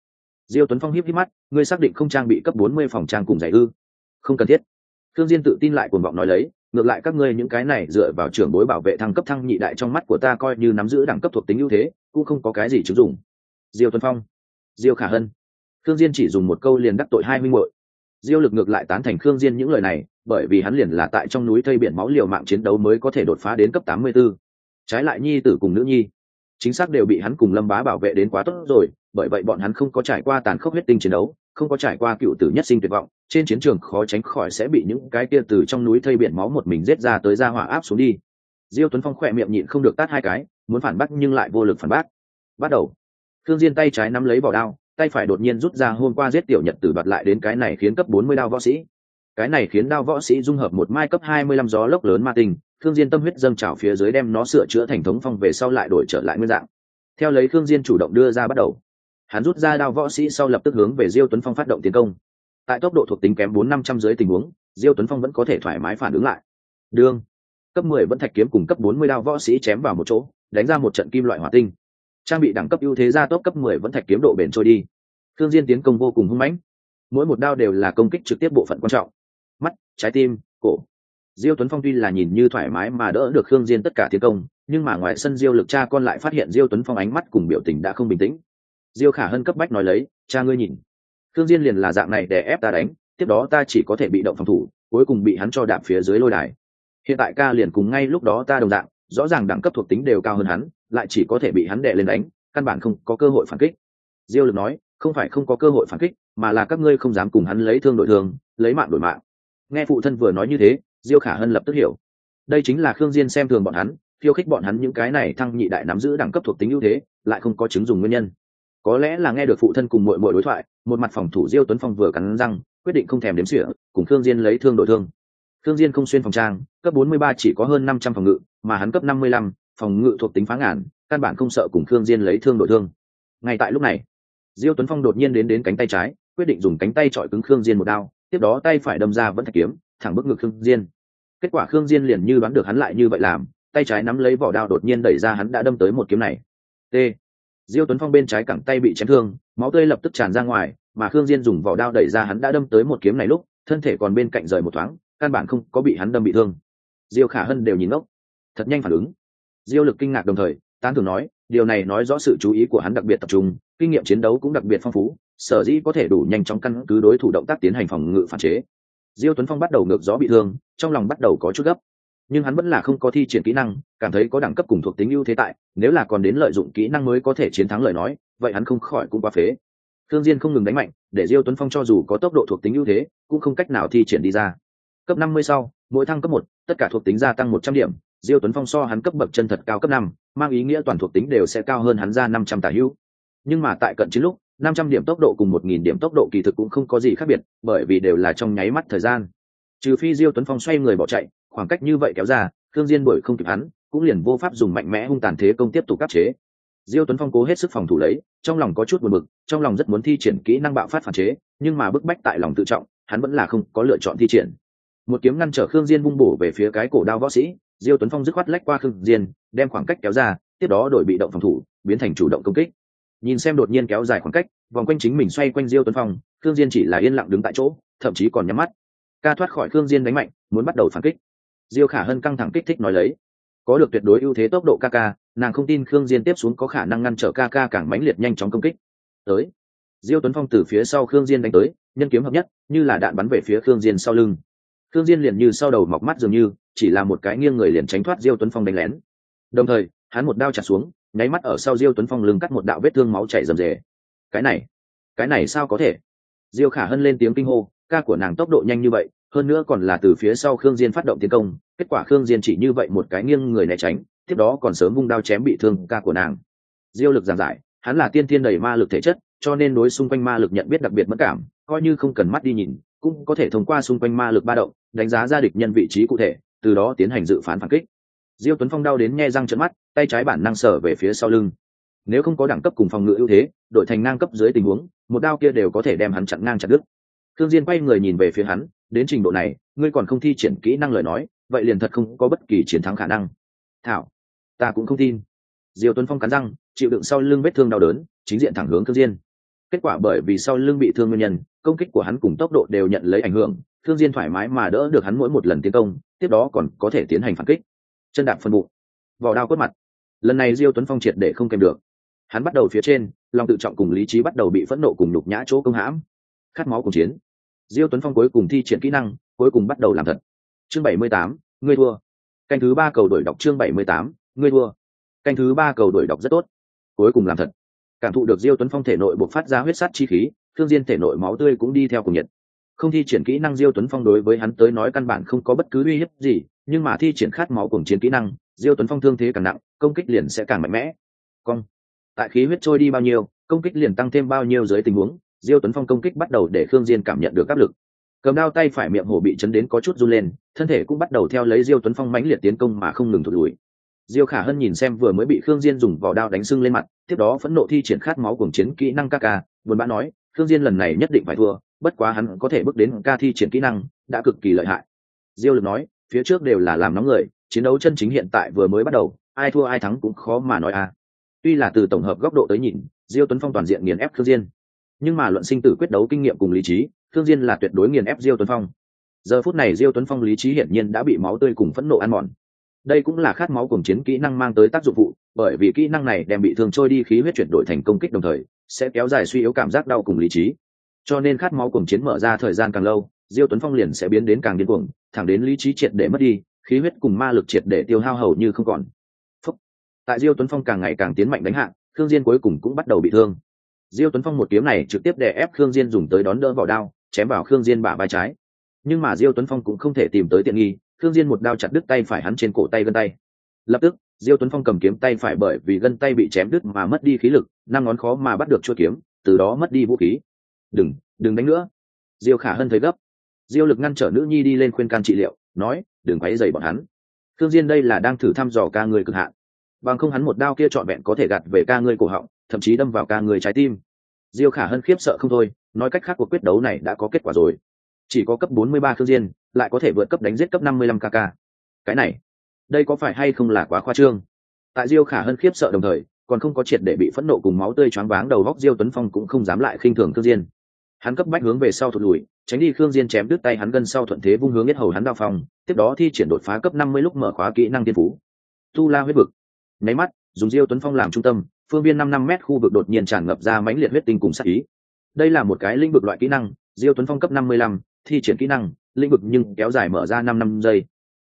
[SPEAKER 1] Diêu Tuấn Phong hiếp hiếp mắt, ngươi xác định không trang bị cấp 40 phòng trang cùng giải ư? Không cần thiết. Khương Diên tự tin lại cuồng vọng nói lấy, ngược lại các ngươi những cái này dựa vào trưởng bối bảo vệ thăng cấp thăng nhị đại trong mắt của ta coi như nắm giữ đẳng cấp thuộc tính ưu thế cũng không có cái gì chứng dụng diêu tuấn phong diêu khả hân khương diên chỉ dùng một câu liền đắc tội hai huynh muội diêu lực ngược lại tán thành khương diên những lời này bởi vì hắn liền là tại trong núi thây biển máu liều mạng chiến đấu mới có thể đột phá đến cấp 84 trái lại nhi tử cùng nữ nhi, chính xác đều bị hắn cùng lâm bá bảo vệ đến quá tốt rồi, bởi vậy bọn hắn không có trải qua tàn khốc huyết tinh chiến đấu, không có trải qua cựu tử nhất sinh tuyệt vọng, trên chiến trường khó tránh khỏi sẽ bị những cái kia từ trong núi thây biển máu một mình giết ra tới ra hỏa áp xuống đi. Diêu tuấn phong khỏe miệng nhịn không được tát hai cái, muốn phản bác nhưng lại vô lực phản bác. Bắt đầu. Thương diên tay trái nắm lấy vỏ đao, tay phải đột nhiên rút ra hôm qua giết tiểu nhật tử bật lại đến cái này khiến cấp 40 đao võ sĩ. Cái này khiến đao võ sĩ dung hợp một mai cấp 25 gió lốc lớn ma tình thương diên tâm huyết dâng trào phía dưới đem nó sửa chữa thành thống phong về sau lại đổi trở lại nguyên dạng. Theo lấy thương diên chủ động đưa ra bắt đầu. Hắn rút ra đao võ sĩ sau lập tức hướng về diêu tuấn phong phát động tiến công. Tại tốc độ thuộc tính kém bốn năm trăm dưới tình huống, diêu tuấn phong vẫn có thể thoải mái phản ứng lại. Đương. Cấp mười vẫn thạch kiếm cùng cấp bốn mươi đao võ sĩ chém vào một chỗ, đánh ra một trận kim loại hỏa tinh. Trang bị đẳng cấp ưu thế gia tốc cấp mười vẫn thạch kiếm độ bền trôi đi. Thương diên tiến công vô cùng hung mãnh. Mỗi một đao đều là công kích trực tiếp bộ phận quan trọng. Mắt, trái tim, cổ diêu tuấn phong tuy là nhìn như thoải mái mà đỡ được khương diên tất cả tiến công, nhưng mà ngoài sân diêu lực cha con lại phát hiện diêu tuấn phong ánh mắt cùng biểu tình đã không bình tĩnh. Diêu khả hân cấp bách nói lấy, cha ngươi nhìn thương diên liền là dạng này để ép ta đánh, tiếp đó ta chỉ có thể bị động phòng thủ, cuối cùng bị hắn cho đạp phía dưới lôi đài. Hiện tại ca liền cùng ngay lúc đó ta đồng dạng, rõ ràng đẳng cấp thuộc tính đều cao hơn hắn, lại chỉ có thể bị hắn đè lên đánh, căn bản không có cơ hội phản kích. Diêu lực nói, không phải không có cơ hội phản kích, mà là các ngươi không dám cùng hắn lấy thương đổi thương lấy mạng đổi mạng. Nghe phụ thân vừa nói như thế diêu khả hân lập tức hiểu. Đây chính là khương diên xem thường bọn hắn khiêu khích bọn hắn những cái này thăng nhị đại nắm giữ đẳng cấp thuộc tính ưu thế lại không có chứng dùng nguyên nhân. Có lẽ là nghe được phụ thân cùng muội muội đối thoại một mặt phòng thủ diêu tuấn phong vừa cắn răng quyết định không thèm đếm xỉa cùng thương diên lấy thương đội thương. Thương diên không xuyên phòng trang cấp 43 chỉ có hơn 500 phòng ngự mà hắn cấp 55, phòng ngự thuộc tính phá ngàn căn bản không sợ cùng thương diên lấy thương đội thương. Ngay tại lúc này diêu tuấn phong đột nhiên đến đến cánh tay trái quyết định dùng cánh tay chọi cứng khương diên một đao tiếp đó tay phải đâm ra vẫn thạch kiếm thẳng bức ngực khương diên. Kết quả khương diên liền như đoán được hắn lại như vậy làm, tay trái nắm lấy vỏ đao đột nhiên đẩy ra hắn đã đâm tới một kiếm này. T. Diêu tuấn phong bên trái cẳng tay bị chém thương, máu tươi lập tức tràn ra ngoài, mà khương diên dùng vỏ đao đẩy ra hắn đã đâm tới một kiếm này lúc, thân thể còn bên cạnh rời một thoáng, căn bản không có bị hắn đâm bị thương. Diêu khả hân đều nhìn ngốc. Thật nhanh phản ứng. Diêu lực kinh ngạc đồng thời, tán thường nói, điều này nói rõ sự chú ý của hắn đặc biệt tập trung, kinh nghiệm chiến đấu cũng đặc biệt phong phú, sở dĩ có thể đủ nhanh chóng căn cứ đối thủ động tác tiến hành phòng ngự phản chế diêu tuấn phong bắt đầu ngược gió bị thương, trong lòng bắt đầu có chút gấp. Nhưng hắn vẫn là không có thi triển kỹ năng, cảm thấy có đẳng cấp cùng thuộc tính ưu thế tại, nếu là còn đến lợi dụng kỹ năng mới có thể chiến thắng lời nói, vậy hắn không khỏi cũng quá phế. Thương diên không ngừng đánh mạnh, để diêu tuấn phong cho dù có tốc độ thuộc tính ưu thế, cũng không cách nào thi triển đi ra. Cấp năm mươi sau, mỗi thăng cấp một, tất cả thuộc tính gia tăng một trăm điểm, diêu tuấn phong so hắn cấp bậc chân thật cao cấp năm, mang ý nghĩa toàn thuộc tính đều sẽ cao hơn hắn ra năm trăm tả hữu. Nhưng mà tại cận chiến lúc năm trăm điểm tốc độ cùng một nghìn điểm tốc độ kỳ thực cũng không có gì khác biệt, bởi vì đều là trong nháy mắt thời gian. Trừ phi diêu tuấn phong xoay người bỏ chạy, khoảng cách như vậy kéo ra thương diên bởi không kịp hắn, cũng liền vô pháp dùng mạnh mẽ hung tàn thế công tiếp tục áp chế. Diêu tuấn phong cố hết sức phòng thủ lấy, trong lòng có chút buồn bực, trong lòng rất muốn thi triển kỹ năng bạo phát phản chế, nhưng mà bức bách tại lòng tự trọng, hắn vẫn là không có lựa chọn thi triển. Một kiếm ngăn trở khương diên bung bổ về phía cái cổ đao võ sĩ, diêu tuấn phong dứt khoát lách qua khương diên, đem khoảng cách kéo ra, tiếp đó đổi bị động phòng thủ, biến thành chủ động công kích nhìn xem đột nhiên kéo dài khoảng cách, vòng quanh chính mình xoay quanh diêu tuấn phong, khương diên chỉ là yên lặng đứng tại chỗ, thậm chí còn nhắm mắt. Ca thoát khỏi khương diên đánh mạnh, muốn bắt đầu phản kích. Diêu khả hân căng thẳng kích thích nói lấy. Có được tuyệt đối ưu thế tốc độ ca ca, nàng không tin khương diên tiếp xuống có khả năng ngăn trở ca ca càng mãnh liệt nhanh chóng công kích. Tới. Diêu tuấn phong từ phía sau khương diên đánh tới, nhân kiếm hợp nhất, như là đạn bắn về phía khương diên sau lưng. Khương diên liền như sau đầu mọc mắt dường như, chỉ là một cái nghiêng người liền tránh thoát diêu tuấn phong đánh lén. Đồng thời, hắn một đao chặt xuống nháy mắt ở sau diêu tuấn phong lưng cắt một đạo vết thương máu chảy rầm rề. Cái này cái này sao có thể? Diêu khả hân lên tiếng kinh hô, ca của nàng tốc độ nhanh như vậy, hơn nữa còn là từ phía sau khương diên phát động tiến công, kết quả khương diên chỉ như vậy một cái nghiêng người né tránh, tiếp đó còn sớm vung đao chém bị thương ca của nàng. Diêu lực giảng giải, hắn là tiên thiên đầy ma lực thể chất, cho nên đối xung quanh ma lực nhận biết đặc biệt mất cảm, coi như không cần mắt đi nhìn, cũng có thể thông qua xung quanh ma lực ba động, đánh giá ra địch nhân vị trí cụ thể, từ đó tiến hành dự phán phản kích diêu tuấn phong đau đến nghe răng trợn mắt, tay trái bản năng sở về phía sau lưng. Nếu không có đẳng cấp cùng phòng ngự ưu thế, đội thành ngang cấp dưới tình huống, một đao kia đều có thể đem hắn chặn ngang chặt đứt. Thương diên quay người nhìn về phía hắn, đến trình độ này, ngươi còn không thi triển kỹ năng lời nói, vậy liền thật không có bất kỳ chiến thắng khả năng. Thảo, ta cũng không tin. Diêu tuấn phong cắn răng, chịu đựng sau lưng vết thương đau đớn, chính diện thẳng hướng thương diên. Kết quả bởi vì sau lưng bị thương nguyên nhân, công kích của hắn cùng tốc độ đều nhận lấy ảnh hưởng thương diên thoải mái mà đỡ được hắn mỗi một lần tiến công, tiếp đó còn có thể tiến hành phản kích chân đạp phân bụng, vỏ đao quất mặt. Lần này diêu tuấn phong triệt để không kèm được. Hắn bắt đầu phía trên, lòng tự trọng cùng lý trí bắt đầu bị phẫn nộ cùng nhục nhã chỗ công hãm. Khát máu cùng chiến. Diêu tuấn phong cuối cùng thi triển kỹ năng, cuối cùng bắt đầu làm thật. Chương bảy mươi tám, ngươi thua. Canh thứ ba cầu đổi đọc chương bảy mươi tám, ngươi thua. Canh thứ ba cầu đổi đọc rất tốt. Cuối cùng làm thật. Cảm thụ được diêu tuấn phong thể nội buộc phát ra huyết sắt chi khí, thương diên thể nội máu tươi cũng đi theo cùng nhiệt. Không thi triển kỹ năng diêu tuấn phong đối với hắn tới nói căn bản không có bất cứ uy hiếp gì nhưng mà thi triển khát máu cùng chiến kỹ năng, diêu tuấn phong thương thế càng nặng, công kích liền sẽ càng mạnh mẽ. Cong. Tại khí huyết trôi đi bao nhiêu, công kích liền tăng thêm bao nhiêu dưới tình huống, diêu tuấn phong công kích bắt đầu để khương diên cảm nhận được áp lực. Cầm đao tay phải miệng hổ bị chấn đến có chút run lên, thân thể cũng bắt đầu theo lấy diêu tuấn phong mãnh liệt tiến công mà không ngừng thụt lùi. Diêu khả hân nhìn xem vừa mới bị khương diên dùng vỏ đao đánh sưng lên mặt, tiếp đó phẫn nộ thi triển khát máu cùng chiến kỹ năng ca ca, buồn bã nói, khương diên lần này nhất định phải thua, bất quá hắn có thể bước đến ca thi triển kỹ năng, đã cực kỳ lợi hại. Diêu lực nói phía trước đều là làm nóng người, chiến đấu chân chính hiện tại vừa mới bắt đầu, ai thua ai thắng cũng khó mà nói à. Tuy là từ tổng hợp góc độ tới nhìn, diêu tuấn phong toàn diện nghiền ép khương diên. Nhưng mà luận sinh tử quyết đấu kinh nghiệm cùng lý trí, khương diên là tuyệt đối nghiền ép diêu tuấn phong. Giờ phút này diêu tuấn phong lý trí hiển nhiên đã bị máu tươi cùng phẫn nộ ăn mòn. Đây cũng là khát máu cùng chiến kỹ năng mang tới tác dụng phụ, bởi vì kỹ năng này đem bị thương trôi đi khí huyết chuyển đổi thành công kích đồng thời, sẽ kéo dài suy yếu cảm giác đau cùng lý trí. Cho nên khát máu cùng chiến mở ra thời gian càng lâu, diêu tuấn phong liền sẽ biến đến càng điên cuồng thẳng đến lý trí triệt để mất đi, khí huyết cùng ma lực triệt để tiêu hao hầu như không còn. Phúc. tại diêu tuấn phong càng ngày càng tiến mạnh đánh hạ, khương diên cuối cùng cũng bắt đầu bị thương. Diêu tuấn phong một kiếm này trực tiếp đè ép khương diên dùng tới đón đỡ vào đao, chém vào khương diên bả vai trái. Nhưng mà diêu tuấn phong cũng không thể tìm tới tiện nghi, khương diên một đao chặt đứt tay phải hắn trên cổ tay gân tay. Lập tức, diêu tuấn phong cầm kiếm tay phải bởi vì gân tay bị chém đứt mà mất đi khí lực, năm ngón khó mà bắt được chuôi kiếm, từ đó mất đi vũ khí. Đừng đừng đánh nữa. Diêu khả hân thấy gấp diêu lực ngăn trở nữ nhi đi lên khuyên can trị liệu, nói, đừng quấy dày bọn hắn. Thương diên đây là đang thử thăm dò ca người cực hạn. Bằng không hắn một đao kia trọn vẹn có thể gạt về ca người cổ họng, thậm chí đâm vào ca người trái tim. Diêu khả hân khiếp sợ không thôi, nói cách khác cuộc quyết đấu này đã có kết quả rồi. Chỉ có cấp 43 thương diên, lại có thể vượt cấp đánh giết cấp năm mươi lăm kk cái này, đây có phải hay không là quá khoa trương? Tại diêu khả hân khiếp sợ đồng thời, còn không có triệt để bị phẫn nộ cùng máu tươi choáng váng, đầu góc diêu tuấn phong cũng không dám lại khinh thường thương diên hắn cấp bách hướng về sau thụt lùi, tránh đi khương diên chém đứt tay hắn gân sau thuận thế vung hướng nhất hầu hắn đao phòng tiếp đó thi triển đột phá cấp năm mươi lúc mở khóa kỹ năng tiên phú. Tu la huyết vực. Nháy mắt, dùng diêu tuấn phong làm trung tâm, phương viên năm năm mét khu vực đột nhiên tràn ngập ra mãnh liệt huyết tinh cùng sát ý. Đây là một cái lĩnh vực loại kỹ năng, diêu tuấn phong cấp năm mươi lăm, thi triển kỹ năng, lĩnh vực nhưng kéo dài mở ra năm năm giây.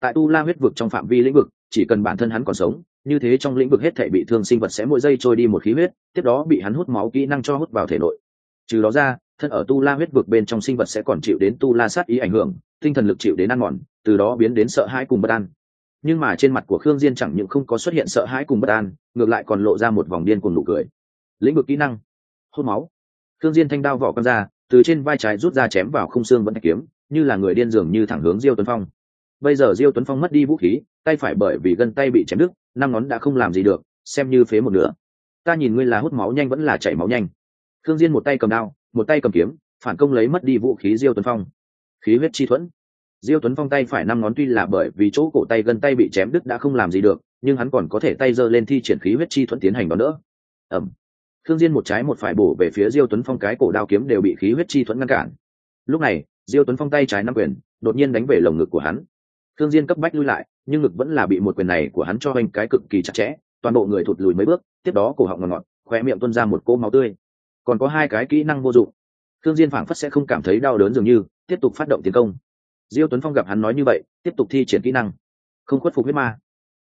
[SPEAKER 1] Tại tu la huyết vực trong phạm vi lĩnh vực, chỉ cần bản thân hắn còn sống, như thế trong lĩnh vực hết thể bị thương sinh vật sẽ mỗi giây trôi đi một khí huyết, tiếp đó bị hắn hút máu kỹ năng cho hút vào thể nội. Trừ đó ra thân ở tu la huyết vực bên trong sinh vật sẽ còn chịu đến tu la sát ý ảnh hưởng, tinh thần lực chịu đến ăn mòn, từ đó biến đến sợ hãi cùng bất an. Nhưng mà trên mặt của khương diên chẳng những không có xuất hiện sợ hãi cùng bất an, ngược lại còn lộ ra một vòng điên cùng nụ cười. Lĩnh vực kỹ năng, hút máu. Khương diên thanh đao vỏ con ra, từ trên vai trái rút ra chém vào khung xương vẫn kiếm, như là người điên dường như thẳng hướng diêu tuấn phong. Bây giờ diêu tuấn phong mất đi vũ khí, tay phải bởi vì gân tay bị chém đứt, năm ngón đã không làm gì được, xem như phế một nửa. Ta nhìn ngươi là hút máu nhanh vẫn là chảy máu nhanh. Khương diên một tay cầm đao một tay cầm kiếm, phản công lấy mất đi vũ khí diêu tuấn phong. Khí huyết chi thuẫn. Diêu tuấn phong tay phải năm ngón tuy là bởi vì chỗ cổ tay gân tay bị chém đứt đã không làm gì được, nhưng hắn còn có thể tay giơ lên thi triển khí huyết chi thuẫn tiến hành đó nữa. Ẩm thương diên một trái một phải bổ về phía diêu tuấn phong cái cổ đao kiếm đều bị khí huyết chi thuẫn ngăn cản. Lúc này, diêu tuấn phong tay trái năm quyền, đột nhiên đánh về lồng ngực của hắn. Thương diên cấp bách lui lại, nhưng ngực vẫn là bị một quyền này của hắn cho hành cái cực kỳ chặt chẽ, toàn bộ người thụt lùi mấy bước, tiếp đó cổ họng ngọt ngọt khoe miệng tuôn ra một cỗ máu tươi còn có hai cái kỹ năng vô dụng. Thương diên phảng phất sẽ không cảm thấy đau đớn dường như, tiếp tục phát động tiến công. Diêu tuấn phong gặp hắn nói như vậy, tiếp tục thi triển kỹ năng. Không khuất phục huyết ma.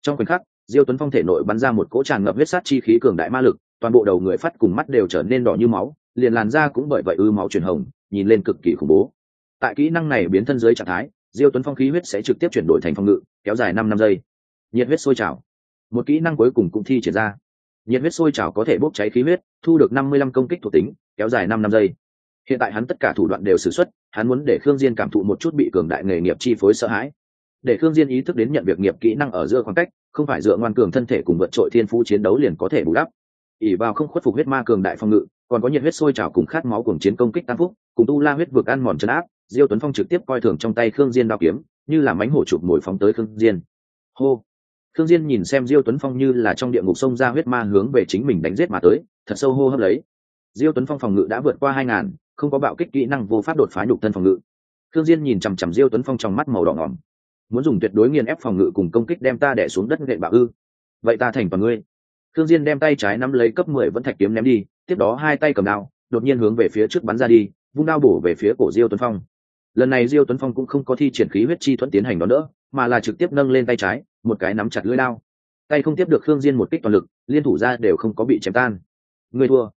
[SPEAKER 1] Trong khoảnh khắc, diêu tuấn phong thể nội bắn ra một cỗ tràn ngập huyết sát chi khí cường đại ma lực, toàn bộ đầu người phát cùng mắt đều trở nên đỏ như máu, liền làn da cũng bởi vậy ư máu chuyển hồng, nhìn lên cực kỳ khủng bố. Tại kỹ năng này biến thân dưới trạng thái, diêu tuấn phong khí huyết sẽ trực tiếp chuyển đổi thành phong ngự, kéo dài năm năm giây. Nhiệt huyết sôi trào. Một kỹ năng cuối cùng cũng thi triển ra nhiệt huyết sôi trào có thể bốc cháy khí huyết, thu được năm mươi lăm công kích thuộc tính, kéo dài năm năm giây. Hiện tại hắn tất cả thủ đoạn đều xử xuất, hắn muốn để khương diên cảm thụ một chút bị cường đại nghề nghiệp chi phối sợ hãi. Để khương diên ý thức đến nhận việc nghiệp kỹ năng ở giữa khoảng cách, không phải dựa ngoan cường thân thể cùng vượt trội thiên phú chiến đấu liền có thể bù đắp. Ỉ vào không khuất phục huyết ma cường đại phòng ngự, còn có nhiệt huyết sôi trào cùng khát máu cùng chiến công kích tam phúc, cùng tu la huyết vực ăn mòn chân áp, diêu tuấn phong trực tiếp coi thường trong tay khương diên đao kiếm, như là mánh hổ chụp mồi phóng tới khương diên. Hô! Khương diên nhìn xem diêu tuấn phong như là trong địa ngục sông ra huyết ma hướng về chính mình đánh giết mà tới, thật sâu hô hấp lấy. Diêu tuấn phong phòng ngự đã vượt qua hai ngàn, không có bạo kích kỹ năng vô pháp đột phá nhục thân phòng ngự. Khương diên nhìn chằm chằm diêu tuấn phong trong mắt màu đỏ ngỏm. Muốn dùng tuyệt đối nghiền ép phòng ngự cùng công kích đem ta đè xuống đất nện bạo ư? Vậy ta thành toàn ngươi. Khương diên đem tay trái nắm lấy cấp mười vẫn thạch kiếm ném đi, tiếp đó hai tay cầm đao, đột nhiên hướng về phía trước bắn ra đi, vung đao bổ về phía cổ diêu tuấn phong. Lần này diêu tuấn phong cũng không có thi triển khí huyết chi thuẫn tiến hành đó nữa mà là trực tiếp nâng lên tay trái một cái nắm chặt lưỡi lao. Tay không tiếp được khương diên một kích toàn lực, liên thủ ra đều không có bị chém tan. Người thua.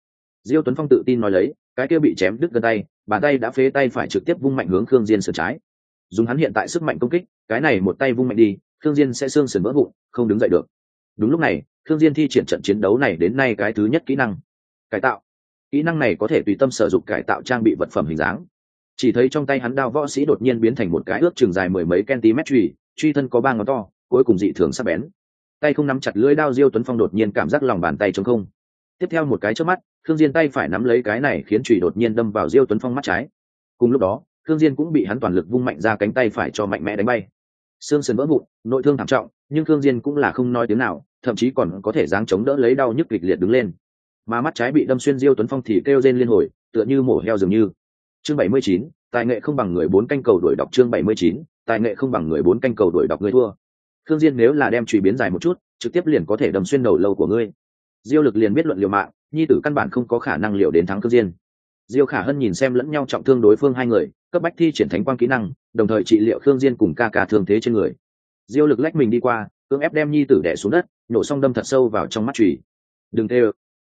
[SPEAKER 1] Diêu tuấn phong tự tin nói lấy, cái kia bị chém đứt gân tay, bàn tay đã phế tay phải trực tiếp vung mạnh hướng khương diên sườn trái. Dùng hắn hiện tại sức mạnh công kích, cái này một tay vung mạnh đi, khương diên sẽ xương sườn vỡ vụn, không đứng dậy được. Đúng lúc này, khương diên thi triển trận chiến đấu này đến nay cái thứ nhất kỹ năng. Cải tạo. Kỹ năng này có thể tùy tâm sử dụng cải tạo trang bị vật phẩm hình dáng. Chỉ thấy trong tay hắn đao võ sĩ đột nhiên biến thành một cái ước chừng dài mười mấy cm truy truy thân có ba ngón to cuối cùng dị thường sắc bén. Tay không nắm chặt lưỡi đao diêu tuấn phong đột nhiên cảm giác lòng bàn tay trống không. Tiếp theo một cái trước mắt thương diên tay phải nắm lấy cái này khiến chùy đột nhiên đâm vào diêu tuấn phong mắt trái. Cùng lúc đó thương diên cũng bị hắn toàn lực vung mạnh ra cánh tay phải cho mạnh mẽ đánh bay. Xương sườn vỡ vụn nội thương thảm trọng nhưng thương diên cũng là không nói tiếng nào thậm chí còn có thể dáng chống đỡ lấy đau nhức kịch liệt đứng lên. Mà mắt trái bị đâm xuyên diêu tuấn phong thì kêu rên liên hồi tựa như mổ heo dường như. Chương 79, tài nghệ không bằng người bốn canh cầu đuổi đọc chương 79, tài nghệ không bằng người bốn canh cầu đuổi đọc người thua khương diên nếu là đem chùy biến dài một chút, trực tiếp liền có thể đâm xuyên đầu lâu của ngươi. Diêu lực liền biết luận liều mạng, nhi tử căn bản không có khả năng liều đến thắng cương diên. Diêu khả hân nhìn xem lẫn nhau trọng thương đối phương hai người, cấp bách thi triển thánh quang kỹ năng, đồng thời trị liệu khương diên cùng ca ca thương thế trên người. Diêu lực lách mình đi qua, cưỡng ép đem nhi tử đè xuống đất, nổ xong đâm thật sâu vào trong mắt chùy đừng tê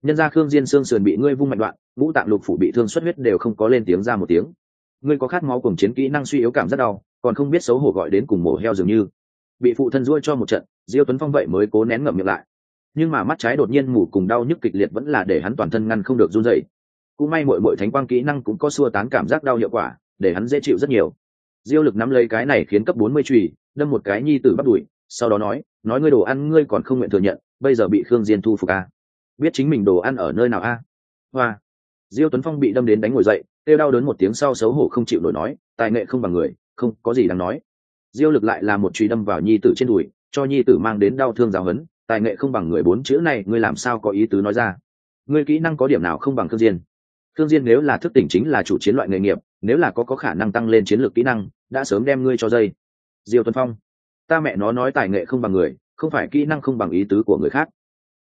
[SPEAKER 1] nhân ra khương diên xương sườn bị ngươi vung mạnh đoạn, ngũ tạng lục phủ bị thương xuất huyết đều không có lên tiếng ra một tiếng. Ngươi có khát máu cùng chiến kỹ năng suy yếu cảm rất đau, còn không biết xấu hổ gọi đến cùng mổ heo dường như bị phụ thân ruôi cho một trận, diêu tuấn phong vậy mới cố nén ngậm miệng lại. Nhưng mà mắt trái đột nhiên mù cùng đau nhức kịch liệt vẫn là để hắn toàn thân ngăn không được run dậy cũng may mội mội thánh quang kỹ năng cũng có xua tán cảm giác đau hiệu quả, để hắn dễ chịu rất nhiều. Diêu lực nắm lấy cái này khiến cấp bốn mươi trùy đâm một cái nhi tử bắt đuổi, sau đó nói nói ngươi đồ ăn ngươi còn không nguyện thừa nhận, bây giờ bị khương diên thu phục a à? biết chính mình đồ ăn ở nơi nào a à? hoa. Diêu tuấn phong bị đâm đến đánh ngồi dậy, kêu đau đớn một tiếng sau xấu hổ không chịu nổi nói, tài nghệ không bằng người, không có gì đáng nói diêu lực lại là một truy đâm vào nhi tử trên đùi, cho nhi tử mang đến đau thương giáo hấn. tài nghệ không bằng người bốn chữ này, ngươi làm sao có ý tứ nói ra? Ngươi kỹ năng có điểm nào không bằng thương diên? Thương diên nếu là thức tỉnh chính là chủ chiến loại nghề nghiệp, nếu là có có khả năng tăng lên chiến lược kỹ năng, đã sớm đem ngươi cho dây. Diêu tuấn phong, ta mẹ nó nói tài nghệ không bằng người, không phải kỹ năng không bằng ý tứ của người khác.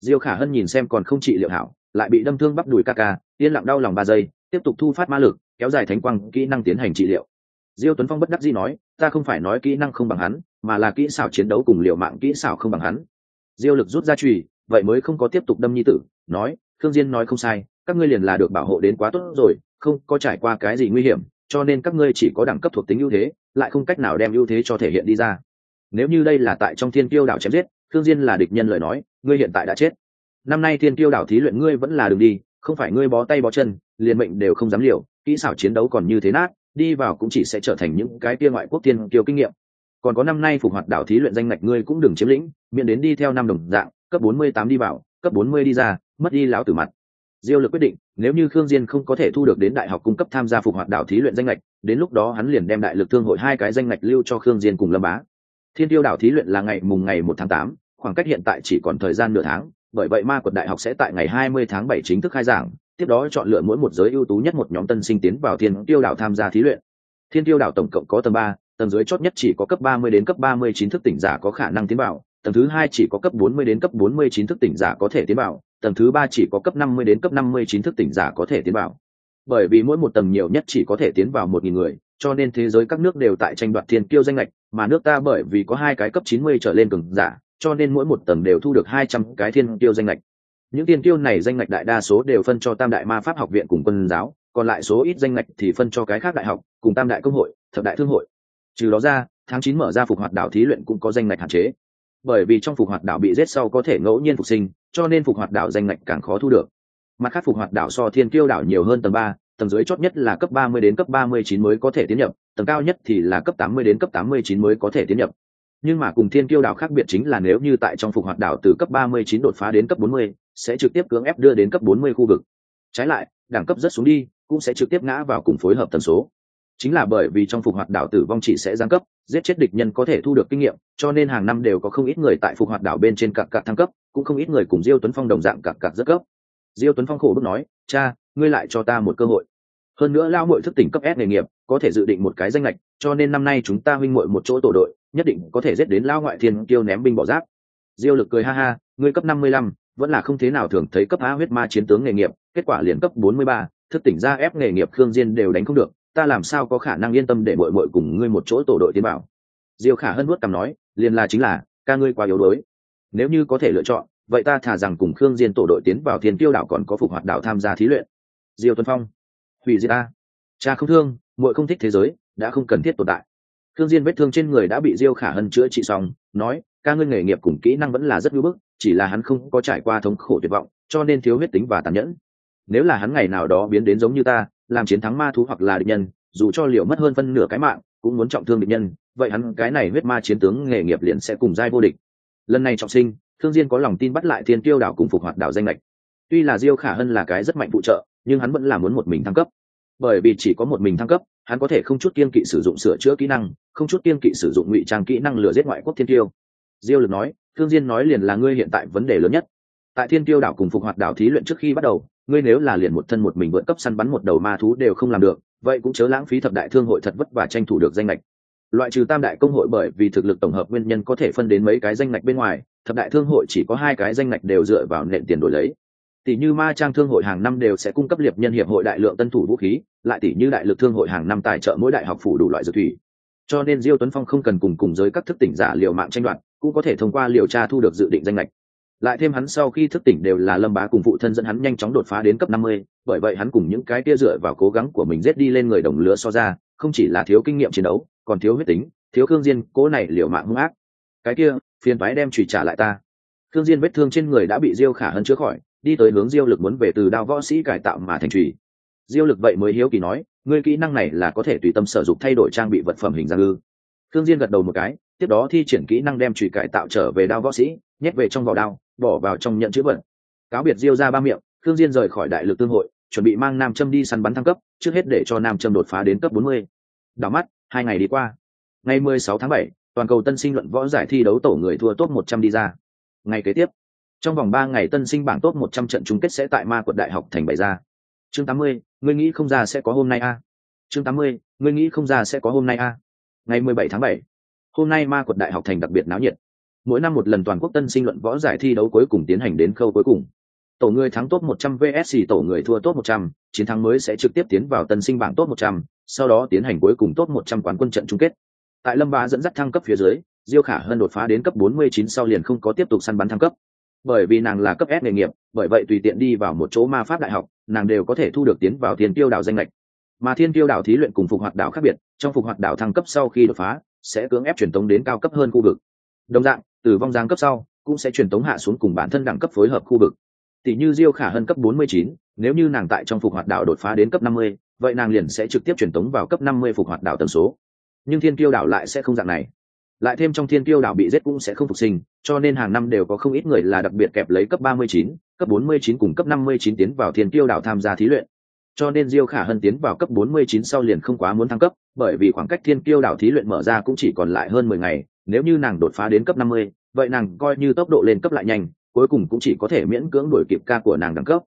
[SPEAKER 1] Diêu khả hân nhìn xem còn không trị liệu hảo, lại bị đâm thương bắp đùi ca ca, yên lặng đau lòng ba giây, tiếp tục thu phát ma lực, kéo dài thánh quang, kỹ năng tiến hành trị liệu diêu tuấn phong bất đắc dĩ nói, ta không phải nói kỹ năng không bằng hắn, mà là kỹ xảo chiến đấu cùng liều mạng kỹ xảo không bằng hắn. Diêu lực rút ra trùy vậy mới không có tiếp tục đâm nhi tử, nói thương diên nói không sai, các ngươi liền là được bảo hộ đến quá tốt rồi, không có trải qua cái gì nguy hiểm, cho nên các ngươi chỉ có đẳng cấp thuộc tính ưu thế, lại không cách nào đem ưu thế cho thể hiện đi ra. Nếu như đây là tại trong thiên tiêu đảo chém giết thương diên là địch nhân lời nói, ngươi hiện tại đã chết. Năm nay thiên tiêu đảo thí luyện ngươi vẫn là đường đi, không phải ngươi bó tay bó chân, liền mệnh đều không dám liều, kỹ xảo chiến đấu còn như thế nát đi vào cũng chỉ sẽ trở thành những cái kia ngoại quốc tiên kiêu kinh nghiệm. Còn có năm nay phục hoạt đảo thí luyện danh ngạch ngươi cũng đừng chiếm lĩnh, miễn đến đi theo năm đồng dạng, cấp bốn mươi tám đi vào, cấp bốn mươi đi ra, mất đi lão tử mặt. Diêu lực quyết định, nếu như khương diên không có thể thu được đến đại học cung cấp tham gia phục hoạt đảo thí luyện danh ngạch, đến lúc đó hắn liền đem đại lực thương hội hai cái danh ngạch lưu cho khương diên cùng lâm bá. Thiên tiêu đảo thí luyện là ngày mùng ngày một tháng tám, khoảng cách hiện tại chỉ còn thời gian nửa tháng bởi vậy ma quật đại học sẽ tại ngày hai mươi tháng 7 chính thức khai giảng, tiếp đó chọn lựa mỗi một giới ưu tú nhất một nhóm tân sinh tiến vào thiên tiêu đảo tham gia thí luyện. Thiên tiêu đảo tổng cộng có tầng ba, tầng dưới chót nhất chỉ có cấp ba mươi đến cấp ba mươi chín thức tỉnh giả có khả năng tiến vào, tầng thứ hai chỉ có cấp bốn mươi đến cấp bốn mươi chín thức tỉnh giả có thể tiến vào, tầng thứ ba chỉ có cấp năm mươi đến cấp năm mươi chín thức tỉnh giả có thể tiến vào. Bởi vì mỗi một tầng nhiều nhất chỉ có thể tiến vào một nghìn người, cho nên thế giới các nước đều tại tranh đoạt thiên kiêu danh lệch, mà nước ta bởi vì có hai cái cấp chín mươi trở lên cường giả cho nên mỗi một tầng đều thu được hai trăm cái thiên tiêu danh lệch những thiên tiêu này danh lệch đại đa số đều phân cho tam đại ma pháp học viện cùng quân giáo, còn lại số ít danh lệch thì phân cho cái khác đại học, cùng tam đại công hội, thập đại thương hội. Trừ đó ra, tháng chín mở ra phục hoạt đảo thí luyện cũng có danh lệch hạn chế. Bởi vì trong phục hoạt đảo bị giết sau có thể ngẫu nhiên phục sinh, cho nên phục hoạt đảo danh lệch càng khó thu được. Mặt khác phục hoạt đảo so thiên kiêu đảo nhiều hơn tầng ba, tầng dưới chót nhất là cấp ba mươi đến cấp ba mươi chín mới có thể tiến nhập, tầng cao nhất thì là cấp tám mươi đến cấp tám mươi chín mới có thể tiến nhập nhưng mà cùng thiên kiêu đảo khác biệt chính là nếu như tại trong phục hoạt đảo từ cấp ba mươi chín đột phá đến cấp bốn mươi, sẽ trực tiếp cưỡng ép đưa đến cấp bốn mươi khu vực. Trái lại, đẳng cấp rất xuống đi, cũng sẽ trực tiếp ngã vào cùng phối hợp tần số. Chính là bởi vì trong phục hoạt đảo tử vong chỉ sẽ giáng cấp, giết chết địch nhân có thể thu được kinh nghiệm, cho nên hàng năm đều có không ít người tại phục hoạt đảo bên trên cặp cặp thăng cấp, cũng không ít người cùng diêu tuấn phong đồng dạng cặp cặp rất cấp. Diêu tuấn phong khổ bức nói, cha, ngươi lại cho ta một cơ hội. Hơn nữa lao mội thức tỉnh cấp s nghề nghiệp, có thể dự định một cái danh lệch, cho nên năm nay chúng ta huynh mội một chỗ tổ đội nhất định có thể giết đến lao ngoại thiên kêu ném binh bỏ giáp. Diêu lực cười ha ha, ngươi cấp năm mươi lăm, vẫn là không thế nào thường thấy cấp a huyết ma chiến tướng nghề nghiệp, kết quả liền cấp bốn mươi ba, thức tỉnh ra ép nghề nghiệp khương diên đều đánh không được, ta làm sao có khả năng yên tâm để mội mội cùng ngươi một chỗ tổ đội tiến bảo? Diêu khả hân vuốt cằm nói, liền là chính là, ca ngươi quá yếu đuối. Nếu như có thể lựa chọn, vậy ta thà rằng cùng khương diên tổ đội tiến vào thiên tiêu đảo còn có phục hoạt đảo tham gia thí luyện. Diêu tuấn phong, hủy diệt ta. Cha không thương, muội không thích thế giới, đã không cần thiết tồn tại. Thương diên vết thương trên người đã bị diêu khả hân chữa trị xong, nói, ca ngươi nghề nghiệp cùng kỹ năng vẫn là rất ngưỡng bức, chỉ là hắn không có trải qua thống khổ tuyệt vọng, cho nên thiếu huyết tính và tàn nhẫn. Nếu là hắn ngày nào đó biến đến giống như ta, làm chiến thắng ma thú hoặc là địch nhân, dù cho liều mất hơn phân nửa cái mạng, cũng muốn trọng thương địch nhân, vậy hắn cái này huyết ma chiến tướng nghề nghiệp liền sẽ cùng giai vô địch. Lần này trọng sinh thương diên có lòng tin bắt lại thiên tiêu đảo cùng phục hoạt đảo danh lệch. Tuy là diêu khả hân là cái rất mạnh phụ trợ, nhưng hắn vẫn là muốn một mình thăng cấp. Bởi vì chỉ có một mình thăng cấp, hắn có thể không chút kiên kỵ sử dụng sửa chữa kỹ năng không chút kiên kỵ sử dụng ngụy trang kỹ năng lừa giết ngoại quốc thiên tiêu diêu lực nói, thương diên nói liền là ngươi hiện tại vấn đề lớn nhất. Tại thiên tiêu đảo cùng phục hoạt đảo thí luyện trước khi bắt đầu, ngươi nếu là liền một thân một mình vượt cấp săn bắn một đầu ma thú đều không làm được, vậy cũng chớ lãng phí thập đại thương hội thật vất vả tranh thủ được danh lệch loại trừ tam đại công hội bởi vì thực lực tổng hợp nguyên nhân có thể phân đến mấy cái danh lệch bên ngoài, thập đại thương hội chỉ có hai cái danh lệch đều dựa vào nền tiền đổi lấy. Tỷ như ma trang thương hội hàng năm đều sẽ cung cấp liệp nhân hiệp hội đại lượng tân thủ vũ khí, lại tỷ như đại lực thương hội hàng năm tài trợ mỗi đại học phủ đủ loại dược thủy cho nên diêu tuấn phong không cần cùng cùng giới các thức tỉnh giả liệu mạng tranh đoạt, cũng có thể thông qua liều tra thu được dự định danh lệch lại thêm hắn sau khi thức tỉnh đều là lâm bá cùng phụ thân dẫn hắn nhanh chóng đột phá đến cấp năm mươi, bởi vậy hắn cùng những cái kia dựa vào cố gắng của mình giết đi lên người đồng lứa so ra, không chỉ là thiếu kinh nghiệm chiến đấu, còn thiếu huyết tính, thiếu cương diên, cố này liệu mạng hung ác. Cái kia, phiền phái đem trùy trả lại ta. Cương diên vết thương trên người đã bị diêu khả hân chữa khỏi, đi tới hướng diêu lực muốn về từ đao võ sĩ cải tạo mà thành trùy diêu lực vậy mới hiếu kỳ nói ngươi kỹ năng này là có thể tùy tâm sử dụng thay đổi trang bị vật phẩm hình dạng ư? Thương diên gật đầu một cái tiếp đó thi triển kỹ năng đem trùy cải tạo trở về đao võ sĩ nhét về trong vỏ đao bỏ vào trong nhận chữ vật. Cáo biệt diêu ra ba miệng Thương diên rời khỏi đại lực tương hội chuẩn bị mang nam châm đi săn bắn thăng cấp trước hết để cho nam châm đột phá đến cấp bốn mươi. Đảo mắt hai ngày đi qua. Ngày 16 tháng 7, toàn cầu tân sinh luận võ giải thi đấu tổ người thua top 100 đi ra. Ngày kế tiếp trong vòng ba ngày tân sinh bảng top 100 trận chung kết sẽ tại ma quật đại học thành bày ra chương 80, ngươi nghĩ không ra sẽ có hôm nay a à? chương 80, ngươi nghĩ không ra sẽ có hôm nay a à? ngày 17 tháng 7, hôm nay ma quật đại học thành đặc biệt náo nhiệt mỗi năm một lần toàn quốc tân sinh luận võ giải thi đấu cuối cùng tiến hành đến khâu cuối cùng tổ người thắng top 100 vs tổ người thua top 100, chiến thắng mới sẽ trực tiếp tiến vào tân sinh bảng top 100, sau đó tiến hành cuối cùng top 100 quán quân trận chung kết. Tại Lâm Bá dẫn dắt thăng cấp phía dưới, Diêu Khả Hân đột phá đến cấp 49 sau liền không có tiếp tục săn bắn thăng cấp. Bởi vì nàng là cấp S nghề nghiệp, bởi vậy tùy tiện đi vào một chỗ ma pháp đại học, nàng đều có thể thu được tiến vào Thiên Tiêu đảo danh lệch. Mà Thiên Tiêu đảo thí luyện cùng phục hoạt đảo khác biệt, trong phục hoạt đảo thăng cấp sau khi đột phá, sẽ cưỡng ép truyền tống đến cao cấp hơn khu vực. Đồng dạng, từ vong Giang cấp sau, cũng sẽ truyền tống hạ xuống cùng bản thân đẳng cấp phối hợp khu vực tỷ như diêu khả hơn cấp 49, nếu như nàng tại trong phục hoạt đảo đột phá đến cấp 50, vậy nàng liền sẽ trực tiếp truyền tống vào cấp 50 phục hoạt đảo tần số nhưng thiên tiêu đảo lại sẽ không dạng này lại thêm trong thiên tiêu đảo bị giết cũng sẽ không phục sinh cho nên hàng năm đều có không ít người là đặc biệt kẹp lấy cấp 39, cấp 49 cùng cấp 59 tiến vào thiên tiêu đảo tham gia thí luyện. Cho nên diêu khả hân tiến vào cấp 49 sau liền không quá muốn thăng cấp bởi vì khoảng cách thiên tiêu đảo thí luyện mở ra cũng chỉ còn lại hơn 10 ngày nếu như nàng đột phá đến cấp 50, vậy nàng coi như tốc độ lên cấp lại nhanh cuối cùng cũng chỉ có thể miễn cưỡng đuổi kịp ca của nàng đẳng cấp.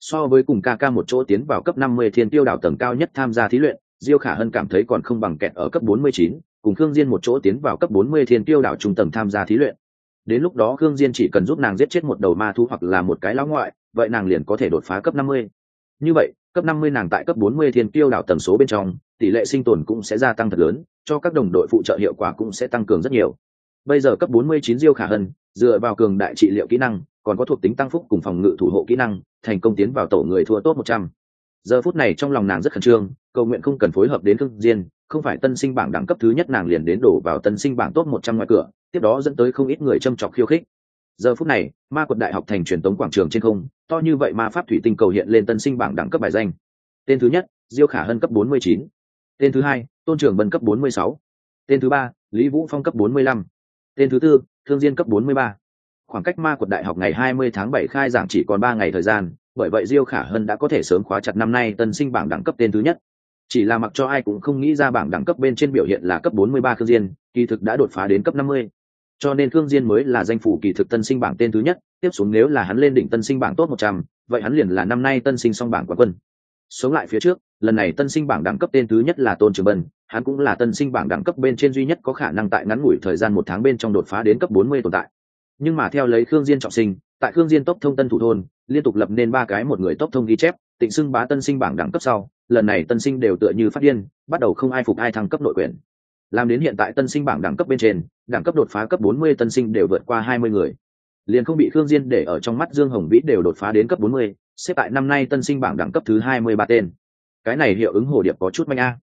[SPEAKER 1] So với cùng ca ca một chỗ tiến vào cấp 50 thiên tiêu đảo tầng cao nhất tham gia thí luyện diêu khả hân cảm thấy còn không bằng kẹt ở cấp 49, cùng khương diên một chỗ tiến vào cấp 40 thiên tiêu đảo trung tầng tham gia thí luyện đến lúc đó khương diên chỉ cần giúp nàng giết chết một đầu ma thú hoặc là một cái lão ngoại, vậy nàng liền có thể đột phá cấp 50. như vậy, cấp 50 nàng tại cấp 40 thiên tiêu đảo tầng số bên trong, tỷ lệ sinh tồn cũng sẽ gia tăng thật lớn, cho các đồng đội phụ trợ hiệu quả cũng sẽ tăng cường rất nhiều bây giờ cấp 49 diêu khả hân, dựa vào cường đại trị liệu kỹ năng, còn có thuộc tính tăng phúc cùng phòng ngự thủ hộ kỹ năng, thành công tiến vào tổ người thua tốt 100. giờ phút này trong lòng nàng rất khẩn trương, cầu nguyện không cần phối hợp đến thương diên, không phải tân sinh bảng đẳng cấp thứ nhất nàng liền đến đổ vào tân sinh bảng tốt 100 ngoài cửa tiếp đó dẫn tới không ít người châm chọc khiêu khích giờ phút này, ma quật đại học thành truyền tống quảng trường trên không, to như vậy ma pháp thủy tinh cầu hiện lên tân sinh bảng đẳng cấp bài danh tên thứ nhất, diêu khả hân cấp 49. tên thứ hai, tôn trưởng bân cấp 46. tên thứ ba, lý vũ phong cấp 45. tên thứ tư, thương diên cấp 43. khoảng cách ma quật đại học ngày 20 tháng 7 khai giảng chỉ còn ba ngày thời gian, bởi vậy diêu khả hân đã có thể sớm khóa chặt năm nay tân sinh bảng đẳng cấp tên thứ nhất chỉ là mặc cho ai cũng không nghĩ ra bảng đẳng cấp bên trên biểu hiện là cấp 43 khương diên, kỳ thực đã đột phá đến cấp 50 cho nên khương diên mới là danh phủ kỳ thực tân sinh bảng tên thứ nhất tiếp xuống nếu là hắn lên đỉnh tân sinh bảng tốt 100, vậy hắn liền là năm nay tân sinh song bảng quán quân. Sống lại phía trước lần này tân sinh bảng đẳng cấp tên thứ nhất là tôn trường bân hắn cũng là tân sinh bảng đẳng cấp bên trên duy nhất có khả năng tại ngắn ngủi thời gian một tháng bên trong đột phá đến cấp 40 tồn tại. Nhưng mà theo lấy khương diên trọng sinh tại khương diên tốc thông tân thủ thôn liên tục lập nên ba cái một người tốc thông ghi chép tịnh xưng bá tân sinh bảng đẳng cấp sau lần này tân sinh đều tựa như phát điên bắt đầu không ai phục ai thăng cấp nội quyền làm đến hiện tại tân sinh bảng đẳng cấp bên trên đẳng cấp đột phá cấp 40 tân sinh đều vượt qua 20 người. Liền không bị khương diên để ở trong mắt dương hồng vĩ đều đột phá đến cấp 40, xếp tại năm nay tân sinh bảng đẳng cấp thứ 23 tên. Cái này hiệu ứng hồ điệp có chút manh a.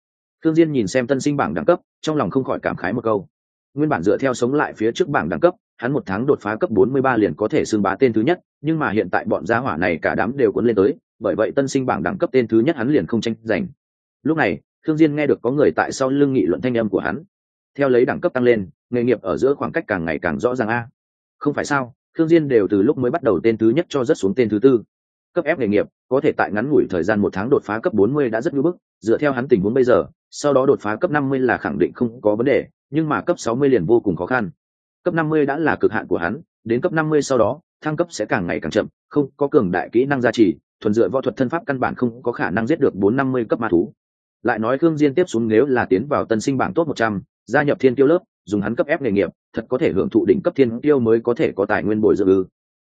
[SPEAKER 1] Khương diên nhìn xem tân sinh bảng đẳng cấp trong lòng không khỏi cảm khái một câu. Nguyên bản dựa theo sống lại phía trước bảng đẳng cấp hắn một tháng đột phá cấp 43 liền có thể xưng bá tên thứ nhất nhưng mà hiện tại bọn gia hỏa này cả đám đều cuốn lên tới bởi vậy tân sinh bảng đẳng cấp tên thứ nhất hắn liền không tranh giành. Lúc này thương diên nghe được có người tại sau lưng nghị luận thanh âm của hắn. Theo lấy đẳng cấp tăng lên, nghề nghiệp ở giữa khoảng cách càng ngày càng rõ ràng a. Không phải sao thương diên đều từ lúc mới bắt đầu tên thứ nhất cho rất xuống tên thứ tư. Cấp ép nghề nghiệp, có thể tại ngắn ngủi thời gian một tháng đột phá cấp 40 đã rất nhu bức, dựa theo hắn tình huống bây giờ, sau đó đột phá cấp 50 là khẳng định không có vấn đề, nhưng mà cấp 60 liền vô cùng khó khăn. Cấp 50 đã là cực hạn của hắn, đến cấp 50 sau đó, thăng cấp sẽ càng ngày càng chậm, không có cường đại kỹ năng gia trì, thuần dựa võ thuật thân pháp căn bản không có khả năng giết được 450 cấp ma thú lại nói khương diên tiếp xuống nếu là tiến vào tân sinh bảng top 100, gia nhập thiên tiêu lớp dùng hắn cấp ép nghề nghiệp thật có thể hưởng thụ đỉnh cấp thiên tiêu mới có thể có tài nguyên bồi dưỡng ư.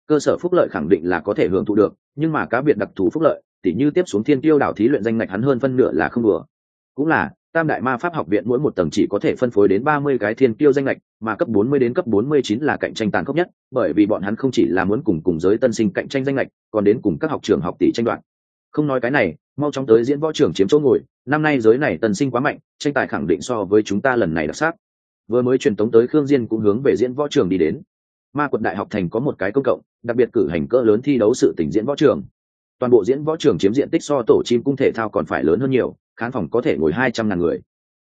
[SPEAKER 1] Cơ sở phúc lợi khẳng định là có thể hưởng thụ được nhưng mà cá biệt đặc thù phúc lợi tỉ như tiếp xuống thiên tiêu đảo thí luyện danh ngạch hắn hơn phân nửa là không đùa. Cũng là tam đại ma pháp học viện mỗi một tầng chỉ có thể phân phối đến ba mươi cái thiên tiêu danh lệch mà cấp bốn mươi đến cấp bốn mươi chín là cạnh tranh tàn khốc nhất bởi vì bọn hắn không chỉ là muốn cùng cùng giới tân sinh cạnh tranh danh lệch còn đến cùng các học trường học tỷ tranh đoạt. Không nói cái này mau chóng tới diễn võ trưởng chiếm chỗ ngồi năm nay giới này tân sinh quá mạnh, tranh tài khẳng định so với chúng ta lần này đặc sắc. Vừa mới truyền tống tới khương diên cũng hướng về diễn võ trường đi đến. Ma quật đại học thành có một cái công cộng, đặc biệt cử hành cỡ lớn thi đấu sự tình diễn võ trường. Toàn bộ diễn võ trường chiếm diện tích so tổ chim cung thể thao còn phải lớn hơn nhiều, khán phòng có thể ngồi hai trăm ngàn người.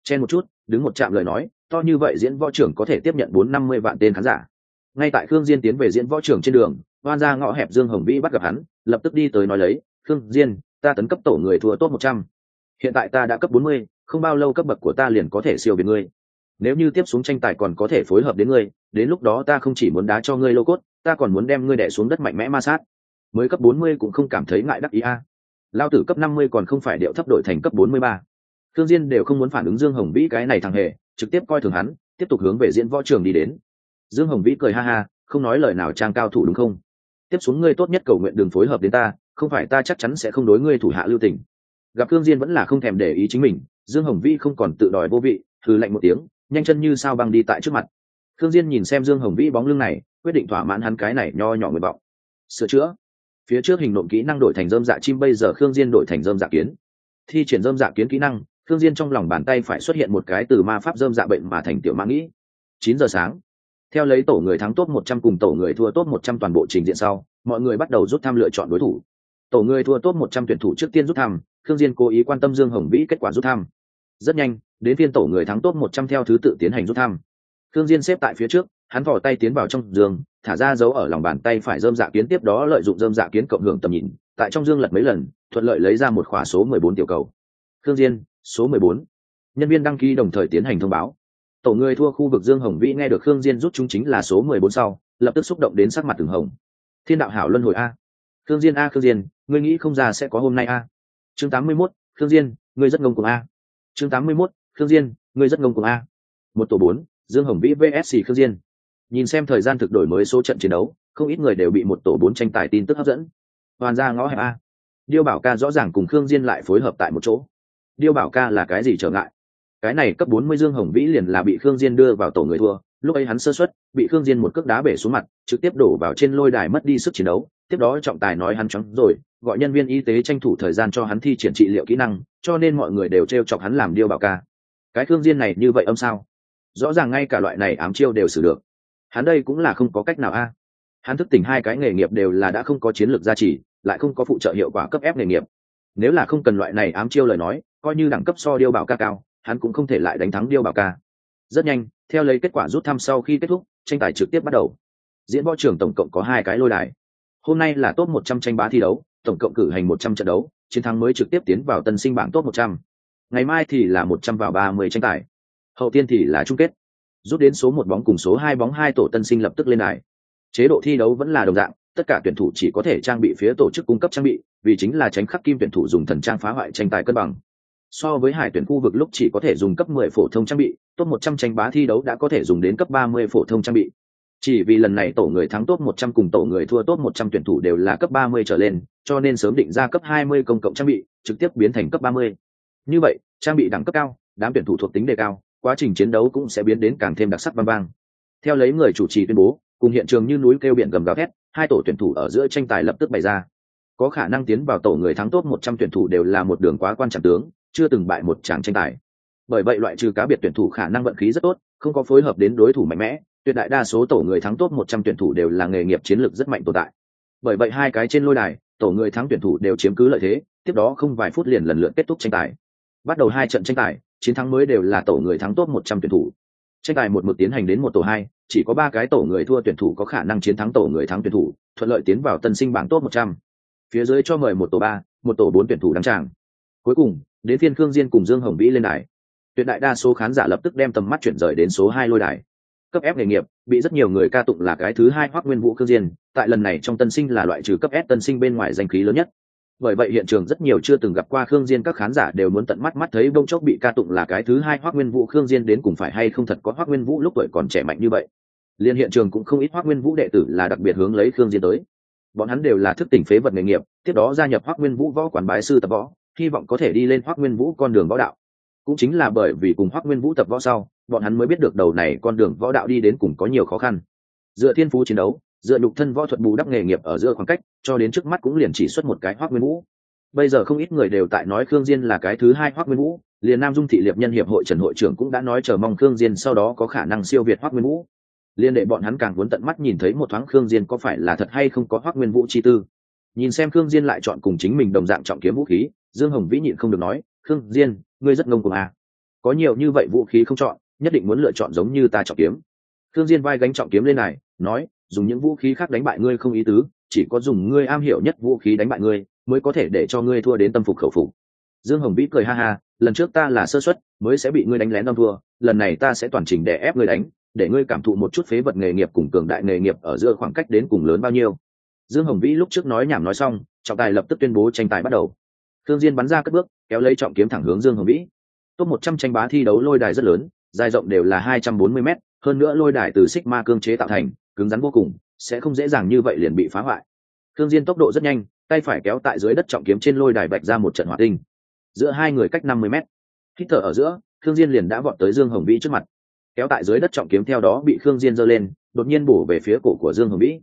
[SPEAKER 1] Chen một chút, đứng một chạm lời nói, to như vậy diễn võ trường có thể tiếp nhận bốn năm mươi vạn tên khán giả. Ngay tại khương diên tiến về diễn võ trường trên đường, oan ra ngõ hẹp dương hồng vĩ bắt gặp hắn, lập tức đi tới nói lấy, khương diên, ta tấn cấp tổ người thua tốt một trăm hiện tại ta đã cấp bốn mươi, không bao lâu cấp bậc của ta liền có thể siêu việt ngươi. Nếu như tiếp xuống tranh tài còn có thể phối hợp đến ngươi, đến lúc đó ta không chỉ muốn đá cho ngươi lô cốt, ta còn muốn đem ngươi đẻ xuống đất mạnh mẽ ma sát. Mới cấp bốn mươi cũng không cảm thấy ngại đắc ý a. Lao tử cấp năm mươi còn không phải điệu thấp đội thành cấp bốn mươi ba. Thương diên đều không muốn phản ứng dương hồng vĩ cái này thằng hề, trực tiếp coi thường hắn, tiếp tục hướng về diễn võ trường đi đến. Dương hồng vĩ cười ha ha, không nói lời nào trang cao thủ đúng không? Tiếp xuống ngươi tốt nhất cầu nguyện đừng phối hợp đến ta, không phải ta chắc chắn sẽ không đối ngươi thủ hạ lưu tình gặp thương diên vẫn là không thèm để ý chính mình, dương hồng vĩ không còn tự đòi vô vị thử lạnh một tiếng, nhanh chân như sao băng đi tại trước mặt. Thương diên nhìn xem dương hồng vĩ bóng lưng này, quyết định thỏa mãn hắn cái này nho nhỏ nguyện vọng. Sửa chữa. Phía trước hình nộm kỹ năng đổi thành dơm dạ chim, bây giờ khương diên đổi thành dơm dạ kiến. Thi triển dơm dạ kiến kỹ năng, khương diên trong lòng bàn tay phải xuất hiện một cái từ ma pháp dơm dạ bệnh mà thành tiểu mã nghĩ. Chín giờ sáng. Theo lấy tổ người thắng top một trăm cùng tổ người thua top một trăm toàn bộ trình diện sau, mọi người bắt đầu rút thăm lựa chọn đối thủ tổ người thua top một trăm tuyển thủ trước tiên rút thăm, khương diên cố ý quan tâm dương hồng vĩ kết quả rút thăm. Rất nhanh, đến phiên tổ người thắng top một trăm theo thứ tự tiến hành rút thăm. Khương diên xếp tại phía trước, hắn vò tay tiến vào trong giường, thả ra dấu ở lòng bàn tay phải dơm dạ kiến tiếp đó lợi dụng dơm dạ kiến cộng hưởng tầm nhìn, tại trong dương lật mấy lần, thuận lợi lấy ra một khỏa số mười bốn tiểu cầu. Khương diên, số mười bốn. Nhân viên đăng ký đồng thời tiến hành thông báo. Tổ người thua khu vực dương hồng vĩ nghe được khương diên rút chúng chính là số mười bốn sau, lập tức xúc động đến sắc mặt từng hồng. Thiên đạo hảo luân hồi a khương diên a khương diên ngươi nghĩ không già sẽ có hôm nay a? Chương tám mươi 81, khương diên ngươi rất ngông cuồng a. Chương tám mươi 81, khương diên ngươi rất ngông cuồng a. Một tổ bốn dương hồng vĩ vsc khương diên. Nhìn xem thời gian thực đổi mới số trận chiến đấu không ít người đều bị một tổ bốn tranh tài tin tức hấp dẫn. Hoàn ra ngõ hẹp a. Điêu bảo ca rõ ràng cùng khương diên lại phối hợp tại một chỗ. Điêu bảo ca là cái gì trở ngại? Cái này cấp bốn mươi dương hồng vĩ liền là bị khương diên đưa vào tổ người thua. Lúc ấy hắn sơ suất, bị khương diên một cước đá bể xuống mặt trực tiếp đổ vào trên lôi đài mất đi sức chiến đấu tiếp đó trọng tài nói hắn chóng rồi, gọi nhân viên y tế tranh thủ thời gian cho hắn thi triển trị liệu kỹ năng, cho nên mọi người đều trêu chọc hắn làm điêu bảo ca. Cái thương diên này như vậy âm sao? Rõ ràng ngay cả loại này ám chiêu đều xử được. Hắn đây cũng là không có cách nào a. Hắn thức tỉnh hai cái nghề nghiệp đều là đã không có chiến lược gia trì, lại không có phụ trợ hiệu quả cấp ép nghề nghiệp. Nếu là không cần loại này ám chiêu lời nói, coi như đẳng cấp so điêu bảo ca cao, hắn cũng không thể lại đánh thắng điêu bảo ca. Rất nhanh, theo lấy kết quả rút thăm sau khi kết thúc, tranh tài trực tiếp bắt đầu. Diễn võ trường tổng cộng có hai cái lôi đài hôm nay là top một trăm tranh bá thi đấu, tổng cộng cử hành một trăm trận đấu, chiến thắng mới trực tiếp tiến vào tân sinh bảng top một trăm. Ngày mai thì là một trăm vào ba mươi tranh tài. Hậu tiên thì là chung kết. Rút đến số một bóng cùng số hai bóng hai tổ tân sinh lập tức lên đài. Chế độ thi đấu vẫn là đồng dạng, tất cả tuyển thủ chỉ có thể trang bị phía tổ chức cung cấp trang bị, vì chính là tránh khắc kim tuyển thủ dùng thần trang phá hoại tranh tài cân bằng. So với hải tuyển khu vực lúc chỉ có thể dùng cấp 10 phổ thông trang bị, top 100 tranh bá thi đấu đã có thể dùng đến cấp 30 phổ thông trang bị chỉ vì lần này tổ người thắng top 100 cùng tổ người thua top 100 tuyển thủ đều là cấp 30 trở lên, cho nên sớm định ra cấp 20 công cộng trang bị, trực tiếp biến thành cấp 30. như vậy, trang bị đẳng cấp cao, đám tuyển thủ thuộc tính đề cao, quá trình chiến đấu cũng sẽ biến đến càng thêm đặc sắc băng vang. theo lấy người chủ trì tuyên bố, cùng hiện trường như núi kêu biển gầm gào thét, hai tổ tuyển thủ ở giữa tranh tài lập tức bày ra có khả năng tiến vào tổ người thắng top 100 tuyển thủ đều là một đường quá quan trọng tướng, chưa từng bại một trận tranh tài bởi vậy loại trừ cá biệt tuyển thủ khả năng vận khí rất tốt, không có phối hợp đến đối thủ mạnh mẽ tuyệt đại đa số tổ người thắng top 100 tuyển thủ đều là nghề nghiệp chiến lược rất mạnh tồn tại. Bởi vậy hai cái trên lôi đài, tổ người thắng tuyển thủ đều chiếm cứ lợi thế, tiếp đó không vài phút liền lần lượt kết thúc tranh tài. Bắt đầu hai trận tranh tài, chiến thắng mới đều là tổ người thắng top 100 tuyển thủ. Tranh tài một mực tiến hành đến một tổ hai, chỉ có ba cái tổ người thua tuyển thủ có khả năng chiến thắng tổ người thắng tuyển thủ, thuận lợi tiến vào tân sinh bảng top 100. phía dưới cho mời một tổ ba, một tổ bốn tuyển thủ đăng tràng. Cuối cùng, đến phiên khương diên cùng dương hồng vĩ lên đài. Tuyệt đại đa số khán giả lập tức đem tầm mắt chuyển rời đến số hai lôi đài cấp ép nghề nghiệp, bị rất nhiều người ca tụng là cái thứ hai hoắc nguyên vũ cương diên, tại lần này trong tân sinh là loại trừ cấp s tân sinh bên ngoài danh khí lớn nhất. Bởi vậy hiện trường rất nhiều chưa từng gặp qua khương diên các khán giả đều muốn tận mắt mắt thấy bông chốc bị ca tụng là cái thứ hai hoắc nguyên vũ khương diên đến cùng phải hay không thật có hoắc nguyên vũ lúc tuổi còn trẻ mạnh như vậy. Liên hiện trường cũng không ít hoắc nguyên vũ đệ tử là đặc biệt hướng lấy khương diên tới. Bọn hắn đều là thức tỉnh phế vật nghề nghiệp, tiếp đó gia nhập hoắc nguyên vũ võ quản bái sư tập võ, hy vọng có thể đi lên hoác nguyên vũ con đường võ đạo. Cũng chính là bởi vì cùng hoác nguyên vũ tập võ sau bọn hắn mới biết được đầu này con đường võ đạo đi đến cùng có nhiều khó khăn. Dựa thiên phú chiến đấu dựa nhục thân võ thuật bù đắp nghề nghiệp ở giữa khoảng cách, cho đến trước mắt cũng liền chỉ xuất một cái hoác nguyên vũ. Bây giờ không ít người đều tại nói khương diên là cái thứ hai hoác nguyên vũ, liền nam dung thị liệp nhân hiệp hội trần hội trưởng cũng đã nói chờ mong khương diên sau đó có khả năng siêu việt hoác nguyên vũ. Liên đệ bọn hắn càng muốn tận mắt nhìn thấy một thoáng khương diên có phải là thật hay không có hoác nguyên vũ chi tư. Nhìn xem khương diên lại chọn cùng chính mình đồng dạng trọng kiếm vũ khí, dương hồng vĩ nhịn không được nói, khương diên, ngươi rất ngông cuồng à. có nhiều như vậy vũ khí không chọn nhất định muốn lựa chọn giống như ta trọng kiếm. Thương diên vai gánh trọng kiếm lên này nói dùng những vũ khí khác đánh bại ngươi không ý tứ chỉ có dùng ngươi am hiểu nhất vũ khí đánh bại ngươi mới có thể để cho ngươi thua đến tâm phục khẩu phục. Dương hồng vĩ cười ha ha lần trước ta là sơ suất, mới sẽ bị ngươi đánh lén đong thua lần này ta sẽ toàn trình để ép ngươi đánh để ngươi cảm thụ một chút phế vật nghề nghiệp cùng cường đại nghề nghiệp ở giữa khoảng cách đến cùng lớn bao nhiêu. Dương hồng vĩ lúc trước nói nhảm nói xong trọng tài lập tức tuyên bố tranh tài bắt đầu. Thương diên bắn ra cất bước kéo lấy trọng kiếm thẳng hướng dương hồng vĩ. Top một trăm tranh bá thi đấu lôi đài rất lớn dài rộng đều là hai trăm bốn mươi m hơn nữa lôi đài từ xích ma cương chế tạo thành, cứng rắn vô cùng, sẽ không dễ dàng như vậy liền bị phá hoại. Thương diên tốc độ rất nhanh, tay phải kéo tại dưới đất trọng kiếm trên lôi đài bạch ra một trận hỏa tinh. Giữa hai người cách năm mươi m hít thở ở giữa, thương diên liền đã vọt tới dương hồng vĩ trước mặt. Kéo tại dưới đất trọng kiếm theo đó bị khương diên giơ lên, đột nhiên bổ về phía cổ của dương hồng vĩ.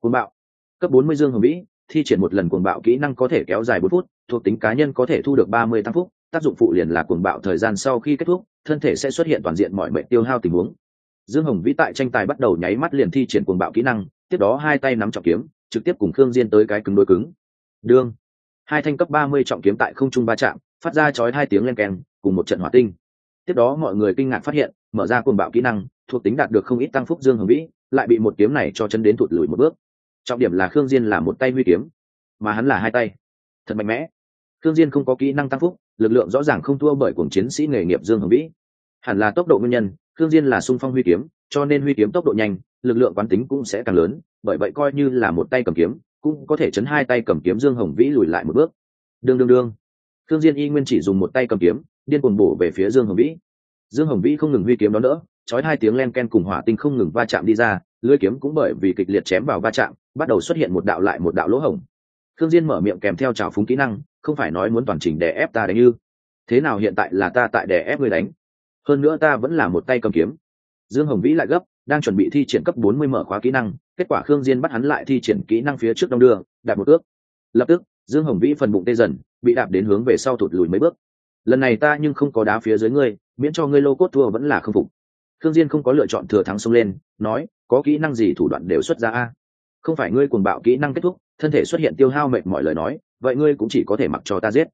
[SPEAKER 1] Cuồng bạo. Cấp 40 dương hồng vĩ, thi triển một lần cuồng bạo kỹ năng có thể kéo dài 4 phút, thuộc tính cá nhân có thể thu được 30 tăng phúc tác dụng phụ liền là cuồng bạo thời gian sau khi kết thúc thân thể sẽ xuất hiện toàn diện mọi mệnh tiêu hao tình huống. Dương hồng vĩ tại tranh tài bắt đầu nháy mắt liền thi triển cuồng bạo kỹ năng, tiếp đó hai tay nắm trọng kiếm, trực tiếp cùng khương diên tới cái cứng đối cứng. Đương. Hai thanh cấp 30 trọng kiếm tại không trung ba chạm, phát ra chói hai tiếng len keng, cùng một trận hỏa tinh. Tiếp đó mọi người kinh ngạc phát hiện, mở ra cuồng bạo kỹ năng, thuộc tính đạt được không ít tăng phúc dương hồng vĩ, lại bị một kiếm này cho chân đến thụt lùi một bước. Trọng điểm là khương diên là một tay huy kiếm, mà hắn là hai tay. Thật mạnh mẽ. Khương diên không có kỹ năng tăng phúc lực lượng rõ ràng không thua bởi cuồng chiến sĩ nghề nghiệp dương hồng vĩ. Hẳn là tốc độ nguyên nhân Thương diên là sung phong huy kiếm, cho nên huy kiếm tốc độ nhanh, lực lượng quán tính cũng sẽ càng lớn, bởi vậy coi như là một tay cầm kiếm, cũng có thể chấn hai tay cầm kiếm dương hồng vĩ lùi lại một bước. Đương đương đương. Thương diên y nguyên chỉ dùng một tay cầm kiếm, điên cuồng bổ về phía dương hồng vĩ. Dương hồng vĩ không ngừng huy kiếm đó nữa chói hai tiếng len ken cùng hỏa tinh không ngừng va chạm đi ra lưỡi kiếm cũng bởi vì kịch liệt chém vào va chạm, bắt đầu xuất hiện một đạo lại một đạo lỗ hổng. Thương diên mở miệng kèm theo trào phúng kỹ năng không phải nói muốn toàn trình đè ép ta đánh như thế nào hiện tại là ta tại đè ép ngươi đánh? Hơn nữa ta vẫn là một tay cầm kiếm. Dương hồng vĩ lại gấp, đang chuẩn bị thi triển cấp 40 mở khóa kỹ năng, kết quả khương diên bắt hắn lại thi triển kỹ năng phía trước đông đưa, đạp một ước. Lập tức, dương hồng vĩ phần bụng tê dần, bị đạp đến hướng về sau thụt lùi mấy bước. Lần này ta nhưng không có đá phía dưới ngươi, miễn cho ngươi lô cốt thua vẫn là không phục. Khương diên không có lựa chọn thừa thắng xông lên, nói, có kỹ năng gì thủ đoạn đều xuất ra a? Không phải ngươi cuồng bạo kỹ năng kết thúc, thân thể xuất hiện tiêu hao mệt mọi lời nói, vậy ngươi cũng chỉ có thể mặc cho ta giết.